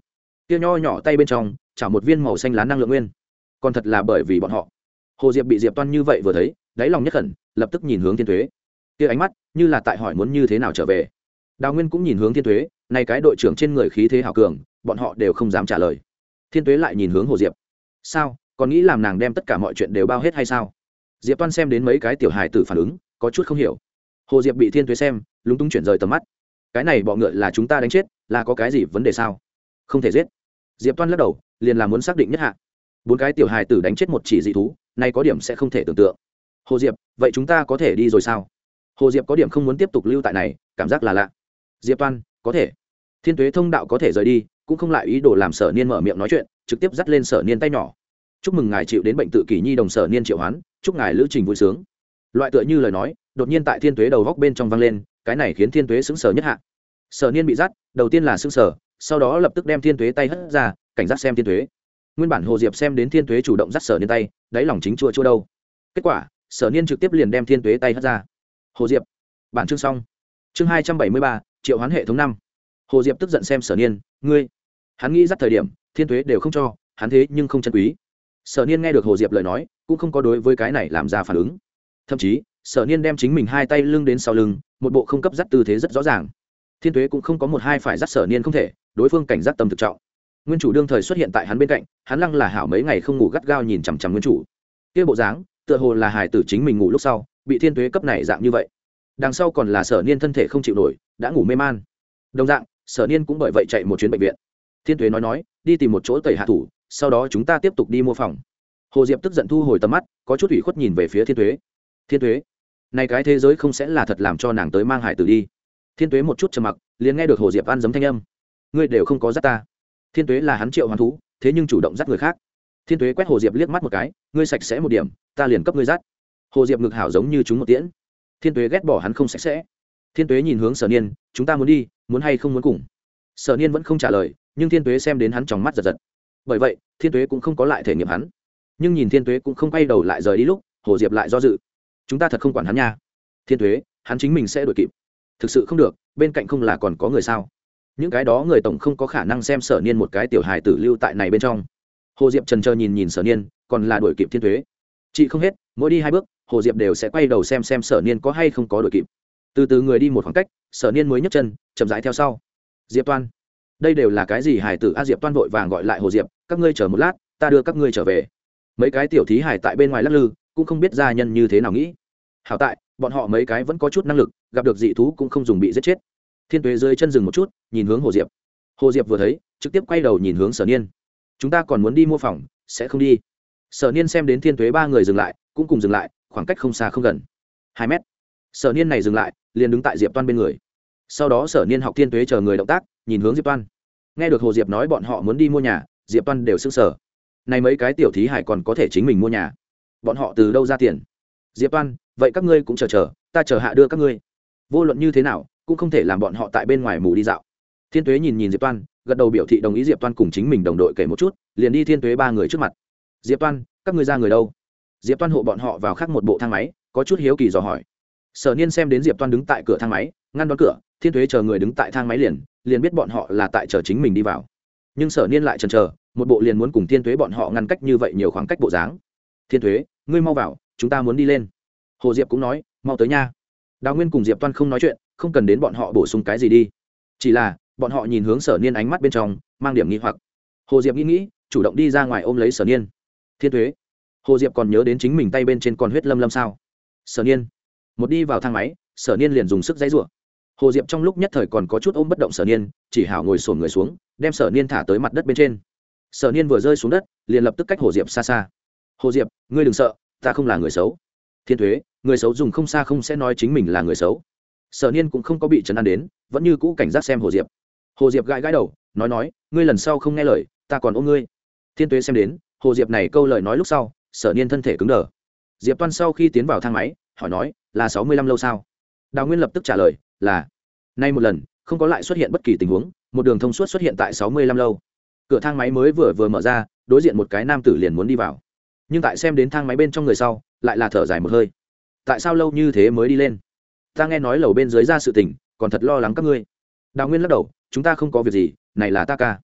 kia nho nhỏ tay bên trong, chả một viên màu xanh lá năng lượng nguyên. Còn thật là bởi vì bọn họ. Hồ diệp bị diệp toan như vậy vừa thấy, đáy lòng nhất khẩn, lập tức nhìn hướng thiên thuế. Kia ánh mắt, như là tại hỏi muốn như thế nào trở về. Đào nguyên cũng nhìn hướng thiên thuế nay cái đội trưởng trên người khí thế hào cường, bọn họ đều không dám trả lời. Thiên thuế lại nhìn hướng hồ diệp. Sao, còn nghĩ làm nàng đem tất cả mọi chuyện đều bao hết hay sao? Diệp toan xem đến mấy cái tiểu hài tử phản ứng, có chút không hiểu. Hồ diệp bị thiên thuế xem, lúng túng chuyển rời tầm mắt. Cái này bọ ngựa là chúng ta đánh chết, là có cái gì vấn đề sao? Không thể giết diệp toan lắc đầu, liền là muốn xác định nhất hạ. Bốn cái tiểu hài tử đánh chết một chỉ dị thú, nay có điểm sẽ không thể tưởng tượng. Hồ diệp, vậy chúng ta có thể đi rồi sao? Hồ diệp có điểm không muốn tiếp tục lưu tại này, cảm giác là lạ. Diệp toan, có thể. Thiên tuế thông đạo có thể rời đi, cũng không lại ý đồ làm sở niên mở miệng nói chuyện, trực tiếp dắt lên sở niên tay nhỏ. Chúc mừng ngài chịu đến bệnh tự kỷ nhi đồng sở niên triệu hoán, chúc ngài lữ trình vui sướng. Loại tựa như lời nói, đột nhiên tại thiên tuế đầu góc bên trong vang lên, cái này khiến thiên tuế xứng sở nhất hạ. Sở niên bị dắt, đầu tiên là xứng sở sau đó lập tức đem thiên tuế tay hất ra, cảnh giác xem thiên tuế. Nguyên bản hồ diệp xem đến thiên tuế chủ động dắt sở niên tay, đáy lòng chính chua chua đâu. Kết quả, sở niên trực tiếp liền đem thiên tuế tay hất ra. Hồ diệp, bản chương xong. Chương hai trăm bảy mươi ba, triệu hoán hệ thống năm. Hồ diệp tức giận xem sở niên, ngươi, hắn nghĩ dắt thời điểm, thiên tuế đều không cho, hắn thế nhưng không chân quý. Sở niên nghe được hồ diệp lời nói, cũng không có đối với cái này làm ra phản ứng. Thậm chí, sở niên đem chính mình hai tay lưng đến sau lưng, một bộ không cấp dắt tư thế rất rõ ràng thiên tuế cũng không có một hai phải dắt sở niên không thể, đối phương cảnh giác tâm thực trọng. Nguyên chủ đương thời xuất hiện tại hắn bên cạnh, hắn lăng là hảo mấy ngày không ngủ gắt gao nhìn chằm chằm nguyên chủ. Kia bộ dáng, tựa hồ là hải tử chính mình ngủ lúc sau, bị thiên tuế cấp này dạng như vậy. Đằng sau còn là sở niên thân thể không chịu nổi, đã ngủ mê man. Đồng dạng, sở niên cũng bởi vậy chạy một chuyến bệnh viện. Thiên tuế nói nói, đi tìm một chỗ tẩy hạ thủ, sau đó chúng ta tiếp tục đi mua phòng. Hồ diệp tức giận thu hồi tầm mắt, có chút ủy khuất nhìn về phía thiên tuế. Thiên tuế, này cái thế giới không sẽ là thật làm cho nàng tới mang hải tử đi thiên tuế một chút trầm mặc, liền nghe được hồ diệp an giấm thanh âm. Ngươi đều không có dắt ta. Thiên tuế là hắn triệu hoàn thú, thế nhưng chủ động dắt người khác. Thiên tuế quét hồ diệp liếc mắt một cái, ngươi sạch sẽ một điểm, ta liền cấp ngươi dắt. Hồ diệp ngực hảo giống như chúng một tiễn. Thiên tuế ghét bỏ hắn không sạch sẽ. Thiên tuế nhìn hướng sở niên, chúng ta muốn đi, muốn hay không muốn cùng? Sở niên vẫn không trả lời, nhưng thiên tuế xem đến hắn trong mắt giật giật. Bởi vậy, thiên tuế cũng không có lại thể nghiệm hắn. Nhưng nhìn thiên tuế cũng không quay đầu lại rời đi lúc, hồ diệp lại do dự. Chúng ta thật không quản hắn nha. Thiên tuế, hắn chính mình sẽ đuổi kịp thực sự không được, bên cạnh không là còn có người sao? Những cái đó người tổng không có khả năng xem sở niên một cái tiểu hài tử lưu tại này bên trong. Hồ diệp trần trờ nhìn nhìn sở niên, còn là đuổi kịp thiên thuế. chị không hết, mỗi đi hai bước, hồ diệp đều sẽ quay đầu xem xem sở niên có hay không có đuổi kịp. Từ từ người đi một khoảng cách, sở niên mới nhấc chân, chậm rãi theo sau. Diệp toan, đây đều là cái gì hài tử? A, diệp toan vội vàng gọi lại hồ diệp, các ngươi chờ một lát, ta đưa các ngươi trở về. Mấy cái tiểu thí hài tại bên ngoài lắc lư, cũng không biết gia nhân như thế nào nghĩ. Hảo tại bọn họ mấy cái vẫn có chút năng lực, gặp được dị thú cũng không dùng bị giết chết. Thiên tuế rơi chân dừng một chút, nhìn hướng hồ diệp. Hồ diệp vừa thấy, trực tiếp quay đầu nhìn hướng sở niên. Chúng ta còn muốn đi mua phòng, sẽ không đi. Sở niên xem đến thiên tuế ba người dừng lại, cũng cùng dừng lại, khoảng cách không xa không gần. Hai mét. Sở niên này dừng lại, liền đứng tại diệp toan bên người. Sau đó sở niên học thiên tuế chờ người động tác, nhìn hướng diệp toan. Nghe được hồ diệp nói bọn họ muốn đi mua nhà, diệp toan đều s ư n g sở này mấy cái tiểu thí hải còn có thể chính mình mua nhà? Bọn họ từ đâu ra tiền? Diệp toan vậy các ngươi cũng chờ chờ, ta chờ hạ đưa các ngươi. Vô luận như thế nào, cũng không thể làm bọn họ tại bên ngoài mù đi dạo. Thiên tuế nhìn nhìn diệp toan, gật đầu biểu thị đồng ý diệp toan cùng chính mình đồng đội kể một chút, liền đi thiên tuế ba người trước mặt. Diệp toan, các ngươi ra người đâu? Diệp toan hộ bọn họ vào khác một bộ thang máy, có chút hiếu kỳ dò hỏi. Sở niên xem đến diệp toan đứng tại cửa thang máy, ngăn đón cửa, thiên tuế chờ người đứng tại thang máy liền liền biết bọn họ là tại chờ chính mình đi vào. Nhưng sở niên lại chần chờ, một bộ liền muốn cùng thiên tuế bọn họ ngăn cách như vậy nhiều khoảng cách bộ dáng. Thiên tuế, ngươi mau vào, chúng ta muốn đi lên hồ diệp cũng nói, mau tới nha. Đào nguyên cùng diệp toan không nói chuyện, không cần đến bọn họ bổ sung cái gì đi. Chỉ là, bọn họ nhìn hướng sở niên ánh mắt bên trong, mang điểm nghi hoặc. Hồ diệp nghĩ nghĩ, chủ động đi ra ngoài ôm lấy sở niên. Thiên thuế hồ diệp còn nhớ đến chính mình tay bên trên con huyết lâm lâm sao? Sở niên. Một đi vào thang máy, sở niên liền dùng sức dãy rủa. Hồ diệp trong lúc nhất thời còn có chút ôm bất động sở niên, chỉ hảo ngồi sổn người xuống, đem sở niên thả tới mặt đất bên trên. Sở niên vừa rơi xuống đất, liền lập tức cách hồ diệp xa xa. Hồ diệp, ngươi đừng sợ, ta không là người xấu. Thiên thuế người xấu dùng không xa không sẽ nói chính mình là người xấu. Sở niên cũng không có bị chấn an đến, vẫn như cũ cảnh giác xem hồ diệp. Hồ diệp gãi gãi đầu, nói nói, ngươi lần sau không nghe lời, ta còn ôm ngươi. Thiên tuế xem đến, hồ diệp này câu lời nói lúc sau, sở niên thân thể cứng đờ. Diệp toan sau khi tiến vào thang máy, hỏi nói, là sáu mươi lăm lâu sao? Đào nguyên lập tức trả lời, là. Nay một lần, không có lại xuất hiện bất kỳ tình huống, một đường thông suốt xuất hiện tại sáu mươi lăm lâu. Cửa thang máy mới vừa vừa mở ra, đối diện một cái nam tử liền muốn đi vào. Nhưng tại xem đến thang máy bên trong người sau, lại là thở dài một hơi tại sao lâu như thế mới đi lên? Ta nghe nói lầu bên dưới ra sự tình, còn thật lo lắng các ngươi. Đào nguyên lắc đầu, chúng ta không có việc gì, này là ta ca.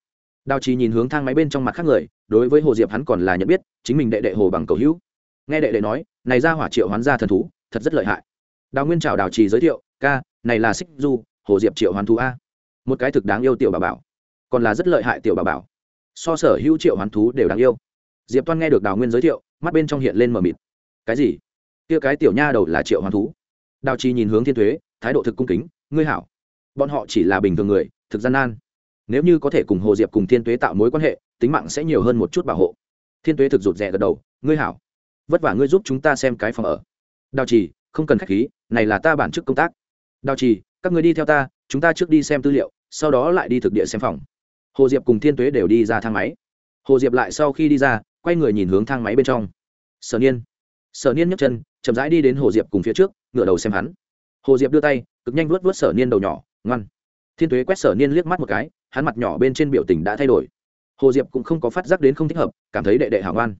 Đào trí nhìn hướng thang máy bên trong mặt khác người, đối với hồ diệp hắn còn là nhận biết, chính mình đệ đệ hồ bằng cầu hữu. Nghe đệ đệ nói, này ra hỏa triệu hoán ra thần thú, thật rất lợi hại. Đào nguyên chào đào trì giới thiệu, ca, này là xích du, hồ diệp triệu hoán thú a. Một cái thực đáng yêu tiểu bà bảo. Còn là rất lợi hại tiểu bà bảo. So sở hữu triệu hoán thú đều đáng yêu. Diệp toan nghe được đào nguyên giới thiệu, mắt bên trong hiện lên mờ mịt. Cái gì? Kia cái tiểu nha đầu là triệu hoàng thú. Đào trì nhìn hướng thiên thuế, thái độ thực cung kính, ngươi hảo. Bọn họ chỉ là bình thường người, thực gian nan. Nếu như có thể cùng hồ diệp cùng thiên tuế tạo mối quan hệ, tính mạng sẽ nhiều hơn một chút bảo hộ. Thiên tuế thực rụt rè gật đầu, ngươi hảo. Vất vả ngươi giúp chúng ta xem cái phòng ở. Đào trì, không cần k h á c h khí, này là ta bản chức công tác. Đào trì, các người đi theo ta, chúng ta trước đi xem tư liệu, sau đó lại đi thực địa xem phòng. Hồ diệp cùng thiên tuế đều đi ra thang máy. Hồ diệp lại sau khi đi ra, quay người nhìn hướng thang máy bên trong. Sở niên. Sở niên nhấc chân chậm rãi đi đến hồ diệp cùng phía trước ngựa đầu xem hắn. Hồ diệp đưa tay, cực nhanh vuốt vuốt sở niên đầu nhỏ, ngoan. Thiên tuế quét sở niên liếc mắt một cái, hắn mặt nhỏ bên trên biểu tình đã thay đổi. Hồ diệp cũng không có phát giác đến không thích hợp, cảm thấy đệ đệ hảo ngoan.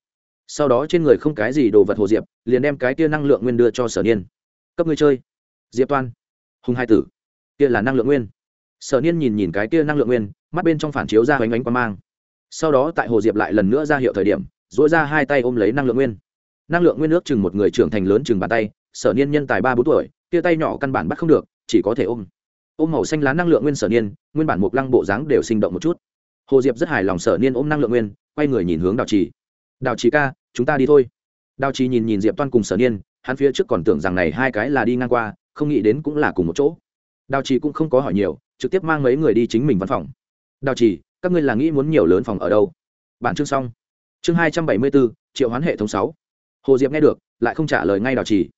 Sau đó trên người không cái gì đồ vật hồ diệp, liền đem cái tia năng lượng nguyên đưa cho sở niên. Cấp ngươi chơi. Diệp toan. Hùng hai tử. Kia là năng lượng nguyên. Sở niên nhìn nhìn cái tia năng lượng nguyên, mắt bên trong phản chiếu ra hoành ánh qua mang. Sau đó tại hồ diệp lại lần nữa ra hiệu thời điểm dỗi ra hai tay ôm lấy năng lượng nguyên năng lượng nguyên ước chừng một người trưởng thành lớn chừng bàn tay, sở niên nhân tài ba bốn tuổi, tia tay nhỏ căn bản bắt không được, chỉ có thể ôm. Ôm màu xanh lá năng lượng nguyên sở niên, nguyên bản mục lăng bộ dáng đều sinh động một chút. Hồ diệp rất hài lòng sở niên ôm năng lượng nguyên, quay người nhìn hướng đào trì. Đào trì ca, chúng ta đi thôi. Đào trì nhìn nhìn diệp toan cùng sở niên, hắn phía trước còn tưởng rằng này hai cái là đi ngang qua, không nghĩ đến cũng là cùng một chỗ. Đào trì cũng không có hỏi nhiều, trực tiếp mang mấy người đi chính mình văn phòng. Đào trì, các ngươi là nghĩ muốn nhiều lớn phòng ở đâu? Bản chương xong. Chương hai trăm bảy mươi bốn, triệu hoán hệ thống sáu hồ diệp nghe được, lại không trả lời ngay đào trì,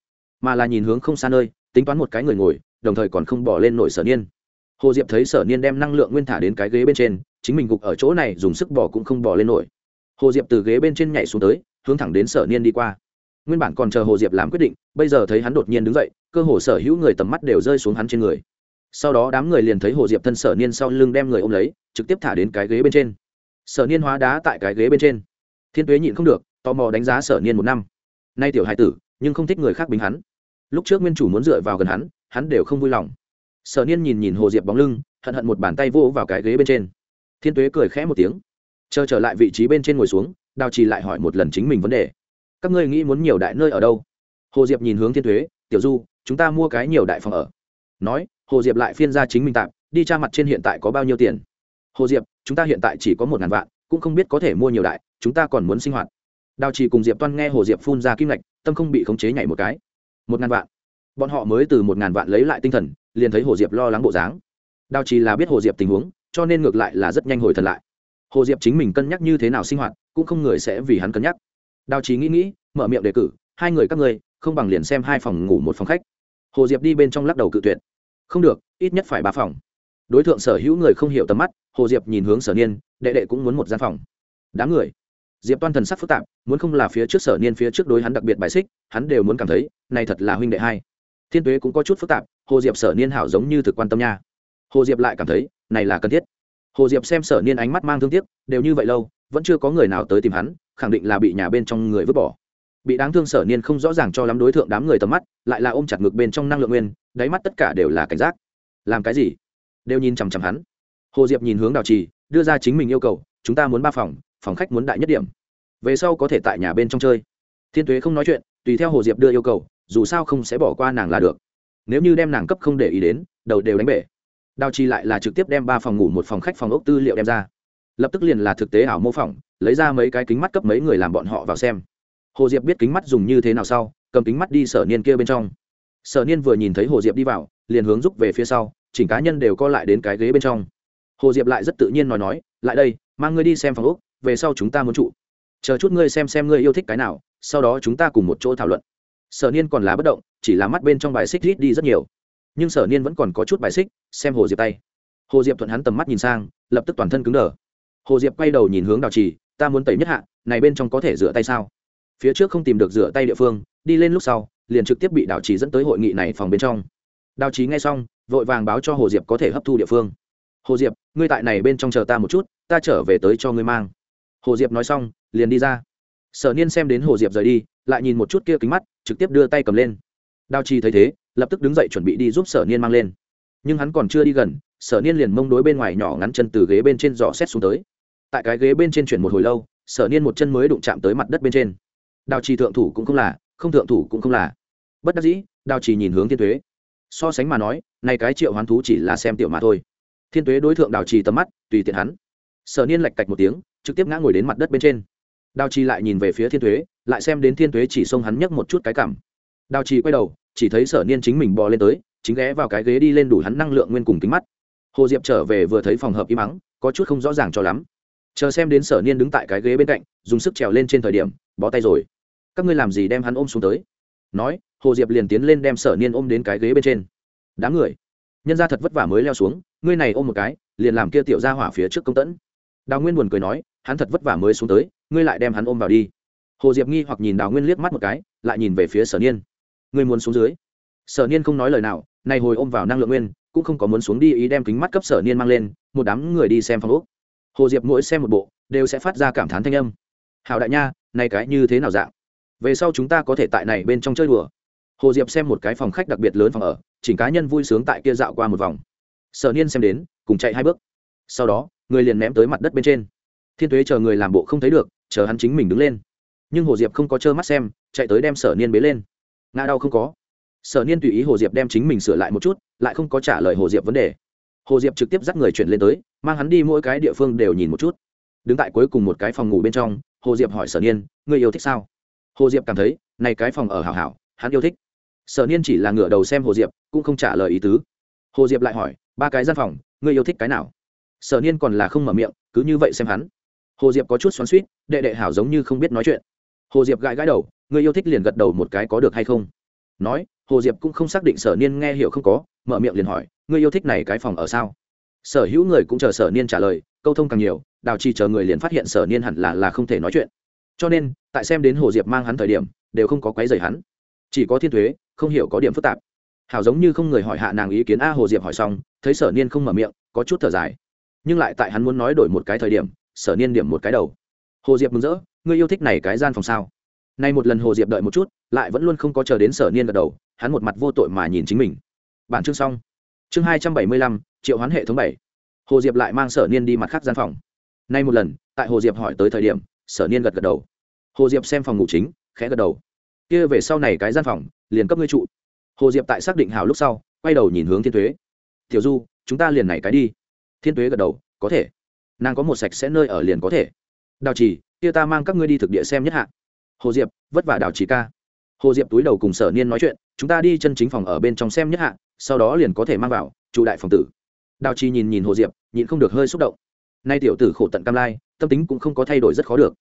mà là nhìn hướng không xa nơi, tính toán một cái người ngồi, đồng thời còn không bỏ lên nổi sở niên. Hồ diệp thấy sở niên đem năng lượng nguyên thả đến cái ghế bên trên, chính mình gục ở chỗ này dùng sức bỏ cũng không bỏ lên nổi. Hồ diệp từ ghế bên trên nhảy xuống tới, hướng thẳng đến sở niên đi qua. Nguyên bản còn chờ hồ diệp làm quyết định, bây giờ thấy hắn đột nhiên đứng dậy, cơ hồ sở hữu người tầm mắt đều rơi xuống hắn trên người. Sau đó đám người liền thấy hồ diệp thân sở niên sau lưng đem người ôm lấy, trực tiếp thả đến cái ghế bên trên. Sở niên hóa đá tại cái ghế bên trên. Thiên tuế nhịn không được, tò mò đánh giá sở niên một năm nay tiểu hai tử, nhưng không thích người khác bình hắn. Lúc trước nguyên chủ muốn dựa vào gần hắn hắn đều không vui lòng. Sở niên nhìn nhìn hồ diệp bóng lưng, hận hận một bàn tay vỗ vào cái ghế bên trên. Thiên tuế cười khẽ một tiếng. Chờ trở lại vị trí bên trên ngồi xuống, đào trì lại hỏi một lần chính mình vấn đề. Các ngươi nghĩ muốn nhiều đại nơi ở đâu? Hồ diệp nhìn hướng thiên thuế tiểu du, chúng ta mua cái nhiều đại phòng ở. Nói, hồ diệp lại phiên ra chính mình tạm, đi tra mặt trên hiện tại có bao nhiêu tiền. Hồ diệp, chúng ta hiện tại chỉ có một ngàn vạn, cũng không biết có thể mua nhiều đại, chúng ta còn muốn sinh hoạt đào trì cùng diệp toan nghe hồ diệp phun ra kim lạch tâm không bị khống chế nhảy một cái. Một ngàn vạn. Bọn họ mới từ một ngàn vạn lấy lại tinh thần, liền thấy hồ diệp lo lắng bộ dáng. Đào trì là biết hồ diệp tình huống, cho nên ngược lại là rất nhanh hồi thần lại. Hồ diệp chính mình cân nhắc như thế nào sinh hoạt, cũng không người sẽ vì hắn cân nhắc. Đào trí nghĩ nghĩ, mở miệng đề cử, hai người các ngươi, không bằng liền xem hai phòng ngủ một phòng khách. Hồ diệp đi bên trong lắc đầu cự tuyệt. Không được, ít nhất phải ba phòng. Đối tượng sở hữu người không hiểu tầm mắt, hồ diệp nhìn hướng sở niên, đệ đệ cũng muốn một gian phòng. Đám người diệp toan thần sắc phức tạp, muốn không là phía trước sở niên phía trước đối hắn đặc biệt bài xích, hắn đều muốn cảm thấy, này thật là huynh đệ hai thiên tuế cũng có chút phức tạp, hồ diệp sở niên hảo giống như thực quan tâm nha. Hồ diệp lại cảm thấy, này là cần thiết. Hồ diệp xem sở niên ánh mắt mang thương tiếc, đều như vậy lâu, vẫn chưa có người nào tới tìm hắn, khẳng định là bị nhà bên trong người vứt bỏ. Bị đáng thương sở niên không rõ ràng cho lắm đối tượng đám người tầm mắt, lại là ôm chặt ngực bên trong năng lượng nguyên, đáy mắt tất cả đều là cảnh giác. Làm cái gì? Đều nhìn chằm chằm hắn. Hồ diệp nhìn hướng đào trì, đưa ra chính mình yêu cầu, chúng ta muốn ba phòng phòng khách muốn đại nhất điểm. Về sau có thể tại nhà bên trong chơi. Thiên tuế không nói chuyện, tùy theo hồ diệp đưa yêu cầu, dù sao không sẽ bỏ qua nàng là được. Nếu như đem nàng cấp không để ý đến, đầu đều đánh bể. Đào Chi lại là trực tiếp đem ba phòng ngủ một phòng khách phòng ốc tư liệu đem ra. Lập tức liền là thực tế ảo mô phỏng, lấy ra mấy cái kính mắt cấp mấy người làm bọn họ vào xem. Hồ diệp biết kính mắt dùng như thế nào sau, cầm kính mắt đi sở niên kia bên trong. Sở niên vừa nhìn thấy hồ diệp đi vào, liền hướng rúc về phía sau, chỉnh cá nhân đều co lại đến cái ghế bên trong. Hồ diệp lại rất tự nhiên nói nói, lại đây, mang ngươi đi xem phòng úc về sau chúng ta muốn trụ. Chờ chút ngươi xem xem ngươi yêu thích cái nào, sau đó chúng ta cùng một chỗ thảo luận. Sở niên còn là bất động, chỉ là mắt bên trong bài xích rít đi rất nhiều. Nhưng sở niên vẫn còn có chút bài xích, xem hồ diệp tay. Hồ diệp thuận hắn tầm mắt nhìn sang, lập tức toàn thân cứng đờ. Hồ diệp quay đầu nhìn hướng đào trì, ta muốn tẩy nhất hạ, này bên trong có thể rửa tay sao? Phía trước không tìm được rửa tay địa phương, đi lên lúc sau, liền trực tiếp bị đào trì dẫn tới hội nghị này phòng bên trong. Đào trì nghe xong, vội vàng báo cho hồ diệp có thể hấp thu địa phương. Hồ diệp, ngươi tại này bên trong chờ ta một chút, ta trở về tới cho ngươi mang hồ diệp nói xong, liền đi ra. Sở niên xem đến hồ diệp rời đi, lại nhìn một chút kia kính mắt, trực tiếp đưa tay cầm lên. Đào Chi thấy thế, lập tức đứng dậy chuẩn bị đi giúp sở niên mang lên. Nhưng hắn còn chưa đi gần, sở niên liền mông đối bên ngoài nhỏ ngắn chân từ ghế bên trên dò xét xuống tới. Tại cái ghế bên trên chuyển một hồi lâu, sở niên một chân mới đụng chạm tới mặt đất bên trên. Đào trì thượng thủ cũng không là, không thượng thủ cũng không là. Bất đắc dĩ đào trì nhìn hướng thiên thuế so sánh mà nói nay cái triệu hoán thú chỉ là xem tiểu mà thôi. Thiên tuế đối tượng đào trì tầm mắt, tùy tiện hắn sở niên lạch cạch một tiếng, trực tiếp ngã ngồi đến mặt đất bên trên. Đào trì lại nhìn về phía thiên thuế, lại xem đến thiên thuế chỉ xông hắn nhấc một chút cái cảm đào trì quay đầu, chỉ thấy sở niên chính mình bò lên tới, chính ghé vào cái ghế đi lên đủ hắn năng lượng nguyên cùng kính mắt. Hồ diệp trở về vừa thấy phòng hợp im ắng, có chút không rõ ràng cho lắm. Chờ xem đến sở niên đứng tại cái ghế bên cạnh, dùng sức trèo lên trên thời điểm, bó tay rồi. Các ngươi làm gì đem hắn ôm xuống tới? Nói, hồ diệp liền tiến lên đem sở niên ôm đến cái ghế bên trên. Đám người, nhân ra thật vất vả mới leo xuống, ngươi này ôm một cái, liền làm kia tiểu ra hỏa phía trước công tẫn đào nguyên buồn cười nói, hắn thật vất vả mới xuống tới, ngươi lại đem hắn ôm vào đi. Hồ diệp nghi hoặc nhìn đào nguyên liếc mắt một cái, lại nhìn về phía sở niên. Ngươi muốn xuống dưới? Sở niên không nói lời nào nay hồi ôm vào năng lượng nguyên, cũng không có muốn xuống đi ý đem kính mắt cấp sở niên mang lên, một đám người đi xem phòng úc hồ diệp mỗi xem một bộ, đều sẽ phát ra cảm thán thanh âm. Hào đại nha nay cái như thế nào dạng? Về sau chúng ta có thể tại này bên trong chơi đùa. Hồ diệp xem một cái phòng khách đặc biệt lớn phòng ở, chỉnh cá nhân vui sướng tại kia dạo qua một vòng. Sở niên xem đến, cùng chạy hai bước. Sau đó người liền ném tới mặt đất bên trên. Thiên tuế chờ người làm bộ không thấy được, chờ hắn chính mình đứng lên. Nhưng hồ diệp không có trơ mắt xem, chạy tới đem sở niên bế lên. Ngã đau không có. Sở niên tùy ý hồ diệp đem chính mình sửa lại một chút, lại không có trả lời hồ diệp vấn đề. Hồ diệp trực tiếp dắt người chuyển lên tới, mang hắn đi mỗi cái địa phương đều nhìn một chút. Đứng tại cuối cùng một cái phòng ngủ bên trong, hồ diệp hỏi sở niên người yêu thích sao? Hồ diệp cảm thấy, này cái phòng ở hảo hảo, hắn yêu thích. Sở niên chỉ là ngửa đầu xem hồ diệp, cũng không trả lời ý tứ. Hồ diệp lại hỏi, ba cái gian phòng, ngươi yêu thích cái nào? Sở niên còn là không mở miệng, cứ như vậy xem hắn. Hồ diệp có chút xoắn suýt đệ đệ hảo giống như không biết nói chuyện. Hồ diệp gãi gãi đầu, người yêu thích liền gật đầu một cái có được hay không? Nói, hồ diệp cũng không xác định sở niên nghe hiểu không có, mở miệng liền hỏi, người yêu thích này cái phòng ở sao? Sở hữu người cũng chờ sở niên trả lời, câu thông càng nhiều, đào chi chờ người liền phát hiện sở niên hẳn là là không thể nói chuyện. Cho nên, tại xem đến hồ diệp mang hắn thời điểm, đều không có quấy rầy hắn. Chỉ có thiên thuế, không hiểu có điểm phức tạp. Hảo giống như không người hỏi hạ nàng ý kiến, a, hồ diệp hỏi xong, thấy sở niên không mở miệng, có chút thở dài nhưng lại tại hắn muốn nói đổi một cái thời điểm, sở niên điểm một cái đầu. Hồ diệp mừng rỡ, ngươi yêu thích này cái gian phòng sao? Nay một lần hồ diệp đợi một chút, lại vẫn luôn không có chờ đến sở niên gật đầu, hắn một mặt vô tội mà nhìn chính mình. Bản chương xong. Chương hai trăm bảy mươi lăm, triệu hoán hệ thống bảy. Hồ diệp lại mang sở niên đi mặt khác gian phòng. Nay một lần, tại hồ diệp hỏi tới thời điểm, sở niên gật gật đầu. Hồ diệp xem phòng ngủ chính, khẽ gật đầu. Kia về sau này cái gian phòng, liền cấp ngươi trụ. Hồ diệp tại xác định hào lúc sau, quay đầu nhìn hướng thiên thuế. Tiểu du, chúng ta liền này cái đi thiên Tuế gật đầu, có thể. Nàng có một sạch sẽ nơi ở liền có thể. Đào trì, kia ta mang các ngươi đi thực địa xem nhất hạ. Hồ diệp, vất vả đào trì ca. Hồ diệp túi đầu cùng sở niên nói chuyện, chúng ta đi chân chính phòng ở bên trong xem nhất hạ, sau đó liền có thể mang vào, trụ đại phòng tử. Đào trì nhìn nhìn hồ diệp, nhịn không được hơi xúc động. Nay tiểu tử khổ tận cam lai, tâm tính cũng không có thay đổi rất khó được.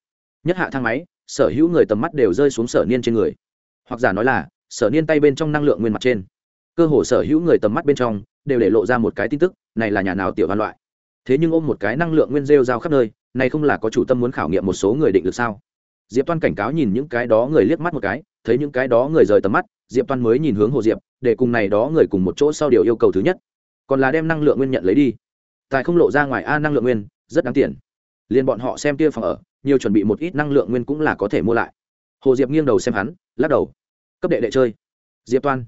Nhất hạ thang máy, sở hữu người tầm mắt đều rơi xuống sở niên trên người. Hoặc giả nói là, sở niên tay bên trong năng lượng nguyên mặt trên. Cơ hồ sở hữu người tầm mắt bên trong đều để lộ ra một cái tin tức này là nhà nào tiểu văn loại? Thế nhưng ôm một cái năng lượng nguyên rêu rao khắp nơi, này không là có chủ tâm muốn khảo nghiệm một số người định được sao? Diệp toan cảnh cáo nhìn những cái đó người liếc mắt một cái, thấy những cái đó người rời tầm mắt, diệp toan mới nhìn hướng hồ diệp, để cùng này đó người cùng một chỗ sau điều yêu cầu thứ nhất. Còn là đem năng lượng nguyên nhận lấy đi. Tài không lộ ra ngoài a, năng lượng nguyên, rất đáng tiền. Liền bọn họ xem kia phòng ở, nhiều chuẩn bị một ít năng lượng nguyên cũng là có thể mua lại. Hồ diệp nghiêng đầu xem hắn, lắc đầu. Cấp đệ đệ chơi. Diệp toan.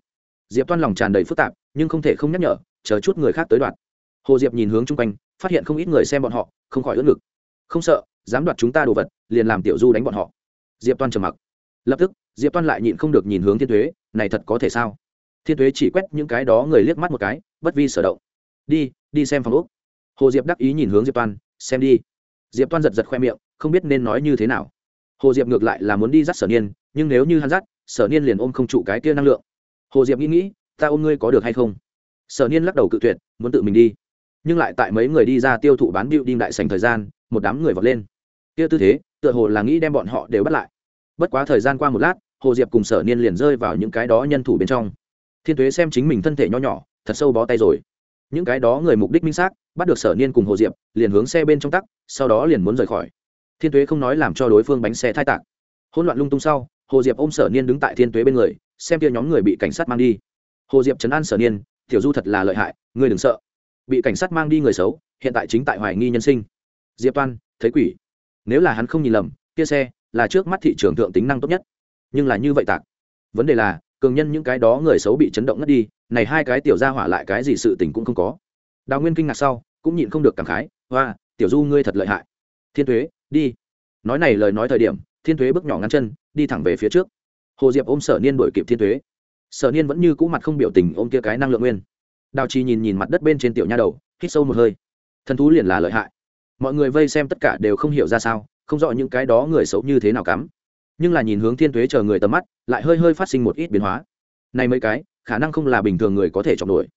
Diệp toan lòng tràn đầy phức tạp, nhưng không thể không nhắc nhở, chờ chút người khác tới đoạn hồ diệp nhìn hướng chung quanh, phát hiện không ít người xem bọn họ, không khỏi ướt ngực. Không sợ, dám đoạt chúng ta đồ vật, liền làm tiểu du đánh bọn họ. Diệp toan trầm mặc. Lập tức, diệp toan lại nhịn không được nhìn hướng thiên thuế này thật có thể sao? Thiên thuế chỉ quét những cái đó người liếc mắt một cái, bất vi sở động. Đi đi xem phòng úc hồ diệp đắc ý nhìn hướng diệp toan, xem đi. Diệp toan giật giật khoe miệng, không biết nên nói như thế nào. Hồ diệp ngược lại là muốn đi dắt sở niên, nhưng nếu như hắn dắt, sở niên liền ôm không trụ cái kia năng lượng. Hồ diệp nghĩ nghĩ, ta ôm ngươi có được hay không? Sở niên lắc đầu cự tuyệt, muốn tự mình đi nhưng lại tại mấy người đi ra tiêu thụ bán điệu đinh đại sành thời gian, một đám người vọt lên. Kia tư thế, tựa hồ là nghĩ đem bọn họ đều bắt lại. Bất quá thời gian qua một lát, hồ diệp cùng sở niên liền rơi vào những cái đó nhân thủ bên trong. Thiên thuế xem chính mình thân thể nho nhỏ, thật sâu bó tay rồi. Những cái đó người mục đích minh xác, bắt được sở niên cùng hồ diệp, liền hướng xe bên trong tắc, sau đó liền muốn rời khỏi. Thiên tuế không nói làm cho đối phương bánh xe thai tạc. Hỗn loạn lung tung sau, hồ diệp ôm sở niên đứng tại thiên tuế bên người, xem kia nhóm người bị cảnh sát mang đi. Hồ diệp chấn an sở niên, tiểu du thật là lợi hại, ngươi đừng sợ bị cảnh sát mang đi người xấu, hiện tại chính tại hoài nghi nhân sinh. Diệp toan, thấy quỷ. Nếu là hắn không nhìn lầm, kia xe là trước mắt thị trường thượng tính năng tốt nhất. Nhưng là như vậy tạc. Vấn đề là, cường nhân những cái đó người xấu bị chấn động ngất đi, này hai cái tiểu ra hỏa lại cái gì sự tình cũng không có. Đào nguyên kinh ngạc sau, cũng nhịn không được cảm khái, hoa, tiểu du ngươi thật lợi hại. Thiên thuế, đi. Nói này lời nói thời điểm, thiên thuế bước nhỏ ngắn chân, đi thẳng về phía trước. Hồ diệp ôm sở niên đổi kịp thiên thuế. Sở niên vẫn như cũ mặt không biểu tình ôm kia cái năng lượng nguyên đào chi nhìn nhìn mặt đất bên trên tiểu nha đầu, hít sâu một hơi. Thần thú liền là lợi hại. Mọi người vây xem tất cả đều không hiểu ra sao, không rõ những cái đó người xấu như thế nào cắm. Nhưng là nhìn hướng thiên Tuế chờ người tầm mắt, lại hơi hơi phát sinh một ít biến hóa. Này mấy cái, khả năng không là bình thường người có thể chọn nổi.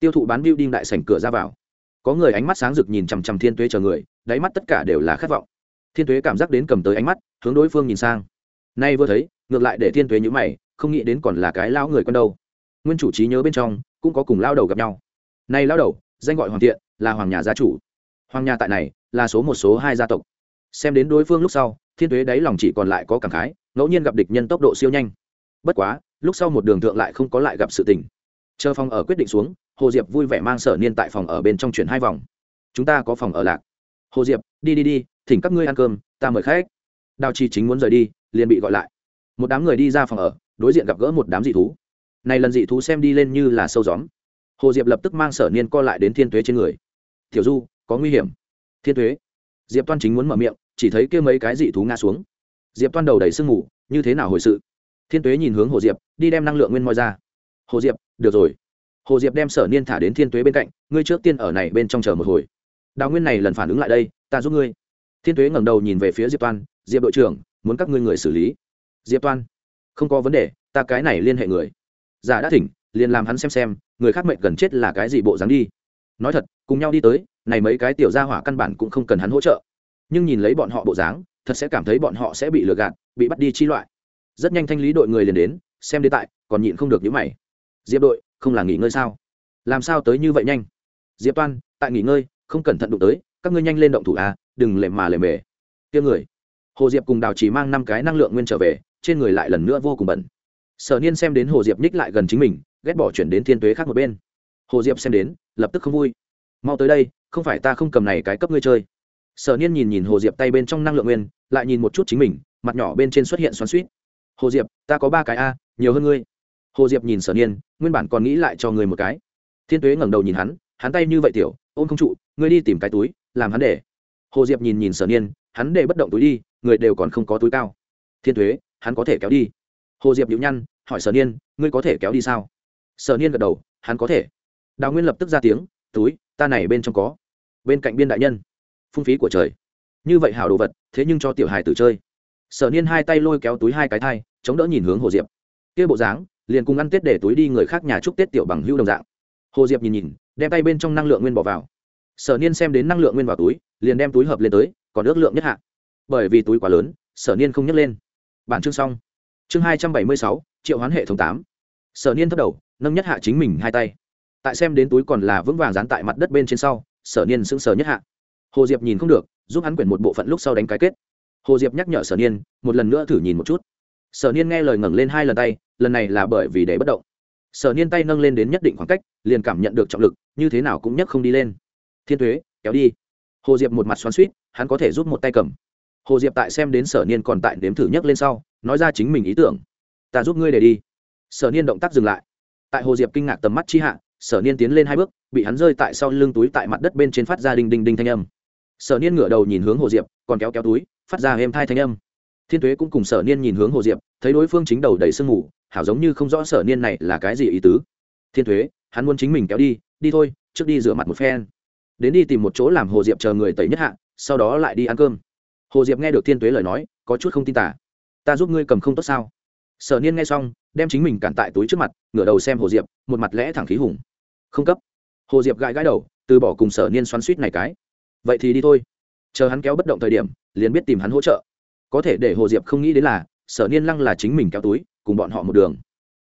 Tiêu thụ bán building đại sảnh cửa ra vào. Có người ánh mắt sáng rực nhìn chằm chằm thiên tuế chờ người, đáy mắt tất cả đều là khát vọng. Thiên tuế cảm giác đến cầm tới ánh mắt, hướng đối phương nhìn sang. Nay vừa thấy, ngược lại để thiên tuế nhữ mày, không nghĩ đến còn là cái lão người quen đâu. Nguyên chủ trí nhớ bên trong cũng có cùng lao đầu gặp nhau. Nay lao đầu, danh gọi hoàng thiện, là hoàng nhà gia chủ. Hoàng nhà tại này, là số một, số hai gia tộc. Xem đến đối phương lúc sau, thiên tuế đáy lòng chỉ còn lại có cảm khái, ngẫu nhiên gặp địch nhân tốc độ siêu nhanh. Bất quá, lúc sau một đường thượng lại không có lại gặp sự tình. Chờ phòng ở quyết định xuống, hồ diệp vui vẻ mang sở niên tại phòng ở bên trong chuyển hai vòng. Chúng ta có phòng ở lạc. Hồ diệp, đi đi đi, thỉnh các ngươi ăn cơm, ta mời khách. Đào chi chính muốn rời đi, liền bị gọi lại. Một đám người đi ra phòng ở, đối diện gặp gỡ một đám dị thú này lần dị thú xem đi lên như là sâu gióm. Hồ diệp lập tức mang sở niên co lại đến thiên tuế trên người. Tiểu du, có nguy hiểm. Thiên tuế? Diệp toan chính muốn mở miệng, chỉ thấy kia mấy cái dị thú ngã xuống. Diệp toan đầu đầy sương mù, như thế nào hồi sự? Thiên tuế nhìn hướng hồ diệp, đi đem năng lượng nguyên moi ra. Hồ diệp, được rồi. Hồ diệp đem sở niên thả đến thiên tuế bên cạnh, ngươi trước tiên ở này bên trong chờ một hồi. Đào nguyên này lần phản ứng lại đây, ta giúp ngươi. Thiên tuế ngẩng đầu nhìn về phía diệp toan, diệp đội trưởng, muốn các ngươi người xử lý. Diệp toan, không có vấn đề, ta cái này liên hệ người giả đã thỉnh, liền làm hắn xem xem, người khác mệnh gần chết là cái gì bộ dáng đi. Nói thật, cùng nhau đi tới, này mấy cái tiểu gia hỏa căn bản cũng không cần hắn hỗ trợ. Nhưng nhìn lấy bọn họ bộ dáng, thật sẽ cảm thấy bọn họ sẽ bị lừa gạt, bị bắt đi chi loại. Rất nhanh thanh lý đội người liền đến, xem đến tại, còn nhịn không được những mày. Diệp đội, không là nghỉ ngơi sao? Làm sao tới như vậy nhanh? Diệp toan, tại nghỉ ngơi, không cẩn thận đụng tới, các ngươi nhanh lên động thủ à đừng lề mà lề mề. Tiếng người. Hồ diệp cùng đào chỉ mang năm cái năng lượng nguyên trở về, trên người lại lần nữa vô cùng bẩn sở niên xem đến hồ diệp nhích lại gần chính mình, ghét bỏ chuyển đến thiên tuế khác một bên. Hồ diệp xem đến, lập tức không vui. Mau tới đây, không phải ta không cầm này cái cấp ngươi chơi. Sở niên nhìn nhìn hồ diệp tay bên trong năng lượng nguyên, lại nhìn một chút chính mình, mặt nhỏ bên trên xuất hiện xoắn suýt hồ diệp, ta có ba cái a, nhiều hơn ngươi. Hồ diệp nhìn sở niên, nguyên bản còn nghĩ lại cho người một cái. Thiên tuế ngẩng đầu nhìn hắn hắn tay như vậy tiểu, ôm không trụ, ngươi đi tìm cái túi, làm hắn để. Hồ diệp nhìn nhìn sở niên, hắn để bất động túi đi, người đều còn không có túi cao. Thiên tuế, hắn có thể kéo đi hồ diệp nhíu nhăn, hỏi sở niên, ngươi có thể kéo đi sao? Sở niên gật đầu, hắn có thể. Đào nguyên lập tức ra tiếng, túi, ta này bên trong có. Bên cạnh biên đại nhân, phung phí của trời. Như vậy hảo đồ vật, thế nhưng cho tiểu hài tử chơi. Sở niên hai tay lôi kéo túi hai cái thai, chống đỡ nhìn hướng hồ diệp. Kia bộ dáng, liền cùng ăn tết để túi đi người khác nhà chúc tết tiểu bằng hưu đồng dạng. Hồ diệp nhìn nhìn, đem tay bên trong năng lượng nguyên bỏ vào. Sở niên xem đến năng lượng nguyên vào túi, liền đem túi hợp lên tới, còn ước lượng nhất hạ. Bởi vì túi quá lớn, sở niên không nhấc lên. Bản chương xong chương hai trăm bảy mươi sáu, triệu hoán hệ thống tám. Sở niên thất đầu, nâng nhất hạ chính mình hai tay. Tại xem đến túi còn là vững vàng dán tại mặt đất bên trên sau, sở niên sững sờ nhất hạ. Hồ diệp nhìn không được, giúp hắn quyển một bộ phận lúc sau đánh cái kết. Hồ diệp nhắc nhở sở niên, một lần nữa thử nhìn một chút. Sở niên nghe lời ngẩng lên hai lần tay, lần này là bởi vì để bất động. Sở niên tay nâng lên đến nhất định khoảng cách, liền cảm nhận được trọng lực, như thế nào cũng nhấc không đi lên. Thiên thuế kéo đi. Hồ diệp một mặt xoắn suýt hắn có thể giúp một tay cầm hồ diệp tại xem đến sở niên còn tại đếm thử nhấc lên sau, nói ra chính mình ý tưởng. Ta giúp ngươi để đi. Sở niên động tác dừng lại. Tại hồ diệp kinh ngạc tầm mắt chi hạ, sở niên tiến lên hai bước, bị hắn rơi tại sau lưng túi tại mặt đất bên trên phát ra đinh đinh đinh thanh âm. Sở niên ngửa đầu nhìn hướng hồ diệp, còn kéo kéo túi, phát ra êm thai thanh âm. Thiên tuế cũng cùng sở niên nhìn hướng hồ diệp, thấy đối phương chính đầu đầy sương mù, hảo giống như không rõ sở niên này là cái gì ý tứ. Thiên tuế, hắn muốn chính mình kéo đi đi thôi, trước đi rửa mặt một phen. Đến đi tìm một chỗ làm hồ diệp chờ người tẩy nhất hạ, sau đó lại đi ăn cơm hồ diệp nghe được thiên tuế lời nói, có chút không tin tả. Ta giúp ngươi cầm không tốt sao? Sở niên nghe xong, đem chính mình cản tại túi trước mặt, ngửa đầu xem hồ diệp, một mặt lẽ thẳng khí hùng. Không cấp. Hồ diệp gãi gãi đầu, từ bỏ cùng sở niên xoắn suýt này cái. Vậy thì đi thôi. Chờ hắn kéo bất động thời điểm, liền biết tìm hắn hỗ trợ. Có thể để hồ diệp không nghĩ đến là, sở niên lăng là chính mình kéo túi, cùng bọn họ một đường.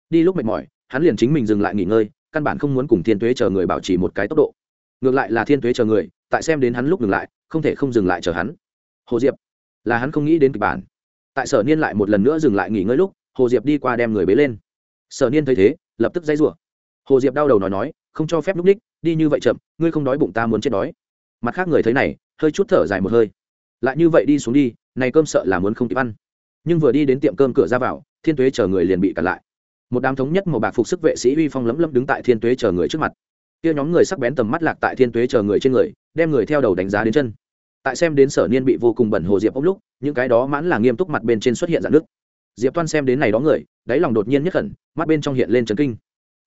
Đi lúc mệt mỏi, hắn liền chính mình dừng lại nghỉ ngơi, căn bản không muốn cùng thiên tuế chờ người bảo trì một cái tốc độ. Ngược lại là thiên tuế chờ người, tại xem đến hắn lúc dừng lại, không thể không dừng lại chờ hắn hồ diệp, là hắn không nghĩ đến kịch bản. Tại sở niên lại một lần nữa dừng lại nghỉ ngơi lúc, hồ diệp đi qua đem người bế lên. Sở niên thấy thế, lập tức dãy rủa. Hồ diệp đau đầu nói nói, không cho phép núp ních, đi như vậy chậm, ngươi không đói bụng ta muốn chết đói. Mặt khác người thấy này, hơi chút thở dài một hơi. Lại như vậy đi xuống đi, này cơm sợ là muốn không kịp ăn. Nhưng vừa đi đến tiệm cơm cửa ra vào, thiên tuế chờ người liền bị cản lại. Một đám thống nhất màu bạc phục sức vệ sĩ uy phong lấm lấm đứng tại thiên tuế chờ người trước mặt. Kia nhóm người sắc bén tầm mắt lạc tại thiên tuế chờ người trên người, đem người theo đầu đánh giá đến chân tại xem đến sở niên bị vô cùng bẩn hồ diệp ốc lúc, những cái đó mãn là nghiêm túc mặt bên trên xuất hiện dạng nước. Diệp toan xem đến này đó người, đáy lòng đột nhiên nhất khẩn, mắt bên trong hiện lên trấn kinh.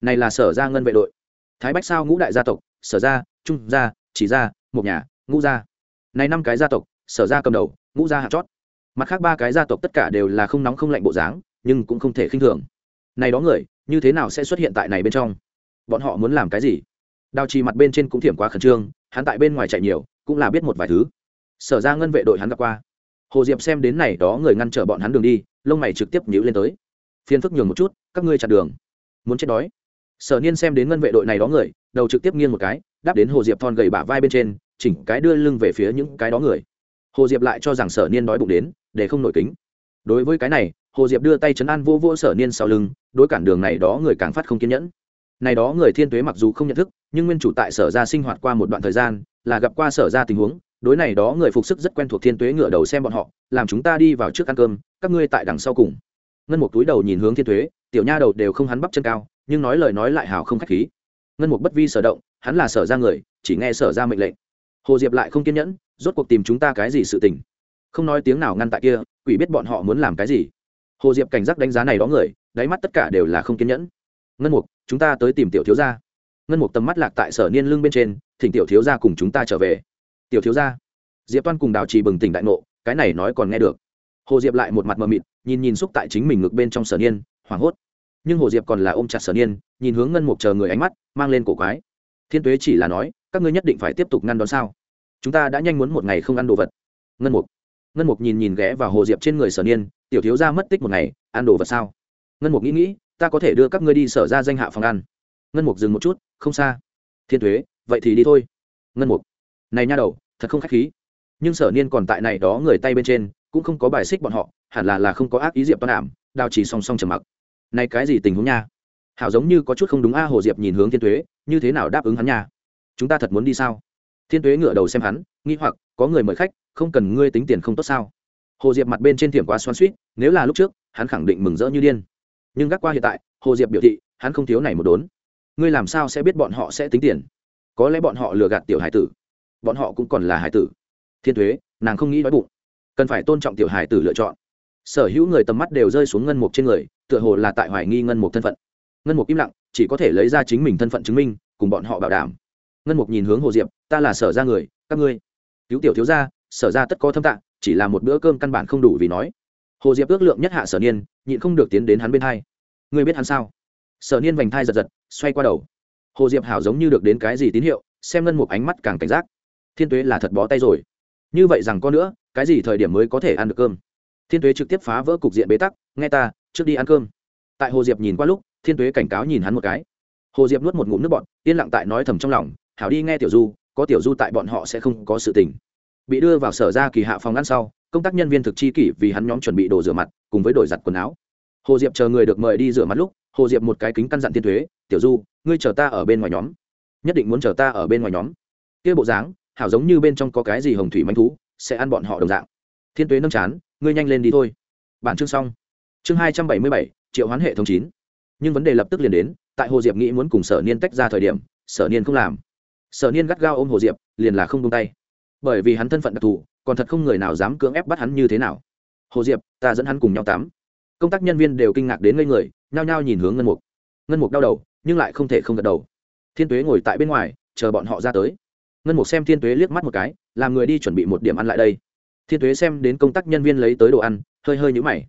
Này là sở gia ngân vệ đội. Thái bách sao ngũ đại gia tộc, sở gia, trung gia, chỉ gia một nhà, ngũ gia. Này năm cái gia tộc, sở gia cầm đầu, ngũ gia hạt chót. Mặt khác ba cái gia tộc tất cả đều là không nóng không lạnh bộ dáng, nhưng cũng không thể khinh thường. Này đó người, như thế nào sẽ xuất hiện tại này bên trong? Bọn họ muốn làm cái gì? Đào trì mặt bên trên cũng thiểm quá khẩn trương, hắn tại bên ngoài chạy nhiều, cũng là biết một vài thứ sở ra ngân vệ đội hắn gặp qua. Hồ diệp xem đến này đó người ngăn trở bọn hắn đường đi, lông mày trực tiếp nhíu lên tới. Phiên phức nhường một chút, các ngươi chặn đường. Muốn chết đói. Sở niên xem đến ngân vệ đội này đó người, đầu trực tiếp nghiêng một cái, đáp đến hồ diệp thon gầy bả vai bên trên, chỉnh cái đưa lưng về phía những cái đó người. Hồ diệp lại cho rằng sở niên đói bụng đến, để không nổi kính. Đối với cái này, hồ diệp đưa tay chấn an vô vô sở niên sau lưng, đối cản đường này đó người càng phát không kiên nhẫn. Này đó người thiên tuế mặc dù không nhận thức, nhưng nguyên chủ tại sở ra sinh hoạt qua một đoạn thời gian, là gặp qua sở ra tình huống đối này đó người phục sức rất quen thuộc thiên tuế ngựa đầu xem bọn họ, làm chúng ta đi vào trước ăn cơm, các ngươi tại đằng sau cùng. Ngân một túi đầu nhìn hướng thiên tuế, tiểu nha đầu đều không hắn bắp chân cao, nhưng nói lời nói lại hào không khách khí. Ngân một bất vi sở động, hắn là sở ra người, chỉ nghe sở ra mệnh lệnh. Hồ diệp lại không kiên nhẫn, rốt cuộc tìm chúng ta cái gì sự tình? Không nói tiếng nào ngăn tại kia, quỷ biết bọn họ muốn làm cái gì. Hồ diệp cảnh giác đánh giá này đó người, đáy mắt tất cả đều là không kiên nhẫn. Ngân mục, chúng ta tới tìm tiểu thiếu gia. Ngân mục tầm mắt lạc tại sở niên lương bên trên, thỉnh tiểu thiếu gia cùng chúng ta trở về tiểu thiếu gia. Diệp toan cùng đào trì bừng tỉnh đại ngộ, cái này nói còn nghe được. Hồ diệp lại một mặt mờ mịt, nhìn nhìn xúc tại chính mình ngực bên trong sở niên, hoảng hốt. Nhưng hồ diệp còn là ôm chặt sở niên, nhìn hướng ngân mục chờ người ánh mắt, mang lên cổ quái. Thiên tuế chỉ là nói, các ngươi nhất định phải tiếp tục ngăn đón sao? Chúng ta đã nhanh muốn một ngày không ăn đồ vật. Ngân mục. Ngân mục nhìn nhìn ghé vào hồ diệp trên người sở niên, tiểu thiếu gia mất tích một ngày, ăn đồ vật sao? Ngân mục nghĩ nghĩ, ta có thể đưa các ngươi đi sở ra danh hạ phòng ăn. Ngân mục dừng một chút, không xa. Thiên thuế vậy thì đi thôi. Ngân mục này nha đầu thật không khách khí. Nhưng sở niên còn tại này đó người tay bên trên cũng không có bài xích bọn họ hẳn là là không có ác ý diệp toan ảm đào chỉ song song trầm mặc. Này cái gì tình huống nha? Hảo giống như có chút không đúng a hồ diệp nhìn hướng thiên tuế, như thế nào đáp ứng hắn nha? Chúng ta thật muốn đi sao? Thiên tuế ngửa đầu xem hắn nghĩ hoặc có người mời khách không cần ngươi tính tiền không tốt sao? Hồ diệp mặt bên trên tiệm quá xoan suýt nếu là lúc trước hắn khẳng định mừng rỡ như điên. Nhưng gác qua hiện tại hồ diệp biểu thị hắn không thiếu này một đốn. Ngươi làm sao sẽ biết bọn họ sẽ tính tiền? Có lẽ bọn họ lừa gạt tiểu hải tử bọn họ cũng còn là hải tử. Thiên thuế nàng không nghĩ đói bụng. Cần phải tôn trọng tiểu hải tử lựa chọn. Sở hữu người tầm mắt đều rơi xuống ngân mục trên người, tựa hồ là tại hoài nghi ngân mục thân phận. Ngân mục im lặng, chỉ có thể lấy ra chính mình thân phận chứng minh, cùng bọn họ bảo đảm. Ngân mục nhìn hướng hồ diệp, ta là sở ra người, các ngươi. Cứu tiểu thiếu gia, sở ra tất có thâm tạng chỉ là một bữa cơm căn bản không đủ vì nói. Hồ diệp ước lượng nhất hạ sở niên, nhịn không được tiến đến hắn bên hai. Ngươi biết hắn sao? Sở niên vành thai giật giật, xoay qua đầu. Hồ diệp hảo giống như được đến cái gì tín hiệu, xem ngân mục ánh mắt càng cảnh giác thiên tuế là thật bó tay rồi. Như vậy rằng có nữa, cái gì thời điểm mới có thể ăn được cơm? Thiên tuế trực tiếp phá vỡ cục diện bế tắc, nghe ta, trước đi ăn cơm. Tại hồ diệp nhìn qua lúc, thiên tuế cảnh cáo nhìn hắn một cái. Hồ diệp nuốt một ngụm nước bọn yên lặng tại nói thầm trong lòng, hảo đi nghe tiểu du, có tiểu du tại bọn họ sẽ không có sự tình. Bị đưa vào sở ra kỳ hạ phòng ăn sau, công tác nhân viên thực chi kỷ vì hắn nhóm chuẩn bị đồ rửa mặt, cùng với đổi giặt quần áo. Hồ diệp chờ người được mời đi rửa mặt lúc, hồ diệp một cái kính căn dặn thiên thuế tiểu du, ngươi chờ ta ở bên ngoài nhóm. Nhất định muốn chờ ta ở bên ngoài nhóm. Kia bộ dáng hảo giống như bên trong có cái gì hồng thủy manh thú, sẽ ăn bọn họ đồng dạng. Thiên tuế nâng chán, ngươi nhanh lên đi thôi. Bản chương xong. Chương hai trăm bảy mươi bảy, triệu hoán hệ thống chín. Nhưng vấn đề lập tức liền đến, tại hồ diệp nghĩ muốn cùng sở niên tách ra thời điểm, sở niên không làm. Sở niên gắt gao ôm hồ diệp, liền là không tung tay. Bởi vì hắn thân phận đặc thù, còn thật không người nào dám cưỡng ép bắt hắn như thế nào. Hồ diệp, ta dẫn hắn cùng nhau tắm. Công tác nhân viên đều kinh ngạc đến ngây người, nhao nhao nhìn hướng ngân mục. Ngân mục đau đầu, nhưng lại không thể không gật đầu. Thiên tuế ngồi tại bên ngoài, chờ bọn họ ra tới ngân mục xem thiên tuế liếc mắt một cái, làm người đi chuẩn bị một điểm ăn lại đây. Thiên tuế xem đến công tác nhân viên lấy tới đồ ăn, hơi hơi nhũ mày.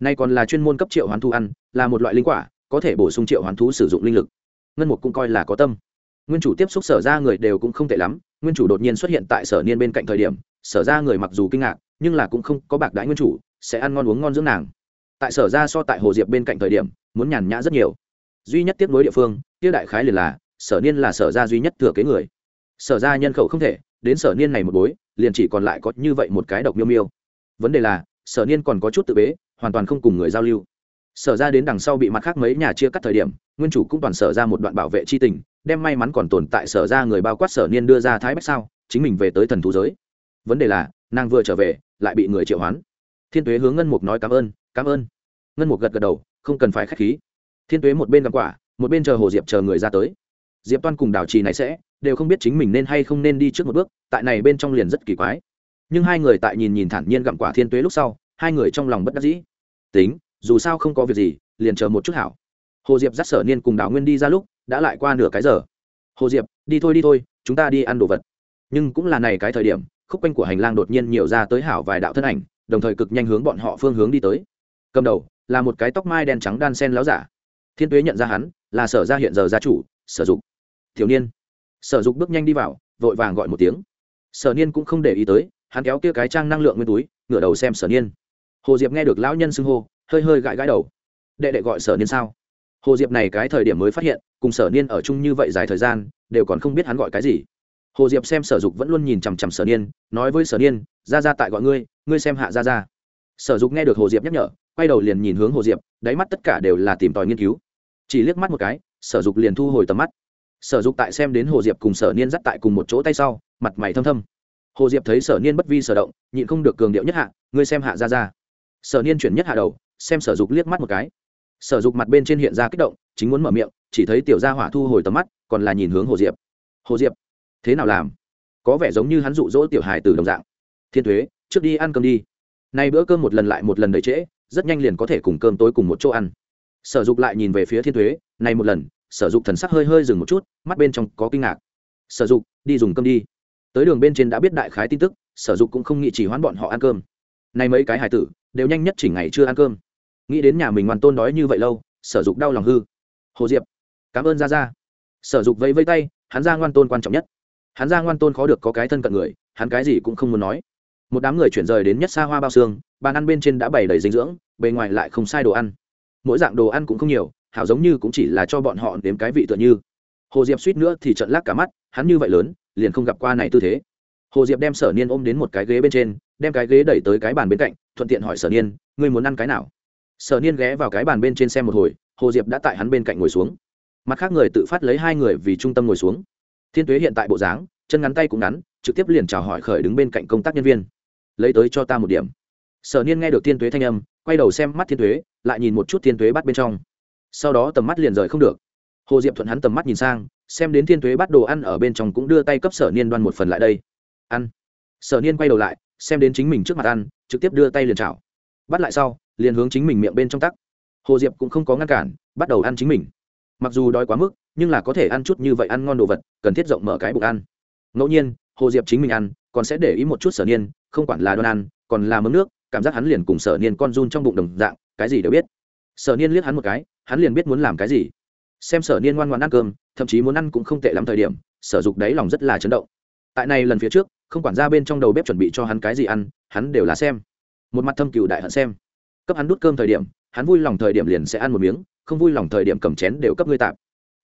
Nay còn là chuyên môn cấp triệu hoán thú ăn, là một loại linh quả, có thể bổ sung triệu hoán thú sử dụng linh lực. Ngân mục cũng coi là có tâm. Nguyên chủ tiếp xúc sở ra người đều cũng không tệ lắm, nguyên chủ đột nhiên xuất hiện tại sở niên bên cạnh thời điểm, sở ra người mặc dù kinh ngạc, nhưng là cũng không có bạc đãi nguyên chủ, sẽ ăn ngon uống ngon dưỡng nàng. Tại sở ra so tại hồ diệp bên cạnh thời điểm, muốn nhàn nhã rất nhiều. Duy nhất tiếp nối địa phương tiêu đại khái liền là, sở niên là sở ra duy nhất thừa kế người sở ra nhân khẩu không thể, đến sở niên này một bối, liền chỉ còn lại có như vậy một cái độc miêu miêu. Vấn đề là, sở niên còn có chút tự bế, hoàn toàn không cùng người giao lưu. Sở ra đến đằng sau bị mặt khác mấy nhà chia cắt thời điểm, nguyên chủ cũng toàn sở ra một đoạn bảo vệ c h i tình, đem may mắn còn tồn tại sở ra người bao quát sở niên đưa ra thái bách sao, chính mình về tới thần thú giới. Vấn đề là, nàng vừa trở về, lại bị người triệu hoán. Thiên tuế hướng ngân mục nói cảm ơn cảm ơn. Ngân mục gật gật đầu, không cần phải k h á c h khí. Thiên tuế một bên gặp quả, một bên chờ hồ diệp chờ người ra tới diệp toan cùng đào trì này sẽ đều không biết chính mình nên hay không nên đi trước một bước, tại này bên trong liền rất kỳ quái. Nhưng hai người tại nhìn nhìn thản nhiên gặm quả thiên tuế lúc sau, hai người trong lòng bất đắc dĩ. Tính, dù sao không có việc gì, liền chờ một chút hảo. Hồ diệp dắt sở niên cùng đào nguyên đi ra lúc, đã lại qua nửa cái giờ. Hồ diệp, đi thôi đi thôi, chúng ta đi ăn đồ vật. Nhưng cũng là này cái thời điểm, khúc quanh của hành lang đột nhiên nhiều ra tới hảo vài đạo thân ảnh, đồng thời cực nhanh hướng bọn họ phương hướng đi tới. Cầm đầu, là một cái tóc mai đen trắng đan sen láo giả. Thiên tuế nhận ra hắn, là sở ra hiện giờ gia chủ, sở dục thiếu niên. Sở dục bước nhanh đi vào, vội vàng gọi một tiếng. Sở niên cũng không để ý tới, hắn kéo kia cái trang năng lượng nguyên túi, ngửa đầu xem sở niên. Hồ diệp nghe được lão nhân xưng hô, hơi hơi gãi gãi đầu. Đệ đệ gọi sở niên sao? Hồ diệp này cái thời điểm mới phát hiện, cùng sở niên ở chung như vậy dài thời gian, đều còn không biết hắn gọi cái gì. Hồ diệp xem sở dục vẫn luôn nhìn chằm chằm sở niên, nói với sở niên, ra ra tại gọi ngươi ngươi xem hạ ra ra. Sở dục nghe được hồ diệp nhắc nhở, quay đầu liền nhìn hướng hồ diệp, đáy mắt tất cả đều là tìm tòi nghiên cứu. Chỉ liếc mắt một cái, sở dục liền thu hồi tầm mắt sở dục tại xem đến hồ diệp cùng sở niên dắt tại cùng một chỗ tay sau, mặt mày thâm thâm. Hồ diệp thấy sở niên bất vi sở động, nhịn không được cường điệu nhất hạ, ngươi xem hạ ra ra. Sở niên chuyển nhất hạ đầu, xem sở dục liếc mắt một cái. Sở dục mặt bên trên hiện ra kích động, chính muốn mở miệng, chỉ thấy tiểu gia hỏa thu hồi tầm mắt, còn là nhìn hướng hồ diệp. Hồ diệp, thế nào làm? Có vẻ giống như hắn dụ dỗ tiểu hài từ đồng dạng. Thiên thuế, trước đi ăn cơm đi. Nay bữa cơm một lần lại một lần đầy trễ, rất nhanh liền có thể cùng cơm tối cùng một chỗ ăn. Sở dục lại nhìn về phía thiên thuế này một lần sở dục thần sắc hơi hơi dừng một chút, mắt bên trong có kinh ngạc. Sở dục, đi dùng cơm đi. Tới đường bên trên đã biết đại khái tin tức, sở dục cũng không nghĩ chỉ hoãn bọn họ ăn cơm. Nay mấy cái hải tử đều nhanh nhất chỉ ngày chưa ăn cơm. Nghĩ đến nhà mình ngoan tôn đói như vậy lâu, sở dục đau lòng hư. Hồ diệp, cảm ơn ra ra sở dục vẫy vây tay, hắn ra ngoan tôn quan trọng nhất. Hắn ra ngoan tôn khó được có cái thân cận người, hắn cái gì cũng không muốn nói. Một đám người chuyển rời đến nhất xa hoa bao xương, bàn ăn bên trên đã bày đầy dinh dưỡng, bề ngoài lại không sai đồ ăn. Mỗi dạng đồ ăn cũng không nhiều hảo giống như cũng chỉ là cho bọn họ nếm cái vị tựa như. Hồ diệp suýt nữa thì trận lắc cả mắt, hắn như vậy lớn, liền không gặp qua này tư thế. Hồ diệp đem sở niên ôm đến một cái ghế bên trên, đem cái ghế đẩy tới cái bàn bên cạnh, thuận tiện hỏi sở niên, ngươi muốn ăn cái nào? Sở niên ghé vào cái bàn bên trên xem một hồi, hồ diệp đã tại hắn bên cạnh ngồi xuống. Mặt khác người tự phát lấy hai người vì trung tâm ngồi xuống. Thiên tuế hiện tại bộ dáng, chân ngắn tay cũng ngắn, trực tiếp liền chào hỏi khởi đứng bên cạnh công tác nhân viên. Lấy tới cho ta một điểm. Sở niên nghe được thiên tuế thanh âm, quay đầu xem mắt thiên tuế, lại nhìn một chút thiên tuế bắt bên trong sau đó tầm mắt liền rời không được. Hồ diệp thuận hắn tầm mắt nhìn sang, xem đến thiên tuế bắt đồ ăn ở bên trong cũng đưa tay cấp sở niên đoan một phần lại đây. Ăn. Sở niên quay đầu lại, xem đến chính mình trước mặt ăn, trực tiếp đưa tay liền chảo. Bắt lại sau, liền hướng chính mình miệng bên trong tắc. Hồ diệp cũng không có ngăn cản, bắt đầu ăn chính mình. Mặc dù đói quá mức, nhưng là có thể ăn chút như vậy ăn ngon đồ vật, cần thiết rộng mở cái bụng ăn. Ngẫu nhiên, hồ diệp chính mình ăn, còn sẽ để ý một chút sở niên, không quản là đoan ăn, còn là mớm nước, cảm giác hắn liền cùng sở niên con run trong bụng đồng dạng, cái gì đều biết sở niên liếc hắn một cái, hắn liền biết muốn làm cái gì. Xem sở niên ngoan ngoan ăn cơm, thậm chí muốn ăn cũng không tệ lắm thời điểm, sở dục đáy lòng rất là chấn động. Tại này lần phía trước, không quản ra bên trong đầu bếp chuẩn bị cho hắn cái gì ăn, hắn đều là xem. Một mặt thâm cựu đại hận xem. Cấp hắn đút cơm thời điểm, hắn vui lòng thời điểm liền sẽ ăn một miếng, không vui lòng thời điểm cầm chén đều cấp ngươi tạp.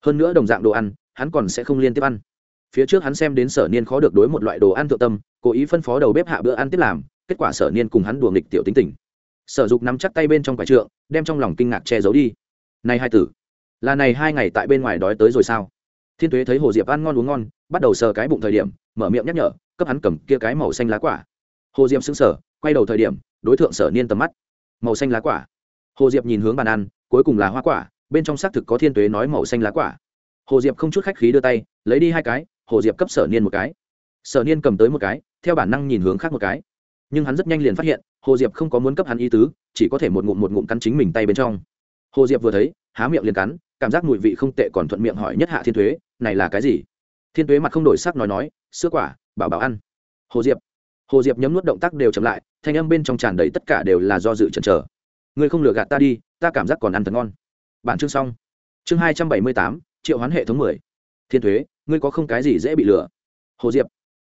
Hơn nữa đồng dạng đồ ăn, hắn còn sẽ không liên tiếp ăn. Phía trước hắn xem đến sở niên khó được đối một loại đồ ăn thượng tâm, cố ý phân phó đầu bếp hạ bữa ăn tiếp làm, kết quả sở niên cùng hắn đùa nghịch tiểu tính tình sở dục nắm chắc tay bên trong quải trượng, đem trong lòng kinh ngạc che giấu đi. Này hai tử, là này hai ngày tại bên ngoài đói tới rồi sao? Thiên tuế thấy hồ diệp ăn ngon uống ngon, bắt đầu sờ cái bụng thời điểm, mở miệng nhắc nhở, cấp hắn cầm kia cái màu xanh lá quả. Hồ diệp xứng sở quay đầu thời điểm, đối tượng sở niên tầm mắt. Màu xanh lá quả. Hồ diệp nhìn hướng bàn ăn, cuối cùng là hoa quả, bên trong xác thực có thiên tuế nói màu xanh lá quả. Hồ diệp không chút khách khí đưa tay, lấy đi hai cái, hồ diệp cấp sở niên một cái. Sở niên cầm tới một cái, theo bản năng nhìn hướng khác một cái nhưng hắn rất nhanh liền phát hiện, hồ diệp không có muốn cấp hắn ý tứ, chỉ có thể một ngụm một ngụm cắn chính mình tay bên trong. Hồ diệp vừa thấy, há miệng liền cắn, cảm giác mùi vị không tệ còn thuận miệng hỏi nhất hạ thiên thuế này là cái gì? Thiên thuế mặt không đổi sắc nói nói, sữa quả, bảo bảo ăn. Hồ diệp hồ diệp nhấm nuốt động tác đều chậm lại, thanh âm bên trong tràn đầy tất cả đều là do dự chần chờ. Ngươi không lừa gạt ta đi, ta cảm giác còn ăn thật ngon. Bản chương xong. Chương hai trăm bảy mươi tám, triệu hoán hệ thống mười. Thiên thuế ngươi có không cái gì dễ bị lừa? Hồ diệp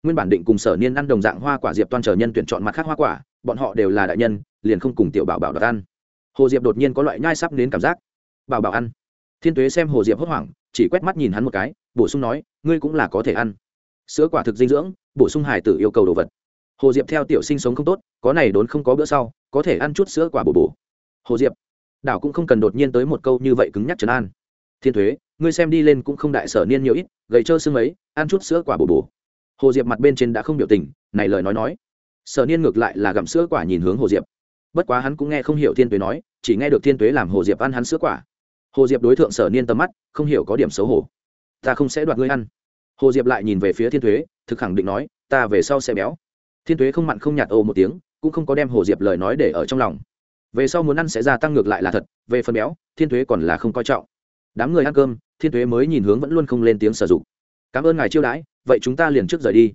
nguyên bản định cùng sở niên ăn đồng dạng hoa quả diệp toàn chờ nhân tuyển chọn mặt khác hoa quả, bọn họ đều là đại nhân, liền không cùng tiểu bảo bảo đ ăn. Hồ diệp đột nhiên có loại nhai sắp đến cảm giác. Bảo bảo ăn. Thiên tuế xem hồ diệp hốt hoảng, chỉ quét mắt nhìn hắn một cái, bổ sung nói, ngươi cũng là có thể ăn. Sữa quả thực dinh dưỡng, bổ sung hải tử yêu cầu đồ vật. Hồ diệp theo tiểu sinh sống không tốt, có này đốn không có bữa sau, có thể ăn chút sữa quả bổ bổ. Hồ diệp, đảo cũng không cần đột nhiên tới một câu như vậy cứng nhắc trấn an. Thiên thuế ngươi xem đi lên cũng không đại sở niên nhiều ít, gầy trơ xương ấy, ăn chút sữa quả bổ bổ hồ diệp mặt bên trên đã không biểu tình này lời nói nói sở niên ngược lại là gặm sữa quả nhìn hướng hồ diệp bất quá hắn cũng nghe không hiểu thiên tuế nói chỉ nghe được thiên tuế làm hồ diệp ăn hắn sữa quả hồ diệp đối tượng sở niên tầm mắt không hiểu có điểm xấu hổ ta không sẽ đoạt ngươi ăn hồ diệp lại nhìn về phía thiên tuế thực khẳng định nói ta về sau sẽ béo thiên tuế không mặn không nhạt ô một tiếng cũng không có đem hồ diệp lời nói để ở trong lòng về sau muốn ăn sẽ gia tăng ngược lại là thật về phần béo thiên tuế còn là không coi trọng đám người ăn cơm thiên tuế mới nhìn hướng vẫn luôn không lên tiếng sử dụng cảm ơn ngài chiêu đãi vậy chúng ta liền trước rời đi.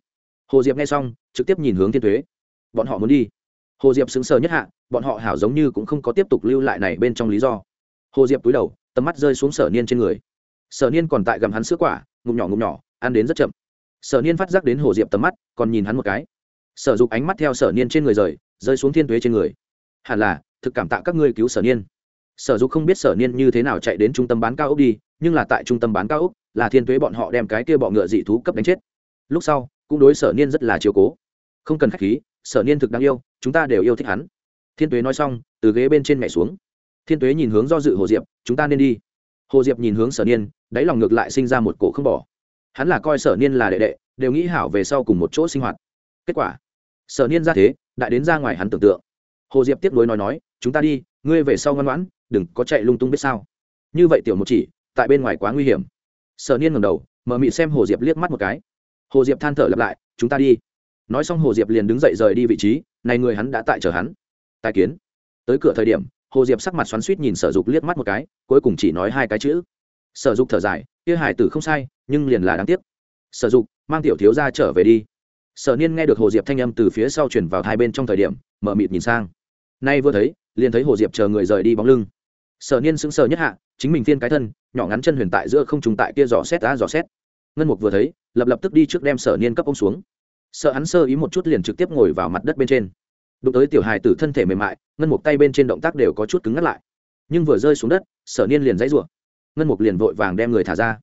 Hồ diệp nghe xong, trực tiếp nhìn hướng thiên thuế bọn họ muốn đi. Hồ diệp xứng sờ nhất hạ, bọn họ hảo giống như cũng không có tiếp tục lưu lại này bên trong lý do. Hồ diệp túi đầu, tầm mắt rơi xuống sở niên trên người. Sở niên còn tại gầm hắn sữa quả, ngụm nhỏ ngụm nhỏ, ăn đến rất chậm. Sở niên phát giác đến hồ diệp tầm mắt, còn nhìn hắn một cái. Sở dục ánh mắt theo sở niên trên người rời, rơi xuống thiên tuế trên người. Hẳn là, thực cảm tạ các ngươi cứu sở niên. Sở dục không biết sở niên như thế nào chạy đến trung tâm bán cao ốc đi nhưng là tại trung tâm bán cao ốc là thiên tuế bọn họ đem cái kia bọ ngựa dị thú cấp đánh chết. Lúc sau, cũng đối sở niên rất là chiều cố. Không cần k h á c h khí, sở niên thực đáng yêu, chúng ta đều yêu thích hắn. Thiên tuế nói xong, từ ghế bên trên mẹ xuống. Thiên tuế nhìn hướng do dự hồ diệp, chúng ta nên đi. Hồ diệp nhìn hướng sở niên, đáy lòng ngược lại sinh ra một cổ không bỏ. Hắn là coi sở niên là đệ đệ, đều nghĩ hảo về sau cùng một chỗ sinh hoạt. Kết quả, sở niên ra thế đại đến ra ngoài hắn tưởng tượng. Hồ diệp tiếp nối nói nói, chúng ta đi, ngươi về sau ngoan ngoãn, đừng có chạy lung tung biết sao. Như vậy tiểu một chỉ tại bên ngoài quá nguy hiểm. Sở niên ngầm đầu, mở mị xem hồ diệp liếc mắt một cái. Hồ diệp than thở lặp lại, chúng ta đi. Nói xong hồ diệp liền đứng dậy rời đi vị trí, này người hắn đã tại chờ hắn. Tài kiến. Tới cửa thời điểm, hồ diệp sắc mặt xoắn suýt nhìn sở dục liếc mắt một cái, cuối cùng chỉ nói hai cái chữ. Sở dục thở dài, kia hải tử không sai, nhưng liền là đáng tiếc. Sở dục, mang tiểu thiếu ra trở về đi. Sở niên nghe được hồ diệp thanh âm từ phía sau chuyển vào hai bên trong thời điểm, mở mịt nhìn sang. Nay vừa thấy, liền thấy hồ diệp chờ người rời đi bóng lưng sở niên sững sờ nhất hạ, chính mình phiên cái thân, nhỏ ngắn chân huyền tại giữa không trùng tại kia dò xét đã dò xét. Ngân mục vừa thấy, lập lập tức đi trước đem sở niên cấp ông xuống. Sợ hắn sơ ý một chút liền trực tiếp ngồi vào mặt đất bên trên. Đụng tới tiểu hài tử thân thể mềm mại, ngân mục tay bên trên động tác đều có chút cứng ngắt lại. Nhưng vừa rơi xuống đất, sở niên liền dãy rủa. Ngân mục liền vội vàng đem người thả ra.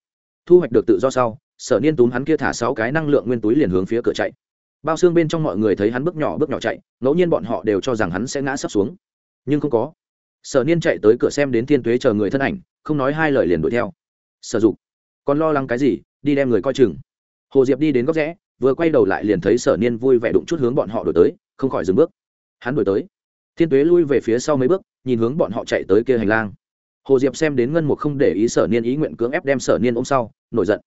Thu hoạch được tự do sau, sở niên túm hắn kia thả sáu cái năng lượng nguyên túi liền hướng phía cửa chạy. Bao xương bên trong mọi người thấy hắn bước nhỏ bước nhỏ chạy, ngẫu nhiên bọn họ đều cho rằng hắn sẽ ngã sấp xuống. Nhưng không có sở niên chạy tới cửa xem đến thiên tuế chờ người thân ảnh, không nói hai lời liền đuổi theo. Sở dục, còn lo lắng cái gì, đi đem người coi chừng. Hồ diệp đi đến góc rẽ, vừa quay đầu lại liền thấy sở niên vui vẻ đụng chút hướng bọn họ đổi tới, không khỏi dừng bước. Hắn đổi tới. Thiên tuế lui về phía sau mấy bước, nhìn hướng bọn họ chạy tới kia hành lang. Hồ diệp xem đến ngân mục không để ý sở niên ý nguyện cưỡng ép đem sở niên ôm sau, nổi giận.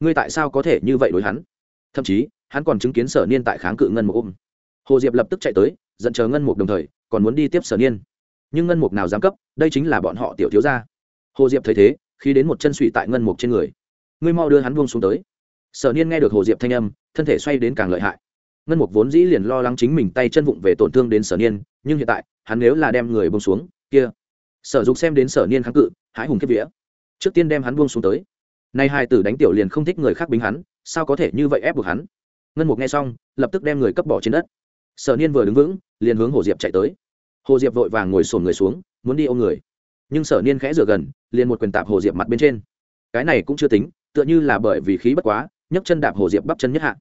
Ngươi tại sao có thể như vậy đối hắn? Thậm chí, hắn còn chứng kiến sở niên tại kháng cự ngân mục ôm. Hồ diệp lập tức chạy tới dẫn chờ ngân mục đồng thời, còn muốn đi tiếp sở niên nhưng ngân mục nào dám cấp, đây chính là bọn họ tiểu thiếu gia. Hồ diệp thấy thế, khi đến một chân suy tại ngân mục trên người, ngươi mau đưa hắn buông xuống tới. Sở niên nghe được hồ diệp thanh âm, thân thể xoay đến càng lợi hại. Ngân mục vốn dĩ liền lo lắng chính mình tay chân vụng về tổn thương đến sở niên, nhưng hiện tại, hắn nếu là đem người buông xuống, kia. Sở dục xem đến sở niên kháng cự, hãi hùng kiếp vía. Trước tiên đem hắn buông xuống tới. Nay hai tử đánh tiểu liền không thích người khác bính hắn, sao có thể như vậy ép buộc hắn? Ngân mục nghe xong, lập tức đem người cấp bỏ trên đất. Sở niên vừa đứng vững, liền hướng hồ diệp chạy tới hồ diệp vội vàng ngồi sổn người xuống, muốn đi ôm người. Nhưng sở niên khẽ rửa gần, liền một quyền tạp hồ diệp mặt bên trên. Cái này cũng chưa tính, tựa như là bởi vì khí bất quá, nhấc chân đạp hồ diệp bắp chân nhất hạ.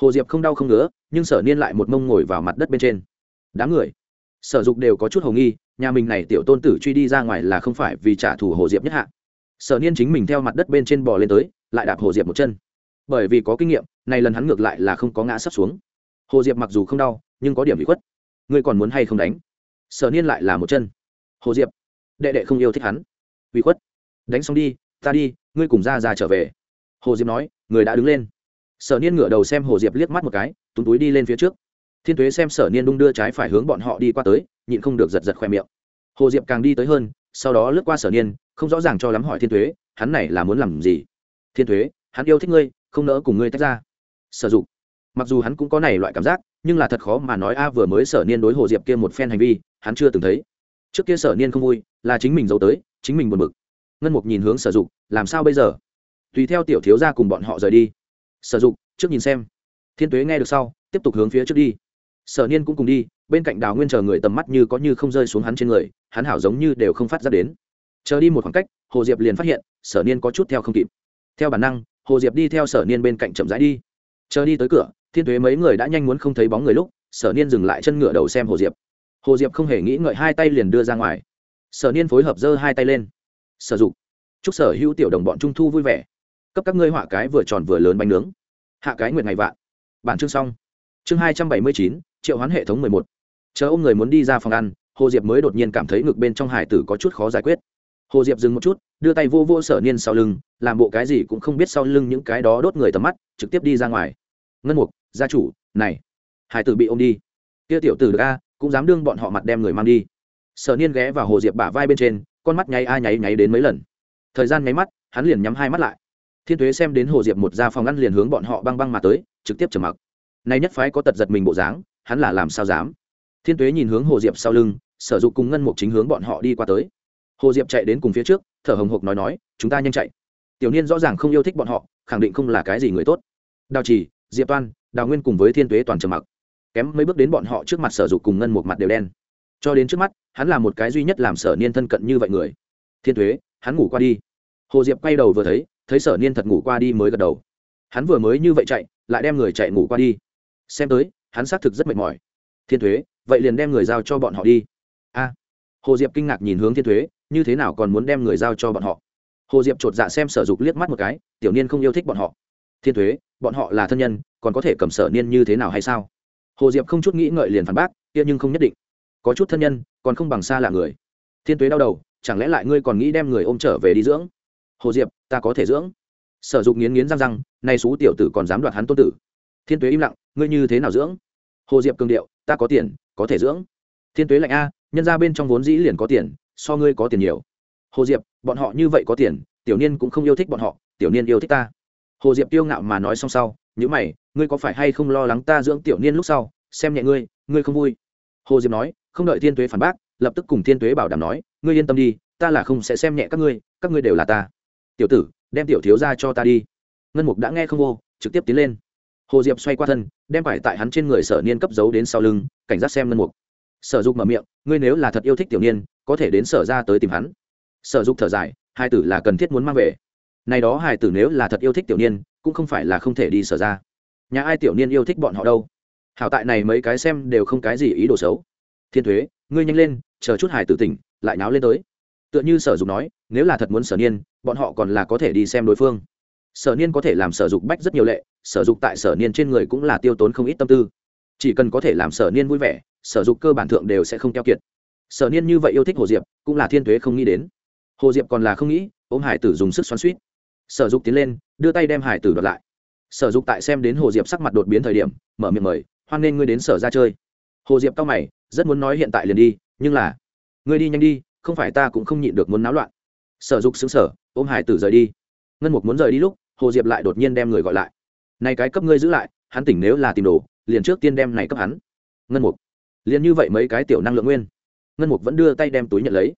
Hồ diệp không đau không ngứa, nhưng sở niên lại một mông ngồi vào mặt đất bên trên. Đám người, sở dục đều có chút hồ nghi, nhà mình này tiểu tôn tử truy đi ra ngoài là không phải vì trả thù hồ diệp nhất hạ. Sở niên chính mình theo mặt đất bên trên bò lên tới, lại đạp hồ diệp một chân. Bởi vì có kinh nghiệm, này lần hắn ngược lại là không có ngã sắp xuống. Hồ diệp mặc dù không đau, nhưng có điểm bị khuất. Ngươi còn muốn hay không đánh? Sở niên lại là một chân. Hồ diệp, đệ đệ không yêu thích hắn. Uy khuất, đánh xong đi, ta đi, ngươi cùng ra ra trở về. Hồ diệp nói, người đã đứng lên. Sở niên ngửa đầu xem hồ diệp liếc mắt một cái, túm túi đi lên phía trước. Thiên t u ế xem sở niên đung đưa trái phải hướng bọn họ đi qua tới, nhịn không được giật giật khoe miệng. Hồ diệp càng đi tới hơn, sau đó lướt qua sở niên, không rõ ràng cho lắm hỏi thiên t u ế hắn này là muốn làm gì? Thiên t u ế hắn yêu thích ngươi, không nỡ cùng ngươi tách ra. Sử dụng mặc dù hắn cũng có này loại cảm giác, nhưng là thật khó mà nói a vừa mới sở niên đối hồ diệp kia một phen hành vi hắn chưa từng thấy. Trước kia sở niên không vui, là chính mình giấu tới, chính mình buồn bực. Ngân mục nhìn hướng sở dục, làm sao bây giờ? Tùy theo tiểu thiếu ra cùng bọn họ rời đi. Sở dục, trước nhìn xem. Thiên tuế nghe được sau, tiếp tục hướng phía trước đi. Sở niên cũng cùng đi, bên cạnh đào nguyên chờ người tầm mắt như có như không rơi xuống hắn trên người, hắn hảo giống như đều không phát ra đến. Chờ đi một khoảng cách, hồ diệp liền phát hiện, sở niên có chút theo không kịp. Theo bản năng, hồ diệp đi theo sở niên bên cạnh chậm rãi đi. Chờ đi tới cửa, thiên tuế mấy người đã nhanh muốn không thấy bóng người lúc, sở niên dừng lại chân ngựa đầu xem hồ diệp hồ diệp không hề nghĩ ngợi hai tay liền đưa ra ngoài. Sở niên phối hợp giơ hai tay lên. Sử dụng chúc sở hữu tiểu đồng bọn trung thu vui vẻ. Cấp các ngươi họa cái vừa tròn vừa lớn bánh nướng. Hạ cái nguyệt ngày vạn. Bản chương xong. Chương hai trăm bảy mươi chín, triệu hoán hệ thống mười một. Chờ ông người muốn đi ra phòng ăn, hồ diệp mới đột nhiên cảm thấy ngực bên trong hải tử có chút khó giải quyết. Hồ diệp dừng một chút, đưa tay vô vô sở niên sau lưng, làm bộ cái gì cũng không biết sau lưng những cái đó đốt người tầm mắt, trực tiếp đi ra ngoài. Ngân mục, gia chủ, này, hải tử bị ô m đi. Kia tiểu tử được a cũng dám đương bọn họ mặt đem người mang đi. Sở niên ghé vào hồ diệp bả vai bên trên, con mắt nháy a nháy nháy đến mấy lần. Thời gian nháy mắt, hắn liền nhắm hai mắt lại. Thiên tuế xem đến hồ diệp một ra phòng ngăn liền hướng bọn họ băng băng mà tới, trực tiếp trầm mặc. Nay nhất phái có tật giật mình bộ dáng, hắn là làm sao dám? Thiên tuế nhìn hướng hồ diệp sau lưng, sở dục cùng ngân mục chính hướng bọn họ đi qua tới. Hồ diệp chạy đến cùng phía trước, thở hồng hộc nói nói, chúng ta nhanh chạy. Tiểu niên rõ ràng không yêu thích bọn họ, khẳng định không là cái gì người tốt. Đào trì diệp toan, đào nguyên cùng với thiên tuế toàn trầm mặc kém mấy bước đến bọn họ trước mặt sở dục cùng ngân một mặt đều đen. Cho đến trước mắt, hắn là một cái duy nhất làm sở niên thân cận như vậy người. Thiên thuế hắn ngủ qua đi. Hồ diệp quay đầu vừa thấy thấy sở niên thật ngủ qua đi mới gật đầu. Hắn vừa mới như vậy chạy, lại đem người chạy ngủ qua đi. Xem tới, hắn xác thực rất mệt mỏi. Thiên thuế vậy liền đem người giao cho bọn họ đi. A. Hồ diệp kinh ngạc nhìn hướng thiên thuế như thế nào còn muốn đem người giao cho bọn họ? Hồ diệp chột dạ xem sở dục liếc mắt một cái, tiểu niên không yêu thích bọn họ. Thiên thuế bọn họ là thân nhân, còn có thể cầm sở niên như thế nào hay sao? Hồ diệp không chút nghĩ ngợi liền phản bác, kia nhưng không nhất định. Có chút thân nhân, còn không bằng xa là người. Thiên tuế đau đầu, chẳng lẽ lại ngươi còn nghĩ đem người ôm trở về đi dưỡng? Hồ diệp, ta có thể dưỡng. Sở dục nghiến nghiến răng răng, nay xú tiểu tử còn dám đoạt hắn tôn tử. Thiên tuế im lặng, ngươi như thế nào dưỡng? Hồ diệp cường điệu, ta có tiền, có thể dưỡng. Thiên tuế lạnh a, nhân ra bên trong vốn dĩ liền có tiền, so ngươi có tiền nhiều. Hồ diệp, bọn họ như vậy có tiền, tiểu niên cũng không yêu thích bọn họ, tiểu niên yêu thích ta. Hồ diệp tiêu ngạo mà nói xong sau nhữ mày, ngươi có phải hay không lo lắng ta dưỡng tiểu niên lúc sau? Xem nhẹ ngươi ngươi không vui. Hồ diệp nói, không đợi thiên tuế phản bác, lập tức cùng thiên tuế bảo đảm nói, ngươi yên tâm đi, ta là không sẽ xem nhẹ các ngươi các ngươi đều là ta. Tiểu tử, đem tiểu thiếu ra cho ta đi. Ngân mục đã nghe không vô, trực tiếp tiến lên. Hồ diệp xoay qua thân, đem phải tại hắn trên người sở niên cấp giấu đến sau lưng, cảnh giác xem ngân mục. Sở dục mở miệng, ngươi nếu là thật yêu thích tiểu niên, có thể đến sở ra tới tìm hắn. Sở dục thở dài, hai tử là cần thiết muốn mang về. Này đó hai tử nếu là thật yêu thích tiểu niên cũng không phải là không thể đi sở ra. Nhà ai tiểu niên yêu thích bọn họ đâu? Hảo tại này mấy cái xem đều không cái gì ý đồ xấu. Thiên thuế, ngươi nhanh lên, chờ chút hải tử tỉnh, lại náo lên tới. Tựa như sở dục nói, nếu là thật muốn sở niên, bọn họ còn là có thể đi xem đối phương. Sở niên có thể làm sở dục bách rất nhiều lệ, sở dục tại sở niên trên người cũng là tiêu tốn không ít tâm tư. Chỉ cần có thể làm sở niên vui vẻ, sở dục cơ bản thượng đều sẽ không keo kiệt. Sở niên như vậy yêu thích hồ diệp, cũng là thiên thuế không nghĩ đến. Hồ diệp còn là không nghĩ, ôm hải tử dùng sức xoắn suýt sở dục tiến lên, đưa tay đem hải tử đoạt lại. Sở dục tại xem đến hồ diệp sắc mặt đột biến thời điểm, mở miệng mời, hoan nên ngươi đến sở ra chơi. Hồ diệp cao mày, rất muốn nói hiện tại liền đi, nhưng là, ngươi đi nhanh đi, không phải ta cũng không nhịn được muốn náo loạn. Sở dục xứng sở ôm hải tử rời đi. Ngân mục muốn rời đi lúc, hồ diệp lại đột nhiên đem người gọi lại. Này cái cấp ngươi giữ lại, hắn tỉnh nếu là tìm đồ, liền trước tiên đem này cấp hắn. Ngân mục, liền như vậy mấy cái tiểu năng lượng nguyên. Ngân mục vẫn đưa tay đem túi nhận lấy.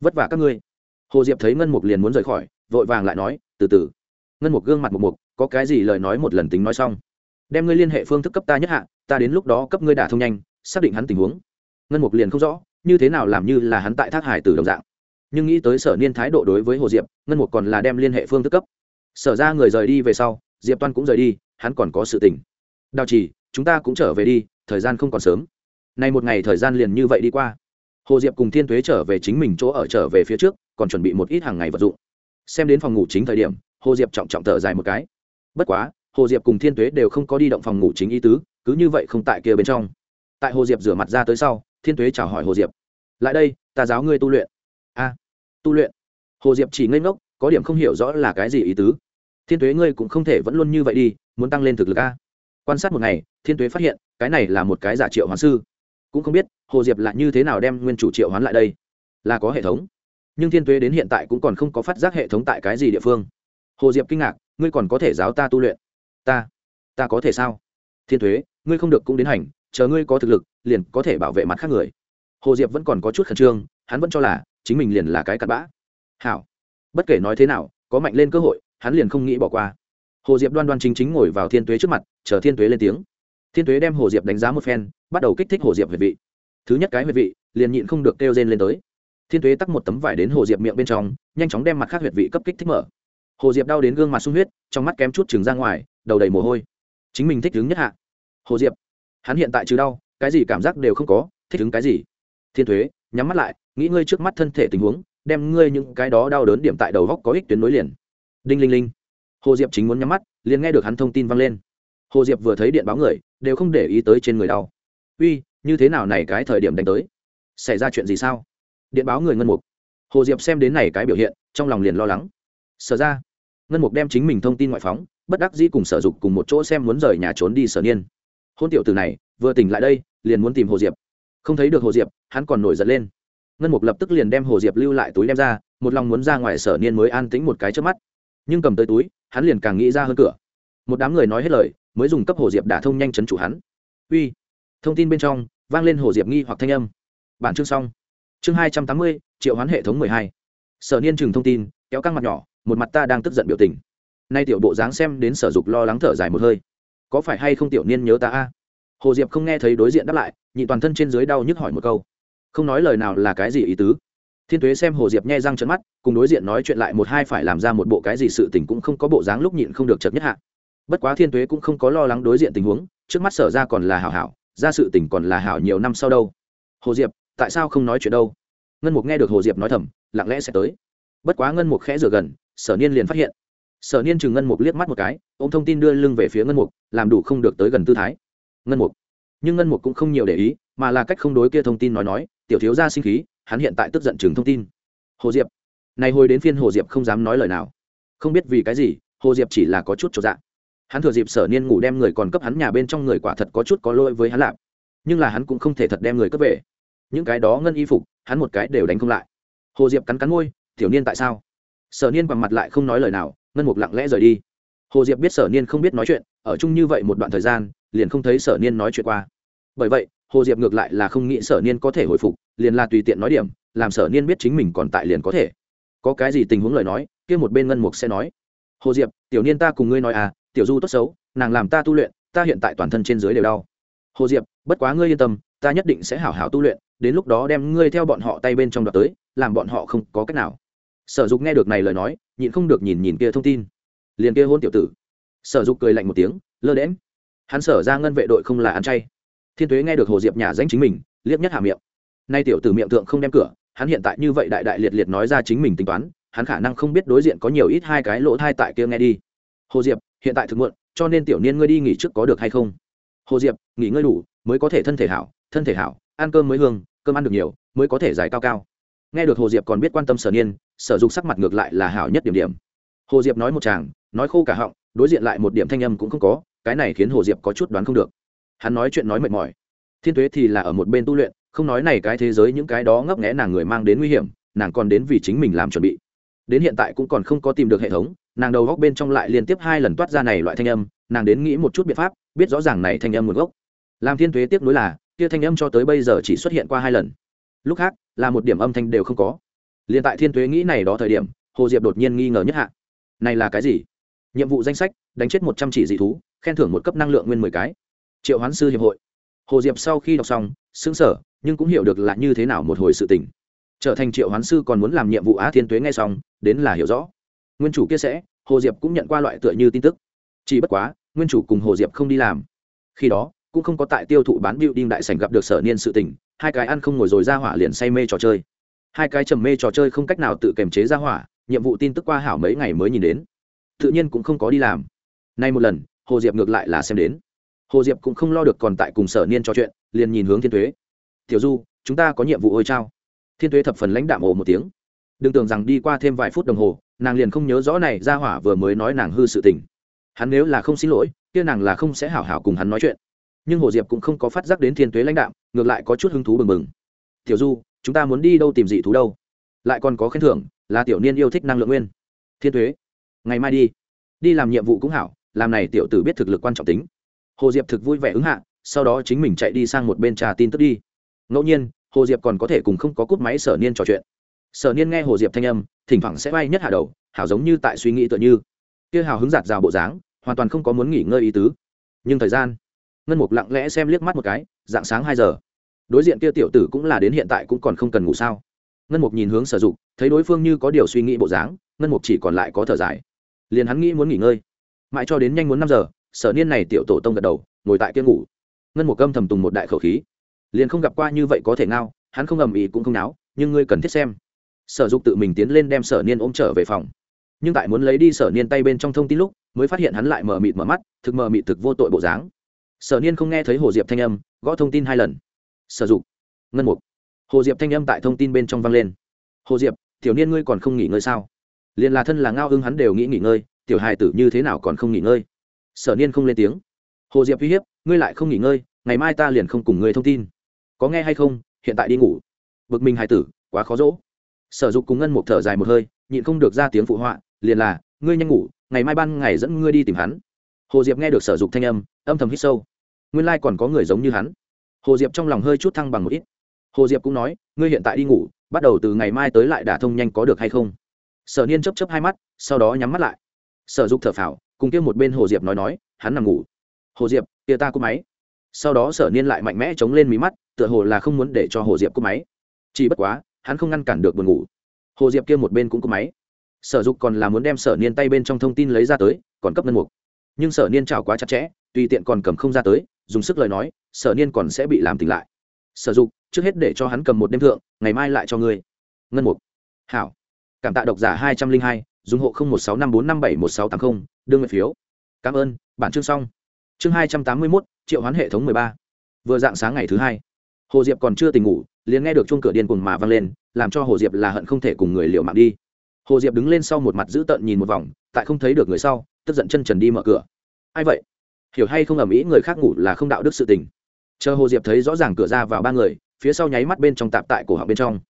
Vất vả các ngươi. Hồ diệp thấy ngân mục liền muốn rời khỏi, vội vàng lại nói từ từ. Ngân mục gương mặt một mục có cái gì lời nói một lần tính nói xong. Đem ngươi liên hệ phương thức cấp ta nhất hạ ta đến lúc đó cấp ngươi đả thông nhanh xác định hắn tình huống. Ngân mục liền không rõ như thế nào làm như là hắn tại thác hải từ đồng dạng. Nhưng nghĩ tới sở niên thái độ đối với hồ diệp ngân mục còn là đem liên hệ phương thức cấp. Sở ra người rời đi về sau diệp toan cũng rời đi hắn còn có sự tình. Đào trì, chúng ta cũng trở về đi thời gian không còn sớm. Nay một ngày thời gian liền như vậy đi qua. Hồ diệp cùng thiên tuế trở về chính mình chỗ ở trở về phía trước còn chuẩn bị một ít hàng ngày vật dụng xem đến phòng ngủ chính thời điểm, hồ diệp trọng trọng thở dài một cái. Bất quá, hồ diệp cùng thiên tuế đều không có đi động phòng ngủ chính ý tứ, cứ như vậy không tại kia bên trong. Tại hồ diệp rửa mặt ra tới sau, thiên tuế chào hỏi hồ diệp. Lại đây, ta giáo ngươi tu luyện. A, tu luyện? Hồ diệp chỉ ngây ngốc, có điểm không hiểu rõ là cái gì ý tứ. Thiên tuế ngươi cũng không thể vẫn luôn như vậy đi, muốn tăng lên thực lực a. Quan sát một ngày, thiên tuế phát hiện, cái này là một cái giả triệu hoán sư. Cũng không biết, hồ diệp lại như thế nào đem nguyên chủ triệu hoán lại đây? Là có hệ thống nhưng thiên tuế đến hiện tại cũng còn không có phát giác hệ thống tại cái gì địa phương. Hồ diệp kinh ngạc, ngươi còn có thể giáo ta tu luyện? Ta ta có thể sao? Thiên thuế ngươi không được cũng đến hành, chờ ngươi có thực lực, liền có thể bảo vệ mặt khác người. Hồ diệp vẫn còn có chút khẩn trương, hắn vẫn cho là chính mình liền là cái cặn bã. Hảo, bất kể nói thế nào, có mạnh lên cơ hội, hắn liền không nghĩ bỏ qua. Hồ diệp đoan đoan chính chính ngồi vào thiên tuế trước mặt, chờ thiên tuế lên tiếng. Thiên tuế đem hồ diệp đánh giá một phen, bắt đầu kích thích hồ diệp huyệt vị. Thứ nhất cái huyệt vị, liền nhịn không được kêu rên lên tới thiên tuế tắc một tấm vải đến hồ diệp miệng bên trong, nhanh chóng đem mặt khác huyệt vị cấp kích thích mở. Hồ diệp đau đến gương mặt sung huyết, trong mắt kém chút trừng ra ngoài, đầu đầy mồ hôi. Chính mình thích đứng nhất hạ. Hồ diệp, hắn hiện tại trừ đau, cái gì cảm giác đều không có, thích đứng cái gì? Thiên thuế nhắm mắt lại, nghĩ ngươi trước mắt thân thể tình huống, đem ngươi những cái đó đau đớn điểm tại đầu góc có ích tuyến nối liền. Đinh linh linh. Hồ diệp chính muốn nhắm mắt, liền nghe được hắn thông tin vang lên. Hồ diệp vừa thấy điện báo người, đều không để ý tới trên người đau. Uy, như thế nào này cái thời điểm đánh tới? Xảy ra chuyện gì sao? Điện báo người ngân mục. Hồ diệp xem đến này cái biểu hiện, trong lòng liền lo lắng. Sở ra, ngân mục đem chính mình thông tin ngoại phóng, bất đắc dĩ cùng sở dục cùng một chỗ xem muốn rời nhà trốn đi sở niên. Hôn tiểu từ này, vừa tỉnh lại đây, liền muốn tìm hồ diệp. Không thấy được hồ diệp, hắn còn nổi giận lên. Ngân mục lập tức liền đem hồ diệp lưu lại túi đem ra, một lòng muốn ra ngoài sở niên mới an tĩnh một cái trước mắt. Nhưng cầm tới túi, hắn liền càng nghĩ ra hơn cửa. Một đám người nói hết lời, mới dùng cấp hồ diệp đả thông nhanh chấn chủ hắn. Uy. Thông tin bên trong, vang lên hồ diệp nghi hoặc thanh âm. Bản chương xong chương hai trăm tám mươi, triệu hoán hệ thống mười hai. Sở niên chừng thông tin, kéo căng mặt nhỏ, một mặt ta đang tức giận biểu tình. Nay tiểu bộ dáng xem đến sở dục lo lắng thở dài một hơi. Có phải hay không tiểu niên nhớ ta a? Hồ diệp không nghe thấy đối diện đáp lại nhị toàn thân trên dưới đau nhức hỏi một câu. Không nói lời nào là cái gì ý tứ? Thiên tuế xem hồ diệp nhai răng trận mắt, cùng đối diện nói chuyện lại một hai phải làm ra một bộ cái gì sự tình cũng không có bộ dáng lúc nhịn không được chật nhất hạ. Bất quá thiên tuế cũng không có lo lắng đối diện tình huống, trước mắt sở ra còn là hảo hảo, ra sự tình còn là hảo nhiều năm sau đâu. Hồ diệp tại sao không nói chuyện đâu? Ngân mục nghe được hồ diệp nói thầm, lặng lẽ sẽ tới. Bất quá ngân mục khẽ rửa gần, sở niên liền phát hiện. Sở niên chừng ngân mục liếc mắt một cái ô m thông tin đưa lưng về phía ngân mục, làm đủ không được tới gần tư thái. Ngân mục. Nhưng ngân mục cũng không nhiều để ý, mà là cách không đối kia thông tin nói nói, tiểu thiếu gia sinh khí, hắn hiện tại tức giận chừng thông tin. Hồ diệp. Này hồi đến phiên hồ diệp không dám nói lời nào. Không biết vì cái gì, hồ diệp chỉ là có chút cho dạ. Hắn thừa dịp sở niên ngủ đem người còn cấp hắn nhà bên trong người quả thật có chút có lỗi với hắn lạp nhưng là hắn cũng không thể thật đem người cấp về những cái đó ngân y phục, hắn một cái đều đánh không lại. Hồ diệp cắn cắn môi, tiểu niên tại sao? Sở niên bằng mặt lại không nói lời nào, ngân mục lặng lẽ rời đi. Hồ diệp biết sở niên không biết nói chuyện, ở chung như vậy một đoạn thời gian, liền không thấy sở niên nói chuyện qua. Bởi vậy, hồ diệp ngược lại là không nghĩ sở niên có thể hồi phục, liền là tùy tiện nói điểm, làm sở niên biết chính mình còn tại liền có thể. Có cái gì tình huống lời nói, kia một bên ngân mục sẽ nói. Hồ diệp, tiểu niên ta cùng ngươi nói à tiểu du tốt xấu, nàng làm ta tu luyện, ta hiện tại toàn thân trên dưới đều đau. Hồ diệp, bất quá ngươi yên tâm ta nhất định sẽ hảo hảo tu luyện, đến lúc đó đem ngươi theo bọn họ tay bên trong đoạt tới, làm bọn họ không có cách nào. Sở dục nghe được này lời nói, nhịn không được nhìn nhìn kia thông tin. Liền kia hôn tiểu tử. Sở dục cười lạnh một tiếng, lơ đễm hắn sở ra ngân vệ đội không là ăn chay. Thiên tuế nghe được hồ diệp nhà danh chính mình, liếc nhất hạ miệng. Nay tiểu tử miệng thượng không đem cửa, hắn hiện tại như vậy đại đại liệt liệt nói ra chính mình tính toán, hắn khả năng không biết đối diện có nhiều ít hai cái lỗ thai tại kia nghe đi. Hồ diệp, hiện tại thực muộn, cho nên tiểu niên ngươi đi nghỉ trước có được hay không? Hồ diệp, nghỉ ngơi đủ, mới có thể thân thể hảo thân thể hảo, ăn cơm mới hương, cơm ăn được nhiều, mới có thể giải cao cao. Nghe được hồ diệp còn biết quan tâm sở niên, sở dục sắc mặt ngược lại là hảo nhất điểm điểm. Hồ diệp nói một chàng, nói khô cả họng, đối diện lại một điểm thanh âm cũng không có, cái này khiến hồ diệp có chút đoán không được. Hắn nói chuyện nói mệt mỏi. Thiên tuế thì là ở một bên tu luyện, không nói này cái thế giới những cái đó ngấp nghẽ nàng người mang đến nguy hiểm, nàng còn đến vì chính mình làm chuẩn bị. Đến hiện tại cũng còn không có tìm được hệ thống, nàng đầu góc bên trong lại liên tiếp hai lần toát ra này loại thanh âm, nàng đến nghĩ một chút biện pháp, biết rõ ràng này thanh âm nguồn gốc. Làm thiên thuế tiếp nối là kia thanh âm cho tới bây giờ chỉ xuất hiện qua hai lần. Lúc khác, là một điểm âm thanh đều không có. Liền tại thiên thuế nghĩ này đó thời điểm, hồ diệp đột nhiên nghi ngờ nhất hạ. Này là cái gì? Nhiệm vụ danh sách, đánh chết một trăm chỉ dị thú, khen thưởng một cấp năng lượng nguyên mười cái. Triệu hoán sư hiệp hội. Hồ diệp sau khi đọc xong xứng sở nhưng cũng hiểu được là như thế nào một hồi sự tình. Trở thành triệu hoán sư còn muốn làm nhiệm vụ á thiên tuế ngay xong, đến là hiểu rõ. Nguyên chủ kia sẽ, hồ diệp cũng nhận qua loại tựa như tin tức. Chỉ bất quá, nguyên chủ cùng hồ diệp không đi làm. Khi đó cũng không có tại tiêu thụ bán biểu đinh đại sảnh gặp được sở niên sự tình, hai cái ăn không ngồi rồi ra hỏa liền say mê trò chơi. Hai cái trầm mê trò chơi không cách nào tự kiềm chế ra hỏa, nhiệm vụ tin tức qua hảo mấy ngày mới nhìn đến. Tự nhiên cũng không có đi làm. Nay một lần, hồ diệp ngược lại là xem đến. Hồ diệp cũng không lo được còn tại cùng sở niên trò chuyện, liền nhìn hướng thiên thuế tiểu du, chúng ta có nhiệm vụ ôi trao thiên thuế thập phần lãnh đạm ồ một tiếng. Đừng tưởng rằng đi qua thêm vài phút đồng hồ, nàng liền không nhớ rõ này ra hỏa vừa mới nói nàng hư sự tình. Hắn nếu là không xin lỗi, kia nàng là không sẽ hảo hảo cùng hắn nói chuyện nhưng hồ diệp cũng không có phát giác đến thiên tuế lãnh đạm, ngược lại có chút hứng thú bừng bừng. Tiểu du, chúng ta muốn đi đâu tìm dị thú đâu? Lại còn có khen thưởng, là tiểu niên yêu thích năng lượng nguyên. Thiên tuế, ngày mai đi. Đi làm nhiệm vụ cũng hảo, làm này tiểu tử biết thực lực quan trọng tính. Hồ diệp thực vui vẻ ứng hạ, sau đó chính mình chạy đi sang một bên trà tin tức đi. Ngẫu nhiên, hồ diệp còn có thể cùng không có cúp máy sở niên trò chuyện. Sở niên nghe hồ diệp thanh âm, thỉnh thoảng sẽ bay nhất hạ đầu, hảo giống như tại suy nghĩ tựa như. Kia hào hứng giạt rào bộ dáng, hoàn toàn không có muốn nghỉ ngơi ý tứ. Nhưng thời gian ngân mục lặng lẽ xem liếc mắt một cái, dạng sáng hai giờ. Đối diện kia tiểu tử cũng là đến hiện tại cũng còn không cần ngủ sao? Ngân mục nhìn hướng sở dục, thấy đối phương như có điều suy nghĩ bộ dáng, ngân mục chỉ còn lại có thở dài. Liền hắn nghĩ muốn nghỉ ngơi. Mãi cho đến nhanh muốn năm giờ, sở niên này tiểu tổ tông gật đầu, ngồi tại kia ngủ. Ngân mục âm thầm tùng một đại khẩu khí. Liền không gặp qua như vậy có thể ngao, hắn không ầm ĩ cũng không náo, nhưng ngươi cần thiết xem. Sở dục tự mình tiến lên đem sở niên ôm trở về phòng. Nhưng tại muốn lấy đi sở niên tay bên trong thông tin lúc, mới phát hiện hắn lại mờ mịt mở mắt, thực mờ mịt thực vô tội bộ dáng sở niên không nghe thấy hồ diệp thanh âm, gõ thông tin hai lần. Sở dụng ngân mục. Hồ diệp thanh âm tại thông tin bên trong vang lên. Hồ diệp, tiểu niên ngươi còn không nghỉ ngơi sao? Liền là thân là ngao hưng hắn đều nghĩ nghỉ ngơi, tiểu hài tử như thế nào còn không nghỉ ngơi? Sở niên không lên tiếng. Hồ diệp uy hiếp, ngươi lại không nghỉ ngơi, ngày mai ta liền không cùng ngươi thông tin. Có nghe hay không? Hiện tại đi ngủ. Bực mình hài tử, quá khó dỗ. Sở dục cùng ngân mục thở dài một hơi, nhịn không được ra tiếng phụ họa, liền là, ngươi nhanh ngủ, ngày mai ban ngày dẫn ngươi đi tìm hắn. Hồ diệp nghe được sở dục thanh âm âm thầm hít sâu nguyên lai còn có người giống như hắn. Hồ diệp trong lòng hơi chút thăng bằng một ít. Hồ diệp cũng nói, ngươi hiện tại đi ngủ, bắt đầu từ ngày mai tới lại đả thông nhanh có được hay không? Sở niên chấp chấp hai mắt, sau đó nhắm mắt lại. Sở dục thở phào, cùng kia một bên hồ diệp nói nói, hắn nằm ngủ. Hồ diệp tia ta cúp máy. Sau đó sở niên lại mạnh mẽ chống lên mí mắt, tựa hồ là không muốn để cho hồ diệp cúp máy. Chỉ bất quá, hắn không ngăn cản được buồn ngủ. Hồ diệp kia một bên cũng cúp máy. Sở dục còn là muốn đem sở niên tay bên trong thông tin lấy ra tới, còn cấp ngân mục. Nhưng sở niên trào quá chặt chẽ, tùy tiện còn cầm không ra tới dùng sức lời nói, sở niên còn sẽ bị làm tỉnh lại. Sở dục, trước hết để cho hắn cầm một đêm thượng, ngày mai lại cho ngươi. Ngân mục. Hảo. Cảm tạ độc giả hai trăm linh hai, dùng hộ không một sáu năm bốn năm bảy một sáu tám mươi đương nguyện phiếu. Cảm ơn, bản chương xong. Chương hai trăm tám mươi mốt, triệu hoán hệ thống mười ba. Vừa dạng sáng ngày thứ hai, hồ diệp còn chưa tỉnh ngủ, liền nghe được chuông cửa điên cuồng mà vang lên, làm cho hồ diệp là hận không thể cùng người liệu mạng đi. Hồ diệp đứng lên sau một mặt giữ tợn nhìn một vòng, tại không thấy được người sau, tức giận chân trần đi mở cửa. Ai vậy? Hiểu hay không ầm ĩ người khác ngủ là không đạo đức sự tình. Chờ hồ diệp thấy rõ ràng cửa ra vào ba người, phía sau nháy mắt bên trong tạp tại cổ họng bên trong.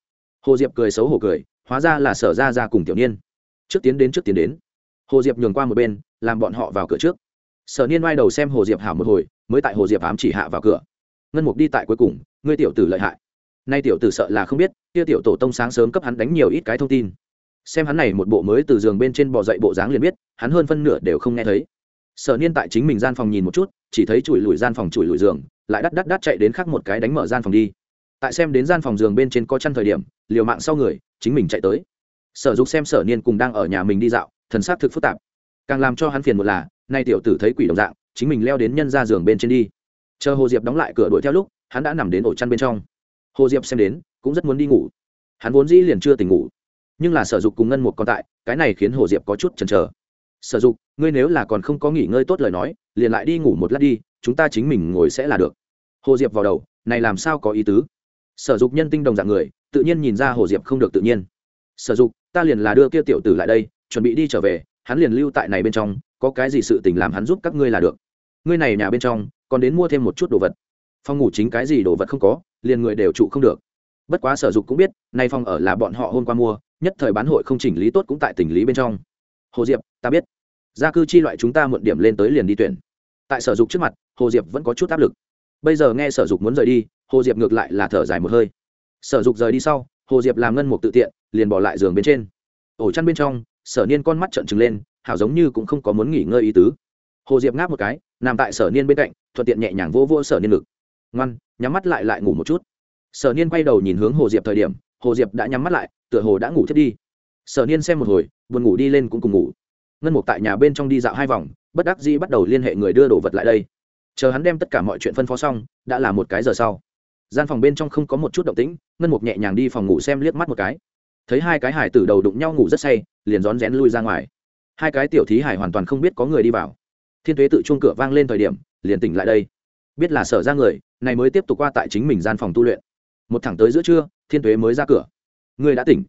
Hồ diệp cười xấu hổ cười, hóa ra là sở ra ra cùng tiểu niên. Trước tiến đến, trước tiến đến. Hồ diệp nhường qua một bên, làm bọn họ vào cửa trước. Sở niên oai đầu xem hồ diệp hảo một hồi, mới tại hồ diệp ám chỉ hạ vào cửa. Ngân mục đi tại cuối cùng, ngươi tiểu tử lợi hại. Nay tiểu tử sợ là không biết, kia tiểu tổ tông sáng sớm cấp hắn đánh nhiều ít cái thông tin. Xem hắn này một bộ mới từ giường bên trên bò dậy bộ dáng liền biết, hắn hơn phân nửa đều không nghe thấy sở niên tại chính mình gian phòng nhìn một chút, chỉ thấy chùi lùi gian phòng chùi lùi giường, lại đắt đắt đắt chạy đến khắc một cái đánh mở gian phòng đi. Tại xem đến gian phòng giường bên trên có chăn thời điểm, liều mạng sau người, chính mình chạy tới. Sở dục xem sở niên cùng đang ở nhà mình đi dạo, thần s á c thực phức tạp. Càng làm cho hắn phiền một là, nay tiểu tử thấy quỷ đồng dạng, chính mình leo đến nhân ra giường bên trên đi. Chờ hồ diệp đóng lại cửa đuổi theo lúc, hắn đã nằm đến ổ chăn bên trong. Hồ diệp xem đến, cũng rất muốn đi ngủ. Hắn vốn dĩ liền chưa tỉnh ngủ. Nhưng là sở dục cùng ngân một còn tại, cái này khiến hồ diệp có chút chần chờ sở dục, ngươi nếu là còn không có nghỉ ngơi tốt lời nói, liền lại đi ngủ một lát đi, chúng ta chính mình ngồi sẽ là được. Hồ diệp vào đầu, này làm sao có ý tứ? Sở dục nhân tinh đồng dạng người, tự nhiên nhìn ra hồ diệp không được tự nhiên. Sở dục, ta liền là đưa kia tiểu tử lại đây, chuẩn bị đi trở về, hắn liền lưu tại này bên trong, có cái gì sự tình làm hắn giúp các ngươi là được. Ngươi này nhà bên trong, còn đến mua thêm một chút đồ vật. Phòng ngủ chính cái gì đồ vật không có, liền người đều trụ không được. Bất quá sở dục cũng biết, nay phòng ở là bọn họ hôm qua mua, nhất thời bán hội không chỉnh lý tốt cũng tại tỉnh lý bên trong. Hồ diệp, ta biết gia cư chi loại chúng ta muộn điểm lên tới liền đi tuyển. Tại sở dục trước mặt, hồ diệp vẫn có chút áp lực. Bây giờ nghe sở dục muốn rời đi, hồ diệp ngược lại là thở dài một hơi. Sở dục rời đi sau, hồ diệp làm ngân mục tự tiện, liền bỏ lại giường bên trên. Ổ chăn bên trong, sở niên con mắt trợn trừng lên, hảo giống như cũng không có muốn nghỉ ngơi ý tứ. Hồ diệp ngáp một cái, nằm tại sở niên bên cạnh, thuận tiện nhẹ nhàng vô vô sở niên ngực. Ngoan, nhắm mắt lại lại ngủ một chút. Sở niên quay đầu nhìn hướng hồ diệp thời điểm, hồ diệp đã nhắm mắt lại, tựa hồ đã ngủ thiết đi. Sở niên xem một hồi, buồn ngủ đi lên cũng cùng ngủ ngân mục tại nhà bên trong đi dạo hai vòng, bất đắc dĩ bắt đầu liên hệ người đưa đồ vật lại đây. Chờ hắn đem tất cả mọi chuyện phân phó xong, đã là một cái giờ sau. Gian phòng bên trong không có một chút động tĩnh, ngân mục nhẹ nhàng đi phòng ngủ xem liếc mắt một cái. Thấy hai cái hải tử đầu đụng nhau ngủ rất say, liền rón rén lui ra ngoài. Hai cái tiểu thí hải hoàn toàn không biết có người đi vào. Thiên tuế tự chuông cửa vang lên thời điểm, liền tỉnh lại đây. Biết là sở ra người, này mới tiếp tục qua tại chính mình gian phòng tu luyện. Một thẳng tới giữa trưa, thiên tuế mới ra cửa. Người đã tỉnh.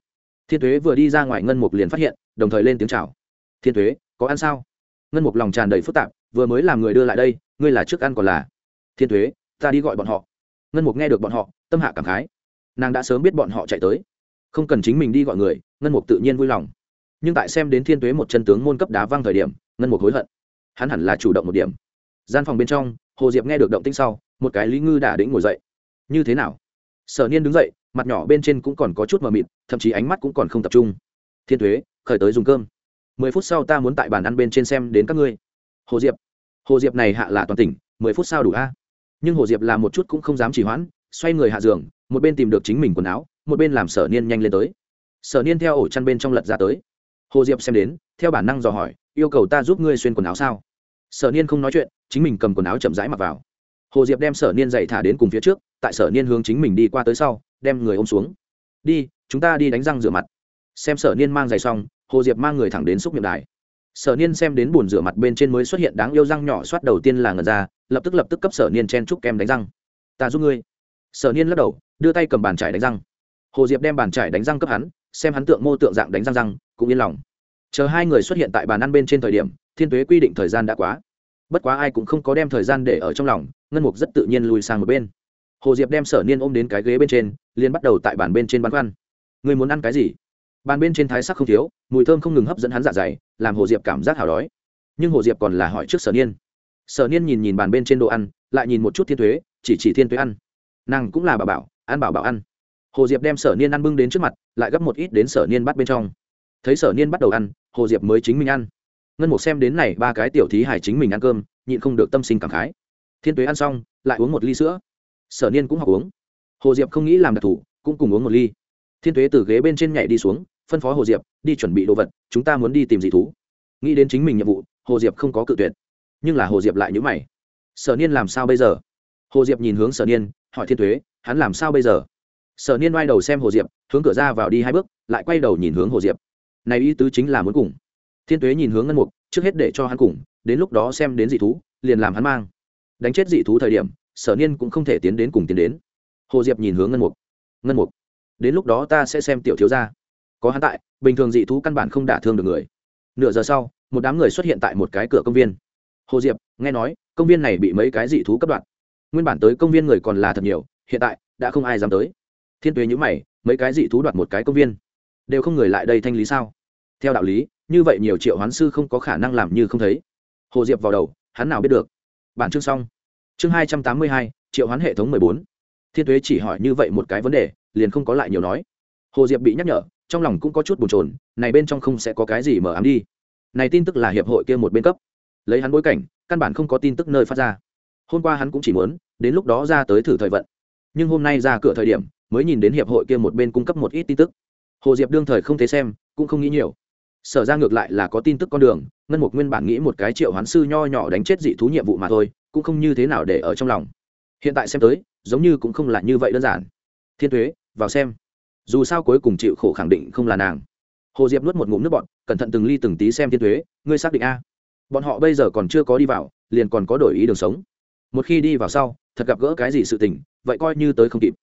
Thiên tuế vừa đi ra ngoài, ngân mục liền phát hiện, đồng thời lên tiếng chào thiên tuế có ăn sao? Ngân mục lòng tràn đầy phức tạp, vừa mới làm người đưa lại đây, ngươi là trước ăn còn là? Thiên tuế ta đi gọi bọn họ. Ngân mục nghe được bọn họ, tâm hạ cảm khái. Nàng đã sớm biết bọn họ chạy tới. Không cần chính mình đi gọi người, ngân mục tự nhiên vui lòng. Nhưng tại xem đến thiên tuế một chân tướng môn cấp đá văng thời điểm, ngân mục hối hận. Hắn hẳn là chủ động một điểm. Gian phòng bên trong, hồ diệp nghe được động tinh sau, một cái lý ngư đả đĩnh ngồi dậy. Như thế nào? Sở niên đứng dậy, mặt nhỏ bên trên cũng còn có chút mờ mịt, thậm chí ánh mắt cũng còn không tập trung. Thiên thuế, khởi tới dùng cơm mười phút sau ta muốn tại bàn ăn bên trên xem đến các ngươi. Hồ diệp hồ diệp này hạ là toàn tỉnh, mười phút sau đủ a. Nhưng hồ diệp làm một chút cũng không dám chỉ hoãn, xoay người hạ giường, một bên tìm được chính mình quần áo, một bên làm sở niên nhanh lên tới. Sở niên theo ổ chăn bên trong lật ra tới. Hồ diệp xem đến, theo bản năng dò hỏi, yêu cầu ta giúp ngươi xuyên quần áo sao? Sở niên không nói chuyện, chính mình cầm quần áo chậm rãi mặc vào. Hồ diệp đem sở niên dậy thả đến cùng phía trước, tại sở niên hướng chính mình đi qua tới sau, đem người ôm xuống. Đi, chúng ta đi đánh răng rửa mặt. Xem sở niên mang giày xong hồ diệp mang người thẳng đến xúc miệng đài. Sở niên xem đến bồn rửa mặt bên trên mới xuất hiện đáng yêu răng nhỏ soát đầu tiên là ngần ra, lập tức lập tức cấp sở niên chen chúc kem đánh răng. Ta giúp ngươi. Sở niên lắc đầu, đưa tay cầm bàn trải đánh răng. Hồ diệp đem bàn trải đánh răng cấp hắn, xem hắn tượng mô tượng dạng đánh răng răng, cũng yên lòng. Chờ hai người xuất hiện tại bàn ăn bên trên thời điểm, thiên tuế quy định thời gian đã quá. Bất quá ai cũng không có đem thời gian để ở trong lòng, ngân mục rất tự nhiên lùi sang một bên. Hồ diệp đem sở niên ôm đến cái ghế bên trên, liền bắt đầu tại bàn bên trên băn khoăn. Người muốn ăn cái gì? Bàn bên trên thái sắc không thiếu, mùi thơm không ngừng hấp dẫn hắn dạ dày, làm hồ diệp cảm giác hào đói. Nhưng hồ diệp còn là hỏi trước sở niên. Sở niên nhìn nhìn bàn bên trên đồ ăn, lại nhìn một chút thiên thuế, chỉ chỉ thiên thuế ăn. Nàng cũng là bà bảo, ăn bảo bảo ăn. Hồ diệp đem sở niên ăn bưng đến trước mặt, lại gấp một ít đến sở niên bắt bên trong. Thấy sở niên bắt đầu ăn, hồ diệp mới chính mình ăn. Ngân mục xem đến này, ba cái tiểu thí hải chính mình ăn cơm, nhịn không được tâm sinh cảm khái. Thiên tuế ăn xong, lại uống một ly sữa. Sở niên cũng học uống. Hồ diệp không nghĩ làm đặc thủ, cũng cùng uống một ly. Thiên tuế từ ghế bên trên nhảy đi xuống phân phó hồ diệp, đi chuẩn bị đồ vật, chúng ta muốn đi tìm dị thú. Nghĩ đến chính mình nhiệm vụ, hồ diệp không có cự tuyệt. Nhưng là hồ diệp lại nhữ mày. Sở niên làm sao bây giờ? Hồ diệp nhìn hướng sở niên, hỏi thiên thuế, hắn làm sao bây giờ? Sở niên quay đầu xem hồ diệp, hướng cửa ra vào đi hai bước, lại quay đầu nhìn hướng hồ diệp. Này ý tứ chính là muốn cùng. Thiên tuế nhìn hướng ngân mục, trước hết để cho hắn cùng, đến lúc đó xem đến dị thú, liền làm hắn mang. Đánh chết dị thú thời điểm, sở niên cũng không thể tiến đến cùng tiến đến. Hồ diệp nhìn hướng ngân mục. Ngân mục, đến lúc đó ta sẽ xem tiểu thiếu gia có hắn tại, bình thường dị thú căn bản không đả thương được người. Nửa giờ sau, một đám người xuất hiện tại một cái cửa công viên. Hồ diệp, nghe nói, công viên này bị mấy cái dị thú cấp đoạn nguyên bản tới công viên người còn là thật nhiều, hiện tại, đã không ai dám tới. Thiên tuế nhữ mày, mấy cái dị thú đoạt một cái công viên. Đều không người lại đây thanh lý sao? Theo đạo lý, như vậy nhiều triệu hoán sư không có khả năng làm như không thấy. Hồ diệp vào đầu, hắn nào biết được? Bản chương xong. Chương hai trăm tám mươi hai, triệu hoán hệ thống mười bốn. Thiên tuế chỉ hỏi như vậy một cái vấn đề, liền không có lại nhiều nói. Hồ diệp bị nhắc nhở trong lòng cũng có chút bồn chồn, này bên trong không sẽ có cái gì mở ám đi. Này tin tức là hiệp hội kia một bên cấp. Lấy hắn bối cảnh, căn bản không có tin tức nơi phát ra. Hôm qua hắn cũng chỉ muốn, đến lúc đó ra tới thử thời vận. Nhưng hôm nay ra cửa thời điểm, mới nhìn đến hiệp hội kia một bên cung cấp một ít tin tức. Hồ diệp đương thời không thấy xem, cũng không nghĩ nhiều. Sở ra ngược lại là có tin tức con đường, ngân mục nguyên bản nghĩ một cái triệu hoán sư nho nhỏ đánh chết dị thú nhiệm vụ mà thôi, cũng không như thế nào để ở trong lòng. Hiện tại xem tới, giống như cũng không là như vậy đơn giản. Thiên thuế vào xem dù sao cuối cùng chịu khổ khẳng định không là nàng. Hồ diệp nuốt một ngụm nước bọn cẩn thận từng ly từng tí xem thiên thuế ngươi xác định a? Bọn họ bây giờ còn chưa có đi vào, liền còn có đổi ý đường sống. Một khi đi vào sau, thật gặp gỡ cái gì sự tình, vậy coi như tới không kịp.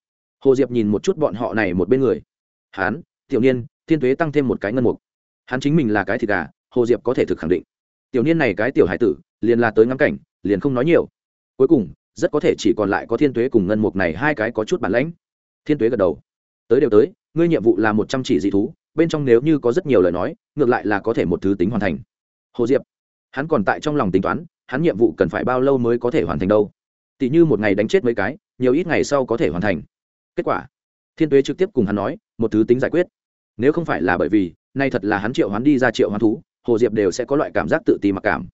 Hồ diệp nhìn một chút bọn họ này một bên người. Hán, tiểu niên, thiên thuế tăng thêm một cái ngân mục. Hắn chính mình là cái thịt gà, hồ diệp có thể thực khẳng định. Tiểu niên này cái tiểu hải tử, liền là tới ngắm cảnh, liền không nói nhiều. Cuối cùng, rất có thể chỉ còn lại có thiên tuế cùng ngân mục này hai cái có chút bản lãnh. Thiên tuế gật đầu tới đều tới, ngươi nhiệm vụ là một trăm chỉ dị thú, bên trong nếu như có rất nhiều lời nói, ngược lại là có thể một thứ tính hoàn thành. Hồ diệp, hắn còn tại trong lòng tính toán, hắn nhiệm vụ cần phải bao lâu mới có thể hoàn thành đâu? Tỷ như một ngày đánh chết mấy cái, nhiều ít ngày sau có thể hoàn thành. Kết quả, thiên tuế trực tiếp cùng hắn nói, một thứ tính giải quyết. Nếu không phải là bởi vì, nay thật là hắn triệu hoán đi ra triệu hoán thú, hồ diệp đều sẽ có loại cảm giác tự ti mặc cảm.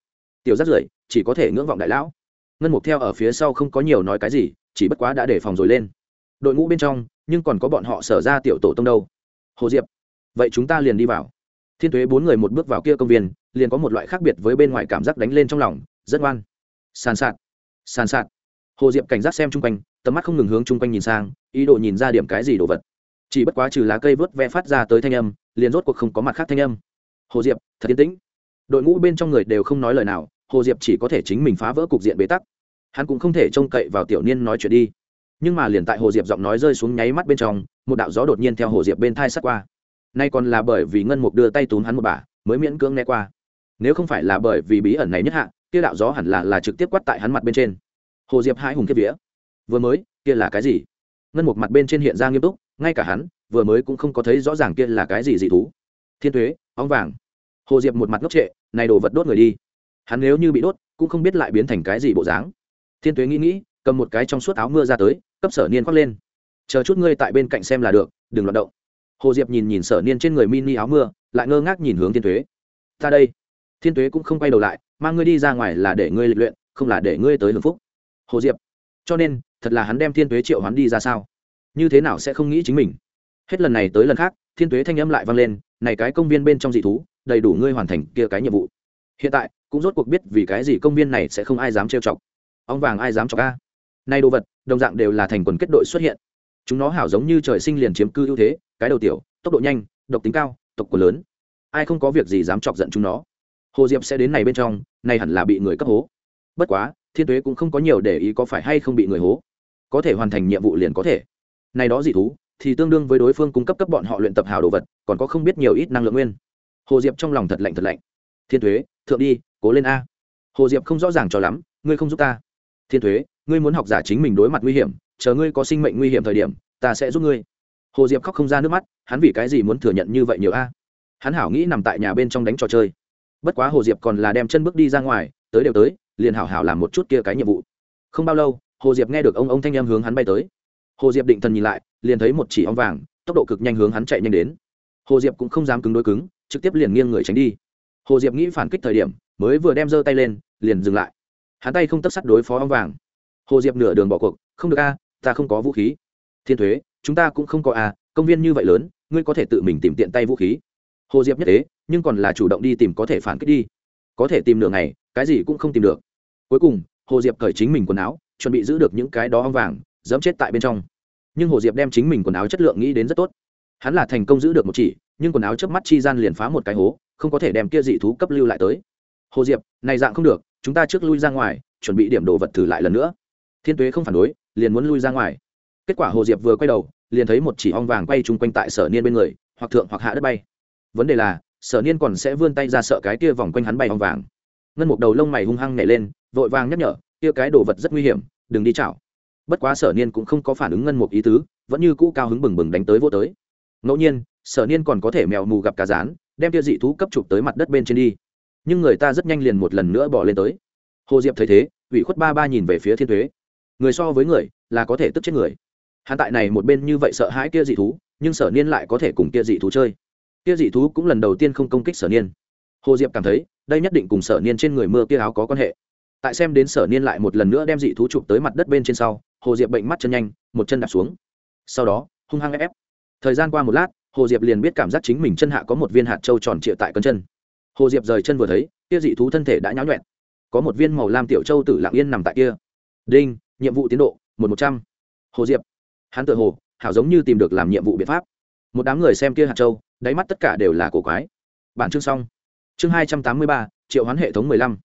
Tiểu rất rưởi chỉ có thể ngưỡng vọng đại lão. Ngân mục theo ở phía sau không có nhiều nói cái gì, chỉ bất quá đã đề phòng rồi lên. Đội ngũ bên trong nhưng còn có bọn họ sở ra tiểu tổ tông đâu. Hồ diệp, vậy chúng ta liền đi vào. Thiên thuế bốn người một bước vào kia công viên, liền có một loại khác biệt với bên ngoài cảm giác đánh lên trong lòng, rất ngoan. Sàn sạt sàn sạt. Hồ diệp cảnh giác xem chung quanh, tầm mắt không ngừng hướng chung quanh nhìn sang, ý đồ nhìn ra điểm cái gì đồ vật. Chỉ bất quá trừ lá cây vớt ve phát ra tới thanh âm, liền rốt cuộc không có mặt khác thanh âm. Hồ diệp, thật yên tĩnh. Đội ngũ bên trong người đều không nói lời nào, hồ diệp chỉ có thể chính mình phá vỡ cục diện bế tắc. Hắn cũng không thể trông cậy vào tiểu niên nói chuyện đi nhưng mà liền tại hồ diệp giọng nói rơi xuống nháy mắt bên trong, một đạo gió đột nhiên theo hồ diệp bên thai sắt qua. Nay còn là bởi vì ngân mục đưa tay túm hắn một bà, mới miễn cưỡng né qua. Nếu không phải là bởi vì bí ẩn này nhất hạ, kia đạo gió hẳn là là trực tiếp quát tại hắn mặt bên trên. Hồ diệp hai hùng kiếp vía. Vừa mới, kia là cái gì? Ngân mục mặt bên trên hiện ra nghiêm túc, ngay cả hắn, vừa mới cũng không có thấy rõ ràng kia là cái gì dị thú. Thiên thuế óng vàng. Hồ diệp một mặt ngốc trệ, này đồ vật đốt người đi. Hắn nếu như bị đốt, cũng không biết lại biến thành cái gì bộ dáng. Thiên tuế nghĩ nghĩ, cầm một cái trong suốt áo mưa ra tới cấp sở niên khoác lên. Chờ chút ngươi tại bên cạnh xem là được, đừng loạt động. Hồ diệp nhìn nhìn sở niên trên người mini áo mưa, lại ngơ ngác nhìn hướng thiên tuế. Ta đây. Thiên tuế cũng không quay đầu lại, mang ngươi đi ra ngoài là để ngươi lịch luyện, không là để ngươi tới hưởng phúc. Hồ diệp. Cho nên, thật là hắn đem thiên tuế triệu hắn đi ra sao? Như thế nào sẽ không nghĩ chính mình? Hết lần này tới lần khác, thiên tuế thanh âm lại vang lên, này cái công viên bên trong dị thú, đầy đủ ngươi hoàn thành kia cái nhiệm vụ. Hiện tại, cũng rốt cuộc biết vì cái gì công viên này sẽ không ai dám trêu chọc. Ong vàng ai dám chọc a? Nay đồ vật, đồng dạng đều là thành quần kết đội xuất hiện. Chúng nó hảo giống như trời sinh liền chiếm cư ưu thế, cái đầu tiểu, tốc độ nhanh, độc tính cao, tộc quần lớn. Ai không có việc gì dám chọc giận chúng nó. Hồ diệp sẽ đến này bên trong, nay hẳn là bị người cấp hố. Bất quá, thiên tuế cũng không có nhiều để ý có phải hay không bị người hố. Có thể hoàn thành nhiệm vụ liền có thể. Này đó dị thú, thì tương đương với đối phương cung cấp cấp bọn họ luyện tập hào đồ vật, còn có không biết nhiều ít năng lượng nguyên. Hồ diệp trong lòng thật lạnh thật lạnh. Thiên thuế thượng đi, cố lên a. Hồ diệp không rõ ràng cho lắm, ngươi không giúp ta. Thiên thuế ngươi muốn học giả chính mình đối mặt nguy hiểm, chờ ngươi có sinh mệnh nguy hiểm thời điểm, ta sẽ giúp ngươi. Hồ diệp khóc không ra nước mắt, hắn vì cái gì muốn thừa nhận như vậy nhiều a? Hắn hảo nghĩ nằm tại nhà bên trong đánh trò chơi. Bất quá hồ diệp còn là đem chân bước đi ra ngoài, tới đều tới, liền hảo hảo làm một chút kia cái nhiệm vụ. Không bao lâu, hồ diệp nghe được ông ông thanh em hướng hắn bay tới. Hồ diệp định thần nhìn lại, liền thấy một chỉ ong vàng, tốc độ cực nhanh hướng hắn chạy nhanh đến. Hồ diệp cũng không dám cứng đối cứng, trực tiếp liền nghiêng người tránh đi. Hồ diệp nghĩ phản kích thời điểm, mới vừa đem giơ tay lên, liền dừng lại. Hắn tay không tấp sắt đối phó ong vàng hồ diệp nửa đường bỏ cuộc, không được a, ta không có vũ khí. Thiên thuế, chúng ta cũng không có a công viên như vậy lớn, ngươi có thể tự mình tìm tiện tay vũ khí. Hồ diệp nhất thế, nhưng còn là chủ động đi tìm có thể phản kích đi. Có thể tìm nửa ngày, cái gì cũng không tìm được. Cuối cùng, hồ diệp cởi chính mình quần áo, chuẩn bị giữ được những cái đó ong vàng, dẫm chết tại bên trong. Nhưng hồ diệp đem chính mình quần áo chất lượng nghĩ đến rất tốt. Hắn là thành công giữ được một chỉ, nhưng quần áo trước mắt chi gian liền phá một cái hố, không có thể đem kia dị thú cấp lưu lại tới. Hồ diệp, này dạng không được, chúng ta trước lui ra ngoài, chuẩn bị điểm đồ vật thử lại lần nữa thiên tuế không phản đối, liền muốn lui ra ngoài. Kết quả hồ diệp vừa quay đầu, liền thấy một chỉ ong vàng quay chung quanh tại sở niên bên người, hoặc thượng hoặc hạ đất bay. Vấn đề là, sở niên còn sẽ vươn tay ra sợ cái kia vòng quanh hắn bay ong vàng. Ngân một đầu lông mày hung hăng nhảy lên, vội vàng nhắc nhở, kia cái đồ vật rất nguy hiểm, đừng đi chảo. Bất quá sở niên cũng không có phản ứng ngân một ý tứ, vẫn như cũ cao hứng bừng bừng đánh tới vô tới. Ngẫu nhiên, sở niên còn có thể mèo mù gặp cá rán, đem kia dị thú cấp chụp tới mặt đất bên trên đi. Nhưng người ta rất nhanh liền một lần nữa bỏ lên tới. Hồ diệp thấy thế, ủy khuất ba ba nhìn về phía thiên thuế người so với người là có thể tức chết người. Hắn tại này một bên như vậy sợ hãi kia dị thú, nhưng sở niên lại có thể cùng kia dị thú chơi. Kia dị thú cũng lần đầu tiên không công kích sở niên. Hồ diệp cảm thấy, đây nhất định cùng sở niên trên người mưa kia áo có quan hệ. Tại xem đến sở niên lại một lần nữa đem dị thú chụp tới mặt đất bên trên sau, hồ diệp bệnh mắt chân nhanh, một chân đạp xuống. Sau đó, hung hăng ép ép. Thời gian qua một lát, hồ diệp liền biết cảm giác chính mình chân hạ có một viên hạt trâu tròn trịa tại cân chân. Hồ diệp rời chân vừa thấy, kia dị thú thân thể đã nháo nhuẹn có một viên màu lam tiểu châu tử lạng yên nằm tại kia. Đinh! Nhiệm vụ tiến độ, một một trăm. Hồ diệp. Hắn tự hồ, hảo giống như tìm được làm nhiệm vụ biện pháp. Một đám người xem kia hạt châu, đáy mắt tất cả đều là cổ quái. Bản chương xong. Chương hai trăm tám mươi ba, triệu hoán hệ thống mười lăm.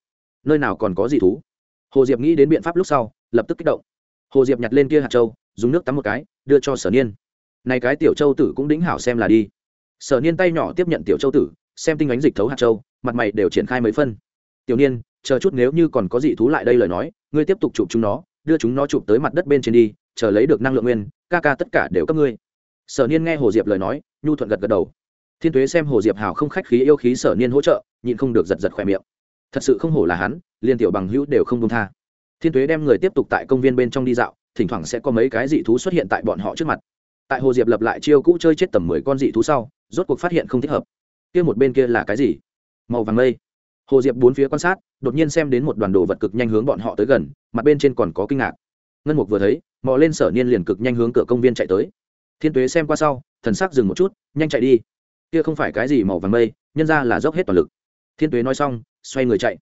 Nơi nào còn có gì thú? Hồ diệp nghĩ đến biện pháp lúc sau, lập tức kích động. Hồ diệp nhặt lên kia hạt châu, dùng nước tắm một cái, đưa cho sở niên. Này cái tiểu châu tử cũng đính hảo xem là đi. Sở niên tay nhỏ tiếp nhận tiểu châu tử, xem tinh ánh dịch thấu hạt châu, mặt mày đều triển khai mấy phân. Tiểu niên, chờ chút nếu như còn có dị thú lại đây lời nói, ngươi tiếp tục chụp chúng nó đưa chúng nó chụp tới mặt đất bên trên đi, chờ lấy được năng lượng nguyên, ca ca tất cả đều cấp ngươi. Sở niên nghe hồ diệp lời nói, nhu thuận gật gật đầu. Thiên tuế xem hồ diệp hào không khách khí yêu khí sở niên hỗ trợ, nhịn không được giật giật khỏe miệng. Thật sự không hổ là hắn, liên tiểu bằng hữu đều không công tha. Thiên tuế đem người tiếp tục tại công viên bên trong đi dạo, thỉnh thoảng sẽ có mấy cái dị thú xuất hiện tại bọn họ trước mặt. Tại hồ diệp lập lại chiêu cũ chơi chết tầm mười con dị thú sau, rốt cuộc phát hiện không thích hợp. Kia một bên kia là cái gì? Màu vàng mây hồ diệp bốn phía quan sát, đột nhiên xem đến một đoàn đồ vật cực nhanh hướng bọn họ tới gần mặt bên trên còn có kinh ngạc. Ngân mục vừa thấy, mò lên sở niên liền cực nhanh hướng cửa công viên chạy tới. Thiên tuế xem qua sau, thần sắc dừng một chút, nhanh chạy đi. Kia không phải cái gì màu vàng mây, nhân ra là dốc hết toàn lực. Thiên tuế nói xong, xoay người chạy.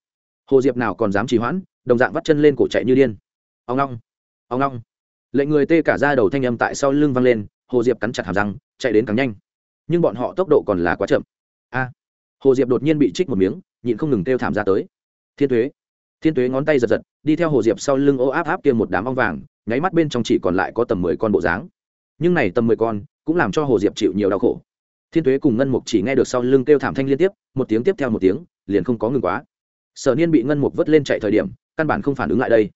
Hồ diệp nào còn dám trì hoãn, đồng dạng vắt chân lên cổ chạy như điên. Ông long ông long lệnh người tê cả ra đầu thanh âm tại sau lưng văng lên, hồ diệp cắn chặt hàm răng, chạy đến càng nhanh. Nhưng bọn họ tốc độ còn là quá chậm. A. Hồ diệp đột nhiên bị trích một miếng nhịn không ngừng kêu thảm ra tới. Thiên tuế thiên tuế ngón tay giật giật, đi theo hồ diệp sau lưng ô áp áp kia một đám ong vàng, nháy mắt bên trong chỉ còn lại có tầm mười con bộ dáng. Nhưng này tầm mười con cũng làm cho hồ diệp chịu nhiều đau khổ. Thiên tuế cùng ngân mục chỉ nghe được sau lưng kêu thảm thanh liên tiếp, một tiếng tiếp theo một tiếng, liền không có ngừng quá. Sở niên bị ngân mục vớt lên chạy thời điểm, căn bản không phản ứng lại đây.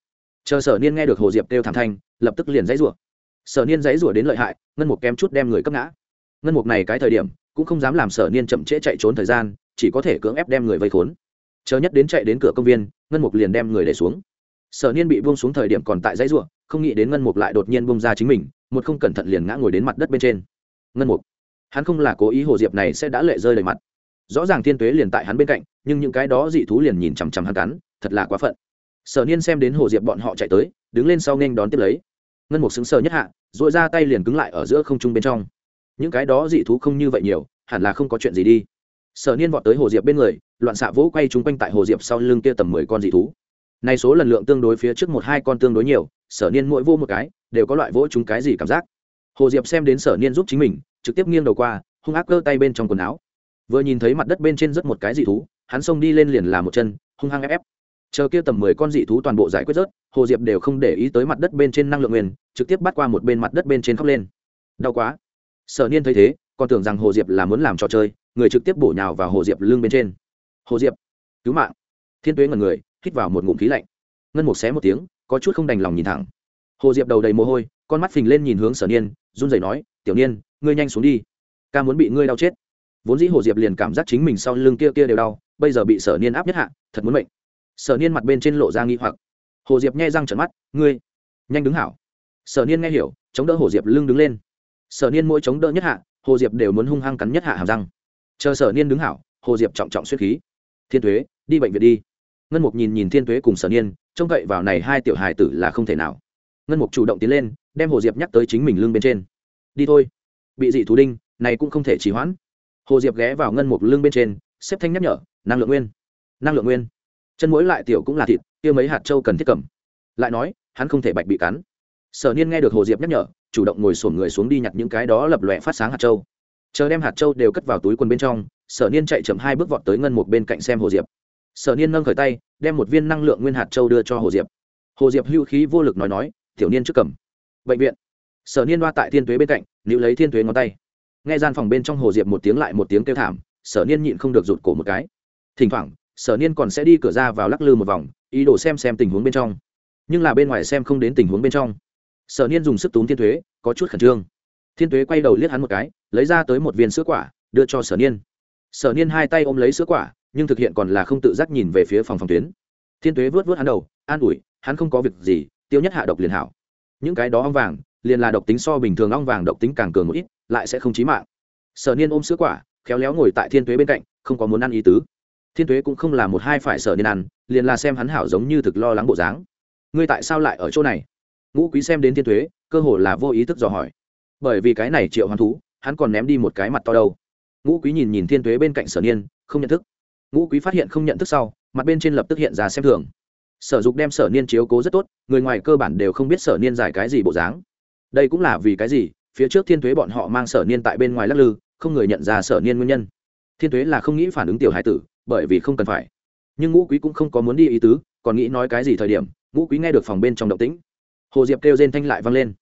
Chờ sở niên nghe được hồ diệp kêu thảm thanh, lập tức liền dãy rủa. Sở niên dãy rủa đến lợi hại, ngân mục kém chút đem người cấp ngã. Ngân mục này cái thời điểm, cũng không dám làm sở niên chậm trễ chạy trốn thời gian chỉ có thể cưỡng ép đem người vây khốn. Chờ nhất đến chạy đến cửa công viên, ngân mục liền đem người để xuống. Sở niên bị buông xuống thời điểm còn tại dãy ruộng không nghĩ đến ngân mục lại đột nhiên buông ra chính mình, một không cẩn thận liền ngã ngồi đến mặt đất bên trên. Ngân mục, hắn không là cố ý hồ diệp này sẽ đã lệ rơi đầy mặt. Rõ ràng thiên tuế liền tại hắn bên cạnh, nhưng những cái đó dị thú liền nhìn chằm chằm hắn cắn, thật là quá phận. Sở niên xem đến hồ diệp bọn họ chạy tới, đứng lên sau nghênh đón tiếp lấy. Ngân mục xứng sờ nhất hạ dội ra tay liền cứng lại ở giữa không trung bên trong. Những cái đó dị thú không như vậy nhiều, hẳn là không có chuyện gì đi sở niên vọt tới hồ diệp bên người, loạn xạ vỗ quay chung quanh tại hồ diệp sau lưng kia tầm mười con dị thú. Nay số lần lượng tương đối phía trước một hai con tương đối nhiều, sở niên mỗi vô một cái, đều có loại vỗ chúng cái gì cảm giác. Hồ diệp xem đến sở niên giúp chính mình, trực tiếp nghiêng đầu qua, hung ác cơ tay bên trong quần áo. Vừa nhìn thấy mặt đất bên trên rất một cái dị thú, hắn xông đi lên liền làm một chân, hung hăng ép ép. Chờ kia tầm mười con dị thú toàn bộ giải quyết rớt, hồ diệp đều không để ý tới mặt đất bên trên năng lượng nguyên, trực tiếp bắt qua một bên mặt đất bên trên khóc lên. Đau quá. Sở niên thấy thế, còn tưởng rằng hồ diệp là muốn làm trò chơi người trực tiếp bổ nhào vào hồ diệp lưng bên trên. Hồ diệp, cứu mạng. Thiên tuế ngần người, hít vào một ngụm khí lạnh. Ngân một xé một tiếng, có chút không đành lòng nhìn thẳng. Hồ diệp đầu đầy mồ hôi, con mắt phình lên nhìn hướng sở niên, run rẩy nói, tiểu niên, ngươi nhanh xuống đi. Ca muốn bị ngươi đau chết. Vốn dĩ hồ diệp liền cảm giác chính mình sau lưng kia kia đều đau, bây giờ bị sở niên áp nhất hạ, thật muốn mệnh. Sở niên mặt bên trên lộ ra nghi hoặc. Hồ diệp nhai răng trận mắt, ngươi, nhanh đứng hảo. Sở niên nghe hiểu, chống đỡ hồ diệp lưng đứng lên. Sở niên mỗi chống đỡ nhất hạ, hồ diệp đều muốn hung hăng cắn nhất hạ hàm răng chờ sở niên đứng hảo, hồ diệp trọng trọng suýt khí. Thiên thuế đi bệnh viện đi. Ngân mục nhìn nhìn thiên thuế cùng sở niên, trông cậy vào này hai tiểu hài tử là không thể nào. Ngân mục chủ động tiến lên, đem hồ diệp nhắc tới chính mình lưng bên trên. Đi thôi. Bị dị thú đinh, này cũng không thể trì hoãn. Hồ diệp ghé vào ngân mục lưng bên trên, xếp thanh nhắc nhở, năng lượng nguyên, năng lượng nguyên. Chân mũi lại tiểu cũng là thịt, kia mấy hạt trâu cần thiết cầm. Lại nói, hắn không thể bạch bị cắn. Sở niên nghe được hồ diệp nhắc nhở, chủ động ngồi sổm người xuống đi nhặt những cái đó lập lòe phát sáng hạt trâu chờ đem hạt châu đều cất vào túi quần bên trong, sở niên chạy chậm hai bước vọt tới ngân một bên cạnh xem hồ diệp. Sở niên nâng khởi tay, đem một viên năng lượng nguyên hạt châu đưa cho hồ diệp. Hồ diệp hưu khí vô lực nói nói, tiểu niên trước cầm. Bệnh viện. Sở niên đoa tại thiên tuế bên cạnh nữ lấy thiên tuế ngón tay. Nghe gian phòng bên trong hồ diệp một tiếng lại một tiếng kêu thảm, sở niên nhịn không được rụt cổ một cái. Thỉnh thoảng, sở niên còn sẽ đi cửa ra vào lắc lư một vòng, ý đồ xem xem tình huống bên trong. Nhưng là bên ngoài xem không đến tình huống bên trong. Sở niên dùng sức túm thiên thuế có chút khẩn trương. Thiên thuế quay đầu liếc hắn một cái lấy ra tới một viên sữa quả, đưa cho sở niên. Sở niên hai tay ôm lấy sữa quả, nhưng thực hiện còn là không tự giác nhìn về phía phòng phòng tuyến. Thiên tuế vớt vớt hắn đầu, an ủi, hắn không có việc gì, tiêu nhất hạ độc liền hảo. Những cái đó ong vàng, liền là độc tính so bình thường ong vàng độc tính càng cường một ít, lại sẽ không chí mạng. Sở niên ôm sữa quả, khéo léo ngồi tại thiên tuế bên cạnh, không có muốn ăn ý tứ. Thiên tuế cũng không là một hai phải sở niên ăn, liền là xem hắn hảo giống như thực lo lắng bộ dáng. Ngươi tại sao lại ở chỗ này? Ngũ quý xem đến thiên tuế, cơ hồ là vô ý thức dò hỏi. Bởi vì cái này triệu hoán thú hắn còn ném đi một cái mặt to đâu. Ngũ quý nhìn nhìn thiên tuế bên cạnh sở niên, không nhận thức. Ngũ quý phát hiện không nhận thức sau, mặt bên trên lập tức hiện ra xem thường. Sở dục đem sở niên chiếu cố rất tốt, người ngoài cơ bản đều không biết sở niên giải cái gì bộ dáng. Đây cũng là vì cái gì? Phía trước thiên Tuế bọn họ mang sở niên tại bên ngoài lắc lư, không người nhận ra sở niên nguyên nhân. Thiên Tuế là không nghĩ phản ứng tiểu hải tử, bởi vì không cần phải. Nhưng ngũ quý cũng không có muốn đi ý tứ, còn nghĩ nói cái gì thời điểm, ngũ quý nghe được phòng bên trong động tĩnh. Hồ diệp kêu rên thanh lại vang lên.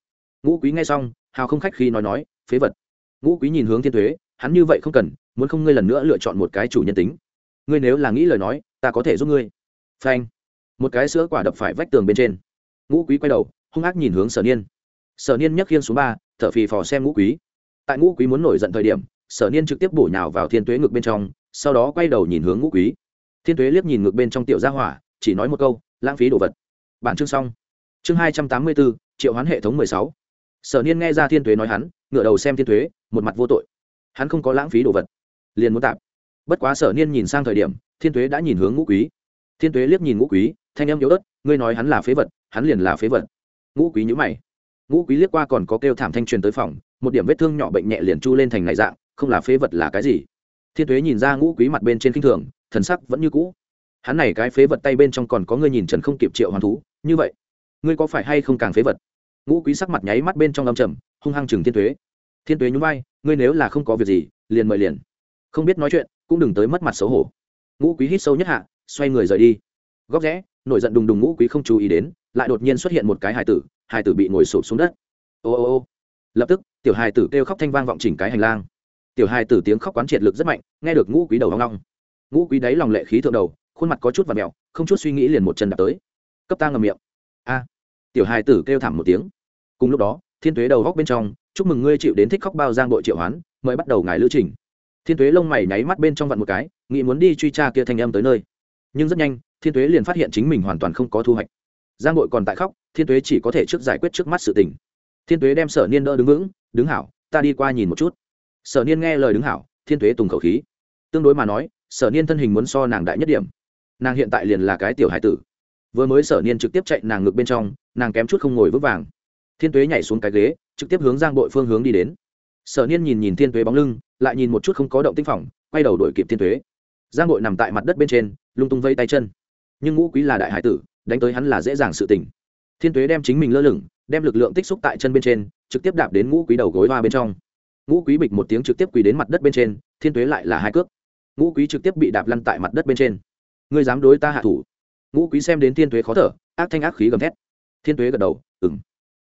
Ngũ quý nghe xong, hào không khách khi nói nói, phế vật ngũ quý nhìn hướng thiên thuế hắn như vậy không cần, muốn không ngươi lần nữa lựa chọn một cái chủ nhân tính. Ngươi nếu là nghĩ lời nói, ta có thể giúp ngươi. Phanh. Một cái sữa quả đập phải vách tường bên trên. Ngũ quý quay đầu, hung ác nhìn hướng sở niên. Sở niên nhấc khiên xuống ba, thở phì phò xem ngũ quý. Tại ngũ quý muốn nổi giận thời điểm, sở niên trực tiếp bổ nhào vào thiên tuế ngực bên trong, sau đó quay đầu nhìn hướng ngũ quý. Thiên tuế liếc nhìn ngực bên trong tiểu gia hỏa, chỉ nói một câu, lãng phí đồ vật. Bản chương xong. Chương hai trăm tám mươi bốn, triệu hoán hệ thống mười sáu. Sở niên nghe ra thiên tuế nói hắn, ngửa đầu xem thiên tuế một mặt vô tội. Hắn không có lãng phí đồ vật, liền muốn tạp. Bất quá sở niên nhìn sang thời điểm, thiên tuế đã nhìn hướng ngũ quý. Thiên tuế liếc nhìn ngũ quý, thanh em yếu ớt, ngươi nói hắn là phế vật, hắn liền là phế vật. Ngũ quý nhữ mày. Ngũ quý liếc qua còn có kêu thảm thanh truyền tới phòng, một điểm vết thương nhỏ bệnh nhẹ liền chu lên thành này dạng, không là phế vật là cái gì? Thiên tuế nhìn ra ngũ quý mặt bên trên k i n h thường, thần sắc vẫn như cũ. Hắn này cái phế vật tay bên trong còn có ngươi nhìn trần không kịp triệu hoàn thú, như vậy, ngươi có phải hay không càng phế vật? Ngũ quý sắc mặt nháy mắt bên trong âm trầm, hung hăng chừng thiên tuế thiên tuế nhún vai, ngươi nếu là không có việc gì, liền mời liền. Không biết nói chuyện, cũng đừng tới mất mặt xấu hổ. Ngũ quý hít sâu nhất hạ, xoay người rời đi. Góc rẽ, nổi giận đùng đùng ngũ quý không chú ý đến, lại đột nhiên xuất hiện một cái hài tử hài tử bị ngồi sụp xuống đất. Ô ô ô. Lập tức, tiểu hài tử kêu khóc thanh vang vọng chỉnh cái hành lang. Tiểu hài tử tiếng khóc quán triệt lực rất mạnh, nghe được ngũ quý đầu hoang long ngũ quý đáy lòng lệ khí thượng đầu, khuôn mặt có chút và mẹo không chút suy nghĩ liền một chân đạp tới. Cấp ta ngầm miệng. A. Tiểu hài tử kêu thảm một tiếng. Cùng lúc đó thiên tuế đầu góc bên trong, chúc mừng ngươi chịu đến thích khóc bao giang đội triệu hoán mới bắt đầu ngài lữ trình. Thiên tuế lông mày nháy mắt bên trong vặn một cái, nghĩ muốn đi truy tra kia thanh âm tới nơi. Nhưng rất nhanh, thiên tuế liền phát hiện chính mình hoàn toàn không có thu hoạch. Giang đội còn tại khóc, thiên tuế chỉ có thể trước giải quyết trước mắt sự tình. Thiên tuế đem sở niên đỡ đứng vững, đứng hảo, ta đi qua nhìn một chút. Sở niên nghe lời đứng hảo, thiên tuế tùng khẩu khí. Tương đối mà nói, sở niên thân hình muốn so nàng đại nhất điểm. Nàng hiện tại liền là cái tiểu hải tử. Vừa mới sở niên trực tiếp chạy nàng ngược bên trong, nàng kém chút không ngồi vững vàng thiên tuế nhảy xuống cái ghế, trực tiếp hướng giang bội phương hướng đi đến. Sở niên nhìn nhìn thiên tuế bóng lưng, lại nhìn một chút không có động tinh phòng, quay đầu đổi kịp thiên tuế. Giang bội nằm tại mặt đất bên trên, lung tung vây tay chân. Nhưng ngũ quý là đại hải tử, đánh tới hắn là dễ dàng sự tình. Thiên tuế đem chính mình lơ lửng, đem lực lượng tích xúc tại chân bên trên, trực tiếp đạp đến ngũ quý đầu gối hoa bên trong. Ngũ quý bịch một tiếng trực tiếp quỳ đến mặt đất bên trên, thiên tuế lại là hai cước. Ngũ quý trực tiếp bị đạp lăn tại mặt đất bên trên. Ngươi dám đối ta hạ thủ? Ngũ quý xem đến thiên tuế khó thở, ác thanh ác khí gầm thét. Thiên tuế gật đầu ừng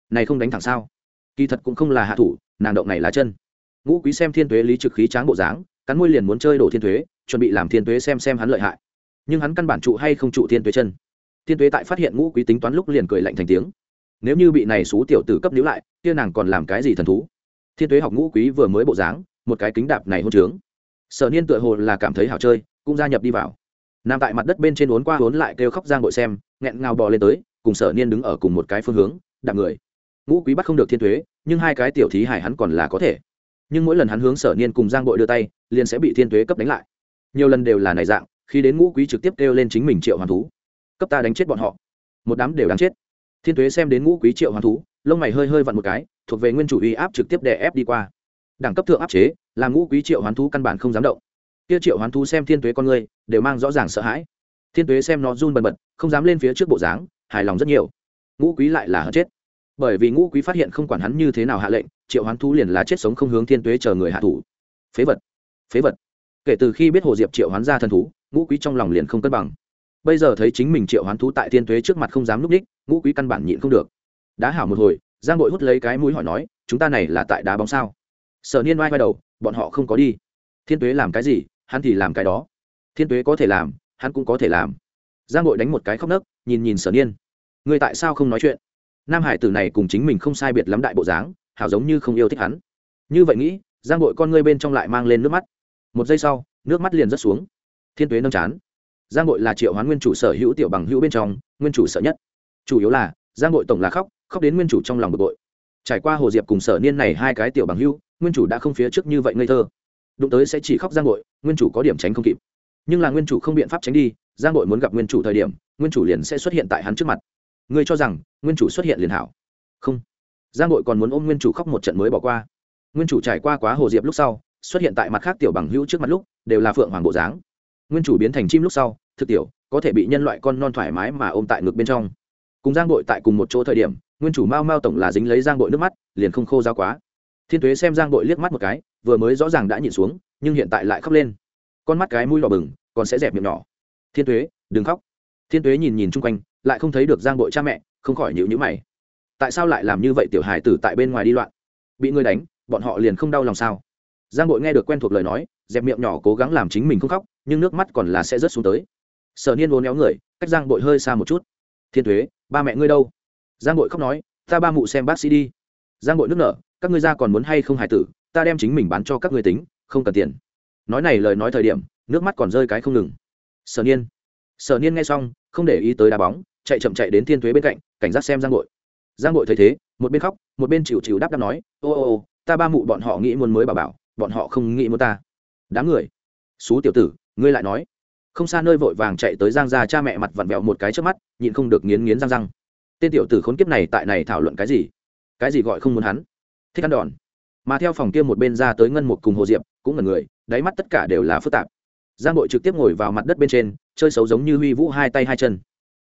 này không đánh thẳng sao? Kỳ thật cũng không là hạ thủ, nàng động này là chân. Ngũ quý xem thiên tuế lý trực khí tráng bộ dáng, cắn môi liền muốn chơi đổ thiên tuế, chuẩn bị làm thiên tuế xem xem hắn lợi hại. Nhưng hắn căn bản trụ hay không trụ thiên tuế chân. Thiên tuế tại phát hiện ngũ quý tính toán lúc liền cười lạnh thành tiếng. Nếu như bị này xú tiểu tử cấp níu lại, kia nàng còn làm cái gì thần thú? Thiên tuế học ngũ quý vừa mới bộ dáng, một cái kính đạp này hôn trướng. Sở niên tựa hồ là cảm thấy hào chơi, cũng gia nhập đi vào. Nằm tại mặt đất bên trên uốn qua uốn lại kêu khóc giang bội xem, nghẹn ngào bò lên tới, cùng sở niên đứng ở cùng một cái phương hướng, đạp người ngũ quý bắt không được thiên tuế nhưng hai cái tiểu thí hải hắn còn là có thể. Nhưng mỗi lần hắn hướng sở niên cùng giang bội đưa tay, liền sẽ bị thiên tuế cấp đánh lại. Nhiều lần đều là này dạng, khi đến ngũ quý trực tiếp kêu lên chính mình triệu hoàn thú. Cấp ta đánh chết bọn họ. Một đám đều đáng chết. Thiên tuế xem đến ngũ quý triệu hoàn thú, lông mày hơi hơi vặn một cái, thuộc về nguyên chủ uy áp trực tiếp đè ép đi qua. Đẳng cấp thượng áp chế, làm ngũ quý triệu hoán thú căn bản không dám động. Kia triệu hoán thú xem thiên tuế con người, đều mang rõ ràng sợ hãi. Thiên tuế xem nó run bần bật, không dám lên phía trước bộ dáng, hài lòng rất nhiều. Ngũ quý lại là hất chết bởi vì ngũ quý phát hiện không quản hắn như thế nào hạ lệnh, triệu hoán thú liền là chết sống không hướng thiên tuế chờ người hạ thủ. Phế vật phế vật. Kể từ khi biết hồ diệp triệu hoán ra thần thú, ngũ quý trong lòng liền không cân bằng. Bây giờ thấy chính mình triệu hoán thú tại thiên tuế trước mặt không dám núp ních ngũ quý căn bản nhịn không được. Đã hảo một hồi, giang bội hút lấy cái mũi hỏi nói, chúng ta này là tại đá bóng sao? Sở niên oai vai đầu, bọn họ không có đi. Thiên tuế làm cái gì, hắn thì làm cái đó. Thiên tuế có thể làm, hắn cũng có thể làm. Giang bội đánh một cái khóc nấc, nhìn nhìn sở niên. Người tại sao không nói chuyện? Nam hải tử này cùng chính mình không sai biệt lắm đại bộ dáng, hảo giống như không yêu thích hắn. Như vậy nghĩ, giang bội con ngươi bên trong lại mang lên nước mắt. Một giây sau, nước mắt liền rớt xuống. Thiên tuế nâng chán. Giang bội là triệu hoán nguyên chủ sở hữu tiểu bằng hữu bên trong, nguyên chủ sợ nhất. Chủ yếu là, giang bội tổng là khóc khóc đến nguyên chủ trong lòng bực bội. Trải qua hồ diệp cùng sở niên này hai cái tiểu bằng hữu, nguyên chủ đã không phía trước như vậy ngây thơ. Đụng tới sẽ chỉ khóc giang bội, nguyên chủ có điểm tránh không kịp. Nhưng là nguyên chủ không biện pháp tránh đi, giang bội muốn gặp nguyên chủ thời điểm, nguyên chủ liền sẽ xuất hiện tại hắn trước mặt ngươi cho rằng nguyên chủ xuất hiện liền hảo? Không. Giang nội còn muốn ôm nguyên chủ khóc một trận mới bỏ qua. Nguyên chủ trải qua quá hồ diệp lúc sau, xuất hiện tại mặt khác tiểu bằng hữu trước mặt lúc, đều là phượng hoàng bộ dáng. Nguyên chủ biến thành chim lúc sau, thực tiểu, có thể bị nhân loại con non thoải mái mà ôm tại ngực bên trong. Cùng giang bội tại cùng một chỗ thời điểm, nguyên chủ mau mau tổng là dính lấy giang bội nước mắt, liền không khô ra quá. Thiên tuế xem giang bội liếc mắt một cái, vừa mới rõ ràng đã nhìn xuống, nhưng hiện tại lại khóc lên. Con mắt cái mũi đỏ bừng, còn sẽ dẹp miệng nhỏ. Thiên tuế, đừng khóc thiên tuế nhìn nhìn chung quanh, lại không thấy được giang bội cha mẹ, không khỏi nhịu nhữ mày. Tại sao lại làm như vậy tiểu hài tử tại bên ngoài đi loạn? Bị ngươi đánh, bọn họ liền không đau lòng sao? Giang bội nghe được quen thuộc lời nói, dẹp miệng nhỏ cố gắng làm chính mình không khóc, nhưng nước mắt còn là sẽ rớt xuống tới. Sở niên vốn éo người, cách giang bội hơi xa một chút. Thiên thuế ba mẹ ngươi đâu? Giang bội khóc nói, ta ba mụ xem bác sĩ đi. Giang bội nước nở, các ngươi ra còn muốn hay không hài tử, ta đem chính mình bán cho các ngươi tính, không cần tiền. Nói này lời nói thời điểm, nước mắt còn rơi cái không ngừng. Sở niên sở niên nghe xong không để ý tới đá bóng, chạy chậm chạy đến thiên thuế bên cạnh, cảnh giác xem giang bội giang bội thấy thế, một bên khóc, một bên chịu chịu đáp đáp nói, ô ô ô, ta ba mụ bọn họ nghĩ muốn mới bà bảo, bọn họ không nghĩ muốn ta. Đám người? Xú tiểu tử, ngươi lại nói. Không xa nơi vội vàng chạy tới giang ra cha mẹ mặt vặn vẹo một cái trước mắt, nhịn không được nghiến nghiến răng răng. Tên tiểu tử khốn kiếp này tại này thảo luận cái gì? Cái gì gọi không muốn hắn? Thích ăn đòn. Mà theo phòng kia một bên ra tới ngân một cùng hồ diệp, cũng là người, đáy mắt tất cả đều là phức tạp. Giang bội trực tiếp ngồi vào mặt đất bên trên chơi xấu giống như huy vũ hai tay hai chân.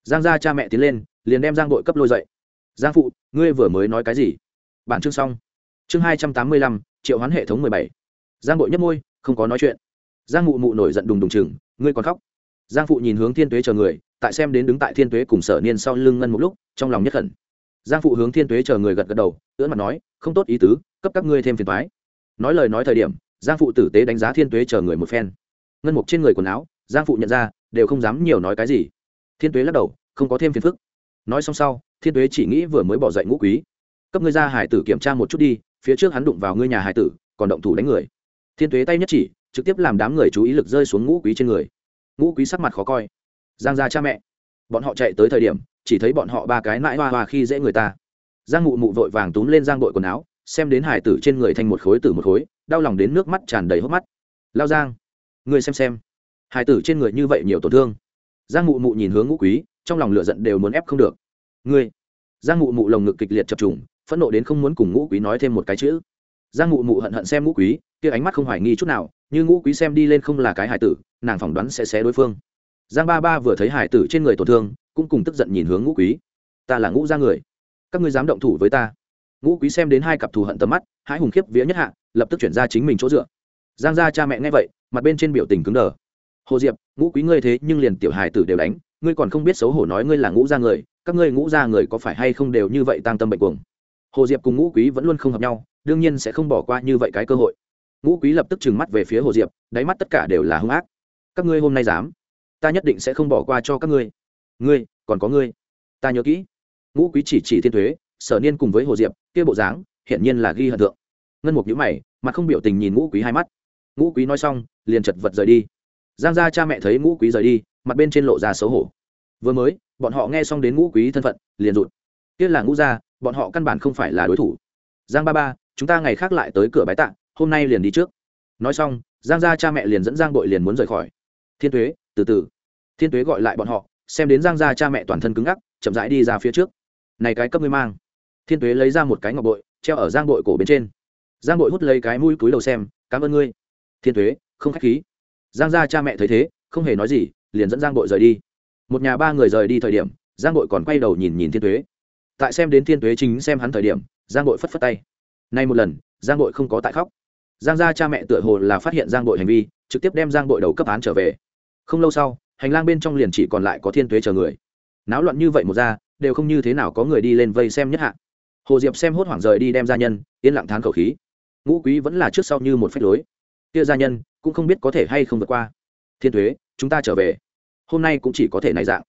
Giang gia cha mẹ tiến lên, liền đem giang đội cấp lôi dậy. Giang phụ, ngươi vừa mới nói cái gì? Bản chương xong. Chương hai trăm tám mươi lăm, triệu hoán hệ thống mười bảy. Giang đội nhấp môi, không có nói chuyện. Giang mụ mụ nổi giận đùng đùng chừng, ngươi còn khóc. Giang phụ nhìn hướng thiên tuế chờ người, tại xem đến đứng tại thiên tuế cùng sở niên sau lưng ngân một lúc, trong lòng nhất khẩn giang phụ hướng thiên tuế chờ người gật gật đầu, ưỡn mặt nói, không tốt ý tứ, cấp các ngươi thêm phiền thoái nói lời nói thời điểm, giang phụ tử tế đánh giá thiên tuế chờ người một phen. Ngân mục trên người quần áo giang phụ nhận ra, đều không dám nhiều nói cái gì. Thiên tuế lắc đầu, không có thêm phiền phức. Nói xong sau, thiên tuế chỉ nghĩ vừa mới bỏ dậy ngũ quý. Cấp ngươi ra hải tử kiểm tra một chút đi, phía trước hắn đụng vào ngươi nhà hải tử, còn động thủ đánh người. Thiên tuế tay nhất chỉ, trực tiếp làm đám người chú ý lực rơi xuống ngũ quý trên người. Ngũ quý sắc mặt khó coi. Giang ra cha mẹ. Bọn họ chạy tới thời điểm, chỉ thấy bọn họ ba cái mãi hoa hoa khi dễ người ta. Giang mụ mụ vội vàng túm lên giang đội quần áo, xem đến hải tử trên người thành một khối tử một khối, đau lòng đến nước mắt tràn đầy hốc mắt. Lao giang người xem xem hải tử trên người như vậy nhiều tổn thương. Giang mụ mụ nhìn hướng ngũ quý, trong lòng lửa giận đều muốn ép không được. Ngươi. Giang mụ mụ lồng ngực kịch liệt chập trùng, phẫn nộ đến không muốn cùng ngũ quý nói thêm một cái chữ. Giang mụ mụ hận hận xem ngũ quý, kia ánh mắt không hoài nghi chút nào, như ngũ quý xem đi lên không là cái hải tử, nàng phỏng đoán sẽ xé đối phương. Giang ba ba vừa thấy hải tử trên người tổn thương, cũng cùng tức giận nhìn hướng ngũ quý. Ta là ngũ ra người. Các ngươi dám động thủ với ta. Ngũ quý xem đến hai cặp thù hận tầm mắt, hãi hùng khiếp vía nhất hạ, lập tức chuyển ra chính mình chỗ dựa. Giang gia cha mẹ nghe vậy, mặt bên trên biểu tình cứng đờ hồ diệp, ngũ quý ngươi thế nhưng liền tiểu hài tử đều đánh, ngươi còn không biết xấu hổ nói ngươi là ngũ gia người, các ngươi ngũ gia người có phải hay không đều như vậy tăng tâm bệnh cuồng? Hồ diệp cùng ngũ quý vẫn luôn không hợp nhau, đương nhiên sẽ không bỏ qua như vậy cái cơ hội. Ngũ quý lập tức trừng mắt về phía hồ diệp, đáy mắt tất cả đều là hung ác. Các ngươi hôm nay dám, ta nhất định sẽ không bỏ qua cho các ngươi. Ngươi, còn có ngươi. Ta nhớ kỹ. Ngũ quý chỉ chỉ thiên thuế, sở niên cùng với hồ diệp, kia bộ dáng, hiển nhiên là ghi hận thượng. Ngân mục nhữ mày mà không biểu tình nhìn ngũ quý hai mắt. Ngũ quý nói xong, liền chật vật rời đi giang gia cha mẹ thấy ngũ quý rời đi, mặt bên trên lộ ra xấu hổ. Vừa mới, bọn họ nghe xong đến ngũ quý thân phận, liền rụt. Kia là ngũ gia, bọn họ căn bản không phải là đối thủ. Giang ba ba, chúng ta ngày khác lại tới cửa bái tạ, hôm nay liền đi trước. Nói xong, giang gia cha mẹ liền dẫn giang đội liền muốn rời khỏi. Thiên tuế, từ từ. Thiên tuế gọi lại bọn họ, xem đến giang gia cha mẹ toàn thân cứng ngắc, chậm rãi đi ra phía trước. Này cái cấp ngươi mang. Thiên tuế lấy ra một cái ngọc bội, treo ở giang bội cổ bên trên. Giang bội hút lấy cái mũi túi đầu xem, cảm ơn ngươi. Thiên tuế, không k h á c h khí giang gia cha mẹ thấy thế, không hề nói gì, liền dẫn giang bội rời đi. Một nhà ba người rời đi thời điểm, giang bội còn quay đầu nhìn nhìn thiên tuế. Tại xem đến thiên tuế chính xem hắn thời điểm, giang bội phất phất tay. Nay một lần, giang bội không có tại khóc. Giang gia cha mẹ tựa hồ là phát hiện giang bội hành vi, trực tiếp đem giang bội đầu cấp án trở về. Không lâu sau, hành lang bên trong liền chỉ còn lại có thiên tuế chờ người. Náo loạn như vậy một ra, đều không như thế nào có người đi lên vây xem nhất hạ. Hồ diệp xem hốt hoảng rời đi đem gia nhân, yên lặng thán khẩu khí. Ngũ quý vẫn là trước sau như một phách lối kia gia nhân cũng không biết có thể hay không vượt qua. Thiên thuế chúng ta trở về. Hôm nay cũng chỉ có thể này dạng.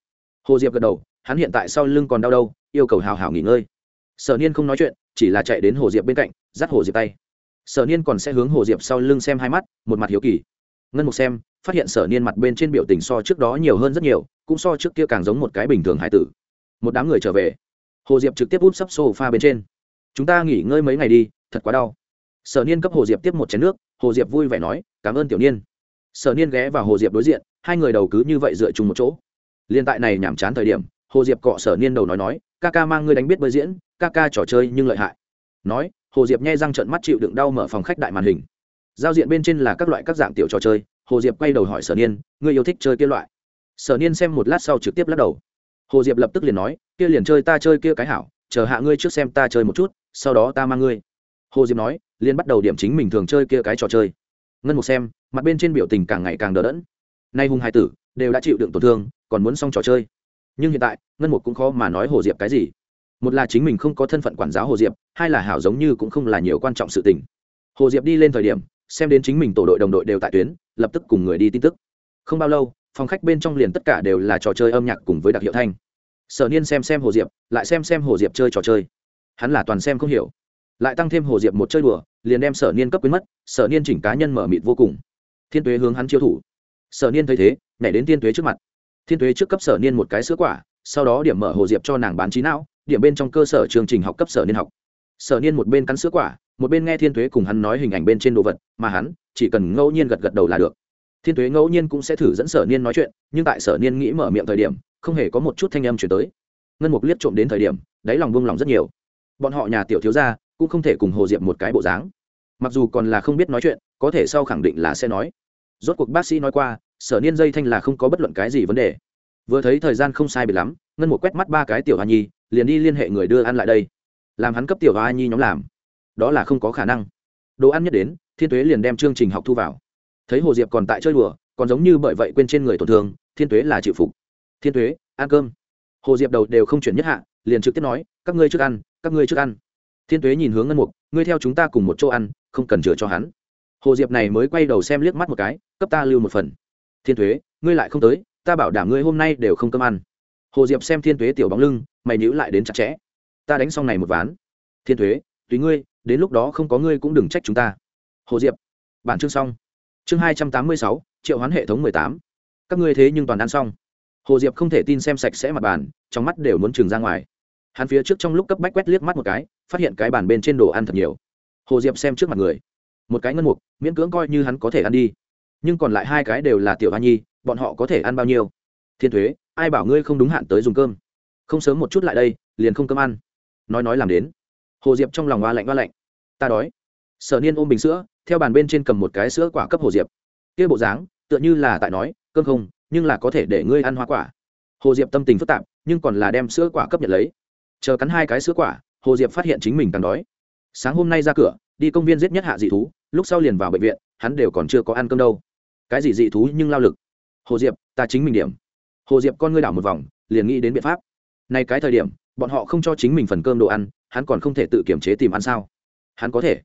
Hồ diệp gật đầu, hắn hiện tại sau lưng còn đau đâu, yêu cầu hào hào nghỉ ngơi. Sở niên không nói chuyện, chỉ là chạy đến hồ diệp bên cạnh, dắt hồ diệp tay. Sở niên còn sẽ hướng hồ diệp sau lưng xem hai mắt, một mặt hiếu kỳ. Ngân mục xem, phát hiện sở niên mặt bên trên biểu tình so trước đó nhiều hơn rất nhiều, cũng so trước kia càng giống một cái bình thường hải tử. Một đám người trở về. Hồ diệp trực tiếp úp sắp sofa bên trên. Chúng ta nghỉ ngơi mấy ngày đi, thật quá đau. Sở niên cấp hồ diệp tiếp một chén nước hồ diệp vui vẻ nói, cảm ơn tiểu niên. Sở niên ghé vào hồ diệp đối diện, hai người đầu cứ như vậy dựa chung một chỗ. Liên tại này nhảm chán thời điểm, hồ diệp cọ sở niên đầu nói nói, ca ca mang ngươi đánh biết bơi diễn, ca ca trò chơi nhưng lợi hại. Nói, hồ diệp nhai răng trận mắt chịu đựng đau mở phòng khách đại màn hình. Giao diện bên trên là các loại các dạng tiểu trò chơi, hồ diệp quay đầu hỏi sở niên, ngươi yêu thích chơi kia loại? Sở niên xem một lát sau trực tiếp lắc đầu. Hồ diệp lập tức liền nói, kia liền chơi ta chơi kia cái hảo, chờ hạ ngươi trước xem ta chơi một chút, sau đó ta mang ngươi. Hồ diệp nói liên bắt đầu điểm chính mình thường chơi kia cái trò chơi. Ngân một xem, mặt bên trên biểu tình càng ngày càng đỡ đẫn. Nay hùng hai tử, đều đã chịu đựng tổn thương, còn muốn xong trò chơi. Nhưng hiện tại, ngân một cũng khó mà nói hồ diệp cái gì. Một là chính mình không có thân phận quản giáo hồ diệp, hai là hảo giống như cũng không là nhiều quan trọng sự tình. Hồ diệp đi lên thời điểm, xem đến chính mình tổ đội đồng đội đều tại tuyến, lập tức cùng người đi tin tức. Không bao lâu, phòng khách bên trong liền tất cả đều là trò chơi âm nhạc cùng với đặc hiệu thanh. Sở niên xem xem hồ diệp, lại xem xem hồ diệp chơi trò chơi. Hắn là toàn xem không hiểu lại tăng thêm hồ diệp một chơi đùa, liền đem sở niên cấp quyến mất, sở niên chỉnh cá nhân mở mịt vô cùng. Thiên tuế hướng hắn chiêu thủ. Sở niên thấy thế, nhảy đến thiên tuế trước mặt. Thiên tuế trước cấp sở niên một cái sữa quả, sau đó điểm mở hồ diệp cho nàng bán trí não, điểm bên trong cơ sở chương trình học cấp sở niên học. Sở niên một bên cắn sữa quả, một bên nghe thiên tuế cùng hắn nói hình ảnh bên trên đồ vật, mà hắn chỉ cần ngẫu nhiên gật gật đầu là được. Thiên tuế ngẫu nhiên cũng sẽ thử dẫn sở niên nói chuyện, nhưng tại sở niên nghĩ mở miệng thời điểm, không hề có một chút thanh âm chuyển tới. Ngân mục liếc trộm đến thời điểm, đáy lòng buông lòng rất nhiều. Bọn họ nhà tiểu thiếu gia cũng không thể cùng hồ diệp một cái bộ dáng. Mặc dù còn là không biết nói chuyện, có thể sau khẳng định là sẽ nói. Rốt cuộc bác sĩ nói qua, sở niên dây thanh là không có bất luận cái gì vấn đề. Vừa thấy thời gian không sai bị lắm, ngân một quét mắt ba cái tiểu hoa nhi, liền đi liên hệ người đưa ăn lại đây. Làm hắn cấp tiểu hoa nhi nhóm làm. Đó là không có khả năng. Đồ ăn nhất đến, thiên tuế liền đem chương trình học thu vào. Thấy hồ diệp còn tại chơi đùa, còn giống như bởi vậy quên trên người tổn thương, thiên tuế là chịu phục. Thiên tuế, ăn cơm. Hồ diệp đầu đều không chuyển nhất hạ, liền trực tiếp nói, các ngươi trước ăn, các ngươi trước ăn thiên tuế nhìn hướng ngân mục, ngươi theo chúng ta cùng một chỗ ăn, không cần chừa cho hắn. Hồ diệp này mới quay đầu xem liếc mắt một cái, cấp ta lưu một phần. Thiên tuế, ngươi lại không tới, ta bảo đảm ngươi hôm nay đều không cơm ăn. Hồ diệp xem thiên tuế tiểu bóng lưng, mày nhữ lại đến chặt chẽ. Ta đánh xong này một ván. Thiên tuế, tùy ngươi, đến lúc đó không có ngươi cũng đừng trách chúng ta. Hồ diệp, bản chương xong. Chương hai trăm tám mươi sáu, triệu hoán hệ thống mười tám. Các ngươi thế nhưng toàn ăn xong. Hồ diệp không thể tin xem sạch sẽ mặt bàn, trong mắt đều muốn trừng ra ngoài hắn phía trước trong lúc cấp bách quét liếc mắt một cái, phát hiện cái bàn bên trên đồ ăn thật nhiều. Hồ diệp xem trước mặt người. Một cái ngân mục, miễn cưỡng coi như hắn có thể ăn đi. Nhưng còn lại hai cái đều là tiểu hoa nhi, bọn họ có thể ăn bao nhiêu? Thiên thuế, ai bảo ngươi không đúng hạn tới dùng cơm? Không sớm một chút lại đây, liền không cơm ăn. Nói nói làm đến. Hồ diệp trong lòng hoa lạnh hoa lạnh. Ta đói. Sở niên ôm bình sữa, theo bàn bên trên cầm một cái sữa quả cấp hồ diệp. Kia bộ dáng, tựa như là tại nói, cơm không, nhưng là có thể để ngươi ăn hoa quả. Hồ diệp tâm tình phức tạp, nhưng còn là đem sữa quả cấp nhận lấy chờ cắn hai cái sữa quả, hồ diệp phát hiện chính mình càng đói. Sáng hôm nay ra cửa, đi công viên giết nhất hạ dị thú, lúc sau liền vào bệnh viện, hắn đều còn chưa có ăn cơm đâu. Cái gì dị thú nhưng lao lực? Hồ diệp, ta chính mình điểm. Hồ diệp con ngươi đảo một vòng, liền nghĩ đến biện pháp. Nay cái thời điểm, bọn họ không cho chính mình phần cơm đồ ăn, hắn còn không thể tự kiểm chế tìm ăn sao? Hắn có thể.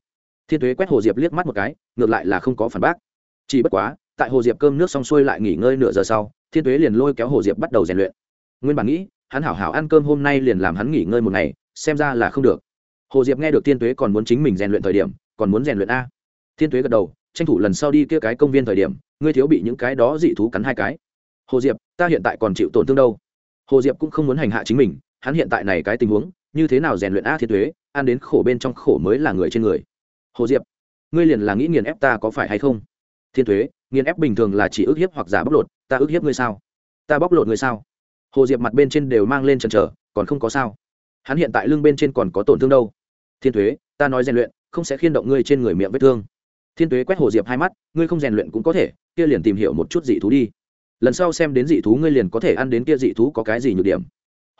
Thiên tuế quét hồ diệp liếc mắt một cái, ngược lại là không có phản bác. Chỉ bất quá, tại hồ diệp cơm nước xong xuôi lại nghỉ ngơi nửa giờ sau, thiên tuế liền lôi kéo hồ diệp bắt đầu rèn luyện. Nguyên bản nghĩ hắn hảo hảo ăn cơm hôm nay liền làm hắn nghỉ ngơi một ngày, xem ra là không được. Hồ diệp nghe được thiên tuế còn muốn chính mình rèn luyện thời điểm, còn muốn rèn luyện a. Thiên tuế gật đầu, tranh thủ lần sau đi kia cái công viên thời điểm, ngươi thiếu bị những cái đó dị thú cắn hai cái. Hồ diệp, ta hiện tại còn chịu tổn thương đâu? Hồ diệp cũng không muốn hành hạ chính mình, hắn hiện tại này cái tình huống, như thế nào rèn luyện a thiên tuế, ăn đến khổ bên trong khổ mới là người trên người. Hồ diệp, ngươi liền là nghĩ nghiền ép ta có phải hay không? Thiên thuế nghiền ép bình thường là chỉ ức hiếp hoặc giả bóc lột, ta ức hiếp ngươi sao? Ta bóc lột ngươi sao? Hồ diệp mặt bên trên đều mang lên trần trở còn không có sao. Hắn hiện tại lưng bên trên còn có tổn thương đâu. Thiên thuế ta nói rèn luyện, không sẽ khiên động ngươi trên người miệng vết thương. Thiên thuế quét hồ diệp hai mắt, ngươi không rèn luyện cũng có thể, kia liền tìm hiểu một chút dị thú đi. Lần sau xem đến dị thú ngươi liền có thể ăn đến kia dị thú có cái gì nhược điểm.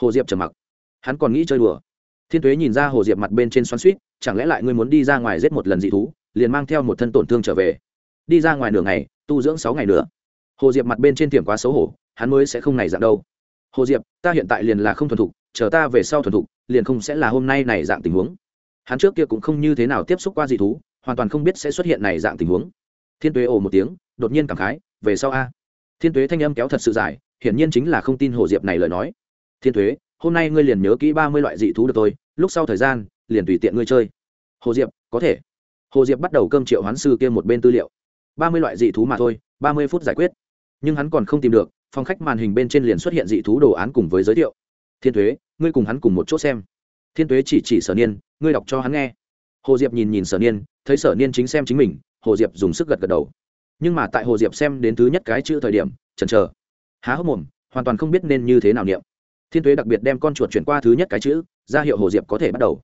Hồ diệp trầm mặc. Hắn còn nghĩ chơi đùa. Thiên thuế nhìn ra hồ diệp mặt bên trên xoắn suýt chẳng lẽ lại ngươi muốn đi ra ngoài giết một lần dị thú, liền mang theo một thân tổn thương trở về? Đi ra ngoài nửa ngày, tu dưỡng sáu ngày nữa. Hồ diệp mặt bên trên tiệm quá xấu hổ, hắn mới sẽ không này dạng đâu hồ diệp, ta hiện tại liền là không thuần thục, chờ ta về sau thuần thục, liền không sẽ là hôm nay này dạng tình huống. Hắn trước kia cũng không như thế nào tiếp xúc qua dị thú, hoàn toàn không biết sẽ xuất hiện này dạng tình huống. Thiên tuế ồ một tiếng, đột nhiên cảm khái, về sau a. Thiên tuế thanh âm kéo thật sự dài, hiển nhiên chính là không tin hồ diệp này lời nói. Thiên tuế, hôm nay ngươi liền nhớ kỹ ba mươi loại dị thú được tôi, lúc sau thời gian, liền tùy tiện ngươi chơi. Hồ diệp, có thể. Hồ diệp bắt đầu cơm triệu hoán sư kia một bên tư liệu. Ba mươi loại dị thú mà thôi, ba mươi phút giải quyết. Nhưng hắn còn không tìm được phong khách màn hình bên trên liền xuất hiện dị thú đồ án cùng với giới thiệu. Thiên thuế, ngươi cùng hắn cùng một chỗ xem. Thiên thuế chỉ chỉ sở niên, ngươi đọc cho hắn nghe. Hồ diệp nhìn nhìn sở niên, thấy sở niên chính xem chính mình, hồ diệp dùng sức gật gật đầu. Nhưng mà tại hồ diệp xem đến thứ nhất cái chữ thời điểm, chần chờ. Há hốc mồm, hoàn toàn không biết nên như thế nào niệm. Thiên thuế đặc biệt đem con chuột chuyển qua thứ nhất cái chữ, ra hiệu hồ diệp có thể bắt đầu.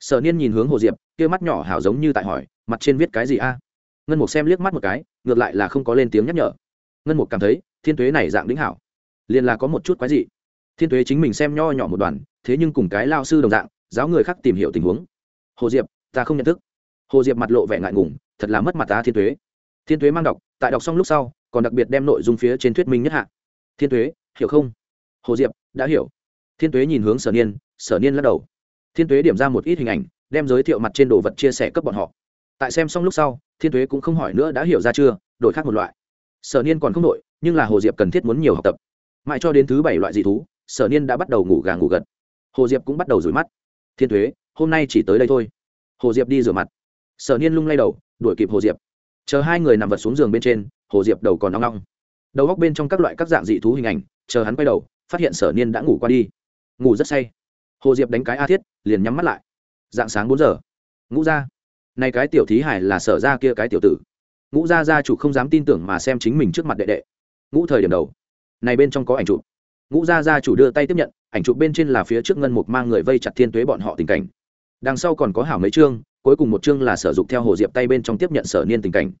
Sở niên nhìn hướng hồ diệp, kia mắt nhỏ hảo giống như tại hỏi, mặt trên viết cái gì a? Ngân mục xem liếc mắt một cái, ngược lại là không có lên tiếng nhắc nhở. Ngân mục cảm thấy thiên tuế này dạng đĩnh hảo. Liền là có một chút quái dị. Thiên tuế chính mình xem nho nhỏ một đoàn, thế nhưng cùng cái lao sư đồng dạng, giáo người khác tìm hiểu tình huống. Hồ diệp, ta không nhận thức. Hồ diệp mặt lộ vẻ ngại ngùng, thật là mất mặt ta thiên tuế. Thiên tuế mang đọc, tại đọc xong lúc sau, còn đặc biệt đem nội dung phía trên thuyết minh nhất hạ. Thiên tuế, hiểu không? Hồ diệp, đã hiểu. Thiên tuế nhìn hướng sở niên sở niên lắc đầu. Thiên tuế điểm ra một ít hình ảnh, đem giới thiệu mặt trên đồ vật chia sẻ cấp bọn họ. Tại xem xong lúc sau, thiên tuế cũng không hỏi nữa đã hiểu ra chưa, đổi khác một loại. Sở niên còn không đổi nhưng là hồ diệp cần thiết muốn nhiều học tập. Mãi cho đến thứ bảy loại dị thú, sở niên đã bắt đầu ngủ gà ngủ gật. Hồ diệp cũng bắt đầu rủi mắt. Thiên thuế hôm nay chỉ tới đây thôi. Hồ diệp đi rửa mặt. Sở niên lung lay đầu, đuổi kịp hồ diệp. Chờ hai người nằm vật xuống giường bên trên, hồ diệp đầu còn nóng nóng đầu góc bên trong các loại các dạng dị thú hình ảnh, chờ hắn quay đầu, phát hiện sở niên đã ngủ qua đi. Ngủ rất say. Hồ diệp đánh cái a thiết, liền nhắm mắt lại. Dạng sáng bốn giờ. Ngũ ra nay cái tiểu thí hải là sở ra kia cái tiểu tử. Ngũ gia gia chủ không dám tin tưởng mà xem chính mình trước mặt đệ đệ ngũ thời điểm đầu. Này bên trong có ảnh chụp. Ngũ gia gia chủ đưa tay tiếp nhận, ảnh chụp bên trên là phía trước ngân mục mang người vây chặt thiên tuế bọn họ tình cảnh. Đằng sau còn có hảo mấy chương, cuối cùng một chương là sử dụng theo hồ diệp tay bên trong tiếp nhận sở niên tình cảnh.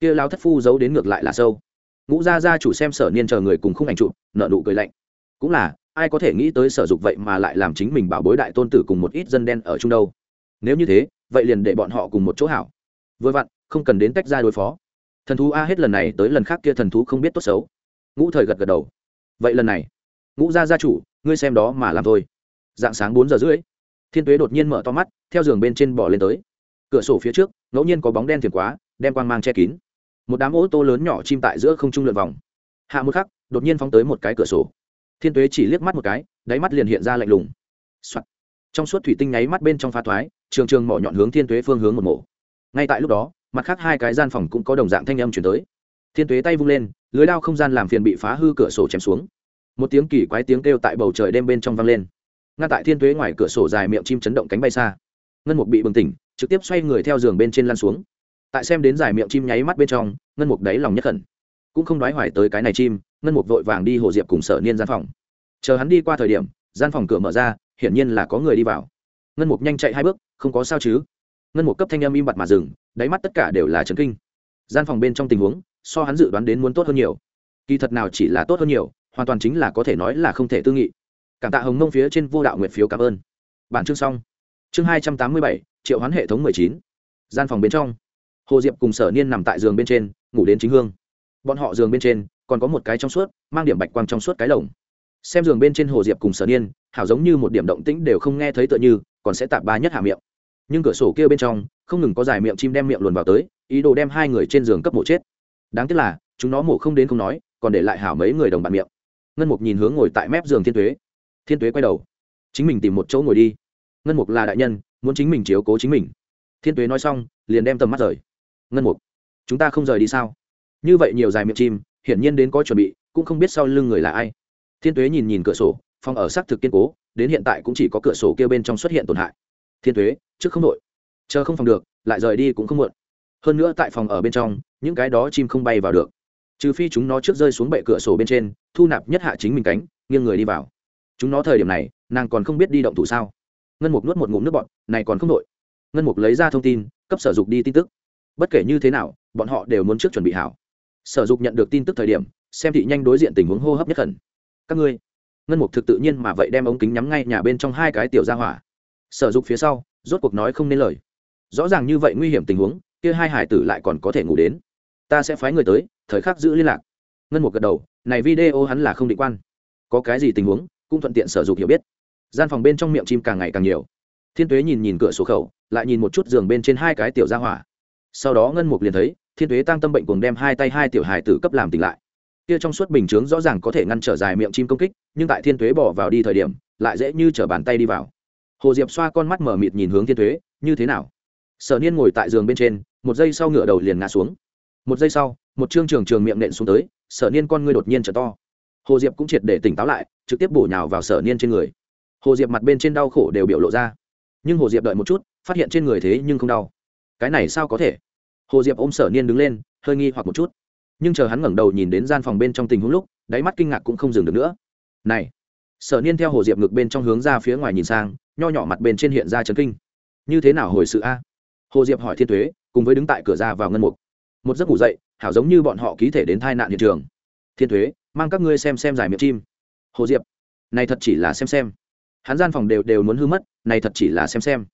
Kia lao thất phu giấu đến ngược lại là sâu. Ngũ gia gia chủ xem sở niên chờ người cùng khung ảnh chụp nợ nụ cười lạnh. Cũng là, ai có thể nghĩ tới sở dục vậy mà lại làm chính mình bảo bối đại tôn tử cùng một ít dân đen ở chung đâu. Nếu như thế, vậy liền để bọn họ cùng một chỗ hảo. Vừa vặn, không cần đến tách ra đối phó. Thần thú a hết lần này tới lần khác kia thần thú không biết tốt xấu ngũ thời gật gật đầu. Vậy lần này, ngũ gia gia chủ, ngươi xem đó mà làm thôi. Dạng sáng bốn giờ rưỡi, thiên tuế đột nhiên mở to mắt, theo giường bên trên bỏ lên tới. Cửa sổ phía trước, ngẫu nhiên có bóng đen thiền quá, đem quang mang che kín. Một đám ô tô lớn nhỏ chim tại giữa không trung lượn vòng. Hạ một khắc, đột nhiên phóng tới một cái cửa sổ. Thiên tuế chỉ liếc mắt một cái, đáy mắt liền hiện ra lạnh lùng、Soạn. trong suốt thủy tinh nháy mắt bên trong pha thoái, trường trường mỏ nhọn hướng thiên tuế phương hướng một mổ. Ngay tại lúc đó, mặt khác hai cái gian phòng cũng có đồng dạng thanh âm chuyển tới. Thiên tuế tay vung lên lưới đao không gian làm phiền bị phá hư cửa sổ chém xuống. Một tiếng kỳ quái tiếng kêu tại bầu trời đêm bên trong vang lên. Ngay tại thiên tuế ngoài cửa sổ dài miệng chim chấn động cánh bay xa. Ngân mục bị bừng tỉnh, trực tiếp xoay người theo giường bên trên lăn xuống. Tại xem đến dài miệng chim nháy mắt bên trong, ngân mục đáy lòng nhất khẩn cũng không đoái hoài tới cái này chim, ngân mục vội vàng đi hồ diệp cùng sở niên gian phòng. Chờ hắn đi qua thời điểm, gian phòng cửa mở ra, hiển nhiên là có người đi vào. Ngân mục nhanh chạy hai bước, không có sao chứ. Ngân mục cấp thanh âm im bặt mà dừng, đáy mắt tất cả đều là trấn kinh. Gian phòng bên trong tình huống so hắn dự đoán đến muốn tốt hơn nhiều. Kỳ thật nào chỉ là tốt hơn nhiều, hoàn toàn chính là có thể nói là không thể tư nghị. Cảm tạ hồng mông phía trên vô đạo nguyệt phiếu cảm ơn. Bản chương xong. Chương hai trăm tám mươi bảy, triệu hoán hệ thống mười chín. Gian phòng bên trong. Hồ diệp cùng sở niên nằm tại giường bên trên, ngủ đến chính hương. Bọn họ giường bên trên, còn có một cái trong suốt, mang điểm bạch quang trong suốt cái lồng. Xem giường bên trên hồ diệp cùng sở niên, hảo giống như một điểm động tĩnh đều không nghe thấy tựa như, còn sẽ tạp ba nhất hạ miệng. Nhưng cửa sổ kia bên trong, không ngừng có dài miệng chim đem miệng luồn vào tới, ý đồ đem hai người trên giường cấp mổ chết đáng tiếc là, chúng nó mổ không đến không nói, còn để lại hảo mấy người đồng bạn miệng. Ngân mục nhìn hướng ngồi tại mép giường thiên tuế. Thiên tuế quay đầu. Chính mình tìm một chỗ ngồi đi. Ngân mục là đại nhân, muốn chính mình chiếu cố chính mình. Thiên tuế nói xong, liền đem tầm mắt rời. Ngân mục, chúng ta không rời đi sao? Như vậy nhiều dài miệng chim, hiển nhiên đến có chuẩn bị, cũng không biết sau lưng người là ai. Thiên tuế nhìn nhìn cửa sổ, phòng ở xác thực kiên cố, đến hiện tại cũng chỉ có cửa sổ kia bên trong xuất hiện tổn hại. Thiên tuế, trước không đội. Chờ không phòng được, lại rời đi cũng không muộn. Hơn nữa tại phòng ở bên trong những cái đó chim không bay vào được. Trừ phi chúng nó trước rơi xuống bệ cửa sổ bên trên, thu nạp nhất hạ chính mình cánh, nghiêng người đi vào. Chúng nó thời điểm này, nàng còn không biết đi động thủ sao. Ngân mục nuốt một ngụm nước bọn này còn không đội ngân mục lấy ra thông tin, cấp sở dục đi tin tức. Bất kể như thế nào, bọn họ đều muốn trước chuẩn bị hảo. Sở dục nhận được tin tức thời điểm, xem thị nhanh đối diện tình huống hô hấp nhất khẩn. Các ngươi. Ngân mục thực tự nhiên mà vậy đem ống kính nhắm ngay nhà bên trong hai cái tiểu ra hỏa. Sở dục phía sau, rốt cuộc nói không nên lời. Rõ ràng như vậy nguy hiểm tình huống, kia hai hải tử lại còn có thể ngủ đến ta sẽ phái người tới, thời khắc giữ liên lạc. Ngân một gật đầu, này video hắn là không định quan. Có cái gì tình huống, cũng thuận tiện sở dục hiểu biết. Gian phòng bên trong miệng chim càng ngày càng nhiều. Thiên tuế nhìn nhìn cửa sổ khẩu, lại nhìn một chút giường bên trên hai cái tiểu ra hỏa. Sau đó ngân mục liền thấy, thiên tuế tăng tâm bệnh cùng đem hai tay hai tiểu hài tử cấp làm tỉnh lại. Kia trong suốt bình chướng rõ ràng có thể ngăn trở dài miệng chim công kích, nhưng tại thiên tuế bỏ vào đi thời điểm, lại dễ như chở bàn tay đi vào. Hồ diệp xoa con mắt mở mịt nhìn hướng thiên tuế, như thế nào? Sở niên ngồi tại giường bên trên, một giây sau ngựa đầu liền ngã xuống một giây sau, một chương trường trường miệng nện xuống tới, sở niên con ngươi đột nhiên trở to. Hồ diệp cũng triệt để tỉnh táo lại, trực tiếp bổ nhào vào sở niên trên người. Hồ diệp mặt bên trên đau khổ đều biểu lộ ra. Nhưng hồ diệp đợi một chút, phát hiện trên người thế nhưng không đau. Cái này sao có thể? Hồ diệp ôm sở niên đứng lên, hơi nghi hoặc một chút. Nhưng chờ hắn ngẩng đầu nhìn đến gian phòng bên trong tình huống lúc, đáy mắt kinh ngạc cũng không dừng được nữa. Này! Sở niên theo hồ diệp ngực bên trong hướng ra phía ngoài nhìn sang, nho nhỏ mặt bên trên hiện ra chấn kinh. Như thế nào hồi sự a? Hồ diệp hỏi thiên thuế cùng với đứng tại cửa ra vào ngân mục một giấc ngủ dậy, hảo giống như bọn họ ký thể đến thai nạn hiện trường. Thiên thuế, mang các ngươi xem xem giải miệng chim. Hồ diệp, này thật chỉ là xem xem. Hắn gian phòng đều đều muốn hư mất, này thật chỉ là xem xem.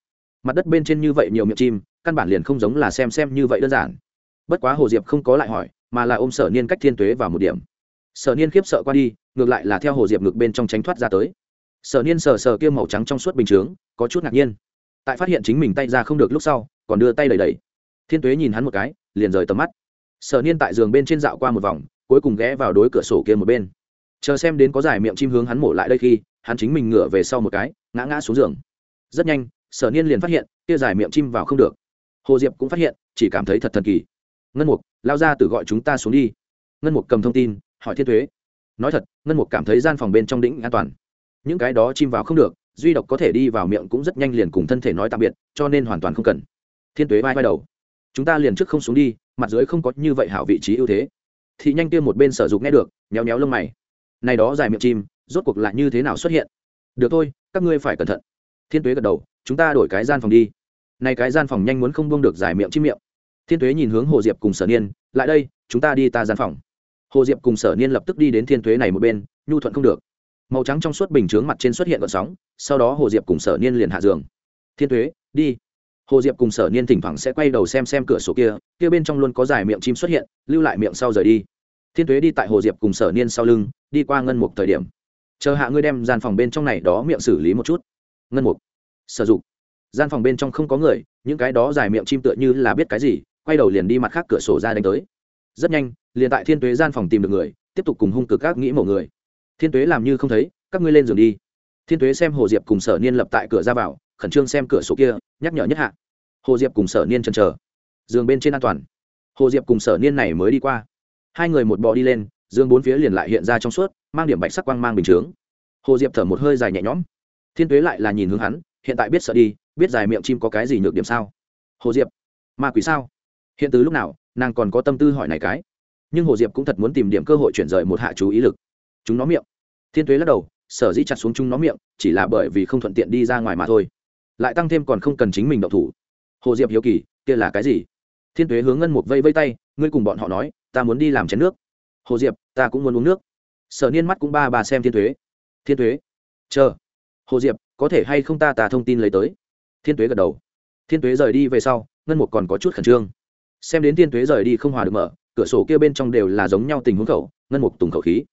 Mặt đất bên trên như vậy nhiều miệng chim, căn bản liền không giống là xem xem như vậy đơn giản. Bất quá hồ diệp không có lại hỏi, mà là ôm sở niên cách thiên tuế vào một điểm. Sở niên khiếp sợ qua đi, ngược lại là theo hồ diệp ngược bên trong tránh thoát ra tới. Sở niên sờ sờ kia màu trắng trong suốt bình chướng, có chút ngạc nhiên. Tại phát hiện chính mình tay ra không được lúc sau, còn đưa tay đầy đầy thiên tuế nhìn hắn một cái, liền rời tầm mắt. Sở niên tại giường bên trên dạo qua một vòng, cuối cùng ghé vào đối cửa sổ kia một bên. Chờ xem đến có giải miệng chim hướng hắn mổ lại đây khi, hắn chính mình ngửa về sau một cái, ngã ngã xuống giường. Rất nhanh, sở niên liền phát hiện, kia giải miệng chim vào không được. Hồ diệp cũng phát hiện, chỉ cảm thấy thật thần kỳ. Ngân mục, lao ra từ gọi chúng ta xuống đi. Ngân mục cầm thông tin, hỏi thiên thuế nói thật, ngân mục cảm thấy gian phòng bên trong đỉnh an toàn. Những cái đó chim vào không được, duy độc có thể đi vào miệng cũng rất nhanh liền cùng thân thể nói tạm biệt, cho nên hoàn toàn không cần. Thiên tuế vai vai đầu chúng ta liền trước không xuống đi, mặt dưới không có như vậy hảo vị trí ưu thế. Thì nhanh kia một bên sở dục nghe được méo méo lông mày. Này đó dài miệng chim, rốt cuộc lại như thế nào xuất hiện? Được thôi, các ngươi phải cẩn thận. Thiên tuế gật đầu, chúng ta đổi cái gian phòng đi. Này cái gian phòng nhanh muốn không buông được dài miệng chim miệng. Thiên tuế nhìn hướng hồ diệp cùng sở niên, lại đây, chúng ta đi ta gian phòng. Hồ diệp cùng sở niên lập tức đi đến thiên tuế này một bên, nhu thuận không được. Màu trắng trong suốt bình chướng mặt trên xuất hiện gợn sóng, sau đó hồ diệp cùng sở niên liền hạ giường. Thiên tuế, đi hồ diệp cùng sở niên thỉnh thoảng sẽ quay đầu xem xem cửa sổ kia kia bên trong luôn có dài miệng chim xuất hiện, lưu lại miệng sau rời đi. Thiên tuế đi tại hồ diệp cùng sở niên sau lưng, đi qua ngân mục thời điểm. Chờ hạ ngươi đem gian phòng bên trong này đó miệng xử lý một chút. Ngân mục. Sử dụng gian phòng bên trong không có người, những cái đó dài miệng chim tựa như là biết cái gì, quay đầu liền đi mặt khác cửa sổ ra đánh tới. Rất nhanh, liền tại thiên tuế gian phòng tìm được người, tiếp tục cùng hung cực các nghĩ mổ người. Thiên tuế làm như không thấy, các ngươi lên giường đi. Thiên tuế xem hồ diệp cùng sở niên lập tại cửa ra vào khẩn trương xem cửa sổ kia, nhắc nhở nhất hạ. Hồ diệp cùng sở niên chân chờ. Giường bên trên an toàn. Hồ diệp cùng sở niên này mới đi qua. Hai người một bò đi lên giường bốn phía liền lại hiện ra trong suốt, mang điểm bạch sắc quang mang bình chướng. Hồ diệp thở một hơi dài nhẹ nhõm. Thiên tuế lại là nhìn hướng hắn, hiện tại biết sợ đi, biết dài miệng chim có cái gì nhược điểm sao? Hồ diệp, ma quỷ sao? Hiện từ lúc nào, nàng còn có tâm tư hỏi này cái? Nhưng hồ diệp cũng thật muốn tìm điểm cơ hội chuyển rời một hạ chú ý lực. Chúng nó miệng. Thiên tuế lắc đầu, sở dĩ chặt xuống chúng nó miệng, chỉ là bởi vì không thuận tiện đi ra ngoài mà thôi lại tăng thêm còn không cần chính mình động thủ. Hồ diệp hiếu kỳ, kia là cái gì? Thiên tuế hướng ngân một vây vây tay, ngươi cùng bọn họ nói, ta muốn đi làm chén nước. Hồ diệp, ta cũng muốn uống nước. Sở niên mắt cũng ba bà xem thiên tuế. Thiên tuế, chờ. Hồ diệp, có thể hay không ta ta thông tin lấy tới? Thiên tuế gật đầu. Thiên tuế rời đi về sau, ngân một còn có chút khẩn trương. Xem đến thiên tuế rời đi không hòa được mở, cửa sổ kia bên trong đều là giống nhau tình huống khẩu, ngân mục tùng khẩu khí.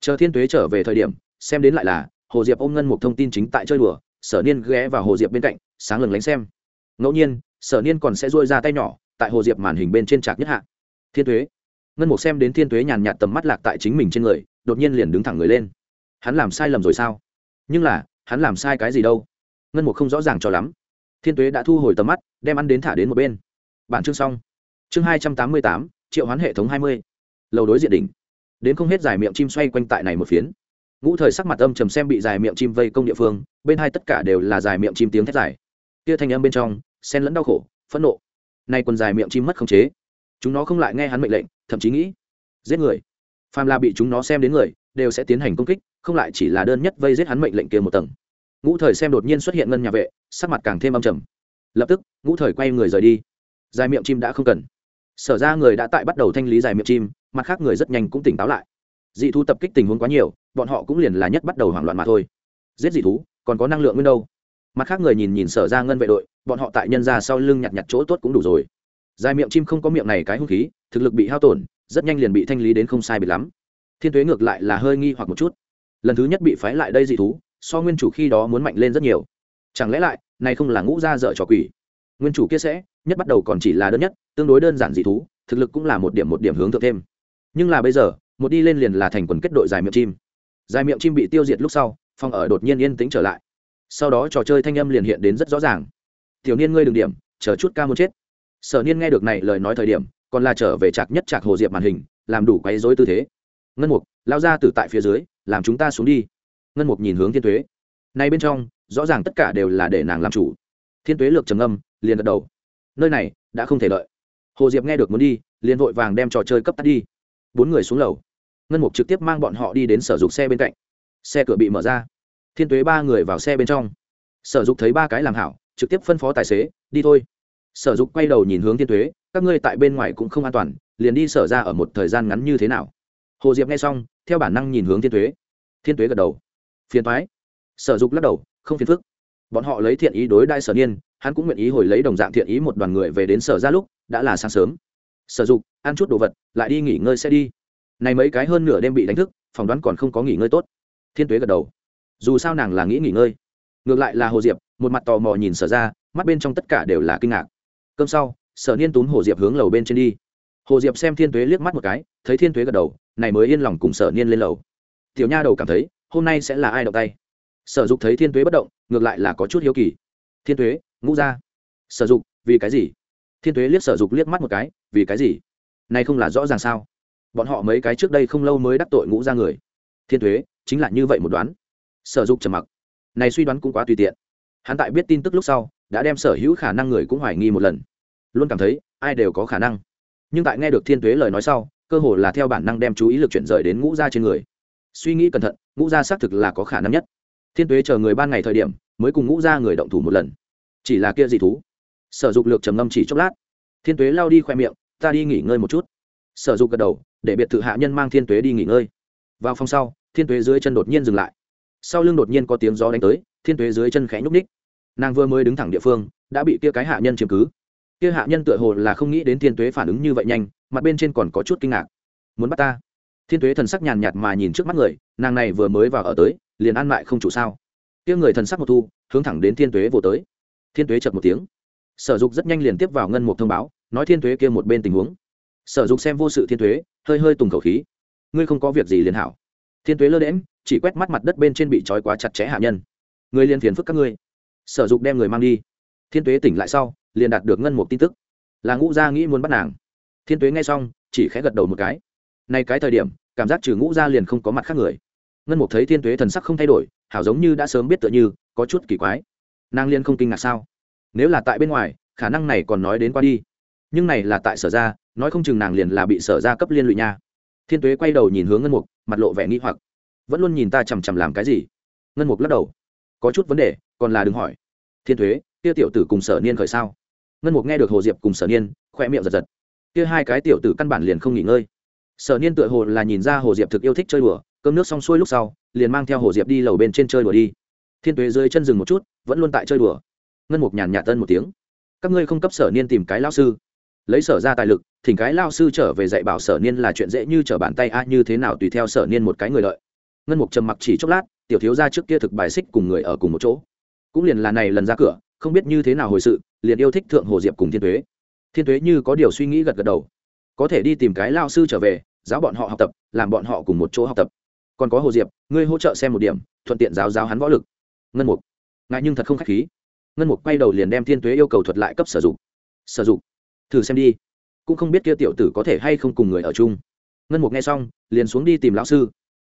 Chờ thiên tuế trở về thời điểm, xem đến lại là, hồ diệp ôm ngân mục thông tin chính tại chơi đùa sở niên ghé vào hồ diệp bên cạnh, sáng lừng lánh xem. Ngẫu nhiên, sở niên còn sẽ dôi ra tay nhỏ, tại hồ diệp màn hình bên trên trạc nhất hạ. Thiên tuế. Ngân mục xem đến thiên tuế nhàn nhạt tầm mắt lạc tại chính mình trên người, đột nhiên liền đứng thẳng người lên. Hắn làm sai lầm rồi sao? Nhưng là, hắn làm sai cái gì đâu? Ngân mục không rõ ràng cho lắm. Thiên tuế đã thu hồi tầm mắt, đem ăn đến thả đến một bên. Bản chương xong. Chương hai trăm tám mươi tám, triệu hoán hệ thống hai mươi. Lầu đối diện đỉnh. Đến không hết giải miệng chim xoay quanh tại này một phiến ngũ thời sắc mặt âm trầm xem bị dài miệng chim vây công địa phương, bên hai tất cả đều là dài miệng chim tiếng thét dài. Kia thanh âm bên trong sen lẫn đau khổ, phẫn nộ. Nay quần dài miệng chim mất khống chế. Chúng nó không lại nghe hắn mệnh lệnh, thậm chí nghĩ, giết người. Phàm là bị chúng nó xem đến người, đều sẽ tiến hành công kích, không lại chỉ là đơn nhất vây giết hắn mệnh lệnh kia một tầng. Ngũ thời xem đột nhiên xuất hiện ngân nhà vệ, sắc mặt càng thêm âm trầm. Lập tức, ngũ thời quay người rời đi. Dài miệng chim đã không cần. Sở ra người đã tại bắt đầu thanh lý dài miệng chim, mặt khác người rất nhanh cũng tỉnh táo lại dị thú tập kích tình huống quá nhiều, bọn họ cũng liền là nhất bắt đầu hoảng loạn mà thôi. Giết dị thú, còn có năng lượng nguyên đâu? Mặt khác người nhìn nhìn sở ra ngân vệ đội, bọn họ tại nhân ra sau lưng nhặt nhặt chỗ tốt cũng đủ rồi. Dài miệng chim không có miệng này cái hung khí, thực lực bị hao tổn, rất nhanh liền bị thanh lý đến không sai bị lắm. Thiên tuế ngược lại là hơi nghi hoặc một chút. Lần thứ nhất bị phái lại đây dị thú, so nguyên chủ khi đó muốn mạnh lên rất nhiều. Chẳng lẽ lại, này không là ngũ gia dợ trò quỷ? Nguyên chủ kia sẽ, nhất bắt đầu còn chỉ là đơn nhất, tương đối đơn giản dị thú, thực lực cũng là một điểm một điểm hướng thượng thêm. Nhưng là bây giờ một đi lên liền là thành quần kết đội dài miệng chim. Dài miệng chim bị tiêu diệt lúc sau phòng ở đột nhiên yên tĩnh trở lại. Sau đó trò chơi thanh âm liền hiện đến rất rõ ràng. Tiểu niên ngươi đừng điểm, chờ chút ca muốn chết. Sở niên nghe được này lời nói thời điểm, còn là trở về trạc nhất trạc hồ diệp màn hình, làm đủ quấy rối tư thế. Ngân mục lao ra từ tại phía dưới, làm chúng ta xuống đi. Ngân mục nhìn hướng thiên tuế. Nay bên trong, rõ ràng tất cả đều là để nàng làm chủ. Thiên tuế lược trầm âm liền gật đầu. Nơi này, đã không thể đợi. Hồ diệp nghe được muốn đi, liền vội vàng đem trò chơi cấp tắt đi. Bốn người xuống lầu ngân mục trực tiếp mang bọn họ đi đến sở dục xe bên cạnh. Xe cửa bị mở ra. Thiên tuế ba người vào xe bên trong. Sở dục thấy ba cái làm hảo, trực tiếp phân phó tài xế, đi thôi. Sở dục quay đầu nhìn hướng thiên tuế, các ngươi tại bên ngoài cũng không an toàn, liền đi sở ra ở một thời gian ngắn như thế nào? Hồ diệp nghe xong, theo bản năng nhìn hướng thiên tuế. Thiên tuế gật đầu. Phiền thoái sở dục lắc đầu, không phiền phức. Bọn họ lấy thiện ý đối đại sở niên, hắn cũng nguyện ý hồi lấy đồng dạng thiện ý một đoàn người về đến sở ra lúc, đã là sáng sớm. Sở dục, ăn chút đồ vật, lại đi nghỉ ngơi sẽ đi này mấy cái hơn nửa đêm bị đánh thức, phỏng đoán còn không có nghỉ ngơi tốt. Thiên tuế gật đầu. Dù sao nàng là nghĩ nghỉ ngơi. Ngược lại là hồ diệp, một mặt tò mò nhìn sở ra mắt bên trong tất cả đều là kinh ngạc. Cơm sau, sở niên túm hồ diệp hướng lầu bên trên đi. Hồ diệp xem thiên tuế liếc mắt một cái, thấy thiên tuế gật đầu, này mới yên lòng cùng sở niên lên lầu. Tiểu nha đầu cảm thấy, hôm nay sẽ là ai động tay? Sở dục thấy thiên tuế bất động, ngược lại là có chút hiếu kỳ. Thiên tuế, ngũ ra sở dục, vì cái gì? Thiên tuế liếc sở dục liếc mắt một cái, vì cái gì? Này không là rõ ràng sao? Bọn họ mấy cái trước đây không lâu mới đắc tội ngũ ra người. Thiên tuế chính là như vậy một đoán. Sở dục trầm mặc. Này suy đoán cũng quá tùy tiện. Hắn tại biết tin tức lúc sau, đã đem sở hữu khả năng người cũng hoài nghi một lần. Luôn cảm thấy, ai đều có khả năng. Nhưng tại nghe được thiên tuế lời nói sau, cơ hồ là theo bản năng đem chú ý lực chuyển rời đến ngũ gia trên người. Suy nghĩ cẩn thận, ngũ gia xác thực là có khả năng nhất. Thiên tuế chờ người ban ngày thời điểm, mới cùng ngũ gia người động thủ một lần. Chỉ là kia gì thú. Sở dục lược trầm ngâm chỉ chốc lát. Thiên tuế lao đi khoe miệng, ta đi nghỉ ngơi một chút. Sở dục gật đầu để biệt thự hạ nhân mang thiên tuế đi nghỉ ngơi. Vào phòng sau, thiên tuế dưới chân đột nhiên dừng lại. Sau lưng đột nhiên có tiếng gió đánh tới, thiên tuế dưới chân khẽ nhúc ních nàng vừa mới đứng thẳng địa phương, đã bị kia cái hạ nhân chiếm cứ. Kia hạ nhân tựa hồ là không nghĩ đến thiên tuế phản ứng như vậy nhanh, mặt bên trên còn có chút kinh ngạc. Muốn bắt ta? Thiên tuế thần sắc nhàn nhạt mà nhìn trước mắt người, nàng này vừa mới vào ở tới, liền ăn mại không chủ sao. Kia người thần sắc một thu, hướng thẳng đến thiên tuế vô tới. Thiên tuế chật một tiếng. Sở dục rất nhanh liền tiếp vào ngân một thông báo, nói thiên tuế kia một bên tình huống sở dục xem vô sự thiên tuế hơi hơi tùng khẩu khí. Ngươi không có việc gì liền hảo. Thiên tuế lơ đễm chỉ quét mắt mặt đất bên trên bị trói quá chặt chẽ hạ nhân. Ngươi liền phiền phức các ngươi. Sở dục đem người mang đi. Thiên tuế tỉnh lại sau, liền đạt được ngân một tin tức. Là ngũ gia nghĩ muốn bắt nàng. Thiên tuế nghe xong, chỉ khẽ gật đầu một cái. Nay cái thời điểm, cảm giác trừ ngũ gia liền không có mặt khác người. Ngân mục thấy thiên tuế thần sắc không thay đổi, hảo giống như đã sớm biết tựa như, có chút kỳ quái. Nàng liên không kinh ngạc sao? Nếu là tại bên ngoài, khả năng này còn nói đến qua đi nhưng này là tại sở ra, nói không chừng nàng liền là bị sở ra cấp liên lụy nha. Thiên tuế quay đầu nhìn hướng ngân mục, mặt lộ vẻ nghi hoặc. Vẫn luôn nhìn ta chằm chằm làm cái gì? Ngân mục lắc đầu. Có chút vấn đề, còn là đừng hỏi. Thiên thuế kia tiểu tử cùng sở niên khởi sao? Ngân mục nghe được hồ diệp cùng sở niên khoe miệng giật giật. Kia hai cái tiểu tử căn bản liền không nghỉ ngơi. Sở niên tựa hồ là nhìn ra hồ diệp thực yêu thích chơi đùa, cơm nước xong xuôi lúc sau, liền mang theo hồ diệp đi lầu bên trên chơi đùa đi. Thiên tuế rơi chân rừng một chút, vẫn luôn tại chơi đùa. Ngân mục nhàn nhạt tân một tiếng. Các ngươi không cấp sở niên tìm cái lao sư lấy sở ra tài lực, thỉnh cái lao sư trở về dạy bảo sở niên là chuyện dễ như trở bàn tay a, như thế nào tùy theo sở niên một cái người lợi. Ngân mục trầm mặc chỉ chốc lát, tiểu thiếu ra trước kia thực bài xích cùng người ở cùng một chỗ. Cũng liền là này lần ra cửa, không biết như thế nào hồi sự, liền yêu thích thượng hồ diệp cùng thiên thuế thiên thuế như có điều suy nghĩ gật gật đầu. Có thể đi tìm cái lao sư trở về, giáo bọn họ học tập, làm bọn họ cùng một chỗ học tập. Còn có hồ diệp, ngươi hỗ trợ xem một điểm, thuận tiện giáo giáo hắn võ lực. Ngân mục. Ngại nhưng thật không k h á c h khí. Ngân mục quay đầu liền đem thiên thuế yêu cầu thuật lại cấp sử dụng sử dụng thử xem đi. Cũng không biết kia tiểu tử có thể hay không cùng người ở chung. Ngân mục nghe xong, liền xuống đi tìm lão sư.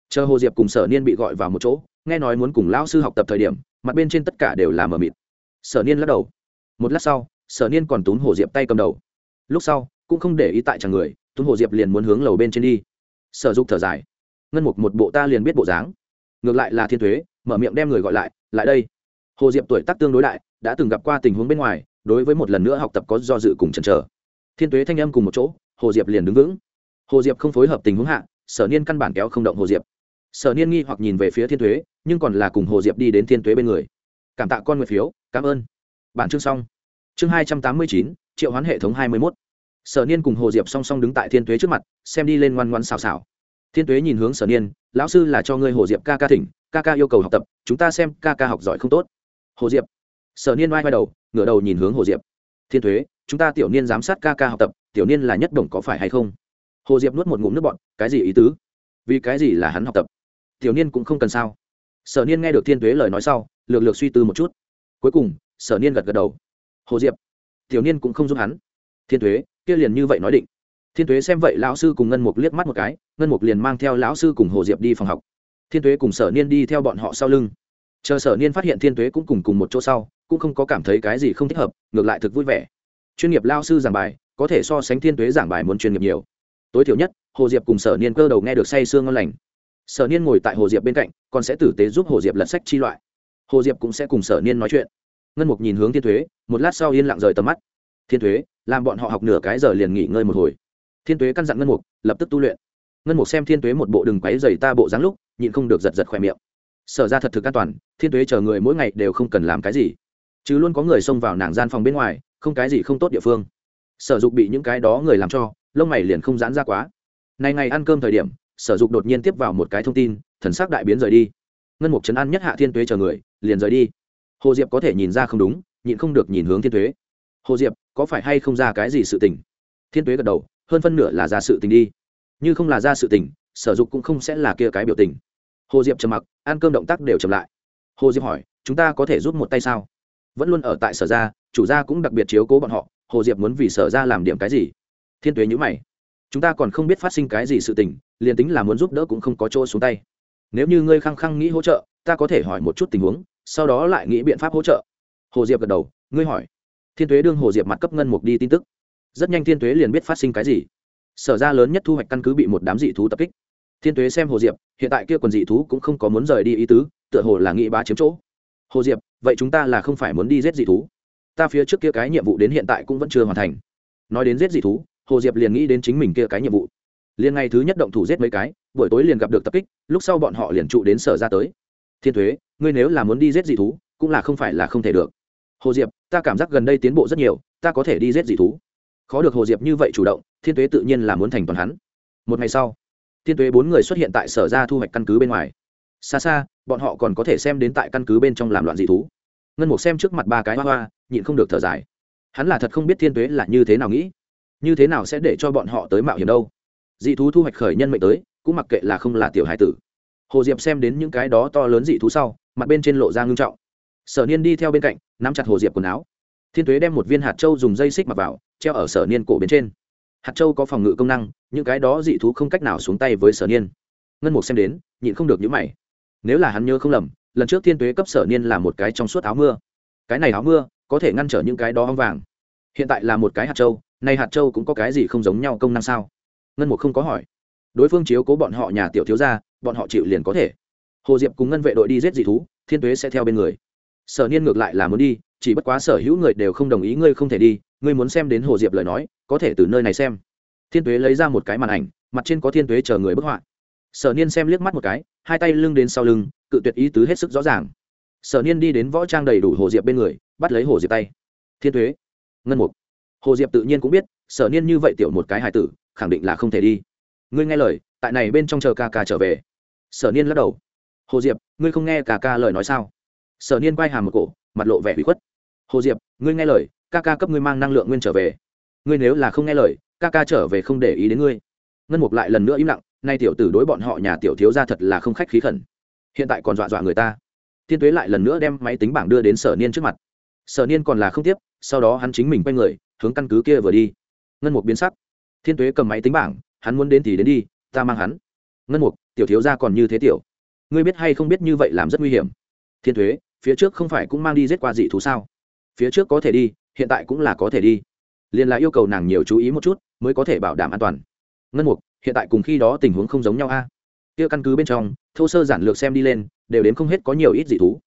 Chờ hồ diệp cùng sở niên bị gọi vào một chỗ, nghe nói muốn cùng lão sư học tập thời điểm, mặt bên trên tất cả đều là mờ mịt. Sở niên lắc đầu. Một lát sau, sở niên còn túm hồ diệp tay cầm đầu. Lúc sau, cũng không để ý tại chẳng người, túm hồ diệp liền muốn hướng lầu bên trên đi. Sở dục thở dài. Ngân mục một bộ ta liền biết bộ dáng. Ngược lại là thiên thuế, mở miệng đem người gọi lại lại đây. Hồ diệp tuổi tác tương đối đại, đã từng gặp qua tình huống bên ngoài đối với một lần nữa học tập có do dự cùng chần chờ. Thiên tuế thanh âm cùng một chỗ hồ diệp liền đứng vững. Hồ diệp không phối hợp tình huống hạ sở niên căn bản kéo không động hồ diệp. Sở niên nghi hoặc nhìn về phía thiên Tuế, nhưng còn là cùng hồ diệp đi đến thiên Tuế bên người. Cảm tạ con nguyện phiếu cảm ơn. Bản chương xong. Chương hai trăm tám mươi chín triệu hoán hệ thống hai mươi mốt. Sở niên cùng hồ diệp song song đứng tại thiên tuế trước mặt xem đi lên ngoan ngoan xào xào. Thiên tuế nhìn hướng sở niên lão sư là cho ngươi hồ diệp ca ca thỉnh ca ca yêu cầu học tập chúng ta xem ca ca học giỏi không tốt. Hồ diệp sở niên oai quay đầu, ngửa đầu nhìn hướng hồ diệp. Thiên tuế chúng ta tiểu niên giám sát ca ca học tập, tiểu niên là nhất đồng có phải hay không? Hồ diệp nuốt một ngụm nước bọn cái gì ý tứ? Vì cái gì là hắn học tập? Tiểu niên cũng không cần sao. Sở niên nghe được thiên tuế lời nói sau, lược lược suy tư một chút. Cuối cùng, sở niên gật gật đầu. Hồ diệp, tiểu niên cũng không giúp hắn. Thiên tuế kia liền như vậy nói định. Thiên tuế xem vậy, lão sư cùng ngân mục liếc mắt một cái, ngân mục liền mang theo lão sư cùng hồ diệp đi phòng học. Thiên tuế cùng sở niên đi theo bọn họ sau lưng. Chờ sở niên phát hiện thiên tuế cũng cùng cùng một chỗ sau cũng không có cảm thấy cái gì không thích hợp, ngược lại thực vui vẻ. Chuyên nghiệp lao sư giảng bài, có thể so sánh thiên tuế giảng bài muốn chuyên nghiệp nhiều. Tối thiểu nhất, hồ diệp cùng sở niên cơ đầu nghe được say sương ngon lành. Sở niên ngồi tại hồ diệp bên cạnh, còn sẽ tử tế giúp hồ diệp lật sách chi loại. Hồ diệp cũng sẽ cùng sở niên nói chuyện. Ngân mục nhìn hướng thiên thuế một lát sau yên lặng rời tầm mắt. Thiên thuế làm bọn họ học nửa cái giờ liền nghỉ ngơi một hồi. Thiên thuế căn dặn ngân mục, lập tức tu luyện. Ngân mục xem thiên thuế một bộ đừng quáy dày ta bộ dáng lúc, nhịn không được giật giật khỏe miệng. Sở ra thật thực an toàn, thiên thuế chờ người mỗi ngày đều không cần làm cái gì chứ luôn có người xông vào nàng gian phòng bên ngoài, không cái gì không tốt địa phương. Sở dục bị những cái đó người làm cho, lông mày liền không giãn ra quá. Này ngày ăn cơm thời điểm, sở dục đột nhiên tiếp vào một cái thông tin, thần sắc đại biến rời đi. Ngân mục trấn an nhất hạ thiên tuế chờ người, liền rời đi. Hồ diệp có thể nhìn ra không đúng, nhịn không được nhìn hướng thiên tuế. Hồ diệp, có phải hay không ra cái gì sự tình? Thiên tuế gật đầu, hơn phân nửa là ra sự tình đi. Như không là ra sự tình, sở dục cũng không sẽ là kia cái biểu tình. Hồ diệp trầm mặc, ăn cơm động tác đều chậm lại. Hồ diệp hỏi, chúng ta có thể giúp một tay sao? Vẫn luôn ở tại sở gia, chủ gia cũng đặc biệt chiếu cố bọn họ, hồ diệp muốn vì sở gia làm điểm cái gì? Thiên tuế nhữ mày. Chúng ta còn không biết phát sinh cái gì sự tình, liền tính là muốn giúp đỡ cũng không có chỗ xuống tay. Nếu như ngươi khăng khăng nghĩ hỗ trợ, ta có thể hỏi một chút tình huống, sau đó lại nghĩ biện pháp hỗ trợ. Hồ diệp gật đầu, ngươi hỏi. Thiên tuế đương hồ diệp mặt cấp ngân mục đi tin tức. Rất nhanh thiên tuế liền biết phát sinh cái gì. Sở ra lớn nhất thu hoạch căn cứ bị một đám dị thú tập kích. Thiên tuế xem hồ diệp, hiện tại kia quần dị thú cũng không có muốn rời đi ý tứ, tựa hồ là nghĩ bá chiếm chỗ hồ diệp, vậy chúng ta là không phải muốn đi giết dị thú. Ta phía trước kia cái nhiệm vụ đến hiện tại cũng vẫn chưa hoàn thành. Nói đến giết dị thú, hồ diệp liền nghĩ đến chính mình kia cái nhiệm vụ. Liền ngày thứ nhất động thủ giết mấy cái, buổi tối liền gặp được tập kích, lúc sau bọn họ liền trụ đến sở ra tới. Thiên thuế ngươi nếu là muốn đi giết dị thú, cũng là không phải là không thể được. Hồ diệp, ta cảm giác gần đây tiến bộ rất nhiều, ta có thể đi giết dị thú. Khó được hồ diệp như vậy chủ động, thiên tuế tự nhiên là muốn thành toàn hắn. Một ngày sau, thiên tuế bốn người xuất hiện tại sở ra thu hoạch căn cứ bên ngoài xa xa, bọn họ còn có thể xem đến tại căn cứ bên trong làm loạn dị thú. Ngân mục xem trước mặt ba cái hoa hoa, nhịn không được thở dài. Hắn là thật không biết thiên tuế là như thế nào nghĩ. Như thế nào sẽ để cho bọn họ tới mạo hiểm đâu? Dị thú thu hoạch khởi nhân mệnh tới, cũng mặc kệ là không là tiểu hải tử. Hồ diệp xem đến những cái đó to lớn dị thú sau, mặt bên trên lộ ra ngưng trọng. Sở niên đi theo bên cạnh, nắm chặt hồ diệp quần áo. Thiên tuế đem một viên hạt trâu dùng dây xích mặc vào, treo ở sở niên cổ bên trên. Hạt trâu có phòng ngự công năng, những cái đó dị thú không cách nào xuống tay với sở niên. Ngân mục xem đến, nhịn không được nhữ mày nếu là hắn nhớ không lầm, lần trước thiên tuế cấp sở niên là một cái trong suốt áo mưa. Cái này áo mưa, có thể ngăn trở những cái đó ong vàng. Hiện tại là một cái hạt trâu này hạt châu cũng có cái gì không giống nhau công năng sao? Ngân mục không có hỏi. Đối phương chiếu cố bọn họ nhà tiểu thiếu gia, bọn họ chịu liền có thể. Hồ diệp cùng ngân vệ đội đi giết dị thú, thiên tuế sẽ theo bên người. Sở niên ngược lại là muốn đi, chỉ bất quá sở hữu người đều không đồng ý ngươi không thể đi, ngươi muốn xem đến hồ diệp lời nói, có thể từ nơi này xem. Thiên tuế lấy ra một cái màn ảnh, mặt trên có thiên tuế chờ người bức họa sở niên xem liếc mắt một cái, hai tay lưng đến sau lưng, cự tuyệt ý tứ hết sức rõ ràng. Sở niên đi đến võ trang đầy đủ hồ diệp bên người, bắt lấy hồ diệp tay. Thiên tuế, ngân mục. Hồ diệp tự nhiên cũng biết, sở niên như vậy tiểu một cái hài tử, khẳng định là không thể đi. Ngươi nghe lời, tại này bên trong chờ ca ca trở về. Sở niên lắc đầu. Hồ diệp, ngươi không nghe ca ca lời nói sao? Sở niên quay hàm một cổ, mặt lộ vẻ bị khuất. Hồ diệp, ngươi nghe lời, ca ca cấp ngươi mang năng lượng nguyên trở về. Ngươi nếu là không nghe lời, ca ca trở về không để ý đến ngươi. Ngân mục lại lần nữa im lặng nay tiểu tử đối bọn họ nhà tiểu thiếu ra thật là không khách khí khẩn. Hiện tại còn dọa dọa người ta. Thiên tuế lại lần nữa đem máy tính bảng đưa đến sở niên trước mặt. Sở niên còn là không tiếp, sau đó hắn chính mình quay người, hướng căn cứ kia vừa đi. Ngân mục biến sắc. Thiên tuế cầm máy tính bảng, hắn muốn đến thì đến đi, ta mang hắn. Ngân mục, tiểu thiếu ra còn như thế tiểu. Ngươi biết hay không biết như vậy làm rất nguy hiểm. Thiên thuế phía trước không phải cũng mang đi giết qua dị thú sao? Phía trước có thể đi, hiện tại cũng là có thể đi. Liền là yêu cầu nàng nhiều chú ý một chút, mới có thể bảo đảm an toàn. Ngân mục hiện tại cùng khi đó tình huống không giống nhau a. À? kia căn cứ bên trong, thô sơ giản lược xem đi lên, đều đến không hết có nhiều ít dị thú.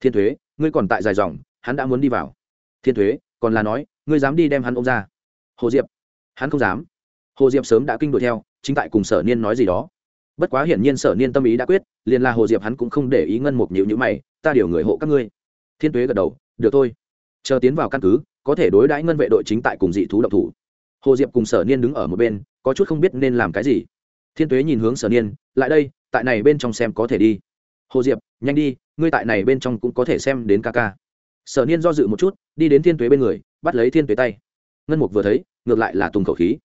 Thiên thuế, ngươi còn tại dài dòng, hắn đã muốn đi vào. Thiên thuế, còn là nói, ngươi dám đi đem hắn ôm ra. Hồ diệp, hắn không dám. Hồ diệp sớm đã kinh đuổi theo, chính tại cùng sở niên nói gì đó. Bất quá hiển nhiên sở niên tâm ý đã quyết, liền là hồ diệp hắn cũng không để ý ngân mục nhịu nhữ mày, ta điều người hộ các ngươi. Thiên tuế gật đầu, được thôi. Chờ tiến vào căn cứ, có thể đối đãi ngân vệ đội chính tại cùng dị thú độc thủ. Hồ diệp cùng sở niên đứng ở một bên có chút không biết nên làm cái gì. Thiên tuế nhìn hướng sở niên, lại đây, tại này bên trong xem có thể đi. Hồ diệp, nhanh đi, ngươi tại này bên trong cũng có thể xem đến ca ca. Sở niên do dự một chút, đi đến thiên tuế bên người, bắt lấy thiên tuế tay. Ngân mục vừa thấy, ngược lại là tùng khẩu khí.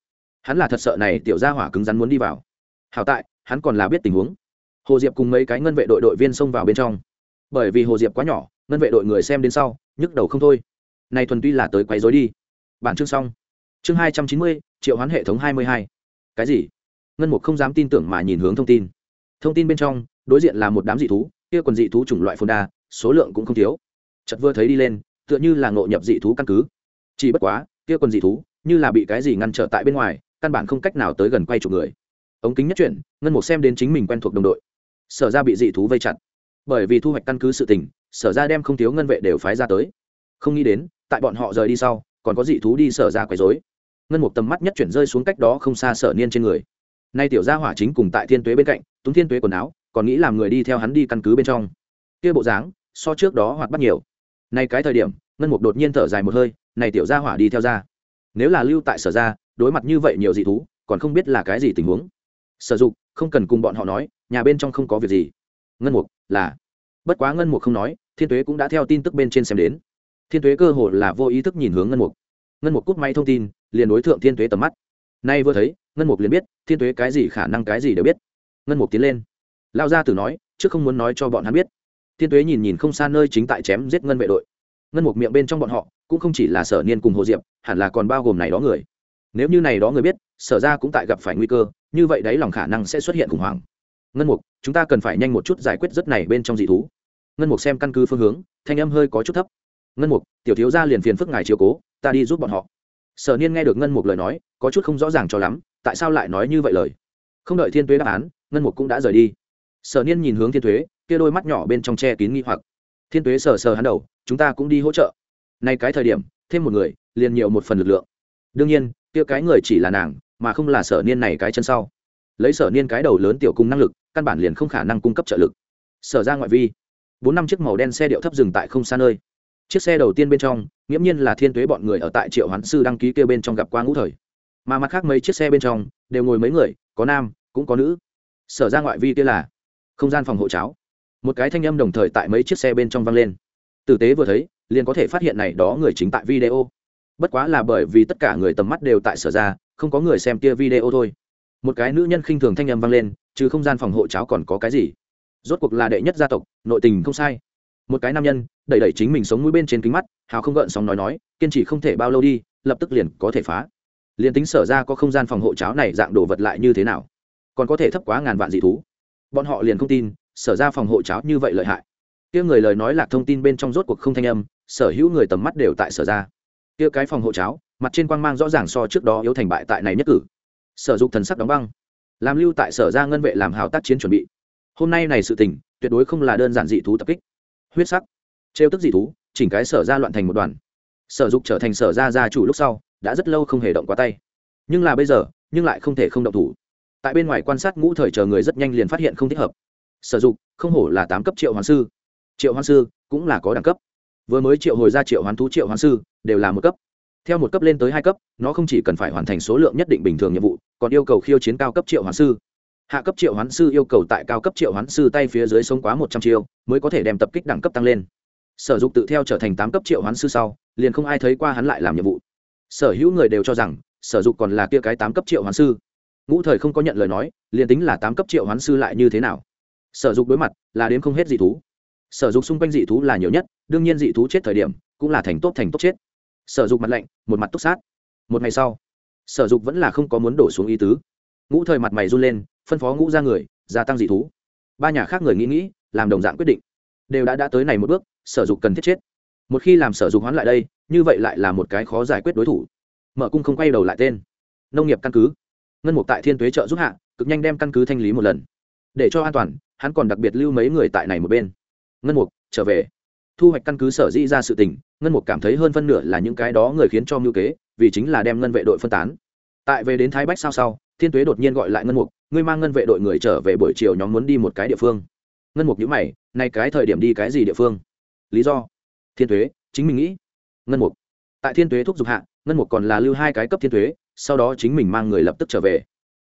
Hắn là thật sợ này tiểu gia hỏa cứng rắn muốn đi vào. Hảo tại, hắn còn là biết tình huống. Hồ diệp cùng mấy cái ngân vệ đội đội viên xông vào bên trong. Bởi vì hồ diệp quá nhỏ, ngân vệ đội người xem đến sau, nhức đầu không thôi. Này thuần tuy là tới quấy rối đi. Bản chương xong chương hai trăm chín mươi, triệu hoán hệ thống hai mươi hai. Cái gì? Ngân mục không dám tin tưởng mà nhìn hướng thông tin. Thông tin bên trong, đối diện là một đám dị thú, kia còn dị thú chủng loại phồn đa số lượng cũng không thiếu. Chật vừa thấy đi lên, tựa như là ngộ nhập dị thú căn cứ. Chỉ bất quá, kia còn dị thú, như là bị cái gì ngăn trở tại bên ngoài, căn bản không cách nào tới gần quay chụp người. Ống kính nhất chuyển, ngân mục xem đến chính mình quen thuộc đồng đội. Sở ra bị dị thú vây chặt. Bởi vì thu hoạch căn cứ sự tình, sở ra đem không thiếu ngân vệ đều phái ra tới. Không nghĩ đến, tại bọn họ rời đi sau, còn có dị thú đi sở ra quấy dối ngân mục tầm mắt nhất chuyển rơi xuống cách đó không xa sở niên trên người. Nay tiểu gia hỏa chính cùng tại thiên tuế bên cạnh túng thiên tuế quần áo, còn nghĩ làm người đi theo hắn đi căn cứ bên trong. Kia bộ dáng, so trước đó hoạt bắt nhiều. Nay cái thời điểm, ngân mục đột nhiên thở dài một hơi, này tiểu gia hỏa đi theo ra. Nếu là lưu tại sở ra đối mặt như vậy nhiều dị thú, còn không biết là cái gì tình huống. Sở dục, không cần cùng bọn họ nói, nhà bên trong không có việc gì. Ngân mục, là. Bất quá ngân mục không nói, thiên tuế cũng đã theo tin tức bên trên xem đến. Thiên tuế cơ hồ là vô ý thức nhìn hướng ngân mục. Ngân mục cút máy thông tin liền đối thượng thiên tuế tầm mắt. Nay vừa thấy, ngân mục liền biết, thiên tuế cái gì khả năng cái gì đều biết. Ngân mục tiến lên. Lao ra từ nói chứ không muốn nói cho bọn hắn biết. Thiên tuế nhìn nhìn không xa nơi chính tại chém giết ngân vệ đội. Ngân mục miệng bên trong bọn họ, cũng không chỉ là sở niên cùng hồ diệp, hẳn là còn bao gồm này đó người. Nếu như này đó người biết, sở ra cũng tại gặp phải nguy cơ, như vậy đấy lòng khả năng sẽ xuất hiện khủng hoảng. Ngân mục, chúng ta cần phải nhanh một chút giải quyết rất này bên trong dị thú. Ngân mục xem căn cứ phương hướng, thanh âm hơi có chút thấp. Ngân mục, tiểu thiếu gia liền phiền phức ngài chiều cố, ta đi giúp bọn họ sở niên nghe được ngân mục lời nói, có chút không rõ ràng cho lắm, tại sao lại nói như vậy lời? Không đợi thiên tuế đáp án, ngân mục cũng đã rời đi. Sở niên nhìn hướng thiên tuế, kia đôi mắt nhỏ bên trong che kín nghi hoặc. Thiên tuế sờ sờ hắn đầu, chúng ta cũng đi hỗ trợ. Nay cái thời điểm, thêm một người, liền nhiều một phần lực lượng. Đương nhiên, kia cái người chỉ là nàng, mà không là sở niên này cái chân sau. Lấy sở niên cái đầu lớn tiểu cung năng lực, căn bản liền không khả năng cung cấp trợ lực. Sở ra ngoại vi. Bốn năm chiếc màu đen xe điệu thấp dừng tại không xa nơi chiếc xe đầu tiên bên trong, nghiễm nhiên là thiên tuế bọn người ở tại triệu hoán sư đăng ký kêu bên trong gặp qua ngũ thời. Mà mặt khác mấy chiếc xe bên trong, đều ngồi mấy người, có nam, cũng có nữ. Sở ra ngoại vi kia là không gian phòng hộ cháo. Một cái thanh âm đồng thời tại mấy chiếc xe bên trong vang lên. Tử tế vừa thấy, liền có thể phát hiện này đó người chính tại video. Bất quá là bởi vì tất cả người tầm mắt đều tại sở ra, không có người xem kia video thôi. Một cái nữ nhân khinh thường thanh âm vang lên chứ không gian phòng hộ cháo còn có cái gì? Rốt cuộc là đệ nhất gia tộc, nội tình không sai. Một cái nam nhân đẩy đẩy chính mình sống mũi bên trên kính mắt, hào không gợn sóng nói nói, kiên trì không thể bao lâu đi, lập tức liền có thể phá. Liền tính sở ra có không gian phòng hộ cháo này dạng đồ vật lại như thế nào? Còn có thể thấp quá ngàn vạn dị thú. Bọn họ liền không tin, sở ra phòng hộ cháo như vậy lợi hại. Kia người lời nói lạc thông tin bên trong rốt cuộc không thanh âm, sở hữu người tầm mắt đều tại sở ra. Kia cái phòng hộ cháo, mặt trên quang mang rõ ràng so trước đó yếu thành bại tại này nhất cử. Sở dục thần sắc đóng băng. Làm lưu tại sở ra ngân vệ làm hào tác chiến chuẩn bị. Hôm nay này sự tình, tuyệt đối không là đơn giản dị thú tập kích. Huyết sắc trêu tức dị thú, chỉnh cái sở ra loạn thành một đoàn. Sở dục trở thành sở ra gia chủ lúc sau, đã rất lâu không hề động quá tay. Nhưng là bây giờ, nhưng lại không thể không động thủ. Tại bên ngoài quan sát ngũ thời chờ người rất nhanh liền phát hiện không thích hợp. Sở dục, không hổ là tám cấp triệu hoàng sư. Triệu hoàng sư cũng là có đẳng cấp. Vừa mới triệu hồi ra triệu hoán thú, triệu hoán sư đều là một cấp. Theo một cấp lên tới hai cấp, nó không chỉ cần phải hoàn thành số lượng nhất định bình thường nhiệm vụ, còn yêu cầu khiêu chiến cao cấp triệu hoán sư. Hạ cấp triệu hoán sư yêu cầu tại cao cấp triệu hoán sư tay phía dưới sống quá một trăm chiêu, mới có thể đem tập kích đẳng cấp tăng lên sở dục tự theo trở thành tám cấp triệu hoán sư sau, liền không ai thấy qua hắn lại làm nhiệm vụ. Sở hữu người đều cho rằng, sở dục còn là kia cái tám cấp triệu hoán sư. Ngũ thời không có nhận lời nói, liền tính là tám cấp triệu hoán sư lại như thế nào? Sở dục đối mặt, là đến không hết dị thú. Sở dục xung quanh dị thú là nhiều nhất, đương nhiên dị thú chết thời điểm, cũng là thành tốt thành tốt chết. Sở dục mặt lạnh, một mặt túc sát. Một ngày sau, sở dục vẫn là không có muốn đổ xuống ý tứ. Ngũ thời mặt mày run lên, phân phó ngũ ra người, gia tăng dị thú. Ba nhà khác người nghĩ nghĩ, làm đồng dạng quyết định đều đã đã tới này một bước, sở dục cần thiết chết. Một khi làm sở dục hoán lại đây, như vậy lại là một cái khó giải quyết đối thủ. Mở cung không quay đầu lại tên. Nông nghiệp căn cứ. Ngân mục tại thiên tuế trợ giúp hạ, cực nhanh đem căn cứ thanh lý một lần. Để cho an toàn, hắn còn đặc biệt lưu mấy người tại này một bên. Ngân mục, trở về. Thu hoạch căn cứ sở dĩ ra sự tình, ngân mục cảm thấy hơn phân nửa là những cái đó người khiến cho mưu kế, vì chính là đem ngân vệ đội phân tán. Tại về đến thái bách sao sau, thiên tuế đột nhiên gọi lại ngân mục, ngươi mang ngân vệ đội người trở về buổi chiều, nhóm muốn đi một cái địa phương ngân mục nhữ mày nay cái thời điểm đi cái gì địa phương? Lý do. Thiên tuế, chính mình nghĩ. Ngân mục. Tại thiên tuế thúc giục hạ, ngân mục còn là lưu hai cái cấp thiên tuế, sau đó chính mình mang người lập tức trở về.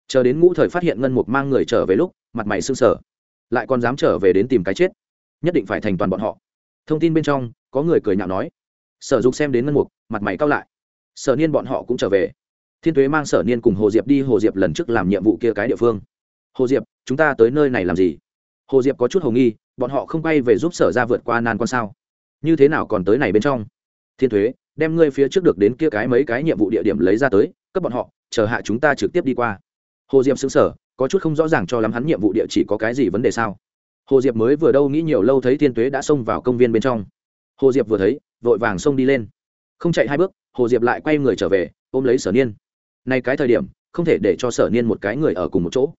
Chờ đến ngũ thời phát hiện ngân mục mang người trở về lúc, mặt mày sưng sở lại còn dám trở về đến tìm cái chết. Nhất định phải thành toàn bọn họ. Thông tin bên trong, có người cười nhạo nói. Sở dục xem đến ngân mục, mặt mày cao lại. Sở niên bọn họ cũng trở về. Thiên tuế mang sở niên cùng hồ diệp đi, hồ diệp lần trước làm nhiệm vụ kia cái địa phương. Hồ diệp, chúng ta tới nơi này làm gì? Hồ diệp có chút hồ nghi, bọn họ không bay về giúp sở ra vượt qua nan con sao? Như thế nào còn tới này bên trong? Thiên thuế, đem ngươi phía trước được đến kia cái mấy cái nhiệm vụ địa điểm lấy ra tới, cấp bọn họ, chờ hạ chúng ta trực tiếp đi qua. Hồ diệp xứng sở có chút không rõ ràng cho lắm hắn nhiệm vụ địa chỉ có cái gì vấn đề sao? Hồ diệp mới vừa đâu nghĩ nhiều lâu thấy thiên tuế đã xông vào công viên bên trong. Hồ diệp vừa thấy, vội vàng xông đi lên. Không chạy hai bước, hồ diệp lại quay người trở về, ôm lấy sở niên. Nay cái thời điểm, không thể để cho sở niên một cái người ở cùng một chỗ.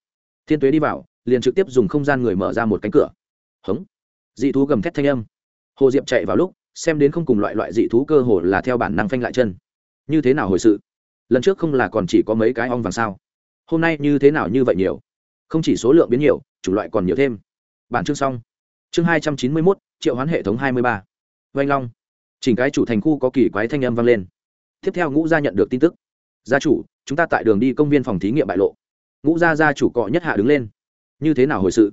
Thiên tuế đi vào liền trực tiếp dùng không gian người mở ra một cánh cửa. Hống. Dị thú gầm thét thanh âm. Hồ diệp chạy vào lúc, xem đến không cùng loại loại dị thú cơ hồ là theo bản năng phanh lại chân. Như thế nào hồi sự? Lần trước không là còn chỉ có mấy cái ong vàng sao? Hôm nay như thế nào như vậy nhiều? Không chỉ số lượng biến nhiều, chủng loại còn nhiều thêm. Bản chương xong. Chương hai trăm chín mươi mốt, triệu hoán hệ thống hai mươi ba. Vanh long. Chỉnh cái chủ thành khu có kỳ quái thanh âm vang lên. Tiếp theo ngũ gia nhận được tin tức. Gia chủ, chúng ta tại đường đi công viên phòng thí nghiệm bại lộ. Ngũ gia gia chủ cọ nhất hạ đứng lên như thế nào hồi sự?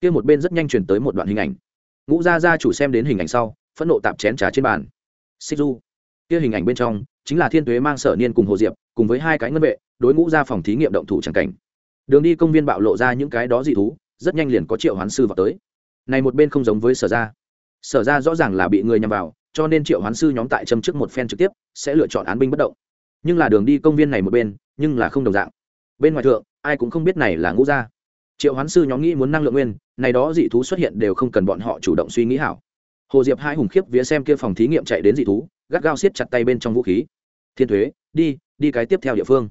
Kia một bên rất nhanh chuyển tới một đoạn hình ảnh. Ngũ gia gia chủ xem đến hình ảnh sau, phẫn nộ tạp chén trà trên bàn. Xích du. Kia hình ảnh bên trong, chính là thiên tuế mang sở niên cùng hồ diệp, cùng với hai cái ngân vệ, đối ngũ ra phòng thí nghiệm động thủ c cảnh. Đường đi công viên bạo lộ ra những cái đó dị thú, rất nhanh liền có triệu hoán sư vào tới. Này một bên không giống với sở ra sở ra rõ ràng là bị người nhằm vào, cho nên triệu hoán sư nhóm tại châm trước một phen trực tiếp, sẽ lựa chọn án binh bất động. Nhưng là đường đi công viên này một bên, nhưng là không đồng dạng. Bên ngoài thượng, ai cũng không biết này là ngũ gia triệu hoán sư nhóm nghĩ muốn năng lượng nguyên, này đó dị thú xuất hiện đều không cần bọn họ chủ động suy nghĩ hảo. Hồ diệp hai hùng khiếp vía xem kia phòng thí nghiệm chạy đến dị thú, gắt gao siết chặt tay bên trong vũ khí. Thiên thuế, đi đi cái tiếp theo địa phương.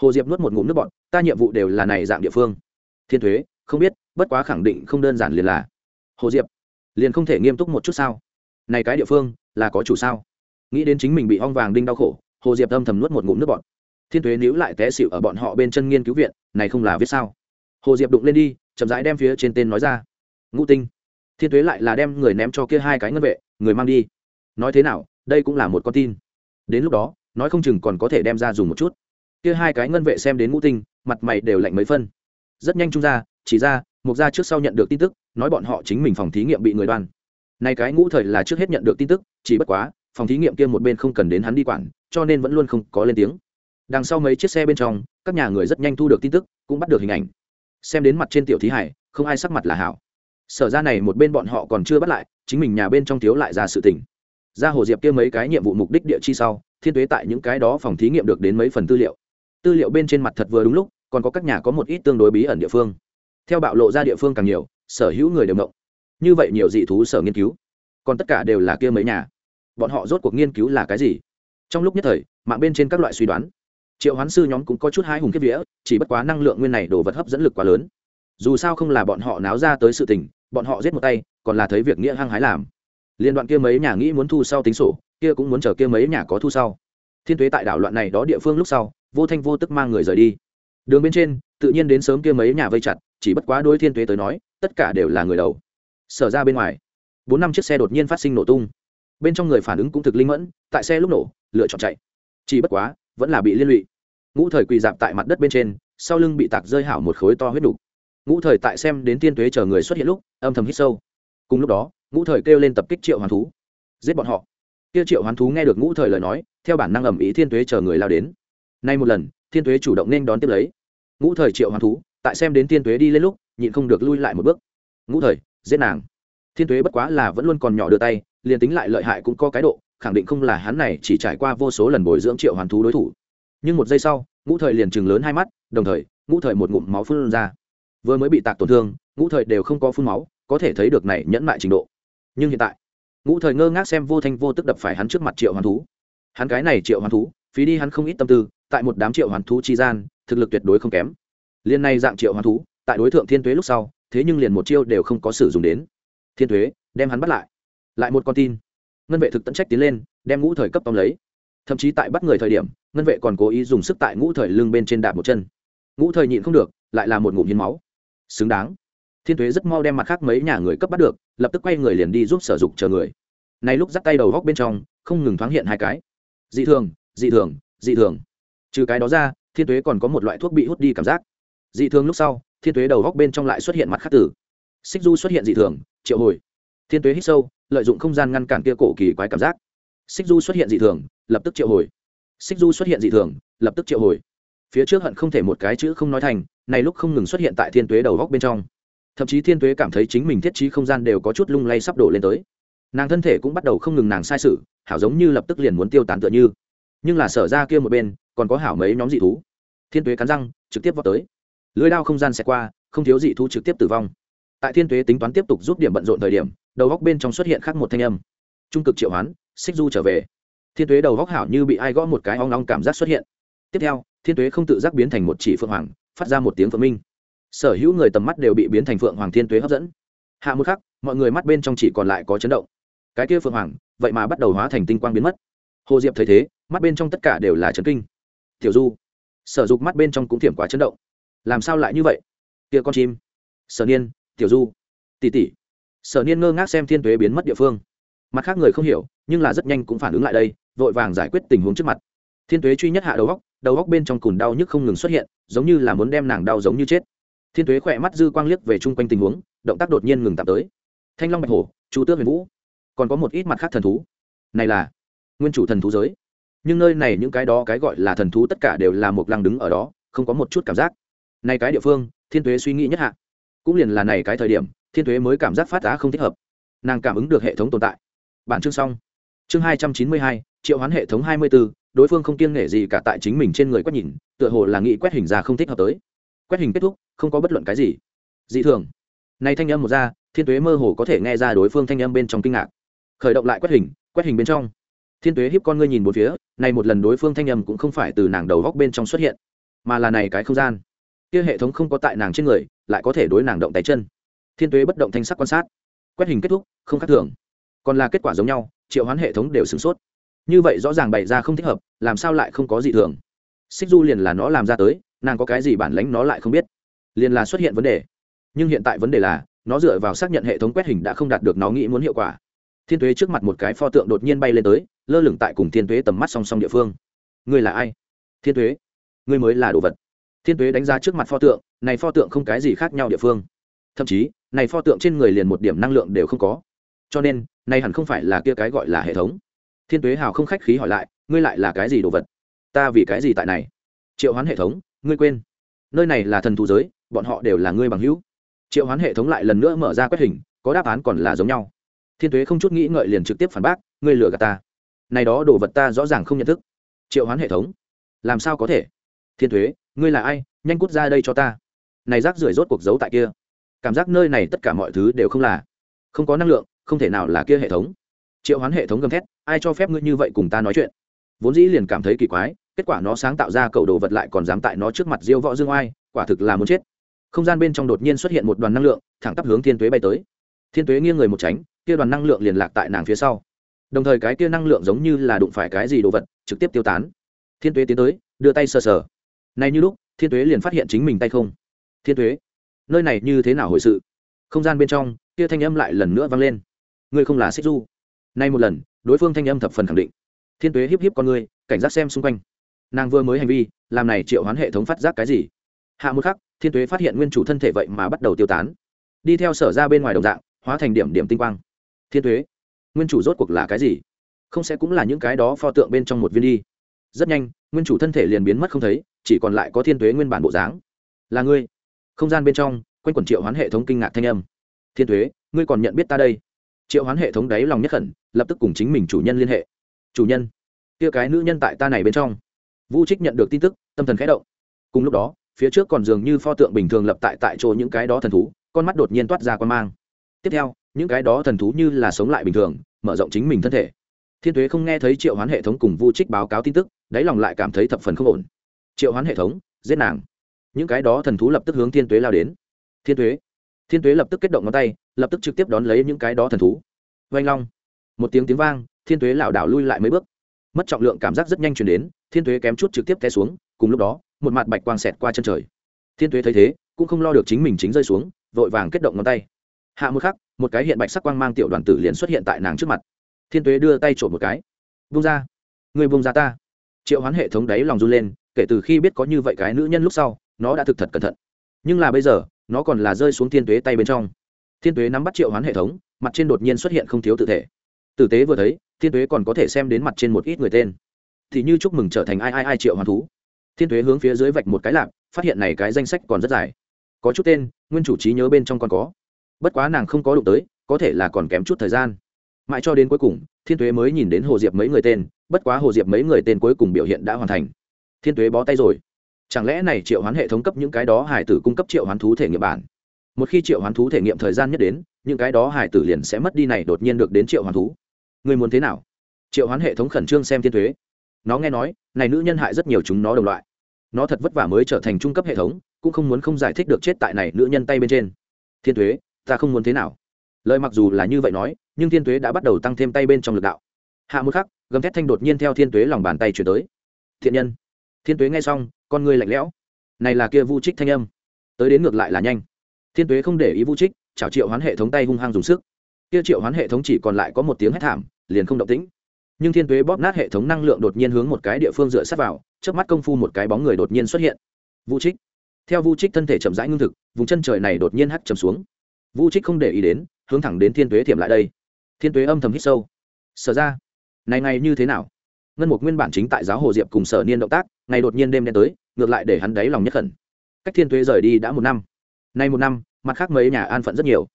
Hồ diệp nuốt một ngụm nước bọn ta nhiệm vụ đều là này dạng địa phương. Thiên thuế, không biết, bất quá khẳng định không đơn giản liền là. Hồ diệp, liền không thể nghiêm túc một chút sao? Này cái địa phương, là có chủ sao? Nghĩ đến chính mình bị ong vàng đinh đau khổ, hồ diệp âm thầm nuốt một ngụm nước bọn thiên thuế níu lại té xịu ở bọn họ bên chân nghiên cứu viện, này không là viết sao? Hồ diệp đụng lên đi, chậm rãi đem phía trên tên nói ra. Ngũ tinh, thiên thuế lại là đem người ném cho kia hai cái ngân vệ, người mang đi. Nói thế nào, đây cũng là một con tin. Đến lúc đó, nói không chừng còn có thể đem ra dùng một chút. Kia hai cái ngân vệ xem đến ngũ tinh, mặt mày đều lạnh mấy phân. Rất nhanh trung ra, chỉ ra, mục gia trước sau nhận được tin tức, nói bọn họ chính mình phòng thí nghiệm bị người đoan. Nay cái ngũ thời là trước hết nhận được tin tức, chỉ bất quá, phòng thí nghiệm kia một bên không cần đến hắn đi quản, cho nên vẫn luôn không có lên tiếng. Đằng sau mấy chiếc xe bên trong, các nhà người rất nhanh thu được tin tức, cũng bắt được hình ảnh xem đến mặt trên tiểu thí hải, không ai sắc mặt là hảo. Sở ra này một bên bọn họ còn chưa bắt lại, chính mình nhà bên trong thiếu lại ra sự tình. Ra hồ diệp kia mấy cái nhiệm vụ mục đích địa chi sau, thiên tuế tại những cái đó phòng thí nghiệm được đến mấy phần tư liệu. Tư liệu bên trên mặt thật vừa đúng lúc, còn có các nhà có một ít tương đối bí ẩn địa phương. Theo bạo lộ ra địa phương càng nhiều, sở hữu người đều động như vậy nhiều dị thú sở nghiên cứu, còn tất cả đều là kia mấy nhà. Bọn họ rốt cuộc nghiên cứu là cái gì? Trong lúc nhất thời, mạng bên trên các loại suy đoán triệu hoán sư nhóm cũng có chút hai hùng kiếp vía, chỉ bất quá năng lượng nguyên này đồ vật hấp dẫn lực quá lớn. Dù sao không là bọn họ náo ra tới sự tình, bọn họ giết một tay, còn là thấy việc nghĩa hăng hái làm. Liên đoạn kia mấy nhà nghĩ muốn thu sau tính sổ, kia cũng muốn chờ kia mấy nhà có thu sau. Thiên tuế tại đảo loạn này đó địa phương lúc sau, vô thanh vô tức mang người rời đi. Đường bên trên, tự nhiên đến sớm kia mấy nhà vây chặt, chỉ bất quá đôi thiên tuế tới nói, tất cả đều là người đầu. Sở ra bên ngoài, bốn năm chiếc xe đột nhiên phát sinh nổ tung. Bên trong người phản ứng cũng thực linh mẫn, tại xe lúc nổ, lựa chọn chạy. Chỉ bất quá vẫn là bị liên lụy. Ngũ thời quỳ dạp tại mặt đất bên trên, sau lưng bị tạc rơi hảo một khối to huyết đục. Ngũ thời tại xem đến tiên tuế chờ người xuất hiện lúc, âm thầm hít sâu. Cùng lúc đó, ngũ thời kêu lên tập kích triệu hoàn thú. Giết bọn họ. Kia triệu hoán thú nghe được ngũ thời lời nói, theo bản năng ẩm ý thiên tuế chờ người lao đến. Nay một lần, thiên tuế chủ động nên đón tiếp lấy. Ngũ thời triệu hoán thú, tại xem đến thiên tuế đi lên lúc, nhịn không được lui lại một bước. Ngũ thời, giết nàng. Thiên tuế bất quá là vẫn luôn còn nhỏ đưa tay, liền tính lại lợi hại cũng có cái độ khẳng định không là hắn này chỉ trải qua vô số lần bồi dưỡng triệu hoàn thú đối thủ. Nhưng một giây sau, ngũ thời liền chừng lớn hai mắt, đồng thời, ngũ thời một ngụm máu phun ra. Vừa mới bị tạc tổn thương, ngũ thời đều không có phun máu, có thể thấy được này nhẫn mại trình độ. Nhưng hiện tại, ngũ thời ngơ ngác xem vô thanh vô tức đập phải hắn trước mặt triệu hoàn thú. Hắn cái này triệu hoàn thú, phí đi hắn không ít tâm tư, tại một đám triệu hoàn thú chi gian, thực lực tuyệt đối không kém. Liên này dạng triệu hoàn thú, tại đối tượng thiên tuế lúc sau, thế nhưng liền một chiêu đều không có sử dụng đến. Thiên tuế, đem hắn bắt lại. Lại một con tin ngân vệ thực tận trách tiến lên, đem ngũ thời cấp tóm lấy. Thậm chí tại bắt người thời điểm, ngân vệ còn cố ý dùng sức tại ngũ thời lưng bên trên đạp một chân. Ngũ thời nhịn không được, lại là một ngụm hiến máu. Xứng đáng. Thiên thuế rất mau đem mặt khác mấy nhà người cấp bắt được, lập tức quay người liền đi giúp sở dục chờ người. Này lúc dắt tay đầu góc bên trong, không ngừng thoáng hiện hai cái. Dị thường dị thường dị thường. Trừ cái đó ra, thiên tuế còn có một loại thuốc bị hút đi cảm giác. Dị thường lúc sau, thiên tuế đầu góc bên trong lại xuất hiện mặt khắc tử. Xích du xuất hiện dị thường, triệu hồi thiên tuế hít sâu, lợi dụng không gian ngăn cản kia cổ kỳ quái cảm giác. Xích du xuất hiện dị thường, lập tức triệu hồi. Xích du xuất hiện dị thường, lập tức triệu hồi. Phía trước hận không thể một cái chữ không nói thành, này lúc không ngừng xuất hiện tại thiên tuế đầu góc bên trong. Thậm chí thiên tuế cảm thấy chính mình thiết trí không gian đều có chút lung lay sắp đổ lên tới. Nàng thân thể cũng bắt đầu không ngừng nàng sai sự, hảo giống như lập tức liền muốn tiêu tán tựa như. Nhưng là sở ra kia một bên, còn có hảo mấy nhóm dị thú. Thiên tuế cắn răng, trực tiếp vào tới. Lưới đao không gian xẹt qua, không thiếu dị thú trực tiếp tử vong. Tại thiên tuế tính toán tiếp tục giúp điểm bận rộn thời điểm đầu góc bên trong xuất hiện khác một thanh âm. Trung cực triệu hoán, xích du trở về. Thiên tuế đầu góc hảo như bị ai gõ một cái ong ong cảm giác xuất hiện. Tiếp theo, thiên tuế không tự giác biến thành một chỉ phượng hoàng, phát ra một tiếng phượng minh. Sở hữu người tầm mắt đều bị biến thành phượng hoàng thiên tuế hấp dẫn. Hạ một khắc, mọi người mắt bên trong chỉ còn lại có chấn động. Cái kia phượng hoàng, vậy mà bắt đầu hóa thành tinh quang biến mất. Hồ diệp thấy thế, mắt bên trong tất cả đều là chấn kinh. Tiểu du, sở dục mắt bên trong cũng thiểm quá chấn động. Làm sao lại như vậy? Kia con chim. Sở niên, tiểu du, tỷ tỷ sở niên ngơ ngác xem thiên tuế biến mất địa phương. Mặt khác người không hiểu, nhưng là rất nhanh cũng phản ứng lại đây, vội vàng giải quyết tình huống trước mặt. Thiên tuế truy nhất hạ đầu góc đầu góc bên trong cùn đau nhức không ngừng xuất hiện, giống như là muốn đem nàng đau giống như chết. Thiên tuế khỏe mắt dư quang liếc về chung quanh tình huống, động tác đột nhiên ngừng tạm tới. Thanh long bạch hổ, chu tước huyền vũ. Còn có một ít mặt khác thần thú. Này là nguyên chủ thần thú giới. Nhưng nơi này những cái đó cái gọi là thần thú tất cả đều là một lăng đứng ở đó, không có một chút cảm giác. Này cái địa phương, thiên tuế suy nghĩ nhất hạ. Cũng liền là này cái thời điểm thiên tuế mới cảm giác phát á không thích hợp. Nàng cảm ứng được hệ thống tồn tại. Bản chương xong. Chương hai trăm chín mươi hai, triệu hoán hệ thống hai mươi b ố đối phương không kiêng nể gì cả tại chính mình trên người quét nhìn, tựa hồ là nghĩ quét hình ra không thích hợp tới. Quét hình kết thúc, không có bất luận cái gì. Dị thường. Nay thanh âm một ra, thiên tuế mơ hồ có thể nghe ra đối phương thanh âm bên trong kinh ngạc. Khởi động lại quét hình quét hình bên trong. Thiên tuế hiếp con ngươi nhìn một phía, này một lần đối phương thanh âm cũng không phải từ nàng đầu góc bên trong xuất hiện, mà là này cái không gian. Kia hệ thống không có tại nàng trên người, lại có thể đối nàng động tay chân thiên tuế bất động thanh sắc quan sát. Quét hình kết thúc, không khác thường. Còn là kết quả giống nhau, triệu hoán hệ thống đều sửng sốt. Như vậy rõ ràng bày ra không thích hợp, làm sao lại không có gì thường? Xích du liền là nó làm ra tới, nàng có cái gì bản lánh nó lại không biết. Liền là xuất hiện vấn đề. Nhưng hiện tại vấn đề là, nó dựa vào xác nhận hệ thống quét hình đã không đạt được nó nghĩ muốn hiệu quả. Thiên tuế trước mặt một cái pho tượng đột nhiên bay lên tới, lơ lửng tại cùng thiên tuế tầm mắt song song địa phương. Ngươi là ai? Thiên tuế. Ngươi mới là đồ vật. Thiên tuế đánh giá trước mặt pho tượng, này pho tượng không cái gì khác nhau địa phương. Thậm chí này pho tượng trên người liền một điểm năng lượng đều không có. Cho nên nay hẳn không phải là kia cái gọi là hệ thống. Thiên tuế hào không khách khí hỏi lại, ngươi lại là cái gì đồ vật? Ta vì cái gì tại này? Triệu hoán hệ thống, ngươi quên. Nơi này là thần thú giới, bọn họ đều là ngươi bằng hữu. Triệu hoán hệ thống lại lần nữa mở ra quét hình, có đáp án còn là giống nhau. Thiên tuế không chút nghĩ ngợi liền trực tiếp phản bác, ngươi lừa gạt ta. Này đó đồ vật ta rõ ràng không nhận thức. Triệu hoán hệ thống, làm sao có thể? Thiên tuế, ngươi là ai? Nhanh cút ra đây cho ta. Này rác rưởi rốt cuộc giấu tại kia cảm giác nơi này tất cả mọi thứ đều không là, không có năng lượng, không thể nào là kia hệ thống. Triệu hoán hệ thống gầm thét, ai cho phép ngươi như vậy cùng ta nói chuyện? Vốn dĩ liền cảm thấy kỳ quái, kết quả nó sáng tạo ra cầu đồ vật lại còn dám tại nó trước mặt diêu võ dương oai, quả thực là muốn chết. Không gian bên trong đột nhiên xuất hiện một đoàn năng lượng, thẳng tắp hướng thiên tuế bay tới. Thiên tuế nghiêng người một tránh, kia đoàn năng lượng liền lạc tại nàng phía sau. Đồng thời cái kia năng lượng giống như là đụng phải cái gì đồ vật, trực tiếp tiêu tán. Thiên tuế tiến tới, đưa tay sờ sờ. Này như lúc, thiên tuế liền phát hiện chính mình tay không. Thiên tuế nơi này như thế nào hồi sự? Không gian bên trong kia thanh âm lại lần nữa vang lên. Ngươi không là xích du. Nay một lần, đối phương thanh âm thập phần khẳng định. Thiên tuế hiếp hiếp con ngươi, cảnh giác xem xung quanh. Nàng vừa mới hành vi, làm này triệu hoán hệ thống phát giác cái gì? Hạ một khắc, thiên tuế phát hiện nguyên chủ thân thể vậy mà bắt đầu tiêu tán. Đi theo sở ra bên ngoài đồng dạng, hóa thành điểm điểm tinh quang. Thiên tuế, nguyên chủ rốt cuộc là cái gì? Không sẽ cũng là những cái đó pho tượng bên trong một viên đi. Rất nhanh, nguyên chủ thân thể liền biến mất không thấy, chỉ còn lại có thiên tuế nguyên bản bộ dáng. Là ngươi không gian bên trong, quanh quẩn triệu hoán hệ thống kinh ngạc thanh âm. Thiên tuế, ngươi còn nhận biết ta đây? Triệu hoán hệ thống đáy lòng nhất khẩn lập tức cùng chính mình chủ nhân liên hệ. Chủ nhân, kia cái nữ nhân tại ta này bên trong. Vũ trích nhận được tin tức, tâm thần khẽ động. Cùng lúc đó, phía trước còn dường như pho tượng bình thường lập tại tại chỗ những cái đó thần thú, con mắt đột nhiên toát ra con mang. Tiếp theo, những cái đó thần thú như là sống lại bình thường, mở rộng chính mình thân thể. Thiên thuế không nghe thấy triệu hoán hệ thống cùng vu trích báo cáo tin tức, đáy lòng lại cảm thấy thập phần không ổn. Triệu hoán hệ thống, giết nàng những cái đó thần thú lập tức hướng thiên tuế lao đến. Thiên tuế. Thiên tuế lập tức kết động ngón tay, lập tức trực tiếp đón lấy những cái đó thần thú. Vanh long. Một tiếng tiếng vang, thiên tuế lảo đảo lui lại mấy bước. Mất trọng lượng cảm giác rất nhanh chuyển đến, thiên tuế kém chút trực tiếp té xuống, cùng lúc đó, một mặt bạch quang xẹt qua chân trời. Thiên tuế thấy thế, cũng không lo được chính mình chính rơi xuống, vội vàng kết động ngón tay. Hạ một khắc, một cái hiện bạch sắc quang mang tiểu đoàn tử liền xuất hiện tại nàng trước mặt. Thiên tuế đưa tay trộm một cái. Vung ra. Người vung ra ta. Triệu hoán hệ thống đáy lòng run lên, kể từ khi biết có như vậy cái nữ nhân lúc sau nó đã thực thật cẩn thận. Nhưng là bây giờ, nó còn là rơi xuống thiên tuế tay bên trong. Thiên tuế nắm bắt triệu hoán hệ thống, mặt trên đột nhiên xuất hiện không thiếu tự thể. Tử tế vừa thấy, thiên tuế còn có thể xem đến mặt trên một ít người tên. Thì như chúc mừng trở thành ai ai ai triệu hoán thú. Thiên tuế hướng phía dưới vạch một cái lạc phát hiện này cái danh sách còn rất dài. Có chút tên, nguyên chủ trí nhớ bên trong còn có. Bất quá nàng không có đụng tới, có thể là còn kém chút thời gian. Mãi cho đến cuối cùng, thiên tuế mới nhìn đến hồ diệp mấy người tên, bất quá hồ diệp mấy người tên cuối cùng biểu hiện đã hoàn thành. Thiên tuế bó tay rồi chẳng lẽ này triệu hoán hệ thống cấp những cái đó hải tử cung cấp triệu hoán thú thể nghiệm bản? Một khi triệu hoán thú thể nghiệm thời gian nhất đến, những cái đó hải tử liền sẽ mất đi này đột nhiên được đến triệu hoán thú. Người muốn thế nào? Triệu hoán hệ thống khẩn trương xem thiên thuế. Nó nghe nói, này nữ nhân hại rất nhiều chúng nó đồng loại. Nó thật vất vả mới trở thành trung cấp hệ thống, cũng không muốn không giải thích được chết tại này nữ nhân tay bên trên. Thiên thuế, ta không muốn thế nào. Lời mặc dù là như vậy nói, nhưng thiên thuế đã bắt đầu tăng thêm tay bên trong lực đạo. Hạ một khắc, gầm thét thanh đột nhiên theo thiên thuế lòng bàn tay chuyển tới. Thiện nhân. Thiên thuế nghe xong con người lạnh lẽo. Này là kia vu trích thanh âm. Tới đến ngược lại là nhanh. Thiên tuế không để ý vu trích chào triệu hoán hệ thống tay hung hăng dùng sức. Kia triệu hoán hệ thống chỉ còn lại có một tiếng hét thảm, liền không động tĩnh. Nhưng thiên tuế bóp nát hệ thống năng lượng đột nhiên hướng một cái địa phương dựa sát vào trước mắt công phu một cái bóng người đột nhiên xuất hiện. Vu trích. Theo vu trích thân thể chậm rãi ngưng thực, vùng chân trời này đột nhiên hắt chầm xuống. Vu trích không để ý đến, hướng thẳng đến thiên tuế thiểm lại đây. Thiên tuế âm thầm hít sâu. Sở ra, này này như thế nào? Ngân mục nguyên bản chính tại giáo hồ diệp cùng sở niên động tác, ngày đột nhiên đêm đen tới ngược lại để hắn đáy lòng nhất khẩn. Cách thiên tuế rời đi đã một năm. Nay một năm, mặt khác mấy nhà an phận rất nhiều.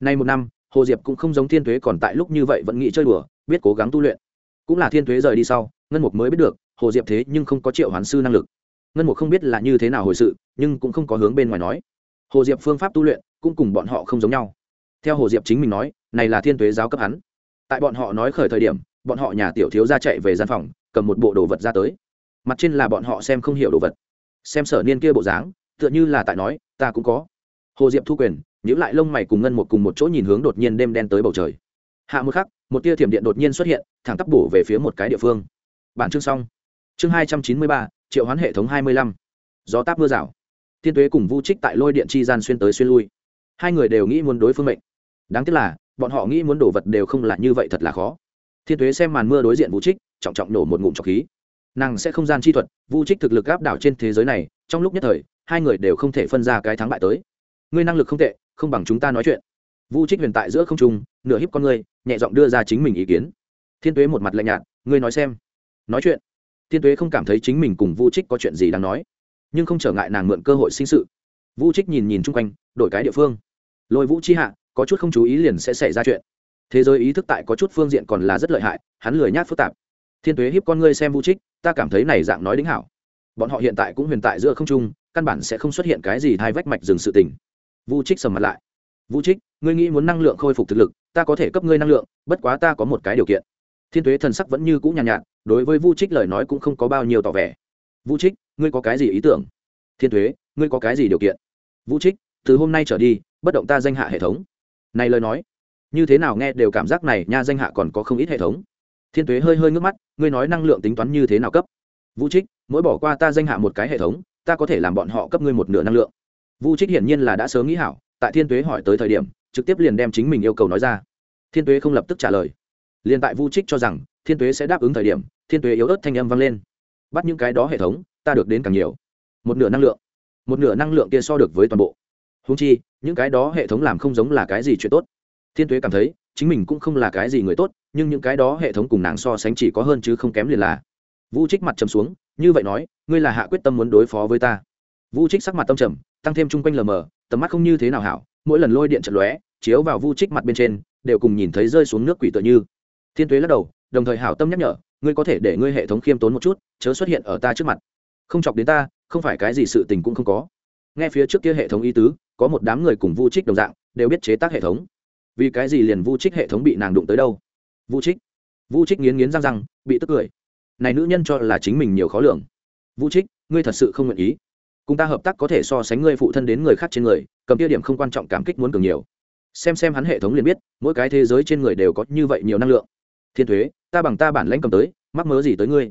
Nay một năm, hồ diệp cũng không giống thiên tuế còn tại lúc như vậy vẫn nghĩ chơi đùa, biết cố gắng tu luyện. Cũng là thiên tuế rời đi sau, ngân mục mới biết được, hồ diệp thế nhưng không có triệu hoán sư năng lực. Ngân mục không biết là như thế nào hồi sự, nhưng cũng không có hướng bên ngoài nói. Hồ diệp phương pháp tu luyện cũng cùng bọn họ không giống nhau. Theo hồ diệp chính mình nói, này là thiên tuế giáo cấp hắn. Tại bọn họ nói khởi thời điểm, bọn họ nhà tiểu thiếu ra chạy về gian phòng, cầm một bộ đồ vật ra tới. Mặt trên là bọn họ xem không hiểu đồ vật xem sở niên kia bộ dáng, tựa như là tại nói, ta cũng có. Hồ diệp thu quyền nhữ lại lông mày cùng ngân một cùng một chỗ nhìn hướng đột nhiên đêm đen tới bầu trời. Hạ một khắc, một tia thiểm điện đột nhiên xuất hiện, thẳng tắp bổ về phía một cái địa phương. Bản chương xong. Chương hai trăm chín mươi ba, triệu hoán hệ thống hai mươi lăm. Gió táp mưa rào. Thiên tuế cùng vu trích tại lôi điện chi gian xuyên tới xuyên lui. Hai người đều nghĩ muốn đối phương mệnh. Đáng tiếc là, bọn họ nghĩ muốn đổ vật đều không là như vậy thật là khó. Thiên tuế xem màn mưa đối diện vũ trích, trọng trọng nổ một ngụm trọc khí nàng sẽ không gian chi thuật vu trích thực lực áp đảo trên thế giới này, trong lúc nhất thời, hai người đều không thể phân ra cái thắng bại tới. Ngươi năng lực không tệ, không bằng chúng ta nói chuyện. Vu trích huyền tại giữa không trung, nửa hiếp con ngươi, nhẹ giọng đưa ra chính mình ý kiến. Thiên tuế một mặt lạnh nhạt, ngươi nói xem. Nói chuyện. Thiên tuế không cảm thấy chính mình cùng vu trích có chuyện gì đáng nói, nhưng không trở ngại nàng mượn cơ hội sinh sự. Vu trích nhìn nhìn chung quanh, đổi cái địa phương. Lôi vũ chi hạ, có chút không chú ý liền sẽ xảy ra chuyện. Thế giới ý thức tại có chút phương diện còn là rất lợi hại, hắn lười nhát phức tạp thiên tuế hiếp con ngươi xem vu trích ta cảm thấy này dạng nói đính hảo. Bọn họ hiện tại cũng huyền tại giữa không trung căn bản sẽ không xuất hiện cái gì thay vách mạch dừng sự tình. Vu trích sầm mặt lại. Vu trích ngươi nghĩ muốn năng lượng khôi phục thực lực ta có thể cấp ngươi năng lượng bất quá ta có một cái điều kiện. Thiên tuế thần sắc vẫn như cũ nhàn nhạt, nhạt đối với vu trích lời nói cũng không có bao nhiêu tỏ vẻ. Vu trích ngươi có cái gì ý tưởng? Thiên tuế ngươi có cái gì điều kiện? Vu trích từ hôm nay trở đi bất động ta danh hạ hệ thống. Này lời nói như thế nào nghe đều cảm giác này nha danh hạ còn có không ít hệ thống thiên tuế hơi hơi ngước mắt, ngươi nói năng lượng tính toán như thế nào cấp? Vũ trích, mỗi bỏ qua ta danh hạ một cái hệ thống, ta có thể làm bọn họ cấp ngươi một nửa năng lượng. Vu trích hiển nhiên là đã sớm nghĩ hảo, tại thiên tuế hỏi tới thời điểm, trực tiếp liền đem chính mình yêu cầu nói ra. Thiên tuế không lập tức trả lời. Liền tại vu trích cho rằng, thiên tuế sẽ đáp ứng thời điểm, thiên tuế yếu ớt thanh âm vang lên. Bắt những cái đó hệ thống, ta được đến càng nhiều. Một nửa năng lượng. Một nửa năng lượng kia so được với toàn bộ. Húng chi, những cái đó hệ thống làm không giống là cái gì chuyện tốt. Thiên tuế cảm thấy, chính mình cũng không là cái gì người tốt nhưng những cái đó hệ thống cùng nàng so sánh chỉ có hơn chứ không kém liền là. Vu trích mặt trầm xuống, như vậy nói, ngươi là hạ quyết tâm muốn đối phó với ta. Vu trích sắc mặt tâm trầm, tăng thêm chung quanh lờ mờ, tầm mắt không như thế nào hảo, mỗi lần lôi điện trận lóe, chiếu vào vu trích mặt bên trên, đều cùng nhìn thấy rơi xuống nước quỷ tựa như. Thiên tuế lắc đầu, đồng thời hảo tâm nhắc nhở, ngươi có thể để ngươi hệ thống khiêm tốn một chút, chớ xuất hiện ở ta trước mặt. Không chọc đến ta, không phải cái gì sự tình cũng không có. Nghe phía trước kia hệ thống y tứ, có một đám người cùng vu trích đồng dạng, đều biết chế tác hệ thống. Vì cái gì liền vu trích hệ thống bị nàng đụng tới đâu? Vu trích. Vu trích nghiến nghiến răng răng, bị tức cười. Này nữ nhân cho là chính mình nhiều khó lường. Vu trích, ngươi thật sự không nguyện ý. Cùng ta hợp tác có thể so sánh ngươi phụ thân đến người khác trên người, cầm tiêu điểm không quan trọng cảm kích muốn cường nhiều. Xem xem hắn hệ thống liền biết, mỗi cái thế giới trên người đều có như vậy nhiều năng lượng. Thiên thuế, ta bằng ta bản lãnh cầm tới, mắc mớ gì tới ngươi?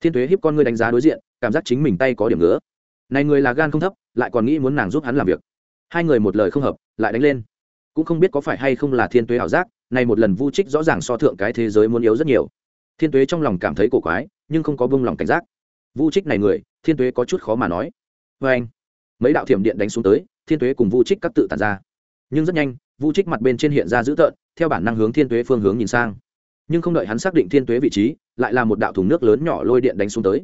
Thiên thuế hiếp con ngươi đánh giá đối diện, cảm giác chính mình tay có điểm nữa này người là gan không thấp, lại còn nghĩ muốn nàng giúp hắn làm việc. Hai người một lời không hợp, lại đánh lên. Cũng không biết có phải hay không là thiên tuế ảo giác này một lần vu trích rõ ràng so thượng cái thế giới muốn yếu rất nhiều. Thiên tuế trong lòng cảm thấy cổ quái, nhưng không có bông lòng cảnh giác. Vu trích này người, thiên tuế có chút khó mà nói. Vê anh, mấy đạo thiểm điện đánh xuống tới, thiên tuế cùng vu trích các tự tàn ra. Nhưng rất nhanh, vu trích mặt bên trên hiện ra dữ tợn, theo bản năng hướng thiên tuế phương hướng nhìn sang. Nhưng không đợi hắn xác định thiên tuế vị trí, lại là một đạo thùng nước lớn nhỏ lôi điện đánh xuống tới.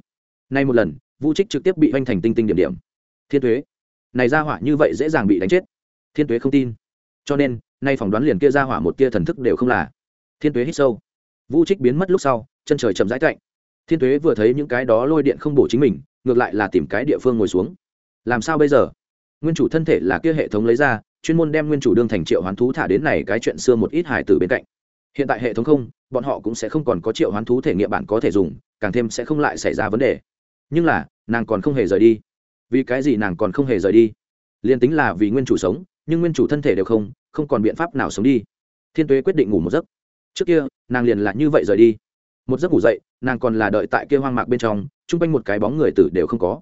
Nay một lần, vu trích trực tiếp bị oanh thành tinh tinh điểm điểm. Thiên tuế, này ra hỏa như vậy dễ dàng bị đánh chết. Thiên tuế không tin. Cho nên nay phỏng đoán liền kia ra hỏa một tia thần thức đều không là. Thiên tuế hít sâu. Vu trích biến mất lúc sau, chân trời chậm rãi cạnh thiên tuế vừa thấy những cái đó lôi điện không bổ chính mình, ngược lại là tìm cái địa phương ngồi xuống. Làm sao bây giờ? Nguyên chủ thân thể là kia hệ thống lấy ra, chuyên môn đem nguyên chủ đương thành triệu hoán thú thả đến này cái chuyện xưa một ít hài từ bên cạnh. Hiện tại hệ thống không, bọn họ cũng sẽ không còn có triệu hoán thú thể nghiệm bản có thể dùng, càng thêm sẽ không lại xảy ra vấn đề. Nhưng là, nàng còn không hề rời đi. Vì cái gì nàng còn không hề rời đi? Liền tính là vì nguyên chủ sống, nhưng nguyên chủ thân thể đều không không còn biện pháp nào sống đi. Thiên tuế quyết định ngủ một giấc. Trước kia, nàng liền là như vậy rời đi. Một giấc ngủ dậy, nàng còn là đợi tại kia hoang mạc bên trong, chung quanh một cái bóng người tử đều không có.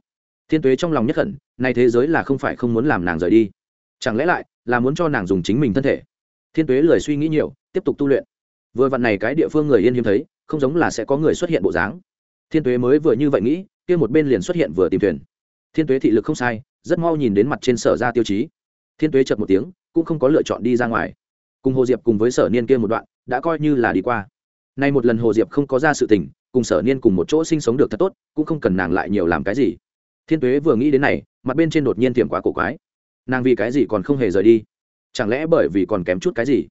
Thiên tuế trong lòng nhất khẩn nay thế giới là không phải không muốn làm nàng rời đi. Chẳng lẽ lại là muốn cho nàng dùng chính mình thân thể? Thiên tuế lười suy nghĩ nhiều, tiếp tục tu luyện. Vừa vặn này cái địa phương người yên hiếm thấy, không giống là sẽ có người xuất hiện bộ dáng. Thiên tuế mới vừa như vậy nghĩ, kia một bên liền xuất hiện vừa tìm thuyền. Thiên tuế thị lực không sai, rất mau nhìn đến mặt trên sở ra tiêu chí. Thiên tuế chật một tiếng cũng không có lựa chọn đi ra ngoài. Cùng hồ diệp cùng với sở niên kia một đoạn, đã coi như là đi qua. Nay một lần hồ diệp không có ra sự tình, cùng sở niên cùng một chỗ sinh sống được thật tốt, cũng không cần nàng lại nhiều làm cái gì. Thiên tuế vừa nghĩ đến này, mặt bên trên đột nhiên tiềm quá cổ quái. Nàng vì cái gì còn không hề rời đi? Chẳng lẽ bởi vì còn kém chút cái gì?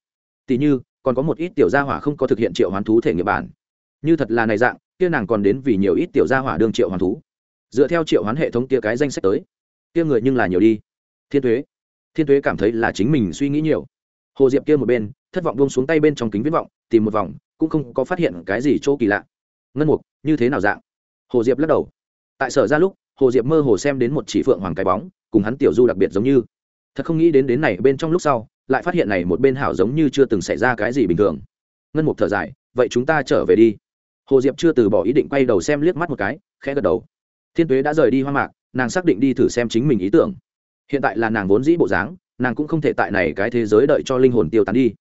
Tỉ như, còn có một ít tiểu gia hỏa không có thực hiện triệu hoán thú thể nghiệp bản. Như thật là này dạng, kia nàng còn đến vì nhiều ít tiểu gia hỏa đương triệu hoán thú. Dựa theo triệu hoán hệ thống kia cái danh sách tới, kia người nhưng là nhiều đi. Thiên thuế thiên thuế cảm thấy là chính mình suy nghĩ nhiều. Hồ diệp kia một bên, thất vọng buông xuống tay bên trong kính viễn vọng, tìm một vòng, cũng không có phát hiện cái gì chỗ kỳ lạ. Ngân mục, như thế nào dạng? Hồ diệp lắc đầu. Tại sở ra lúc, hồ diệp mơ hồ xem đến một chỉ phượng hoàng cái bóng, cùng hắn tiểu du đặc biệt giống như. Thật không nghĩ đến đến này bên trong lúc sau, lại phát hiện này một bên hảo giống như chưa từng xảy ra cái gì bình thường. Ngân mục thở dài, vậy chúng ta trở về đi. Hồ diệp chưa từ bỏ ý định quay đầu xem liếc mắt một cái, khẽ gật đầu. Thiên tuế đã rời đi hoang mạc, nàng xác định đi thử xem chính mình ý tưởng hiện tại là nàng vốn dĩ bộ dáng, nàng cũng không thể tại này cái thế giới đợi cho linh hồn tiêu tán đi.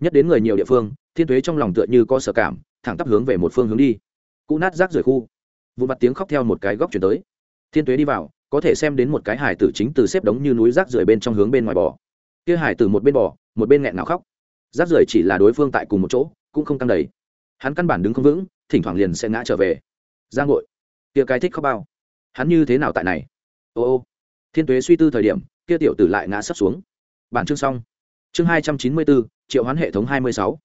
Nhất đến người nhiều địa phương, thiên tuế trong lòng tựa như có sở cảm, thẳng tắp hướng về một phương hướng đi. Cụ nát rác rời khu. Vụ mặt tiếng khóc theo một cái góc chuyển tới. Thiên tuế đi vào, có thể xem đến một cái hải tử chính từ xếp đống như núi rác rưởi bên trong hướng bên ngoài bò. Kia hải tử một bên bò, một bên nghẹn ngào khóc. Rác rưởi chỉ là đối phương tại cùng một chỗ, cũng không căng đầy. Hắn căn bản đứng không vững, thỉnh thoảng liền sẽ ngã trở về. Giang ngội kia cái thích khóc bao. Hắn như thế nào tại này? Ô ô thiên tuế suy tư thời điểm, kia tiểu tử lại ngã sấp xuống. Bản chương xong. Chương hai trăm chín mươi bốn, triệu hoán hệ thống hai mươi sáu.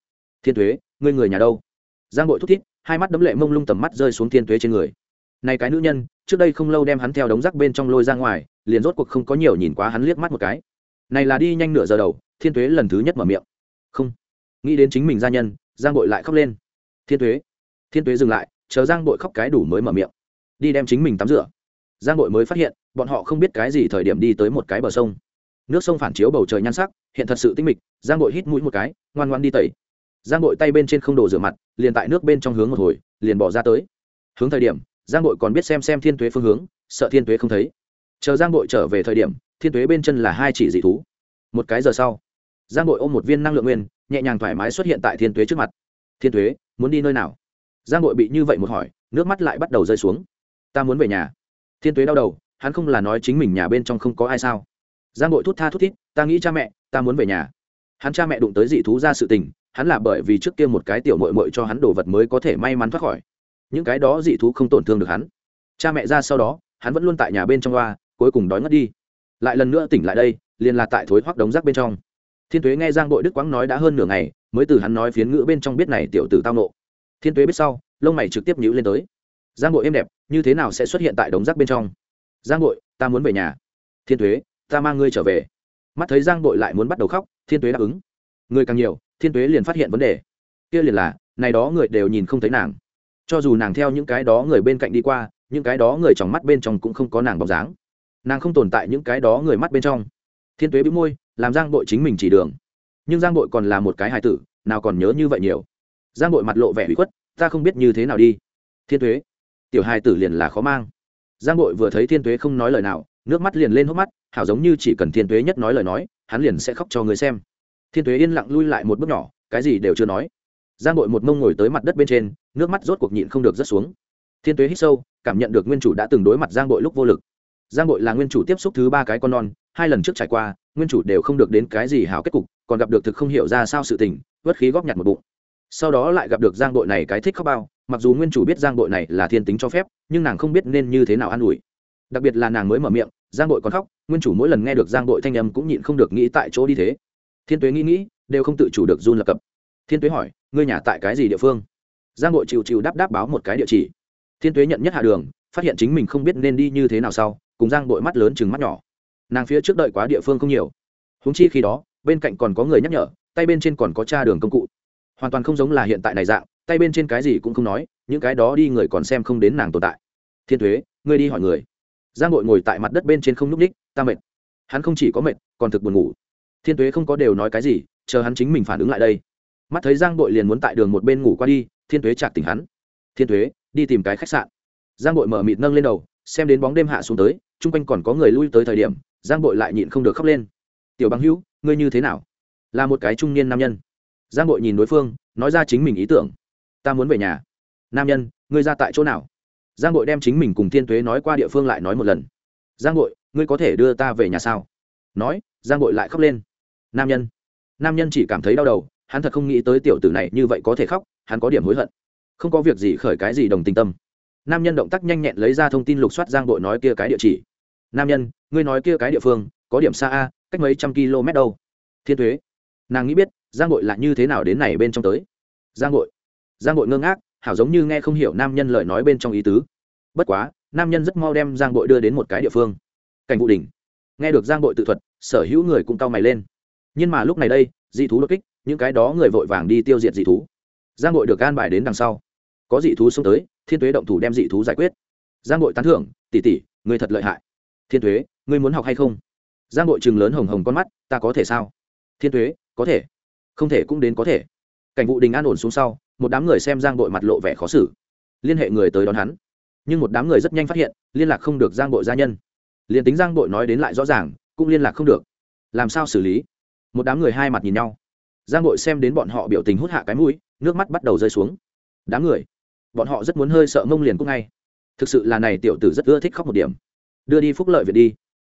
Thiên tuế, ngươi người nhà đâu? Giang bội thúc thiết hai mắt đấm lệ mông lung tầm mắt rơi xuống thiên tuế trên người. Này cái nữ nhân, trước đây không lâu đem hắn theo đống rác bên trong lôi ra ngoài, liền rốt cuộc không có nhiều nhìn quá hắn liếc mắt một cái. Này là đi nhanh nửa giờ đầu, thiên tuế lần thứ nhất mở miệng. Không. Nghĩ đến chính mình gia nhân, giang bội lại khóc lên. Thiên tuế thiên tuế dừng lại, chờ giang bội khóc cái đủ mới mở miệng. Đi đem chính mình tắm rửa giang nội mới phát hiện, bọn họ không biết cái gì thời điểm đi tới một cái bờ sông. Nước sông phản chiếu bầu trời nhan sắc, hiện thật sự tinh mịch, giang nội hít mũi một cái, ngoan ngoan đi tẩy. Giang nội tay bên trên không đồ rửa mặt, liền tại nước bên trong hướng một hồi, liền bỏ ra tới. Hướng thời điểm, giang nội còn biết xem xem thiên tuế phương hướng, sợ thiên tuế không thấy. Chờ giang nội trở về thời điểm, thiên tuế bên chân là hai chỉ dị thú. Một cái giờ sau, giang nội ôm một viên năng lượng nguyên, nhẹ nhàng thoải mái xuất hiện tại thiên tuế trước mặt. Thiên tuế, muốn đi nơi nào? Giang nội bị như vậy một hỏi, nước mắt lại bắt đầu rơi xuống. Ta muốn về nhà thiên tuế đau đầu, hắn không là nói chính mình nhà bên trong không có ai sao? Giang bội thút tha thút thít, ta nghĩ cha mẹ, ta muốn về nhà. Hắn cha mẹ đụng tới dị thú ra sự tình, hắn là bởi vì trước kia một cái tiểu mội mội cho hắn đồ vật mới có thể may mắn thoát khỏi. Những cái đó dị thú không tổn thương được hắn. Cha mẹ ra sau đó, hắn vẫn luôn tại nhà bên trong loa cuối cùng đói ngất đi. Lại lần nữa tỉnh lại đây, liền là tại thối hoắc đống rác bên trong. Thiên tuế nghe giang bội đức Quang nói đã hơn nửa ngày, mới từ hắn nói phiến ngữ bên trong biết này tiểu tử tao nộ. Thiên tuế biết sau, lông mày trực tiếp nhữ lên tới giang bội êm đẹp, như thế nào sẽ xuất hiện tại đống rác bên trong? Giang bội ta muốn về nhà. Thiên tuế, ta mang ngươi trở về. Mắt thấy giang bội lại muốn bắt đầu khóc, thiên tuế đáp ứng. Người càng nhiều, thiên tuế liền phát hiện vấn đề. Kia liền là, này đó người đều nhìn không thấy nàng. Cho dù nàng theo những cái đó người bên cạnh đi qua, những cái đó người trong mắt bên trong cũng không có nàng bóng dáng. Nàng không tồn tại những cái đó người mắt bên trong. Thiên tuế bị môi, làm giang bội chính mình chỉ đường. Nhưng giang bội còn là một cái hài tử, nào còn nhớ như vậy nhiều. Giang bội mặt lộ vẻ bị khuất, ta không biết như thế nào đi. Thiên tuế tiểu hài tử liền là khó mang. Giang bội vừa thấy thiên tuế không nói lời nào, nước mắt liền lên hốc mắt, hảo giống như chỉ cần thiên tuế nhất nói lời nói, hắn liền sẽ khóc cho người xem. Thiên tuế yên lặng lui lại một bước nhỏ, cái gì đều chưa nói. Giang bội một mông ngồi tới mặt đất bên trên, nước mắt rốt cuộc nhịn không được rớt xuống. Thiên tuế hít sâu, cảm nhận được nguyên chủ đã từng đối mặt giang bội lúc vô lực. Giang bội là nguyên chủ tiếp xúc thứ ba cái con non, hai lần trước trải qua, nguyên chủ đều không được đến cái gì hảo kết cục, còn gặp được thực không hiểu ra sao sự tình, vất khí góp nhặt một bụng. Sau đó lại gặp được giang bội này cái thích khóc bao mặc dù nguyên chủ biết giang bội này là thiên tính cho phép, nhưng nàng không biết nên như thế nào an ủi. Đặc biệt là nàng mới mở miệng, giang bội còn khóc, nguyên chủ mỗi lần nghe được giang bội thanh âm cũng nhịn không được nghĩ tại chỗ đi thế. Thiên tuế nghĩ nghĩ, đều không tự chủ được run lập cập. Thiên tuế hỏi, ngươi nhà tại cái gì địa phương? Giang bội chịu chịu đáp đáp báo một cái địa chỉ. Thiên tuế nhận nhất hạ đường, phát hiện chính mình không biết nên đi như thế nào sau, cùng giang bội mắt lớn chừng mắt nhỏ. Nàng phía trước đợi quá địa phương không nhiều. Húng chi khi đó, bên cạnh còn có người nhắc nhở, tay bên trên còn có cha đường công cụ. Hoàn toàn không giống là hiện tại này dạng tay bên trên cái gì cũng không nói, những cái đó đi người còn xem không đến nàng tồn tại. Thiên thuế, ngươi đi hỏi người. Giang nội ngồi tại mặt đất bên trên không n ú c ních, ta mệt. Hắn không chỉ có mệt, còn thực buồn ngủ. Thiên thuế không có đều nói cái gì, chờ hắn chính mình phản ứng lại đây. Mắt thấy giang bội liền muốn tại đường một bên ngủ qua đi, thiên thuế chạc tỉnh hắn. Thiên thuế, đi tìm cái khách sạn. Giang bội mở mịt nâng lên đầu, xem đến bóng đêm hạ xuống tới, chung quanh còn có người lui tới thời điểm, giang bội lại nhịn không được khóc lên. Tiểu bằng hữu, ngươi như thế nào? Là một cái trung niên nam nhân. Giang bội nhìn đối phương, nói ra chính mình ý tưởng ta muốn về nhà. Nam nhân, ngươi ra tại chỗ nào? Giang bội đem chính mình cùng thiên tuế nói qua địa phương lại nói một lần. Giang bội ngươi có thể đưa ta về nhà sao? Nói, giang bội lại khóc lên. Nam nhân. Nam nhân chỉ cảm thấy đau đầu, hắn thật không nghĩ tới tiểu tử này như vậy có thể khóc, hắn có điểm hối hận. Không có việc gì khởi cái gì đồng tình tâm. Nam nhân động tác nhanh nhẹn lấy ra thông tin lục soát giang bội nói kia cái địa chỉ. Nam nhân, ngươi nói kia cái địa phương, có điểm xa a, cách mấy trăm km đâu? Thiên thuế nàng nghĩ biết, giang bội là như thế nào đến này bên trong tới. Giang bội giang bội ngơ ngác, hảo giống như nghe không hiểu nam nhân lời nói bên trong ý tứ. Bất quá, nam nhân rất mau đem giang bội đưa đến một cái địa phương. Cảnh vụ đỉnh. Nghe được giang bội tự thuật, sở hữu người cũng cau mày lên. Nhưng mà lúc này đây, dị thú đột kích, những cái đó người vội vàng đi tiêu diệt dị thú. Giang bội được an bài đến đằng sau. Có dị thú xông tới, thiên tuế động thủ đem dị thú giải quyết. Giang bội tán thưởng tỉ tỉ người thật lợi hại. Thiên tuế, ngươi muốn học hay không? Giang bội chừng lớn hồng hồng con mắt, ta có thể sao? Thiên tuế, có thể. Không thể cũng đến có thể. Cảnh vụ đình an ổn xuống sau một đám người xem giang bội mặt lộ vẻ khó xử. Liên hệ người tới đón hắn. Nhưng một đám người rất nhanh phát hiện, liên lạc không được giang bội gia nhân. Liền tính giang bội nói đến lại rõ ràng, cũng liên lạc không được. Làm sao xử lý? Một đám người hai mặt nhìn nhau. Giang bội xem đến bọn họ biểu tình hút hạ cái mũi, nước mắt bắt đầu rơi xuống. Đám người. Bọn họ rất muốn hơi sợ mông liền cũng ngay. Thực sự là này tiểu tử rất ưa thích khóc một điểm. Đưa đi phúc lợi việt đi.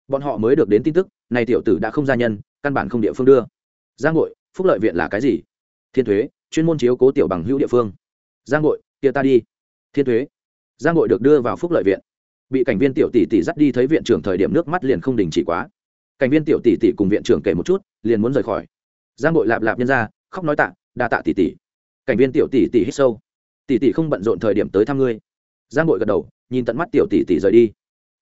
Bọn họ mới được đến tin tức, này tiểu tử đã không gia nhân, căn bản không địa phương đưa. Giang bội, phúc lợi viện là cái gì? Thiên thuế chuyên môn chiếu cố tiểu bằng hữu địa phương. Giang nội, kia ta đi. Thiên thuế giang nội được đưa vào phúc lợi viện. Bị cảnh viên tiểu tỷ tỷ dắt đi thấy viện trưởng thời điểm nước mắt liền không đình chỉ quá. Cảnh viên tiểu tỷ tỷ cùng viện trưởng kể một chút liền muốn rời khỏi. Giang nội lạp lạp nhân ra khóc nói tạ đa tạ tỷ tỷ. Cảnh viên tiểu tỷ tỷ hít sâu. Tỷ tỷ không bận rộn thời điểm tới thăm ngươi. Giang nội gật đầu nhìn tận mắt tiểu tỷ tỷ rời đi.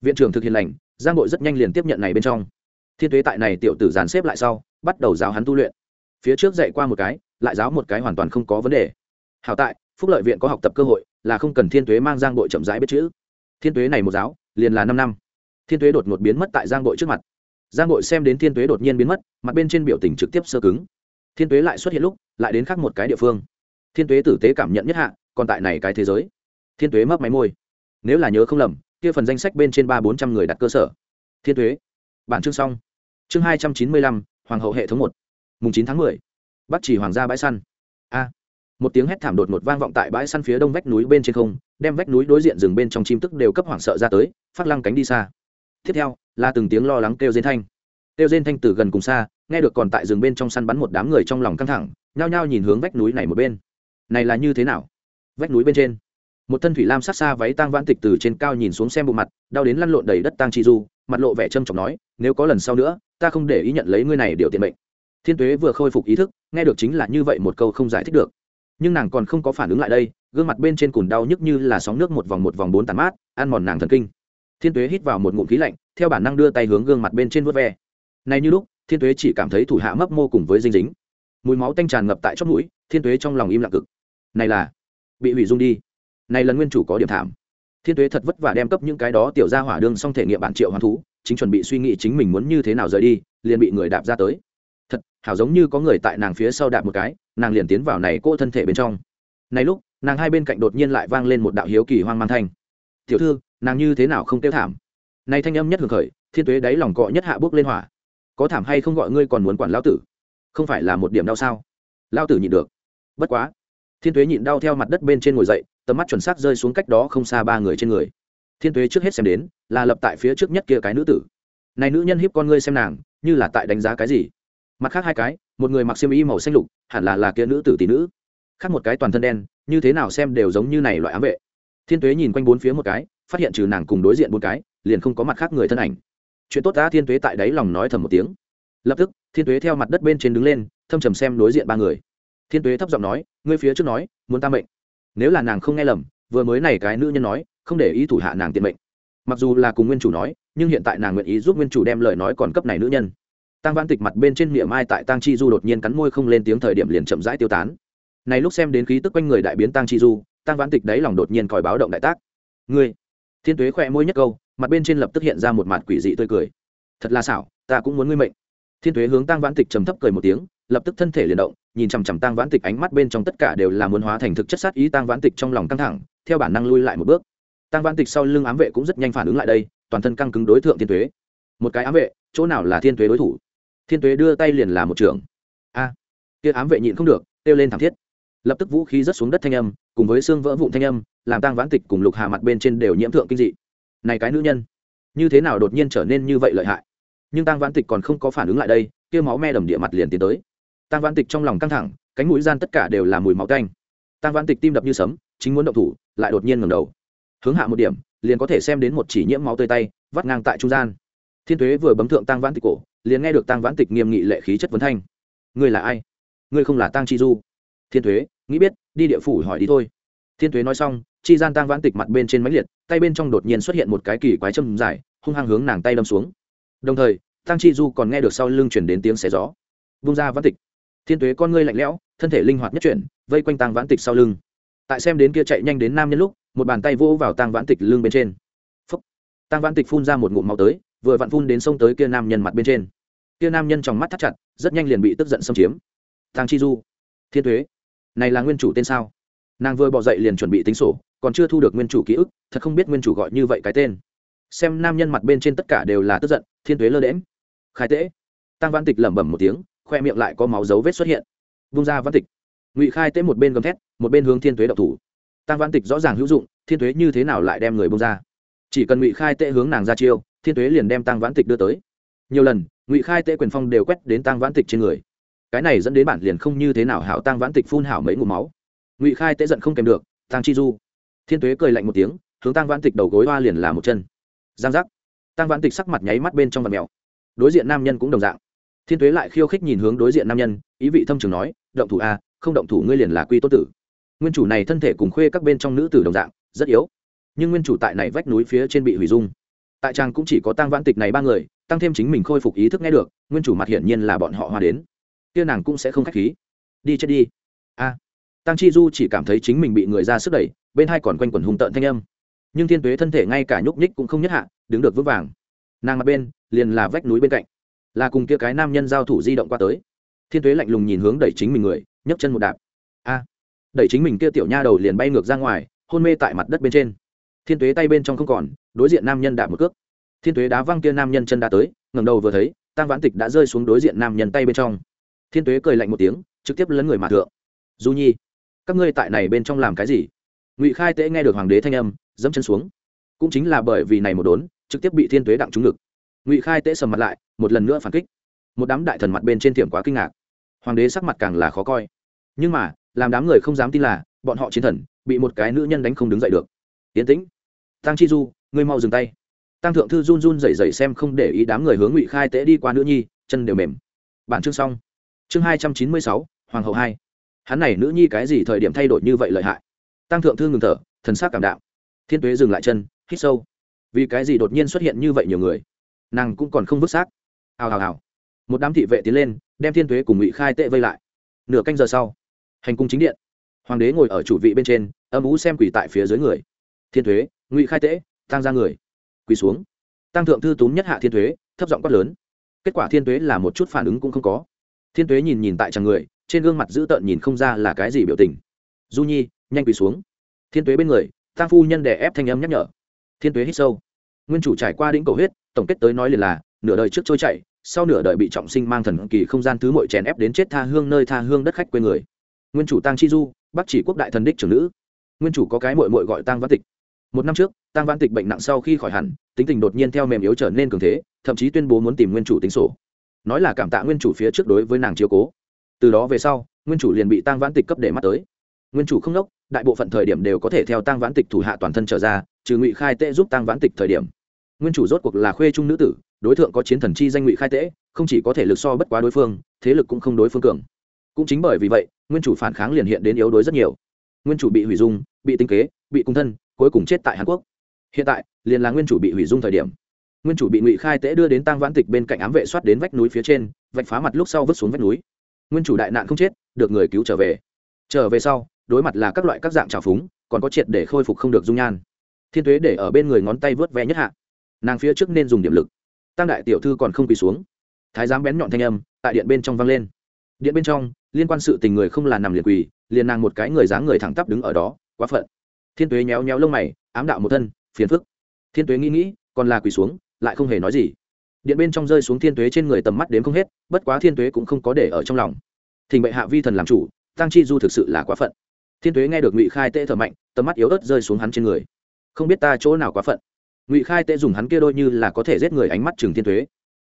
Viện trưởng thực hiện lành giang nội rất nhanh liền tiếp nhận này bên trong. Thiên tuế tại này tiểu tử dàn xếp lại sau bắt đầu giáo hắn tu luyện. Phía trước dạy qua một cái lại giáo một cái hoàn toàn không có vấn đề. Hảo tại, phúc lợi viện có học tập cơ hội, là không cần thiên tuế mang giang bội chậm rãi biết chữ. Thiên tuế này một giáo, liền là năm năm. Thiên tuế đột ngột biến mất tại giang bội trước mặt. Giang bội xem đến thiên tuế đột nhiên biến mất, mặt bên trên biểu tình trực tiếp sơ cứng. Thiên tuế lại xuất hiện lúc, lại đến khác một cái địa phương. Thiên tuế tử tế cảm nhận nhất hạ, còn tại này cái thế giới. Thiên tuế mấp máy môi. Nếu là nhớ không lầm, kia phần danh sách bên trên ba bốn trăm người đặt cơ sở. Thiên tuế. Bản chương xong. Chương hai trăm chín mươi lăm, hoàng hậu hệ thống một. Mùng chín tháng mười bắc chỉ hoàng gia bãi săn. A. Một tiếng hét thảm đột một vang vọng tại bãi săn phía đông vách núi bên trên không, đem vách núi đối diện rừng bên trong chim tức đều cấp hoảng sợ ra tới, phát lăng cánh đi xa. Tiếp theo, là từng tiếng lo lắng kêu rên thanh. Kêu rên thanh từ gần cùng xa, nghe được còn tại rừng bên trong săn bắn một đám người trong lòng căng thẳng, nhao nhao nhìn hướng vách núi này một bên. Này là như thế nào? Vách núi bên trên, một thân thủy lam sát xa váy tang vãn tịch từ trên cao nhìn xuống xem bộ mặt, đau đến lăn lộn đầy đất tang chi du, mặt lộ vẻ trâm trọng nói, nếu có lần sau nữa, ta không để ý nhận lấy ngươi này điều tiện mệnh thiên tuế vừa khôi phục ý thức, nghe được chính là như vậy một câu không giải thích được. Nhưng nàng còn không có phản ứng lại đây, gương mặt bên trên cùn đau nhức như là sóng nước một vòng một vòng bốn tàn mát, ăn mòn nàng thần kinh. Thiên tuế hít vào một ngụm khí lạnh, theo bản năng đưa tay hướng gương mặt bên trên vớt ve. Này như lúc, thiên tuế chỉ cảm thấy thủ hạ mấp mô cùng với dinh dính. Mùi máu tanh tràn ngập tại chót mũi, thiên tuế trong lòng im lặng cực. Này là, bị hủy dung đi. Này lần nguyên chủ có điểm thảm. Thiên tuế thật vất vả đem cấp những cái đó tiểu ra hỏa đương xong thể nghiệm bản triệu hoàn thú, chính chuẩn bị suy nghĩ chính mình muốn như thế nào rời đi, liền bị người đạp ra tới thật, hảo giống như có người tại nàng phía sau đạp một cái, nàng liền tiến vào này cô thân thể bên trong. Này lúc, nàng hai bên cạnh đột nhiên lại vang lên một đạo hiếu kỳ hoang mang thanh. Tiểu thư, nàng như thế nào không tiêu thảm? Này thanh âm nhất hưởng khởi, thiên tuế đáy lòng cọ nhất hạ bước lên hỏa. Có thảm hay không gọi ngươi còn muốn quản lão tử? Không phải là một điểm đau sao? Lão tử nhịn được. Bất quá. Thiên tuế nhịn đau theo mặt đất bên trên ngồi dậy, tầm mắt chuẩn xác rơi xuống cách đó không xa ba người trên người. Thiên tuế trước hết xem đến, là lập tại phía trước nhất kia cái nữ tử. Này nữ nhân hiếp con ngươi xem nàng, như là tại đánh giá cái gì? Mặt khác hai cái, một người mặc xiêm y màu xanh lục, hẳn là là kia nữ tử tỷ nữ. Khác một cái toàn thân đen, như thế nào xem đều giống như này loại ám vệ. Thiên tuế nhìn quanh bốn phía một cái, phát hiện trừ nàng cùng đối diện bốn cái, liền không có mặt khác người thân ảnh. Chuyện tốt đã, thiên tuế tại đáy lòng nói thầm một tiếng. Lập tức, thiên tuế theo mặt đất bên trên đứng lên, thâm trầm xem đối diện ba người. Thiên tuế thấp giọng nói, ngươi phía trước nói, muốn ta mệnh. Nếu là nàng không nghe lầm, vừa mới này cái nữ nhân nói, không để ý thủ hạ nàng tiện mệnh. Mặc dù là cùng nguyên chủ nói, nhưng hiện tại nàng nguyện ý giúp nguyên chủ đem lời nói còn cấp này nữ nhân tăng văn tịch mặt bên trên miệng mai tại tăng chi du đột nhiên cắn môi không lên tiếng thời điểm liền chậm rãi tiêu tán. Này lúc xem đến khí tức quanh người đại biến tăng chi du tăng văn tịch đấy lòng đột nhiên còi báo động đại tác. Ngươi! Thiên tuế khỏe môi nhất câu, mặt bên trên lập tức hiện ra một mặt quỷ dị tươi cười. Thật là xảo, ta cũng muốn ngươi mệnh. Thiên tuế hướng tăng vãn tịch trầm thấp cười một tiếng, lập tức thân thể liền động, nhìn chằm chằm tăng vãn tịch ánh mắt bên trong tất cả đều là muốn hóa thành thực chất sát ý tăng vãn tịch trong lòng căng thẳng, theo bản năng lui lại một bước. Tăng vãn tịch sau lưng ám vệ cũng rất nhanh phản ứng lại đây, toàn thân căng cứng đối tượng thiên tuế. Một cái ám vệ, chỗ nào là thiên tuế đối thủ? Thiên tuế đưa tay liền là một trưởng. a. Kia ám vệ nhịn không được, kêu lên thảm thiết. Lập tức vũ khí rớt xuống đất thanh âm, cùng với xương vỡ vụn thanh âm, làm tăng vãn tịch cùng lục hà mặt bên trên đều nhiễm thượng kinh dị. Này cái nữ nhân, như thế nào đột nhiên trở nên như vậy lợi hại? Nhưng tăng vãn tịch còn không có phản ứng lại đây, kia máu me đầm địa mặt liền tiến tới. Tăng vãn tịch trong lòng căng thẳng, cánh mũi gian tất cả đều là mùi máu canh tăng vãn tịch tim đập như sấm, chính muốn động thủ, lại đột nhiên ngầm đầu. Hướng hạ một điểm, liền có thể xem đến một chỉ nhiễm máu tơi tay, vắt ngang tại trung gian. Thiên tuế vừa bấm thượng tăng vãn tịch cổ liền nghe được tăng vãn tịch nghiêm nghị lệ khí chất vấn thanh. Ngươi là ai? Ngươi không là tăng chi du? Thiên thuế nghĩ biết, đi địa phủ hỏi đi thôi. Thiên thuế nói xong, chi gian tăng vãn tịch mặt bên trên máy liệt, tay bên trong đột nhiên xuất hiện một cái kỳ quái châm dài, hung hăng hướng nàng tay đâm xuống. Đồng thời tăng chi du còn nghe được sau lưng chuyển đến tiếng xé gió. Vung ra vãn tịch. Thiên tuế con ngươi lạnh lẽo, thân thể linh hoạt nhất chuyển, vây quanh tăng vãn tịch sau lưng. Tại xem đến kia chạy nhanh đến nam nhân lúc, một bàn tay vỗ vào tăng vãn tịch lưng bên trên. Phúc. Tăng vãn tịch phun ra một ngụm máu tới vừa vặn phun đến sông tới kia nam nhân mặt bên trên. Kia nam nhân trong mắt thắt chặt, rất nhanh liền bị tức giận xâm chiếm. Thang chi du, thiên thuế này là nguyên chủ tên sao? Nàng vừa bỏ dậy liền chuẩn bị tính sổ, còn chưa thu được nguyên chủ ký ức, thật không biết nguyên chủ gọi như vậy cái tên. Xem nam nhân mặt bên trên tất cả đều là tức giận, thiên thuế lơ đễm khai tễ tăng văn tịch lẩm bẩm một tiếng, khoe miệng lại có máu dấu vết xuất hiện. Vung ra văn tịch, ngụy khai tế một bên gầm thét, một bên hướng thiên thuế đậu thủ. Tăng văn tịch rõ ràng hữu dụng, thiên thuế như thế nào lại đem người bông ra? Chỉ cần ngụy khai tế hướng nàng ra chiêu thiên Tuế liền đem tăng vãn tịch đưa tới. Nhiều lần, ngụy khai tệ quyền phong đều quét đến tăng vãn tịch trên người. Cái này dẫn đến bản liền không như thế nào hảo tăng vãn tịch phun hảo mấy ngụm máu. Ngụy khai tệ giận không kèm được tăng chi du. Thiên tuế cười lạnh một tiếng, hướng tăng vãn tịch đầu gối hoa liền là một chân. Giang giác. Tăng vãn tịch sắc mặt nháy mắt bên trong vật mèo. Đối diện nam nhân cũng đồng dạng. Thiên tuế lại khiêu khích nhìn hướng đối diện nam nhân, ý vị thâm trường nói, động thủ a không động thủ ngươi liền là quy tốt tử. Nguyên chủ này thân thể cùng khuê các bên trong nữ tử đồng dạng, rất yếu. Nhưng nguyên chủ tại này vách núi phía trên bị hủy dung tại trang cũng chỉ có tăng vãn tịch này ba người, tăng thêm chính mình khôi phục ý thức nghe được, nguyên chủ mặt hiển nhiên là bọn họ hoa đến. Kia nàng cũng sẽ không k h á c h khí. Đi chết đi. A. Tăng chi du chỉ cảm thấy chính mình bị người ra sức đẩy, bên hai còn quanh quẩn hùng tợn thanh âm. Nhưng thiên tuế thân thể ngay cả nhúc nhích cũng không nhất hạ, đứng được vững vàng. Nàng mặt bên, liền là vách núi bên cạnh. Là cùng kia cái nam nhân giao thủ di động qua tới. Thiên tuế lạnh lùng nhìn hướng đẩy chính mình người, nhấc chân một đạp. A. Đẩy chính mình kia tiểu nha đầu liền bay ngược ra ngoài, hôn mê tại mặt đất bên trên thiên tuế tay bên trong không còn, đối diện nam nhân đạp một cước. Thiên tuế đá văng kia nam nhân chân đã tới ngầm đầu vừa thấy tăng vãn tịch đã rơi xuống đối diện nam nhân tay bên trong. Thiên tuế cười lạnh một tiếng, trực tiếp lấn người mà thượng. Du nhi, các ngươi tại này bên trong làm cái gì? Ngụy khai tễ nghe được hoàng đế thanh âm, dẫm chân xuống. Cũng chính là bởi vì này một đốn, trực tiếp bị thiên tuế đặng trúng ngực. Ngụy khai tễ sầm mặt lại, một lần nữa phản kích. Một đám đại thần mặt bên trên thiểm quá kinh ngạc. Hoàng đế sắc mặt càng là khó coi. Nhưng mà, làm đám người không dám tin là, bọn họ chiến thần, bị một cái nữ nhân đánh không đứng dậy được. Yến tĩnh tăng chi du, ngươi mau dừng tay. Tăng thượng thư run run rẩy rẩy xem không để ý đám người hướng ngụy khai Tế đi qua nữ nhi, chân đều mềm. Bản chương xong. Chương hai trăm chín mươi sáu, hoàng hậu hai. Hắn này nữ nhi cái gì thời điểm thay đổi như vậy lợi hại? Tăng thượng thư ngừng thở, thần sắc cảm đạo thiên tuế dừng lại chân, hít sâu. Vì cái gì đột nhiên xuất hiện như vậy nhiều người? Nàng cũng còn không vứt xác. Hào hào hào. Một đám thị vệ tiến lên, đem thiên tuế cùng ngụy khai tệ vây lại. Nửa canh giờ sau, hành cung chính điện. Hoàng đế ngồi ở chủ vị bên trên, âm ú xem quỷ tại phía dưới người. Thiên thuế ngụy khai tễ tăng ra người. Quỳ xuống. Tăng thượng thư túm nhất hạ thiên thuế thấp giọng quát lớn. Kết quả thiên thuế là một chút phản ứng cũng không có. Thiên thuế nhìn nhìn tại chàng người, trên gương mặt dữ tợn nhìn không ra là cái gì biểu tình. Du nhi, nhanh quỳ xuống. Thiên tuế bên người tăng phu nhân đè ép thanh âm nhắc nhở. Thiên tuế hít sâu. Nguyên chủ trải qua đĩnh cầu huyết, tổng kết tới nói liền là, nửa đời trước trôi chạy sau nửa đời bị trọng sinh mang thần kỳ không gian thứ mội chèn ép đến chết tha hương nơi tha hương đất khách quê người. Nguyên chủ tăng chi du, bắc chỉ quốc đại thần đích trưởng nữ. Nguyên chủ có cái mội mội gọi tăng văn tịch một năm trước tăng vãn tịch bệnh nặng sau khi khỏi hẳn, tính tình đột nhiên theo mềm yếu trở nên cường thế, thậm chí tuyên bố muốn tìm nguyên chủ tính sổ. Nói là cảm tạ nguyên chủ phía trước đối với nàng chiếu cố. Từ đó về sau, nguyên chủ liền bị tăng vãn tịch cấp để mắt tới. Nguyên chủ không đốc, đại bộ phận thời điểm đều có thể theo tăng vãn tịch thủ hạ toàn thân trở ra, trừ ngụy khai tệ giúp tăng vãn tịch thời điểm. Nguyên chủ rốt cuộc là khuê trung nữ tử, đối tượng có chiến thần chi danh ngụy khai tễ không chỉ có thể lực so bất quá đối phương, thế lực cũng không đối phương cường. Cũng chính bởi vì vậy, nguyên chủ phản kháng liền hiện đến yếu đối rất nhiều. Nguyên chủ bị hủy dung bị tinh kế, bị cung thân, cuối cùng chết tại hàn quốc. Hiện tại, liền là nguyên chủ bị hủy dung thời điểm. Nguyên chủ bị ngụy khai tễ đưa đến tăng vãn tịch bên cạnh ám vệ soát đến vách núi phía trên, vạch phá mặt lúc sau vứt xuống vách núi. Nguyên chủ đại nạn không chết, được người cứu trở về. Trở về sau, đối mặt là các loại các dạng trào phúng, còn có triệt để khôi phục không được dung nhan. Thiên tuế để ở bên người ngón tay vớt ve nhất hạ. Nàng phía trước nên dùng điểm lực. Tăng đại tiểu thư còn không quỳ xuống. Thái giám bén nhọn thanh âm tại điện bên trong vang lên. Điện bên trong, liên quan sự tình người không là nằm liền quỳ, liền nàng một cái người dáng người thẳng tắp đứng ở đó quá phận. Thiên tuế nhéo nhéo lông mày, ám đạo một thân, phiền phức. Thiên tuế nghĩ nghĩ, còn là quỳ xuống, lại không hề nói gì. Điện bên trong rơi xuống thiên tuế trên người tầm mắt đến không hết, bất quá thiên tuế cũng không có để ở trong lòng. Thỉnh bệ hạ vi thần làm chủ tăng chi du thực sự là quá phận. Thiên tuế nghe được ngụy khai tệ thở mạnh, tầm mắt yếu ớt rơi xuống hắn trên người. Không biết ta chỗ nào quá phận. Ngụy khai tệ dùng hắn kia đôi như là có thể giết người ánh mắt chừng thiên tuế.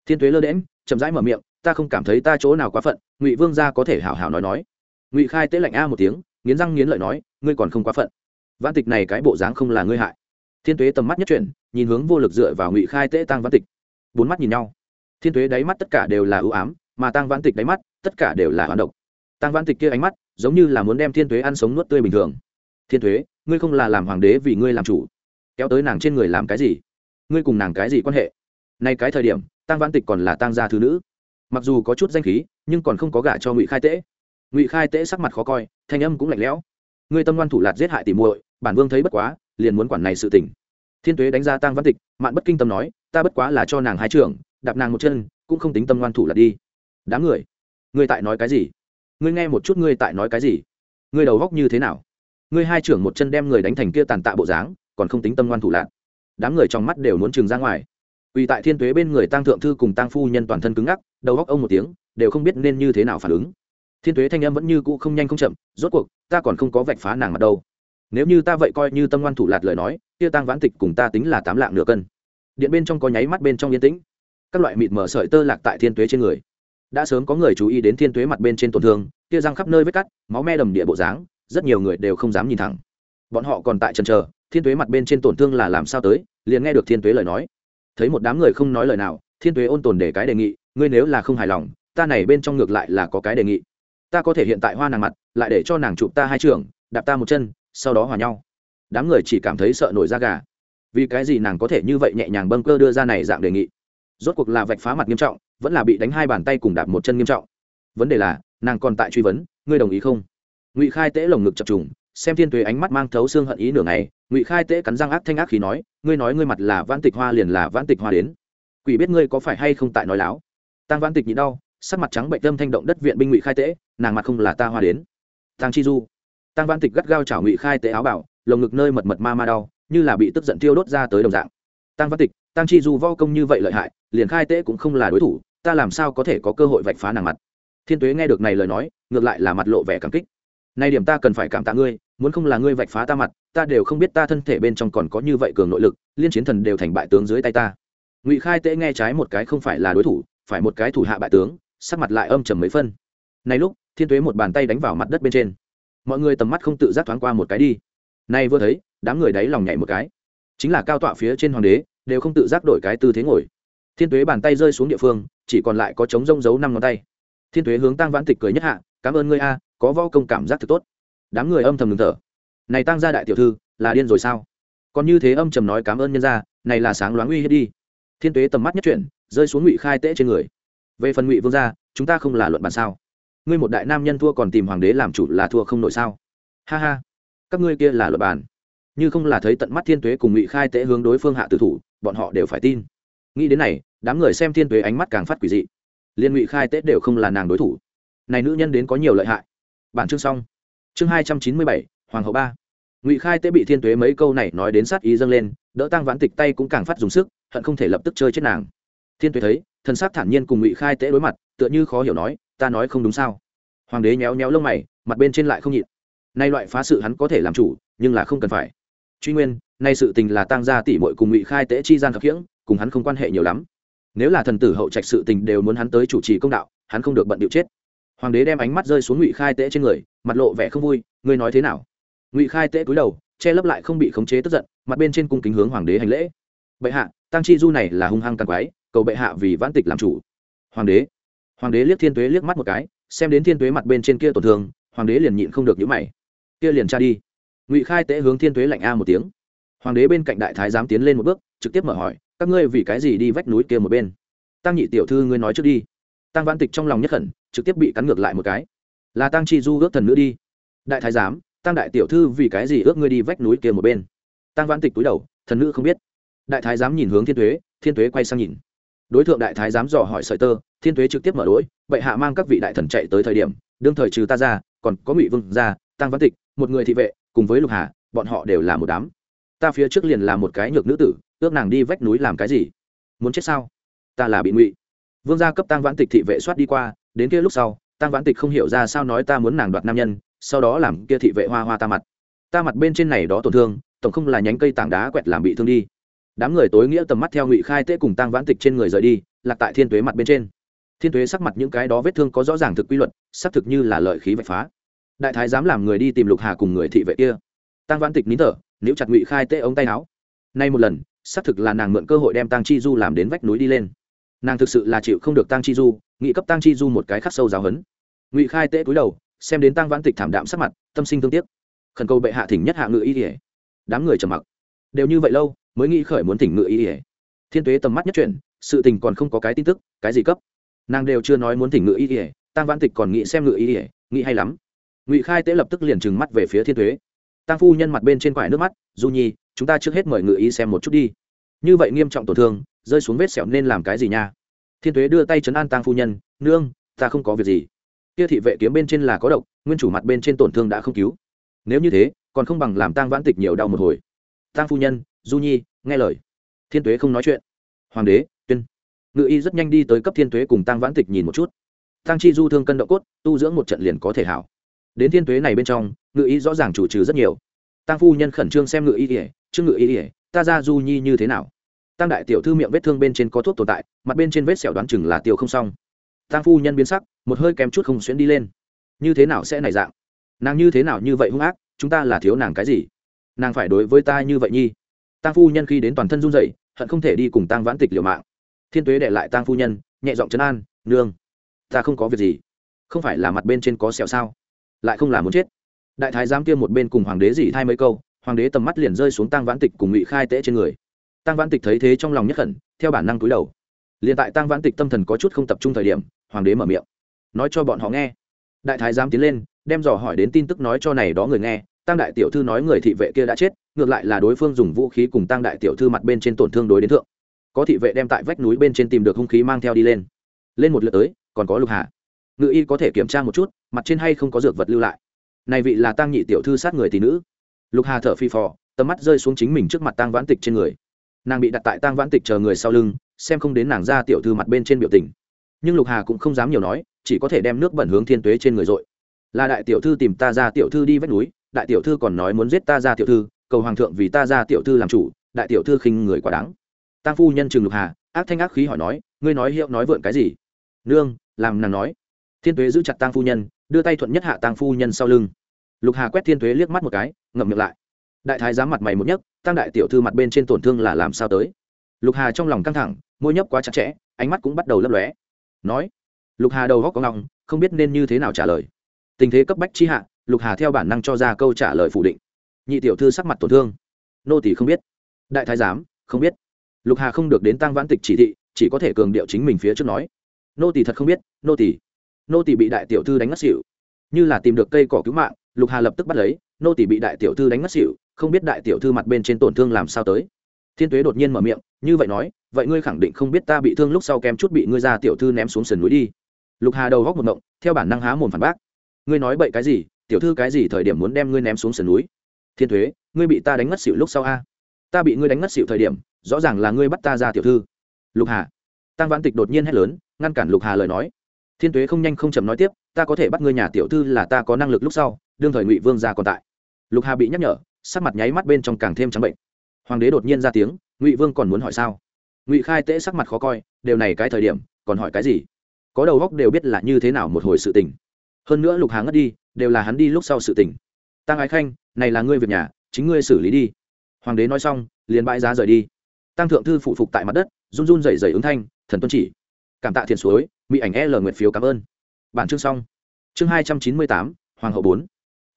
Thiên tuế lơ đễm chậm rãi mở miệng, ta không cảm thấy ta chỗ nào quá phận, ngụy vương gia có thể hảo hảo nói nói. Ngụy khai tệ lạnh a một tiếng nghiến răng nghiến lợi nói, ngươi còn không quá phận. Văn tịch này cái bộ dáng không là ngươi hại. Thiên tuế tầm mắt nhất chuyển, nhìn hướng vô lực dựa vào ngụy khai tễ tăng văn tịch. Bốn mắt nhìn nhau. Thiên tuế đáy mắt tất cả đều là ưu ám, mà tăng văn tịch đáy mắt tất cả đều là hoán độc. Tăng văn tịch kia ánh mắt, giống như là muốn đem thiên tuế ăn sống nuốt tươi bình thường. Thiên tuế, ngươi không là làm hoàng đế vì ngươi làm chủ, kéo tới nàng trên người làm cái gì? Ngươi cùng nàng cái gì quan hệ? Nay cái thời điểm, tăng văn tịch còn là tăng gia thứ nữ. Mặc dù có chút danh khí, nhưng còn không có gả cho ngụy khai tễ ngụy khai tễ sắc mặt khó coi thanh âm cũng lạnh lẽo. Ngươi tâm ngoan thủ lạt giết hại tỉ muội, bản vương thấy bất quá, liền muốn quản này sự tình. Thiên tuế đánh ra tăng văn tịch, mạn bất kinh tâm nói, ta bất quá là cho nàng hai trưởng, đạp nàng một chân, cũng không tính tâm ngoan thủ lạt đi. Đám người, ngươi tại nói cái gì? Ngươi nghe một chút ngươi tại nói cái gì? Ngươi đầu góc như thế nào? Ngươi hai trưởng một chân đem người đánh thành kia tàn tạ bộ dáng, còn không tính tâm ngoan thủ lạc đám người trong mắt đều muốn trừng ra ngoài. Vì tại thiên tuế bên người tăng thượng thư cùng tăng phu nhân toàn thân cứng ngắc, đầu góc ông một tiếng, đều không biết nên như thế nào phản ứng thiên tuế thanh em vẫn như cũ không nhanh không chậm, rốt cuộc, ta còn không có vạch phá nàng mặt đâu. Nếu như ta vậy coi như tâm ngoan thủ lạt lời nói, kia tăng vãn tịch cùng ta tính là tám lạng nửa cân. Điện bên trong có nháy mắt bên trong yên tĩnh. Các loại mịt mở sợi tơ lạc tại thiên tuế trên người. Đã sớm có người chú ý đến thiên tuế mặt bên trên tổn thương, kia răng khắp nơi vết cắt, máu me đầm địa bộ dáng, rất nhiều người đều không dám nhìn thẳng. Bọn họ còn tại trần trờ thiên tuế mặt bên trên tổn thương là làm sao tới, liền nghe được thiên tuế lời nói. Thấy một đám người không nói lời nào, thiên tuế ôn tồn để cái đề nghị, ngươi nếu là không hài lòng, ta này bên trong ngược lại là có cái đề nghị ta có thể hiện tại hoa nàng mặt, lại để cho nàng chụp ta hai trường, đạp ta một chân, sau đó hòa nhau. Đám người chỉ cảm thấy sợ nổi da gà. Vì cái gì nàng có thể như vậy nhẹ nhàng bâng cơ đưa ra này dạng đề nghị? Rốt cuộc là vạch phá mặt nghiêm trọng, vẫn là bị đánh hai bàn tay cùng đạp một chân nghiêm trọng. Vấn đề là, nàng còn tại truy vấn, ngươi đồng ý không? Ngụy khai tễ lồng ngực chập trùng, xem thiên tuế ánh mắt mang thấu xương hận ý nửa ngày, ngụy khai tễ cắn răng ác thanh ác khí nói, ngươi nói ngươi mặt là vãn tịch hoa liền là vãn tịch hoa đến. Quỷ biết ngươi có phải hay không tại nói láo? Tăng vãn tịch nhịn đau sắc mặt trắng bệnh tâm thanh động đất viện binh ngụy khai tễ, nàng mặt không là ta hoa đến. Tăng chi du tăng văn tịch gắt gao chảo ngụy khai tễ áo bảo, lồng ngực nơi mật mật ma ma đau, như là bị tức giận tiêu đốt ra tới đồng dạng. Tăng văn tịch tăng chi du vo công như vậy lợi hại, liền khai tễ cũng không là đối thủ, ta làm sao có thể có cơ hội vạch phá nàng mặt? Thiên tuế nghe được này lời nói, ngược lại là mặt lộ vẻ cảm kích. Nay điểm ta cần phải cảm tạ ngươi, muốn không là ngươi vạch phá ta mặt, ta đều không biết ta thân thể bên trong còn có như vậy cường nội lực, liên chiến thần đều thành bại tướng dưới tay ta. Ngụy khai tễ nghe trái một cái không phải là đối thủ, phải một cái thủ hạ bại tướng sắc mặt lại âm trầm mấy phân. Này lúc, thiên tuế một bàn tay đánh vào mặt đất bên trên. Mọi người tầm mắt không tự giác thoáng qua một cái đi. Nay vừa thấy, đám người đáy lòng nhảy một cái. Chính là cao tọa phía trên hoàng đế, đều không tự giác đổi cái tư thế ngồi. Thiên tuế bàn tay rơi xuống địa phương, chỉ còn lại có trống rông giấu năm ngón tay. Thiên tuế hướng tăng vãn tịch cười nhất hạ, cảm ơn ngươi a, có võ công cảm giác thật tốt. Đám người âm thầm ngừng thở. Này tăng gia đại tiểu thư, là điên rồi sao? Còn như thế âm trầm nói cảm ơn nhân gia, này là sáng loáng uy hết đi. Thiên tuế tầm mắt nhất chuyển, rơi xuống ngụy khai tễ trên người về phần ngụy vương gia, chúng ta không là luận bàn sao? Ngươi một đại nam nhân thua còn tìm hoàng đế làm chủ là thua không nổi sao? Ha ha, các ngươi kia là luận bàn. Như không là thấy tận mắt thiên tuế cùng ngụy khai tễ hướng đối phương hạ tử thủ, bọn họ đều phải tin. Nghĩ đến này, đám người xem thiên tuế ánh mắt càng phát quỷ dị. Liên ngụy khai tễ đều không là nàng đối thủ. Này nữ nhân đến có nhiều lợi hại. Bản chương xong. Chương hai trăm chín mươi bảy, hoàng hậu ba. Ngụy khai tế bị thiên tuế mấy câu này nói đến sát ý dâng lên, đỡ tăng vãn tịch tay cũng càng phát dùng sức, hận không thể lập tức chơi chết nàng. Thiên tuế thấy thần sắc thản nhiên cùng ngụy khai tế đối mặt, tựa như khó hiểu nói, ta nói không đúng sao? Hoàng đế nhéo nhéo lông mày, mặt bên trên lại không nhịn. Nay loại phá sự hắn có thể làm chủ, nhưng là không cần phải. Truy nguyên, nay sự tình là tăng gia tỷ muội cùng ngụy khai tế chi gian khập khiễng, cùng hắn không quan hệ nhiều lắm. Nếu là thần tử hậu trạch sự tình đều muốn hắn tới chủ trì công đạo, hắn không được bận điệu chết. Hoàng đế đem ánh mắt rơi xuống ngụy khai tế trên người, mặt lộ vẻ không vui, ngươi nói thế nào? Ngụy khai tế cúi đầu, che lấp lại không bị khống chế tức giận, mặt bên trên cung kính hướng hoàng đế hành lễ. Bệ hạ tăng chi du này là hung hăng càng quái cầu bệ hạ vì vãn tịch làm chủ. Hoàng đế. Hoàng đế liếc thiên tuế liếc mắt một cái, xem đến thiên tuế mặt bên trên kia tổn thương, hoàng đế liền nhịn không được nhữ mày. Kia liền tra đi. Ngụy khai tế hướng thiên tuế lạnh a một tiếng. Hoàng đế bên cạnh đại thái dám tiến lên một bước, trực tiếp mở hỏi, các ngươi vì cái gì đi vách núi kia một bên? Tăng nhị tiểu thư ngươi nói trước đi. Tăng vãn tịch trong lòng nhất khẩn trực tiếp bị cắn ngược lại một cái. Là tăng chi du ước thần nữ đi. Đại thái giám tăng đại tiểu thư vì cái gì ước ngươi đi vách núi kia một bên? Tăng vãn tịch cúi đầu, thần nữ không biết. Đại thái giám nhìn hướng thiên thuế thiên thuế quay sang nhìn đối tượng đại thái giám dò hỏi sợi tơ, thiên thuế trực tiếp mở đỗi bệ hạ mang các vị đại thần chạy tới thời điểm, đương thời trừ ta ra, còn có ngụy vương ra tăng văn tịch, một người thị vệ, cùng với lục hà, bọn họ đều là một đám. Ta phía trước liền là một cái nhược nữ tử, ước nàng đi vách núi làm cái gì? Muốn chết sao? Ta là bị ngụy. Vương gia cấp tăng vãn tịch thị vệ soát đi qua, đến kia lúc sau, tăng vãn tịch không hiểu ra sao nói ta muốn nàng đoạt nam nhân, sau đó làm kia thị vệ hoa hoa ta mặt. Ta mặt bên trên này đó tổn thương, tổng không là nhánh cây tảng đá quẹt làm bị thương đi đám người tối nghĩa tầm mắt theo ngụy khai tế cùng tăng vãn tịch trên người rời đi, lạc tại thiên tuế mặt bên trên. Thiên tuế sắc mặt những cái đó vết thương có rõ ràng thực quy luật, xác thực như là lợi khí vạch phá. Đại thái dám làm người đi tìm lục hà cùng người thị vệ kia. Tăng vãn tịch nín thở nếu chặt ngụy khai tế ống tay áo. Nay một lần, xác thực là nàng mượn cơ hội đem tăng chi du làm đến vách núi đi lên. Nàng thực sự là chịu không được tăng chi du nghị cấp tăng chi du một cái khắc sâu giáo hấn ngụy khai tế cúi đầu, xem đến tăng vãn tịch thảm đạm sắc mặt, tâm sinh thương tiếc. Khẩn cầu bệ hạ thỉnh nhất hạ ngự y ỉa đám người trầm mặc. Đều như vậy lâu mới nghĩ khởi muốn thỉnh ngự y ỉa thiên tuế tầm mắt nhất chuyển, sự tình còn không có cái tin tức, cái gì cấp? Nàng đều chưa nói muốn thỉnh ngự y ỉa tăng vãn tịch còn nghĩ xem ngự y ỉa nghĩ hay lắm. Ngụy khai tế lập tức liền trừng mắt về phía thiên tuế. Tăng phu nhân mặt bên trên quải nước mắt, du nhi, chúng ta trước hết mời ngự y xem một chút đi. Như vậy nghiêm trọng tổn thương, rơi xuống vết sẹo nên làm cái gì nha? Thiên tuế đưa tay chấn an tăng phu nhân, nương, ta không có việc gì. Kia thị vệ kiếm bên trên là có độc, nguyên chủ mặt bên trên tổn thương đã không cứu. Nếu như thế, còn không bằng làm tăng vãn tịch nhiều đau một hồi. Tăng phu nhân du nhi, nghe lời. Thiên tuế không nói chuyện. Hoàng đế, tuyên. Ngự y rất nhanh đi tới cấp thiên tuế cùng tăng vãn tịch nhìn một chút. Tăng chi du thương cân độ cốt, tu dưỡng một trận liền có thể hảo. Đến thiên tuế này bên trong, ngự y rõ ràng chủ trừ rất nhiều. Tăng phu nhân khẩn trương xem ngự y ỉa trước ngự y ỉa ta ra du nhi như thế nào? Tăng đại tiểu thư miệng vết thương bên trên có thuốc tồn tại, mặt bên trên vết sẹo đoán chừng là tiêu không xong. Tăng phu nhân biến sắc, một hơi kém chút không xuyễn đi lên. Như thế nào sẽ nảy dạng? Nàng như thế nào như vậy hung ác, chúng ta là thiếu nàng cái gì? Nàng phải đối với ta như vậy nhi. Tang phu nhân khi đến toàn thân run rẩy, hận không thể đi cùng Tang vãn tịch liều mạng. Thiên tuế để lại Tang phu nhân, nhẹ giọng chấn an, nương, ta không có việc gì. Không phải là mặt bên trên có sẹo sao? Lại không là muốn chết. Đại thái giám kia một bên cùng hoàng đế dỉ thay mấy câu, hoàng đế tầm mắt liền rơi xuống Tang vãn tịch cùng ngụy khai tễ trên người. Tang vãn tịch thấy thế trong lòng nhất khẩn, theo bản năng cúi đầu. Liền tại Tang vãn tịch tâm thần có chút không tập trung thời điểm, hoàng đế mở miệng. Nói cho bọn họ nghe. Đại thái giám tiến lên, đem dò hỏi đến tin tức nói cho này đó người nghe tăng đại tiểu thư nói người thị vệ kia đã chết, ngược lại là đối phương dùng vũ khí cùng tăng đại tiểu thư mặt bên trên tổn thương đối đến thượng. Có thị vệ đem tại vách núi bên trên tìm được hung khí mang theo đi lên. Lên một lượt tới, còn có lục hà. Ngự y có thể kiểm tra một chút, mặt trên hay không có dược vật lưu lại. Này vị là tăng nhị tiểu thư sát người tỷ nữ. Lục hà thở phi phò, tầm mắt rơi xuống chính mình trước mặt tăng vãn tịch trên người. Nàng bị đặt tại tăng vãn tịch chờ người sau lưng, xem không đến nàng ra tiểu thư mặt bên trên biểu tình. Nhưng lục hà cũng không dám nhiều nói, chỉ có thể đem nước bẩn hướng thiên tuế trên người dội. Là đại tiểu thư tìm ta ra tiểu thư đi vách núi đại tiểu thư còn nói muốn giết ta ra tiểu thư, cầu hoàng thượng vì ta ra tiểu thư làm chủ, đại tiểu thư khinh người quá đáng. Tăng phu nhân trường lục hà, ác thanh ác khí hỏi nói, ngươi nói hiệu nói vượn cái gì? Nương, làm nàng nói. Thiên tuế giữ chặt tăng phu nhân, đưa tay thuận nhất hạ tăng phu nhân sau lưng. Lục hà quét thiên tuế liếc mắt một cái, ngậm miệng lại. Đại thái giám mặt mày một nhấc tăng đại tiểu thư mặt bên trên tổn thương là làm sao tới? Lục hà trong lòng căng thẳng, môi nhấp quá chặt chẽ, ánh mắt cũng bắt đầu lấp lóe. Nói, lục hà đầu góc có ngọng không biết nên như thế nào trả lời. Tình thế cấp bách chi hạ lục hà theo bản năng cho ra câu trả lời phủ định. Nhị tiểu thư sắc mặt tổn thương. Nô tỷ không biết. Đại thái giám, không biết. Lục hà không được đến tăng vãn tịch chỉ thị, chỉ có thể cường điệu chính mình phía trước nói. Nô tỷ thật không biết, nô tỷ nô tỷ bị đại tiểu thư đánh ngất xỉu. Như là tìm được cây cỏ cứu mạng, lục hà lập tức bắt lấy, nô tỷ bị đại tiểu thư đánh ngất xỉu, không biết đại tiểu thư mặt bên trên tổn thương làm sao tới. Thiên tuế đột nhiên mở miệng, như vậy nói, vậy ngươi khẳng định không biết ta bị thương lúc sau kém chút bị ngươi ra tiểu thư ném xuống sườn núi đi. Lục hà đầu góc một mộng theo bản năng há mồm phản bác. Ngươi nói bậy cái gì? Tiểu thư cái gì thời điểm muốn đem ngươi ném xuống sườn núi? Thiên thuế, ngươi bị ta đánh ngất xịu lúc sau a? Ta bị ngươi đánh ngất xịu thời điểm, rõ ràng là ngươi bắt ta ra tiểu thư. Lục hà. Tăng văn tịch đột nhiên hét lớn, ngăn cản lục hà lời nói. Thiên tuế không nhanh không chậm nói tiếp, ta có thể bắt ngươi nhà tiểu thư là ta có năng lực lúc sau, đương thời ngụy vương ra còn tại. Lục hà bị nhắc nhở, sắc mặt nháy mắt bên trong càng thêm trắng bệnh. Hoàng đế đột nhiên ra tiếng, ngụy vương còn muốn hỏi sao? Ngụy khai tễ sắc mặt khó coi đều này cái thời điểm, còn hỏi cái gì? Có đầu góc đều biết là như thế nào một hồi sự tình. Hơn nữa lục Hà ngất đi đều là hắn đi lúc sau sự tình. Tăng ái khanh, này là ngươi việc nhà, chính ngươi xử lý đi. Hoàng đế nói xong, liền bãi giá rời đi. Tăng thượng thư phụ phục tại mặt đất, run run rẩy rẩy ứng thanh, thần tuân chỉ. Cảm tạ thiền suối, mỹ ảnh l nguyệt phiếu cảm ơn. Bản chương xong. Chương hai trăm chín mươi tám, hoàng hậu bốn.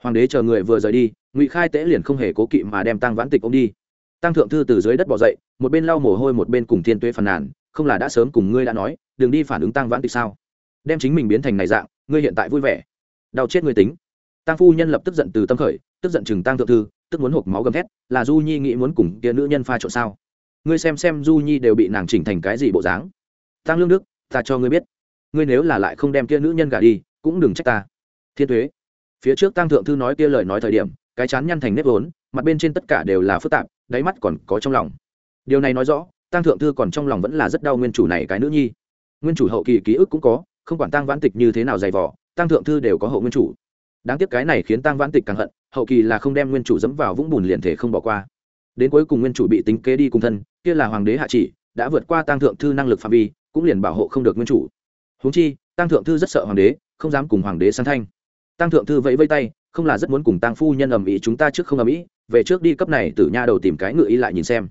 Hoàng đế chờ người vừa rời đi, ngụy khai tễ liền không hề cố kỵ mà đem tăng vãn tịch ông đi. Tăng thượng thư từ dưới đất bỏ dậy, một bên lau mồ hôi một bên cùng thiên tuế phàn nàn, không là đã sớm cùng ngươi đã nói, đừng đi phản ứng tăng vãn tịch sao? Đem chính mình biến thành này dạng, ngươi hiện tại vui vẻ đau chết người tính. Tăng phu nhân lập tức giận từ tâm khởi, tức giận chừng tăng thượng thư, tức muốn hộp máu gầm thét, là du nhi nghĩ muốn cùng kia nữ nhân pha trộn sao? Ngươi xem xem du nhi đều bị nàng chỉnh thành cái gì bộ dáng. Tăng lương đức, ta cho ngươi biết. Ngươi nếu là lại không đem kia nữ nhân gả đi, cũng đừng trách ta. Thiên thuế phía trước tăng thượng thư nói kia lời nói thời điểm, cái chán nhăn thành nếp vốn, mặt bên trên tất cả đều là phức tạp, đáy mắt còn có trong lòng. Điều này nói rõ tăng thượng thư còn trong lòng vẫn là rất đau nguyên chủ này cái nữ nhi. Nguyên chủ hậu kỳ ký ức cũng có, không quản tăng vãn tịch như thế nào dày vỏ tăng thượng thư đều có hậu nguyên chủ. Đáng tiếc cái này khiến tăng vãn tịch càng hận, hậu kỳ là không đem nguyên chủ dẫm vào vũng bùn liền thể không bỏ qua. Đến cuối cùng nguyên chủ bị tính kế đi cùng thân, kia là hoàng đế hạ chỉ, đã vượt qua tăng thượng thư năng lực phạm vi, cũng liền bảo hộ không được nguyên chủ. Huống chi tăng thượng thư rất sợ hoàng đế, không dám cùng hoàng đế sang thanh. Tăng thượng thư vẫy vây tay, không là rất muốn cùng tăng phu nhân ầm ĩ chúng ta trước không ầm ĩ, về trước đi cấp này tử nha đầu tìm cái ngự ý lại nhìn xem.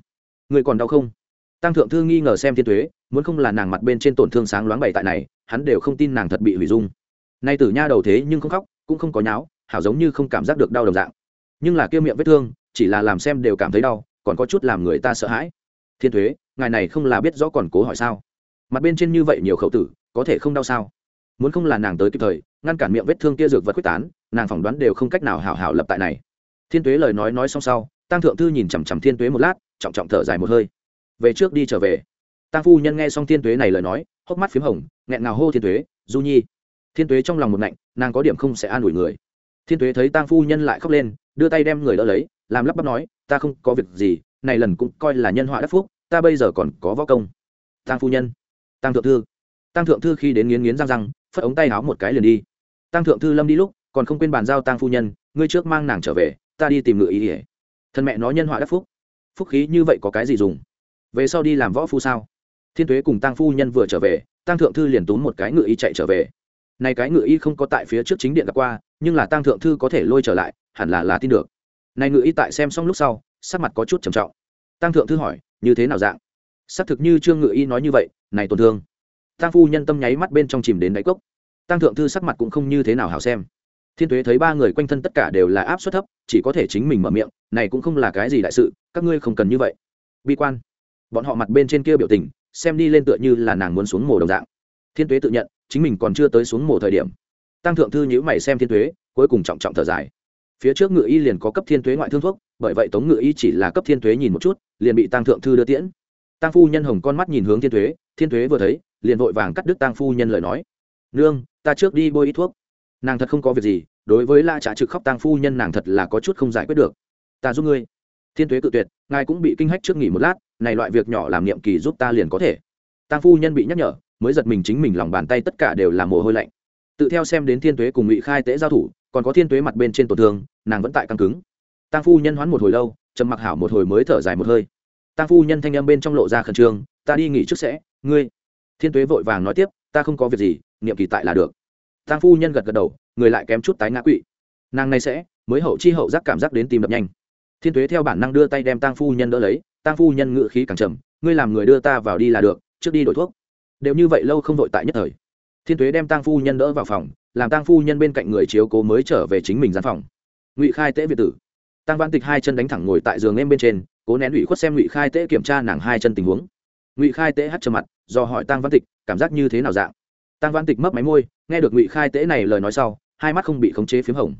Người còn đau không? Tăng thượng thư nghi ngờ xem thiên thuế muốn không là nàng mặt bên trên tổn thương sáng loáng bày tại này, hắn đều không tin nàng thật bị hủy dung nay tử nha đầu thế nhưng không khóc, cũng không có nháo, hảo giống như không cảm giác được đau đồng dạng. Nhưng là kia miệng vết thương, chỉ là làm xem đều cảm thấy đau, còn có chút làm người ta sợ hãi. Thiên thuế, ngài này không là biết rõ còn cố hỏi sao? Mặt bên trên như vậy nhiều khẩu tử, có thể không đau sao? Muốn không là nàng tới kịp thời, ngăn cản miệng vết thương kia dược vật quyết tán, nàng phỏng đoán đều không cách nào hảo hảo lập tại này. Thiên tuế lời nói nói xong sau tăng thượng thư nhìn chằm chằm thiên tuế một lát, trọng trọng thở dài một hơi. Về trước đi trở về. Tăng phu nhân nghe xong thiên tuế này lời nói, hốc mắt p h í m hồng, nghẹn ngào hô thiên tuế du nhi thiên tuế trong lòng một lạnh nàng có điểm không sẽ an ủi người. Thiên tuế thấy Tang phu nhân lại khóc lên, đưa tay đem người đỡ lấy, làm lắp bắp nói, ta không có việc gì, này lần cũng coi là nhân họa đắc phúc, ta bây giờ còn có võ công. Tang phu nhân tăng thượng thư. Tăng thượng thư khi đến nghiến nghiến răng răng, phất ống tay háo một cái liền đi. Tăng thượng thư lâm đi lúc, còn không quên bàn giao tăng phu nhân, ngươi trước mang nàng trở về, ta đi tìm ngự ý ỉa thân mẹ nói nhân họa đắc phúc. Phúc khí như vậy có cái gì dùng? Về sau đi làm võ phu sao? Thiên tuế cùng tăng phu nhân vừa trở về tăng thượng thư liền túm một cái ngự y chạy trở về này cái ngự y không có tại phía trước chính điện gặp qua, nhưng là tăng thượng thư có thể lôi trở lại, hẳn là là tin được. Này ngự y tại xem xong lúc sau, sắc mặt có chút trầm trọng. Tăng thượng thư hỏi, như thế nào dạng? Xác thực như trương ngự y nói như vậy, này tổn thương. Tăng phu nhân tâm nháy mắt bên trong chìm đến đáy cốc. Tăng thượng thư sắc mặt cũng không như thế nào hảo xem. Thiên tuế thấy ba người quanh thân tất cả đều là áp suất thấp, chỉ có thể chính mình mở miệng, này cũng không là cái gì đại sự, các ngươi không cần như vậy. Bi quan. Bọn họ mặt bên trên kia biểu tình, xem đi lên tựa như là nàng muốn xuống mồ đồng dạng. Thiên tuế tự nhận chính mình còn chưa tới xuống mổ thời điểm. Tăng thượng thư nhữ mày xem thiên thuế cuối cùng trọng trọng thở dài. Phía trước ngự y liền có cấp thiên thuế ngoại thương thuốc, bởi vậy tống ngự y chỉ là cấp thiên thuế nhìn một chút, liền bị tăng thượng thư đưa tiễn. Tăng phu nhân hồng con mắt nhìn hướng thiên thuế thiên thuế vừa thấy, liền vội vàng cắt đứt tăng phu nhân lời nói. Nương, ta trước đi bôi ít thuốc. Nàng thật không có việc gì, đối với la trả trực khóc tăng phu nhân nàng thật là có chút không giải quyết được. Ta giúp ngươi. Thiên thuế cự tuyệt, ngài cũng bị kinh hách trước nghỉ một lát, này loại việc nhỏ làm niệm kỳ giúp ta liền có thể. Tăng phu nhân bị nhắc nhở mới giật mình chính mình lòng bàn tay tất cả đều là mồ hôi lạnh. Tự theo xem đến thiên tuế cùng ngụy khai tễ giao thủ, còn có thiên tuế mặt bên trên tổn thương, nàng vẫn tại căng cứng. Tăng phu nhân hoán một hồi lâu, trầm mặc hảo một hồi mới thở dài một hơi. Tăng phu nhân thanh âm bên trong lộ ra khẩn trương, ta đi nghỉ trước sẽ, ngươi. Thiên tuế vội vàng nói tiếp, ta không có việc gì, niệm kỳ tại là được. Tăng phu nhân gật gật đầu, người lại kém chút tái ngã quỵ. Nàng này sẽ, mới hậu chi hậu giác cảm giác đến tìm đập nhanh. Thiên tuế theo bản năng đưa tay đem tăng phu nhân đỡ lấy tăng phu nhân ngự khí càng trầm, ngươi làm người đưa ta vào đi là được, trước đi đổi thuốc đều như vậy lâu không vội tại nhất thời. Thiên tuế đem tăng phu nhân đỡ vào phòng, làm tăng phu nhân bên cạnh người chiếu cố mới trở về chính mình gian phòng. Ngụy khai tế việt tử. Tăng văn tịch hai chân đánh thẳng ngồi tại giường em bên trên, cố nén ủy khuất xem ngụy khai tế kiểm tra nàng hai chân tình huống. Ngụy khai tế hắt trầm mặt, do hỏi tăng văn tịch, cảm giác như thế nào dạng? Tăng văn tịch mấp máy môi, nghe được ngụy khai tế này lời nói sau, hai mắt không bị khống chế p h í m hồng.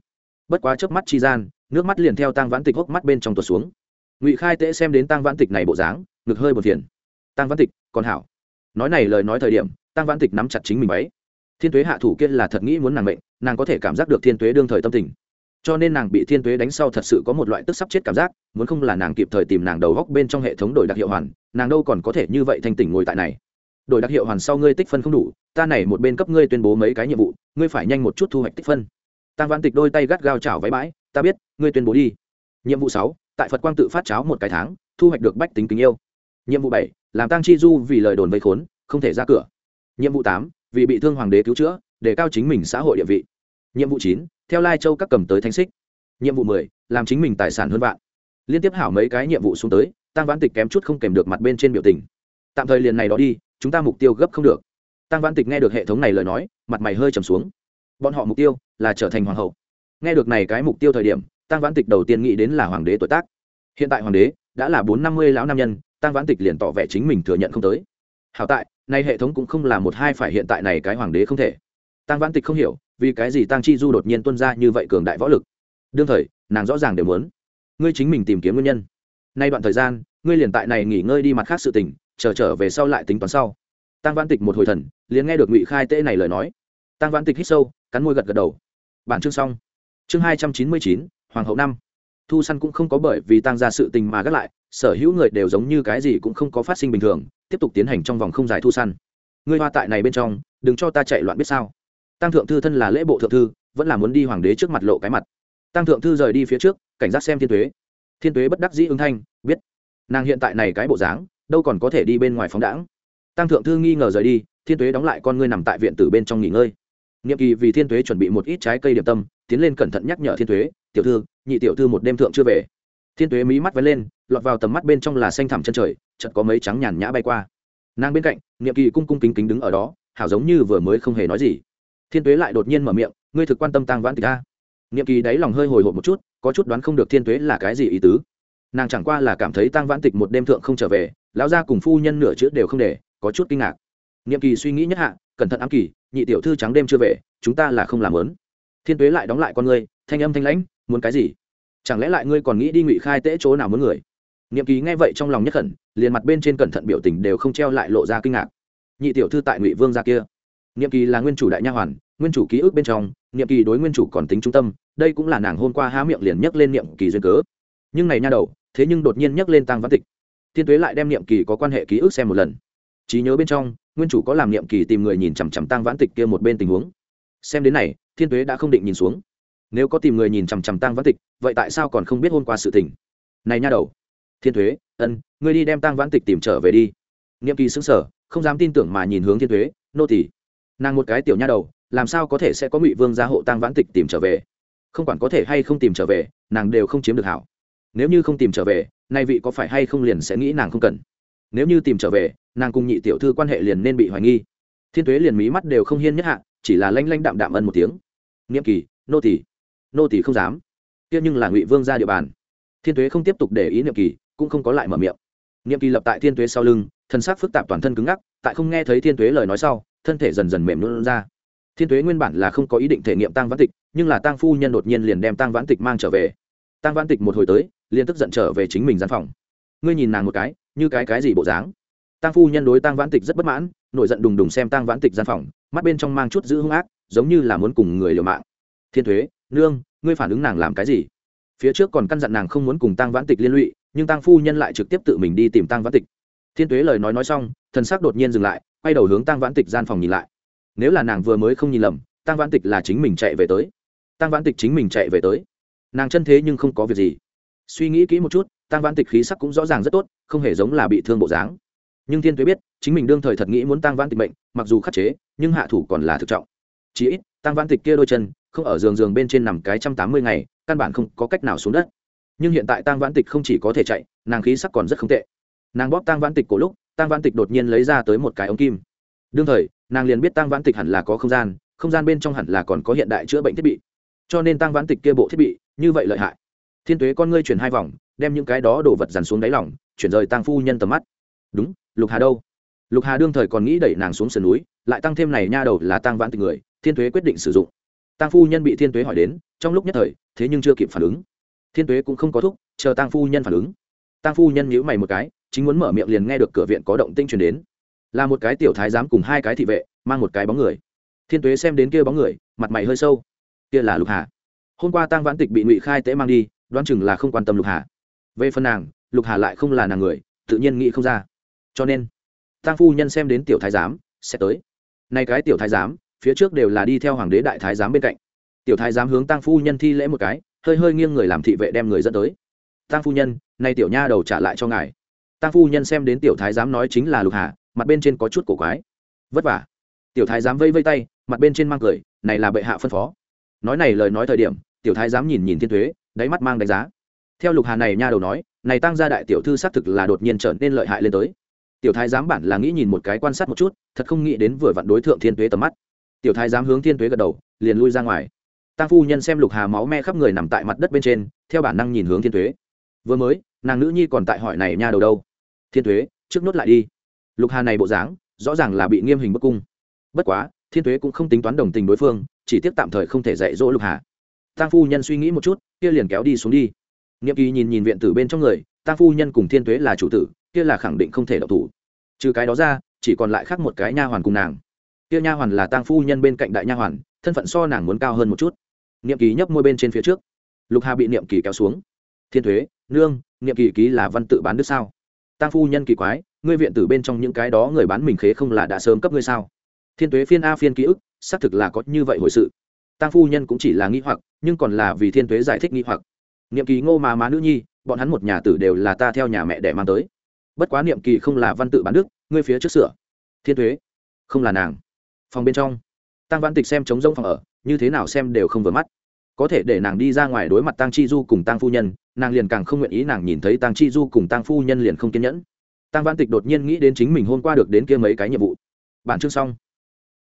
Bất quá chớp mắt chi gian, nước mắt liền theo tăng văn tịch hốc mắt bên trong tuột xuống. Ngụy khai tế xem đến tăng văn tịch này bộ dáng, ngực hơi một phiền. Tăng văn tịch, còn hảo nói này lời nói thời điểm, tăng vãn tịch nắm chặt chính mình váy. Thiên tuế hạ thủ kia là thật nghĩ muốn nàng mệnh, nàng có thể cảm giác được thiên tuế đương thời tâm tình. Cho nên nàng bị thiên tuế đánh sau thật sự có một loại tức sắp chết cảm giác, muốn không là nàng kịp thời tìm nàng đầu góc bên trong hệ thống đổi đặc hiệu hoàn, nàng đâu còn có thể như vậy thanh tỉnh ngồi tại này. Đổi đặc hiệu hoàn sau ngươi tích phân không đủ, ta này một bên cấp ngươi tuyên bố mấy cái nhiệm vụ, ngươi phải nhanh một chút thu hoạch tích phân. Tăng vãn tịch đôi tay gắt gao chảo váy bãi, ta biết, ngươi tuyên bố đi. Nhiệm vụ sáu, tại phật quang tự phát cháo một cái tháng, thu hoạch được bách tính kính yêu. Nhiệm vụ bảy làm tăng chi du vì lời đồn vây khốn, không thể ra cửa. Nhiệm vụ tám, vì bị thương hoàng đế cứu chữa, để cao chính mình xã hội địa vị. Nhiệm vụ chín, theo lai châu các cầm tới thanh xích. Nhiệm vụ mười, làm chính mình tài sản hơn vạn. Liên tiếp hảo mấy cái nhiệm vụ xuống tới tăng vãn tịch kém chút không kèm được mặt bên trên biểu tình. Tạm thời liền này đó đi, chúng ta mục tiêu gấp không được. Tăng vãn tịch nghe được hệ thống này lời nói, mặt mày hơi trầm xuống. Bọn họ mục tiêu là trở thành hoàng hậu. Nghe được này cái mục tiêu thời điểm tăng vãn tịch đầu tiên nghĩ đến là hoàng đế tuổi tác. Hiện tại hoàng đế đã là bốn năm mươi lão nam nhân tăng vãn tịch liền tỏ vẻ chính mình thừa nhận không tới. Hảo tại nay hệ thống cũng không là một hai phải hiện tại này cái hoàng đế không thể. Tăng vãn tịch không hiểu vì cái gì tăng chi du đột nhiên tuân ra như vậy cường đại võ lực? Đương thời nàng rõ ràng đều muốn. Ngươi chính mình tìm kiếm nguyên nhân. Nay đoạn thời gian ngươi liền tại này nghỉ ngơi đi mặt khác sự tình chờ trở, trở về sau lại tính toán sau. Tăng vãn tịch một hồi thần liền nghe được ngụy khai tễ này lời nói. Tăng vãn tịch hít sâu cắn môi gật gật đầu. Bản chương xong. Chương hai trăm chín mươi chín hoàng hậu năm thu săn cũng không có bởi vì tăng ra sự tình mà gác lại, sở hữu người đều giống như cái gì cũng không có phát sinh bình thường, tiếp tục tiến hành trong vòng không dài thu săn ngươi hoa tại này bên trong, đừng cho ta chạy loạn biết sao tăng thượng thư thân là lễ bộ thượng thư, vẫn là muốn đi hoàng đế trước mặt lộ cái mặt tăng thượng thư rời đi phía trước, cảnh giác xem thiên Tuế. thiên Tuế bất đắc dĩ ứng thanh, biết nàng hiện tại này cái bộ dáng, đâu còn có thể đi bên ngoài phóng đãng tăng thượng thư nghi ngờ rời đi, thiên Tuế đóng lại con ngươi nằm tại viện tử bên trong nghỉ ngơi nhiệm kỳ vì thiên Tuế chuẩn bị một ít trái cây điểm tâm, tiến lên cẩn thận nhắc nhở thiên Tuế tiểu thư, nhị tiểu thư một đêm thượng chưa về. Thiên Tuế mí mắt vén lên, lọt vào tầm mắt bên trong là xanh thẳm chân trời, chợt có mấy trắng nhàn nhã bay qua. Nàng bên cạnh, Niệm kỳ cung cung kính kính đứng ở đó, hảo giống như vừa mới không hề nói gì. Thiên tuế lại đột nhiên mở miệng, ngươi thực quan tâm tăng vãn tịch ta niệm kỳ đáy lòng hơi hồi hộp một chút, có chút đoán không được thiên tuế là cái gì ý tứ. Nàng chẳng qua là cảm thấy tăng vãn tịch một đêm thượng không trở về, lão gia cùng phu nhân nửa chữ đều không để, có chút kinh ngạc. Niệm kỳ suy nghĩ nhất hạ, cẩn thận ám kỳ, nhị tiểu thư trắng đêm chưa về, chúng ta là không làm lớn. Thiên tuế lại đóng lại con ngươi, thanh âm thanh lãnh muốn cái gì? Chẳng lẽ lại ngươi còn nghĩ đi ngụy khai tễ chỗ nào muốn người? Niệm kỳ nghe vậy trong lòng nhất khẩn, liền mặt bên trên cẩn thận biểu tình đều không treo lại lộ ra kinh ngạc. Nhị tiểu thư tại ngụy vương gia kia. Niệm kỳ là nguyên chủ đại nha hoàn, nguyên chủ ký ức bên trong, niệm kỳ đối nguyên chủ còn tính trung tâm, đây cũng là nàng hôm qua há miệng liền nhắc lên niệm kỳ duyên cớ. Nhưng này nha đầu, thế nhưng đột nhiên nhắc lên tăng văn tịch. Thiên tuế lại đem niệm kỳ có quan hệ ký ức xem một lần. Trí nhớ bên trong, nguyên chủ có làm niệm kỳ tìm người nhìn chằm chằm tăng vãn tịch kia một bên tình huống. Xem đến này, thiên tuế đã không định nhìn xuống nếu có tìm người nhìn chằm chằm tăng vãn tịch, vậy tại sao còn không biết hôn qua sự tình? Này nha đầu, thiên thuế, ân, ngươi đi đem tăng vãn tịch tìm trở về đi. Nghiệm kỳ xứng sở không dám tin tưởng mà nhìn hướng thiên thuế, nô tỷ nàng một cái tiểu nha đầu, làm sao có thể sẽ có ngụy vương gia hộ tăng vãn tịch tìm trở về? Không quản có thể hay không tìm trở về, nàng đều không chiếm được hảo. Nếu như không tìm trở về, nay vị có phải hay không liền sẽ nghĩ nàng không cần. Nếu như tìm trở về, nàng cùng nhị tiểu thư quan hệ liền nên bị hoài nghi. Thiên tuế liền mí mắt đều không hiên nhất hạ, chỉ là lanh lanh đạm đạm ân một tiếng. Nghiệm kỳ, nô tỷ nô tỷ không dám. Tiếc nhưng là ngụy vương ra địa bàn. Thiên tuế không tiếp tục để ý niệm kỳ, cũng không có lại mở miệng. Niệm kỳ lập tại thiên tuế sau lưng thân xác phức tạp toàn thân cứng ngắc, tại không nghe thấy thiên tuế lời nói sau, thân thể dần dần mềm luôn ra. Thiên tuế nguyên bản là không có ý định thể nghiệm tăng vãn tịch, nhưng là tăng phu nhân đột nhiên liền đem tăng vãn tịch mang trở về. Tăng vãn tịch một hồi tới, liền tức giận trở về chính mình gian phòng. Ngươi nhìn nàng một cái, như cái cái gì bộ dáng? Tăng phu nhân đối tăng vãn tịch rất bất mãn, nổi giận đùng đùng xem tăng vãn tịch gian phòng, mắt bên trong mang chút giữ hung ác, giống như là muốn cùng người liều mạng. Thiên thuế nương, ngươi phản ứng nàng làm cái gì? Phía trước còn căn dặn nàng không muốn cùng tăng vãn tịch liên lụy, nhưng tăng phu nhân lại trực tiếp tự mình đi tìm tăng vãn tịch. Thiên tuế lời nói nói xong, thần sắc đột nhiên dừng lại, quay đầu hướng tăng vãn tịch gian phòng nhìn lại. Nếu là nàng vừa mới không nhìn lầm tăng vãn tịch là chính mình chạy về tới. Tăng vãn tịch chính mình chạy về tới. Nàng chân thế nhưng không có việc gì. Suy nghĩ kỹ một chút tăng vãn tịch khí sắc cũng rõ ràng rất tốt, không hề giống là bị thương bộ dáng. Nhưng thiên tuế biết, chính mình đương thời thật nghĩ muốn tăng vãn tịch bệnh mặc dù khắc chế, nhưng hạ thủ còn là thực trọng. Chí ít tăng vãn tịch kia đôi chân không ở giường giường bên trên nằm cái trăm tám mươi ngày, căn bản không có cách nào xuống đất. Nhưng hiện tại tăng vãn tịch không chỉ có thể chạy, nàng khí sắc còn rất không tệ. Nàng bóp tăng vãn tịch cổ lúc tăng vãn tịch đột nhiên lấy ra tới một cái ống kim. Đương thời, nàng liền biết tăng vãn tịch hẳn là có không gian không gian bên trong hẳn là còn có hiện đại chữa bệnh thiết bị. Cho nên tăng vãn tịch kia bộ thiết bị, như vậy lợi hại. Thiên tuế con ngươi chuyển hai vòng, đem những cái đó đổ vật dằn xuống đáy lỏng chuyển rời tăng phu nhân tầm mắt. Đúng, lục hà đâu? Lục hà đương thời còn nghĩ đẩy nàng xuống sườn núi, lại tăng thêm này nha đầu là tăng vãn tịch người, thiên tuế quyết định sử dụng tăng phu nhân bị thiên tuế hỏi đến, trong lúc nhất thời, thế nhưng chưa kịp phản ứng. Thiên tuế cũng không có thúc, chờ tăng phu nhân phản ứng. Tăng phu nhân nhíu mày một cái, chính muốn mở miệng liền nghe được cửa viện có động tinh truyền đến. Là một cái tiểu thái giám cùng hai cái thị vệ, mang một cái bóng người. Thiên tuế xem đến kia bóng người, mặt mày hơi sâu. Kia là lục hà. Hôm qua tăng vãn tịch bị ngụy khai tễ mang đi, đoán chừng là không quan tâm lục hà. Về phần nàng, lục hà lại không là nàng người, tự nhiên nghĩ không ra. Cho nên tăng phu nhân xem đến tiểu thái giám, sẽ tới. Nay cái tiểu thái giám phía trước đều là đi theo hoàng đế đại thái giám bên cạnh. Tiểu thái giám hướng tăng phu nhân thi lễ một cái, hơi hơi nghiêng người làm thị vệ đem người dẫn tới. Tăng phu nhân, nay tiểu nha đầu trả lại cho ngài. Tăng phu nhân xem đến tiểu thái giám nói chính là lục hà, mặt bên trên có chút cổ quái. Vất vả. Tiểu thái giám vây vây tay, mặt bên trên mang cười, này là bệ hạ phân phó. Nói này lời nói thời điểm, tiểu thái giám nhìn nhìn thiên thuế, đáy mắt mang đánh giá. Theo lục hà này nha đầu nói, này tăng gia đại tiểu thư xác thực là đột nhiên trở nên lợi hại lên tới. Tiểu thái giám bản là nghĩ nhìn một cái quan sát một chút, thật không nghĩ đến vừa vặn đối thượng thiên tuế tầm mắt tiểu thái giám hướng thiên tuế gật đầu, liền lui ra ngoài. Tăng phu nhân xem lục hà máu me khắp người nằm tại mặt đất bên trên, theo bản năng nhìn hướng thiên tuế. Vừa mới, nàng nữ nhi còn tại hỏi này nha đầu đâu? Thiên tuế, trước nốt lại đi. Lục hà này bộ dáng, rõ ràng là bị nghiêm hình bức cung. Bất quá, thiên tuế cũng không tính toán đồng tình đối phương, chỉ tiếp tạm thời không thể dạy dỗ lục hà. Tăng phu nhân suy nghĩ một chút, kia liền kéo đi xuống đi. Niệm kỳ nhìn nhìn viện tử bên trong người tăng phu nhân cùng thiên tuế là chủ tử, kia là khẳng định không thể độc thủ. Trừ cái đó ra, chỉ còn lại khác một cái nha hoàn cùng nàng kia nha hoàn là tang phu nhân bên cạnh đại nha hoàn, thân phận so nàng muốn cao hơn một chút. Niệm kỳ nhấp môi bên trên phía trước. Lục hà bị niệm kỳ kéo xuống. Thiên thuế, nương, niệm kỳ ký là văn tự bán đứt sao? Tang phu nhân kỳ quái, ngươi viện tử bên trong những cái đó người bán mình khế không là đã sớm cấp ngươi sao? Thiên thuế phiên a phiên ký ức, xác thực là có như vậy hồi sự. Tang phu nhân cũng chỉ là nghi hoặc, nhưng còn là vì thiên thuế giải thích nghi hoặc. Niệm kỳ ngô mà má nữ nhi, bọn hắn một nhà tử đều là ta theo nhà mẹ để mang tới. Bất quá niệm kỳ không là văn tự bán đức ngươi phía trước sửa. Thiên thuế, không là nàng phòng bên trong. Tăng văn tịch xem chống rông phòng ở, như thế nào xem đều không vừa mắt. Có thể để nàng đi ra ngoài đối mặt tăng chi du cùng tăng phu nhân, nàng liền càng không nguyện ý nàng nhìn thấy tăng chi du cùng tăng phu nhân liền không kiên nhẫn. Tăng văn tịch đột nhiên nghĩ đến chính mình hôm qua được đến kia mấy cái nhiệm vụ. Bản chương xong.